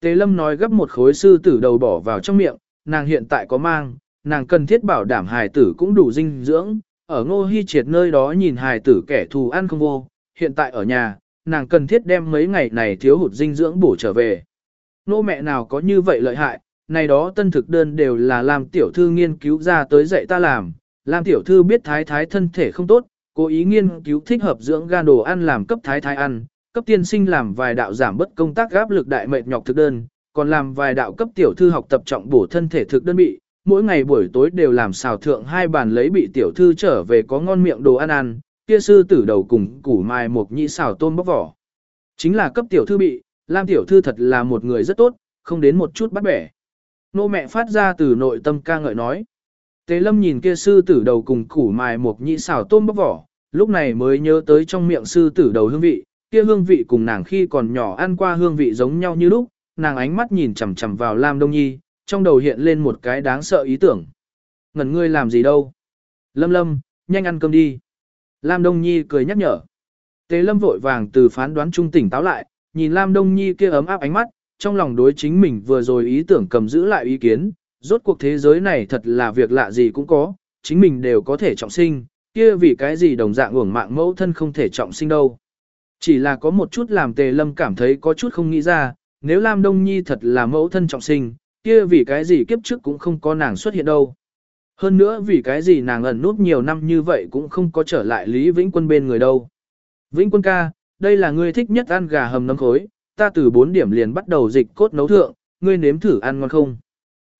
tế Lâm nói gấp một khối sư tử đầu bỏ vào trong miệng, nàng hiện tại có mang, nàng cần thiết bảo đảm hài tử cũng đủ dinh dưỡng, ở ngô hy triệt nơi đó nhìn hài tử kẻ thù ăn không vô, hiện tại ở nhà, nàng cần thiết đem mấy ngày này thiếu hụt dinh dưỡng bổ trở về. Nô mẹ nào có như vậy lợi hại, này đó tân thực đơn đều là làm tiểu thư nghiên cứu ra tới dạy ta làm, làm tiểu thư biết thái thái thân thể không tốt, cố ý nghiên cứu thích hợp dưỡng gan đồ ăn làm cấp thái thái ăn, cấp tiên sinh làm vài đạo giảm bất công tác áp lực đại mệt nhọc thực đơn, còn làm vài đạo cấp tiểu thư học tập trọng bổ thân thể thực đơn bị, mỗi ngày buổi tối đều làm xào thượng hai bàn lấy bị tiểu thư trở về có ngon miệng đồ ăn ăn, kia sư tử đầu cùng củ mai một nhị xào tôm bóc vỏ. Chính là cấp tiểu thư bị, Lam tiểu thư thật là một người rất tốt, không đến một chút bắt bẻ. Nô mẹ phát ra từ nội tâm ca ngợi nói. Tế lâm nhìn kia sư tử đầu cùng củ mài một nhị xào tôm bóc vỏ, lúc này mới nhớ tới trong miệng sư tử đầu hương vị, kia hương vị cùng nàng khi còn nhỏ ăn qua hương vị giống nhau như lúc, nàng ánh mắt nhìn chằm chằm vào Lam Đông Nhi, trong đầu hiện lên một cái đáng sợ ý tưởng. Ngẩn ngươi làm gì đâu? Lâm lâm, nhanh ăn cơm đi. Lam Đông Nhi cười nhắc nhở. Tế lâm vội vàng từ phán đoán trung tỉnh táo lại, nhìn Lam Đông Nhi kia ấm áp ánh mắt, trong lòng đối chính mình vừa rồi ý tưởng cầm giữ lại ý kiến, rốt cuộc thế giới này thật là việc lạ gì cũng có, chính mình đều có thể trọng sinh, kia vì cái gì đồng dạng uổng mạng mẫu thân không thể trọng sinh đâu. Chỉ là có một chút làm tề lâm cảm thấy có chút không nghĩ ra, nếu Lam Đông Nhi thật là mẫu thân trọng sinh, kia vì cái gì kiếp trước cũng không có nàng xuất hiện đâu. Hơn nữa vì cái gì nàng ẩn nút nhiều năm như vậy cũng không có trở lại Lý Vĩnh Quân bên người đâu. Vĩnh Quân ca, đây là ngươi thích nhất ăn gà hầm nấm khối, ta từ 4 điểm liền bắt đầu dịch cốt nấu thượng, ngươi nếm thử ăn ngon không?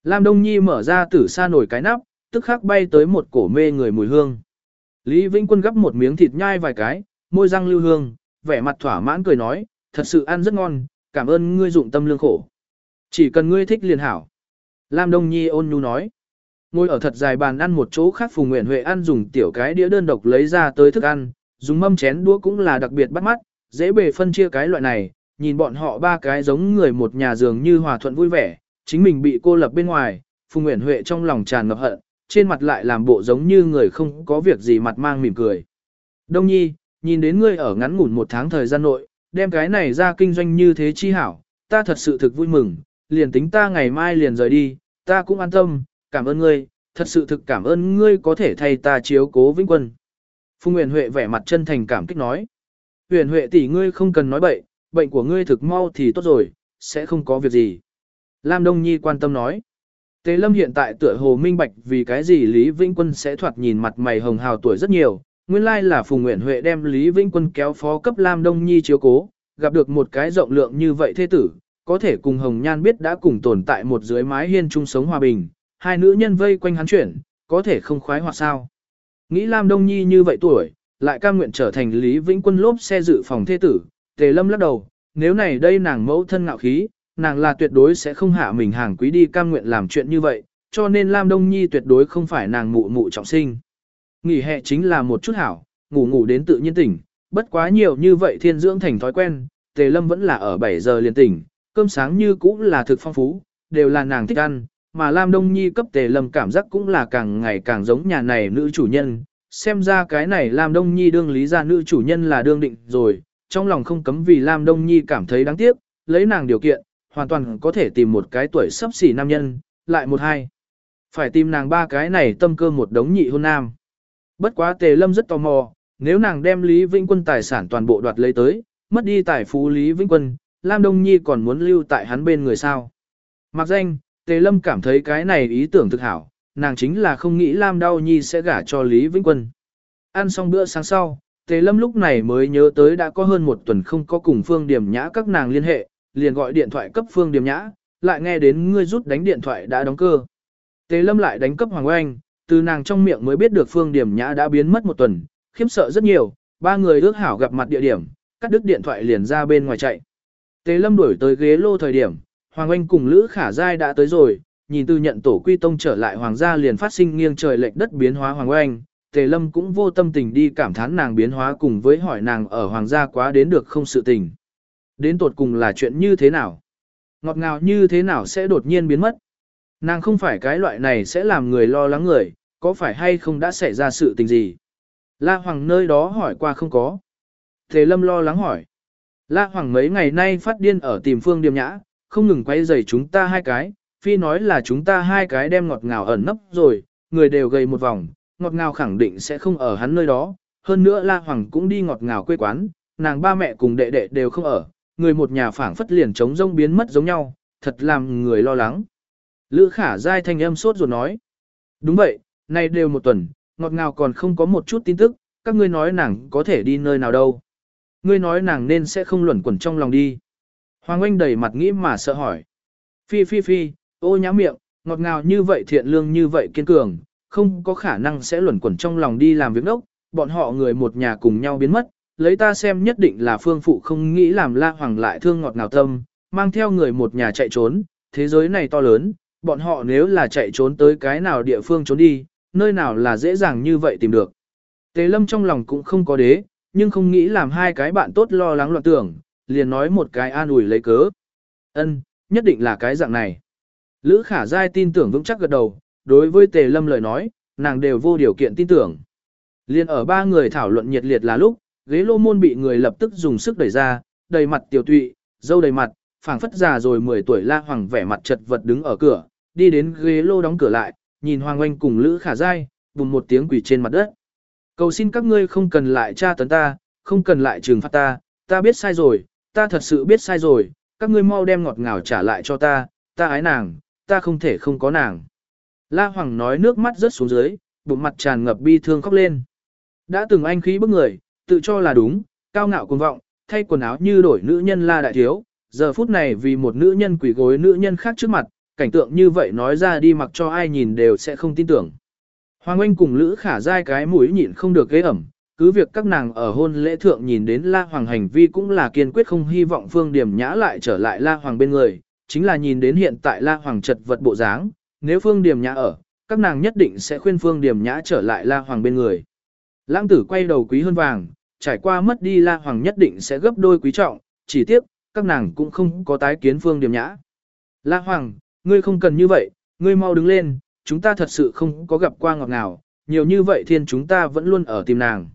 Lam Đông Nhi mở ra tử sa nổi cái nắp, tức khắc bay tới một cổ mê người mùi hương. Lý Vĩnh Quân gắp một miếng thịt nhai vài cái, môi răng lưu hương, vẻ mặt thỏa mãn cười nói, thật sự ăn rất ngon, cảm ơn ngươi dụng tâm lương khổ. Chỉ cần ngươi thích liền hảo. Lam Đông Nhi ôn nhu nói. Ngồi ở thật dài bàn ăn một chỗ khác Phùng Nguyễn Huệ ăn dùng tiểu cái đĩa đơn độc lấy ra tới thức ăn, dùng mâm chén đũa cũng là đặc biệt bắt mắt, dễ bề phân chia cái loại này, nhìn bọn họ ba cái giống người một nhà dường như hòa thuận vui vẻ, chính mình bị cô lập bên ngoài, Phùng Nguyễn Huệ trong lòng tràn ngập hận, trên mặt lại làm bộ giống như người không có việc gì mặt mang mỉm cười. Đông Nhi, nhìn đến ngươi ở ngắn ngủn một tháng thời gian nội, đem cái này ra kinh doanh như thế chi hảo, ta thật sự thực vui mừng, liền tính ta ngày mai liền rời đi, ta cũng an tâm, cảm ơn ngươi, thật sự thực cảm ơn ngươi có thể thay ta chiếu cố vĩnh quân. Phùng Nguyễn Huệ vẻ mặt chân thành cảm kích nói. Huyền Huệ tỷ ngươi không cần nói bậy, bệnh của ngươi thực mau thì tốt rồi, sẽ không có việc gì. Lam Đông Nhi quan tâm nói. Tế Lâm hiện tại tựa hồ minh bạch vì cái gì Lý Vĩnh Quân sẽ thoạt nhìn mặt mày hồng hào tuổi rất nhiều. Nguyên lai là Phùng Nguyễn Huệ đem Lý Vĩnh Quân kéo phó cấp Lam Đông Nhi chiếu cố, gặp được một cái rộng lượng như vậy thế tử, có thể cùng Hồng Nhan biết đã cùng tồn tại một dưới mái hiên chung sống hòa bình, hai nữ nhân vây quanh hắn chuyển, có thể không khoái hoặc sao. Nghĩ Lam Đông Nhi như vậy tuổi, lại cam nguyện trở thành Lý Vĩnh Quân lốp xe dự phòng thế tử, Tề Lâm lắc đầu, nếu này đây nàng mẫu thân ngạo khí, nàng là tuyệt đối sẽ không hạ mình hàng quý đi cam nguyện làm chuyện như vậy, cho nên Lam Đông Nhi tuyệt đối không phải nàng mụ mụ trọng sinh. Nghỉ hè chính là một chút hảo, ngủ ngủ đến tự nhiên tỉnh, bất quá nhiều như vậy thiên dưỡng thành thói quen, Tề Lâm vẫn là ở 7 giờ liền tỉnh, cơm sáng như cũ là thực phong phú, đều là nàng thích ăn, mà Lam Đông Nhi cấp Tề Lâm cảm giác cũng là càng ngày càng giống nhà này nữ chủ nhân, xem ra cái này Lam Đông Nhi đương lý ra nữ chủ nhân là đương định rồi, trong lòng không cấm vì Lam Đông Nhi cảm thấy đáng tiếc, lấy nàng điều kiện, hoàn toàn có thể tìm một cái tuổi sắp xỉ nam nhân, lại một hai. Phải tìm nàng ba cái này tâm cơ một đống nhị hôn nam. Bất quá Tề Lâm rất tò mò, nếu nàng đem Lý Vĩnh Quân tài sản toàn bộ đoạt lấy tới, mất đi tài phú Lý Vĩnh Quân, Lam Đông Nhi còn muốn lưu tại hắn bên người sao. Mặc danh, Tề Lâm cảm thấy cái này ý tưởng thực hảo, nàng chính là không nghĩ Lam Đau Nhi sẽ gả cho Lý Vĩnh Quân. Ăn xong bữa sáng sau, Tề Lâm lúc này mới nhớ tới đã có hơn một tuần không có cùng Phương Điểm Nhã các nàng liên hệ, liền gọi điện thoại cấp Phương Điểm Nhã, lại nghe đến ngươi rút đánh điện thoại đã đóng cơ. Tề Lâm lại đánh cấp Hoàng Oanh, từ nàng trong miệng mới biết được Phương Điểm Nhã đã biến mất một tuần, khiếm sợ rất nhiều, ba người ước hảo gặp mặt địa điểm, cắt đứt điện thoại liền ra bên ngoài chạy. Tề Lâm đuổi tới ghế lô thời điểm, Hoàng Oanh cùng Lữ Khả Giai đã tới rồi, nhìn từ nhận tổ quy tông trở lại Hoàng gia liền phát sinh nghiêng trời lệch đất biến hóa Hoàng Oanh, Tề Lâm cũng vô tâm tình đi cảm thán nàng biến hóa cùng với hỏi nàng ở hoàng gia quá đến được không sự tình. Đến tột cùng là chuyện như thế nào? Ngọt ngào như thế nào sẽ đột nhiên biến mất? Nàng không phải cái loại này sẽ làm người lo lắng người, có phải hay không đã xảy ra sự tình gì? La Hoàng nơi đó hỏi qua không có. Tề Lâm lo lắng hỏi. La Hoàng mấy ngày nay phát điên ở tìm phương điềm nhã, không ngừng quay giày chúng ta hai cái, phi nói là chúng ta hai cái đem ngọt ngào ẩn nấp rồi, người đều gầy một vòng, ngọt ngào khẳng định sẽ không ở hắn nơi đó, hơn nữa La Hoàng cũng đi ngọt ngào quê quán, nàng ba mẹ cùng đệ đệ đều không ở, người một nhà phảng phất liền trống rông biến mất giống nhau, thật làm người lo lắng. Lữ khả dai thanh âm sốt ruột nói. Đúng vậy, nay đều một tuần, ngọt ngào còn không có một chút tin tức, các ngươi nói nàng có thể đi nơi nào đâu. Ngươi nói nàng nên sẽ không luẩn quẩn trong lòng đi. Hoàng Anh đầy mặt nghĩ mà sợ hỏi. Phi phi phi, ô nhá miệng, ngọt ngào như vậy thiện lương như vậy kiên cường, không có khả năng sẽ luẩn quẩn trong lòng đi làm việc đốc, bọn họ người một nhà cùng nhau biến mất, lấy ta xem nhất định là phương phụ không nghĩ làm la hoàng lại thương ngọt ngào tâm, mang theo người một nhà chạy trốn, thế giới này to lớn, bọn họ nếu là chạy trốn tới cái nào địa phương trốn đi, nơi nào là dễ dàng như vậy tìm được. Tề lâm trong lòng cũng không có đế, nhưng không nghĩ làm hai cái bạn tốt lo lắng loạn tưởng, liền nói một cái an ủi lấy cớ. Ân, nhất định là cái dạng này. Lữ khả dai tin tưởng vững chắc gật đầu, đối với tề lâm lời nói, nàng đều vô điều kiện tin tưởng. Liên ở ba người thảo luận nhiệt liệt là lúc, ghế lô môn bị người lập tức dùng sức đẩy ra, đầy mặt tiểu tụy, dâu đầy mặt, phảng phất già rồi 10 tuổi la hoàng vẻ mặt chật vật đứng ở cửa, đi đến ghế lô đóng cửa lại, nhìn hoàng oanh cùng lữ khả giai, bùng một tiếng quỳ trên mặt đất. Cầu xin các ngươi không cần lại tra tấn ta, không cần lại trừng phạt ta, ta biết sai rồi, ta thật sự biết sai rồi, các ngươi mau đem ngọt ngào trả lại cho ta, ta ái nàng, ta không thể không có nàng. La Hoàng nói nước mắt rớt xuống dưới, bụng mặt tràn ngập bi thương khóc lên. Đã từng anh khí bức người, tự cho là đúng, cao ngạo cuồng vọng, thay quần áo như đổi nữ nhân la đại thiếu, giờ phút này vì một nữ nhân quỷ gối nữ nhân khác trước mặt, cảnh tượng như vậy nói ra đi mặc cho ai nhìn đều sẽ không tin tưởng. Hoàng Anh cùng Lữ Khả dai cái mũi nhịn không được ghế ẩm, cứ việc các nàng ở hôn lễ thượng nhìn đến La Hoàng hành vi cũng là kiên quyết không hy vọng Phương Điểm Nhã lại trở lại La Hoàng bên người, chính là nhìn đến hiện tại La Hoàng chật vật bộ dáng, nếu Phương Điểm Nhã ở, các nàng nhất định sẽ khuyên Phương Điểm Nhã trở lại La Hoàng bên người. Lãng tử quay đầu quý hơn vàng, trải qua mất đi La Hoàng nhất định sẽ gấp đôi quý trọng, chỉ tiếc, các nàng cũng không có tái kiến Phương Điểm Nhã. La Hoàng, ngươi không cần như vậy, ngươi mau đứng lên, chúng ta thật sự không có gặp qua ngọt ngào, nhiều như vậy thiên chúng ta vẫn luôn ở tìm nàng.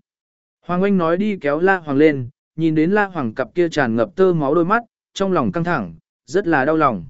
Hoàng Anh nói đi kéo La Hoàng lên, nhìn đến La Hoàng cặp kia tràn ngập tơ máu đôi mắt, trong lòng căng thẳng, rất là đau lòng.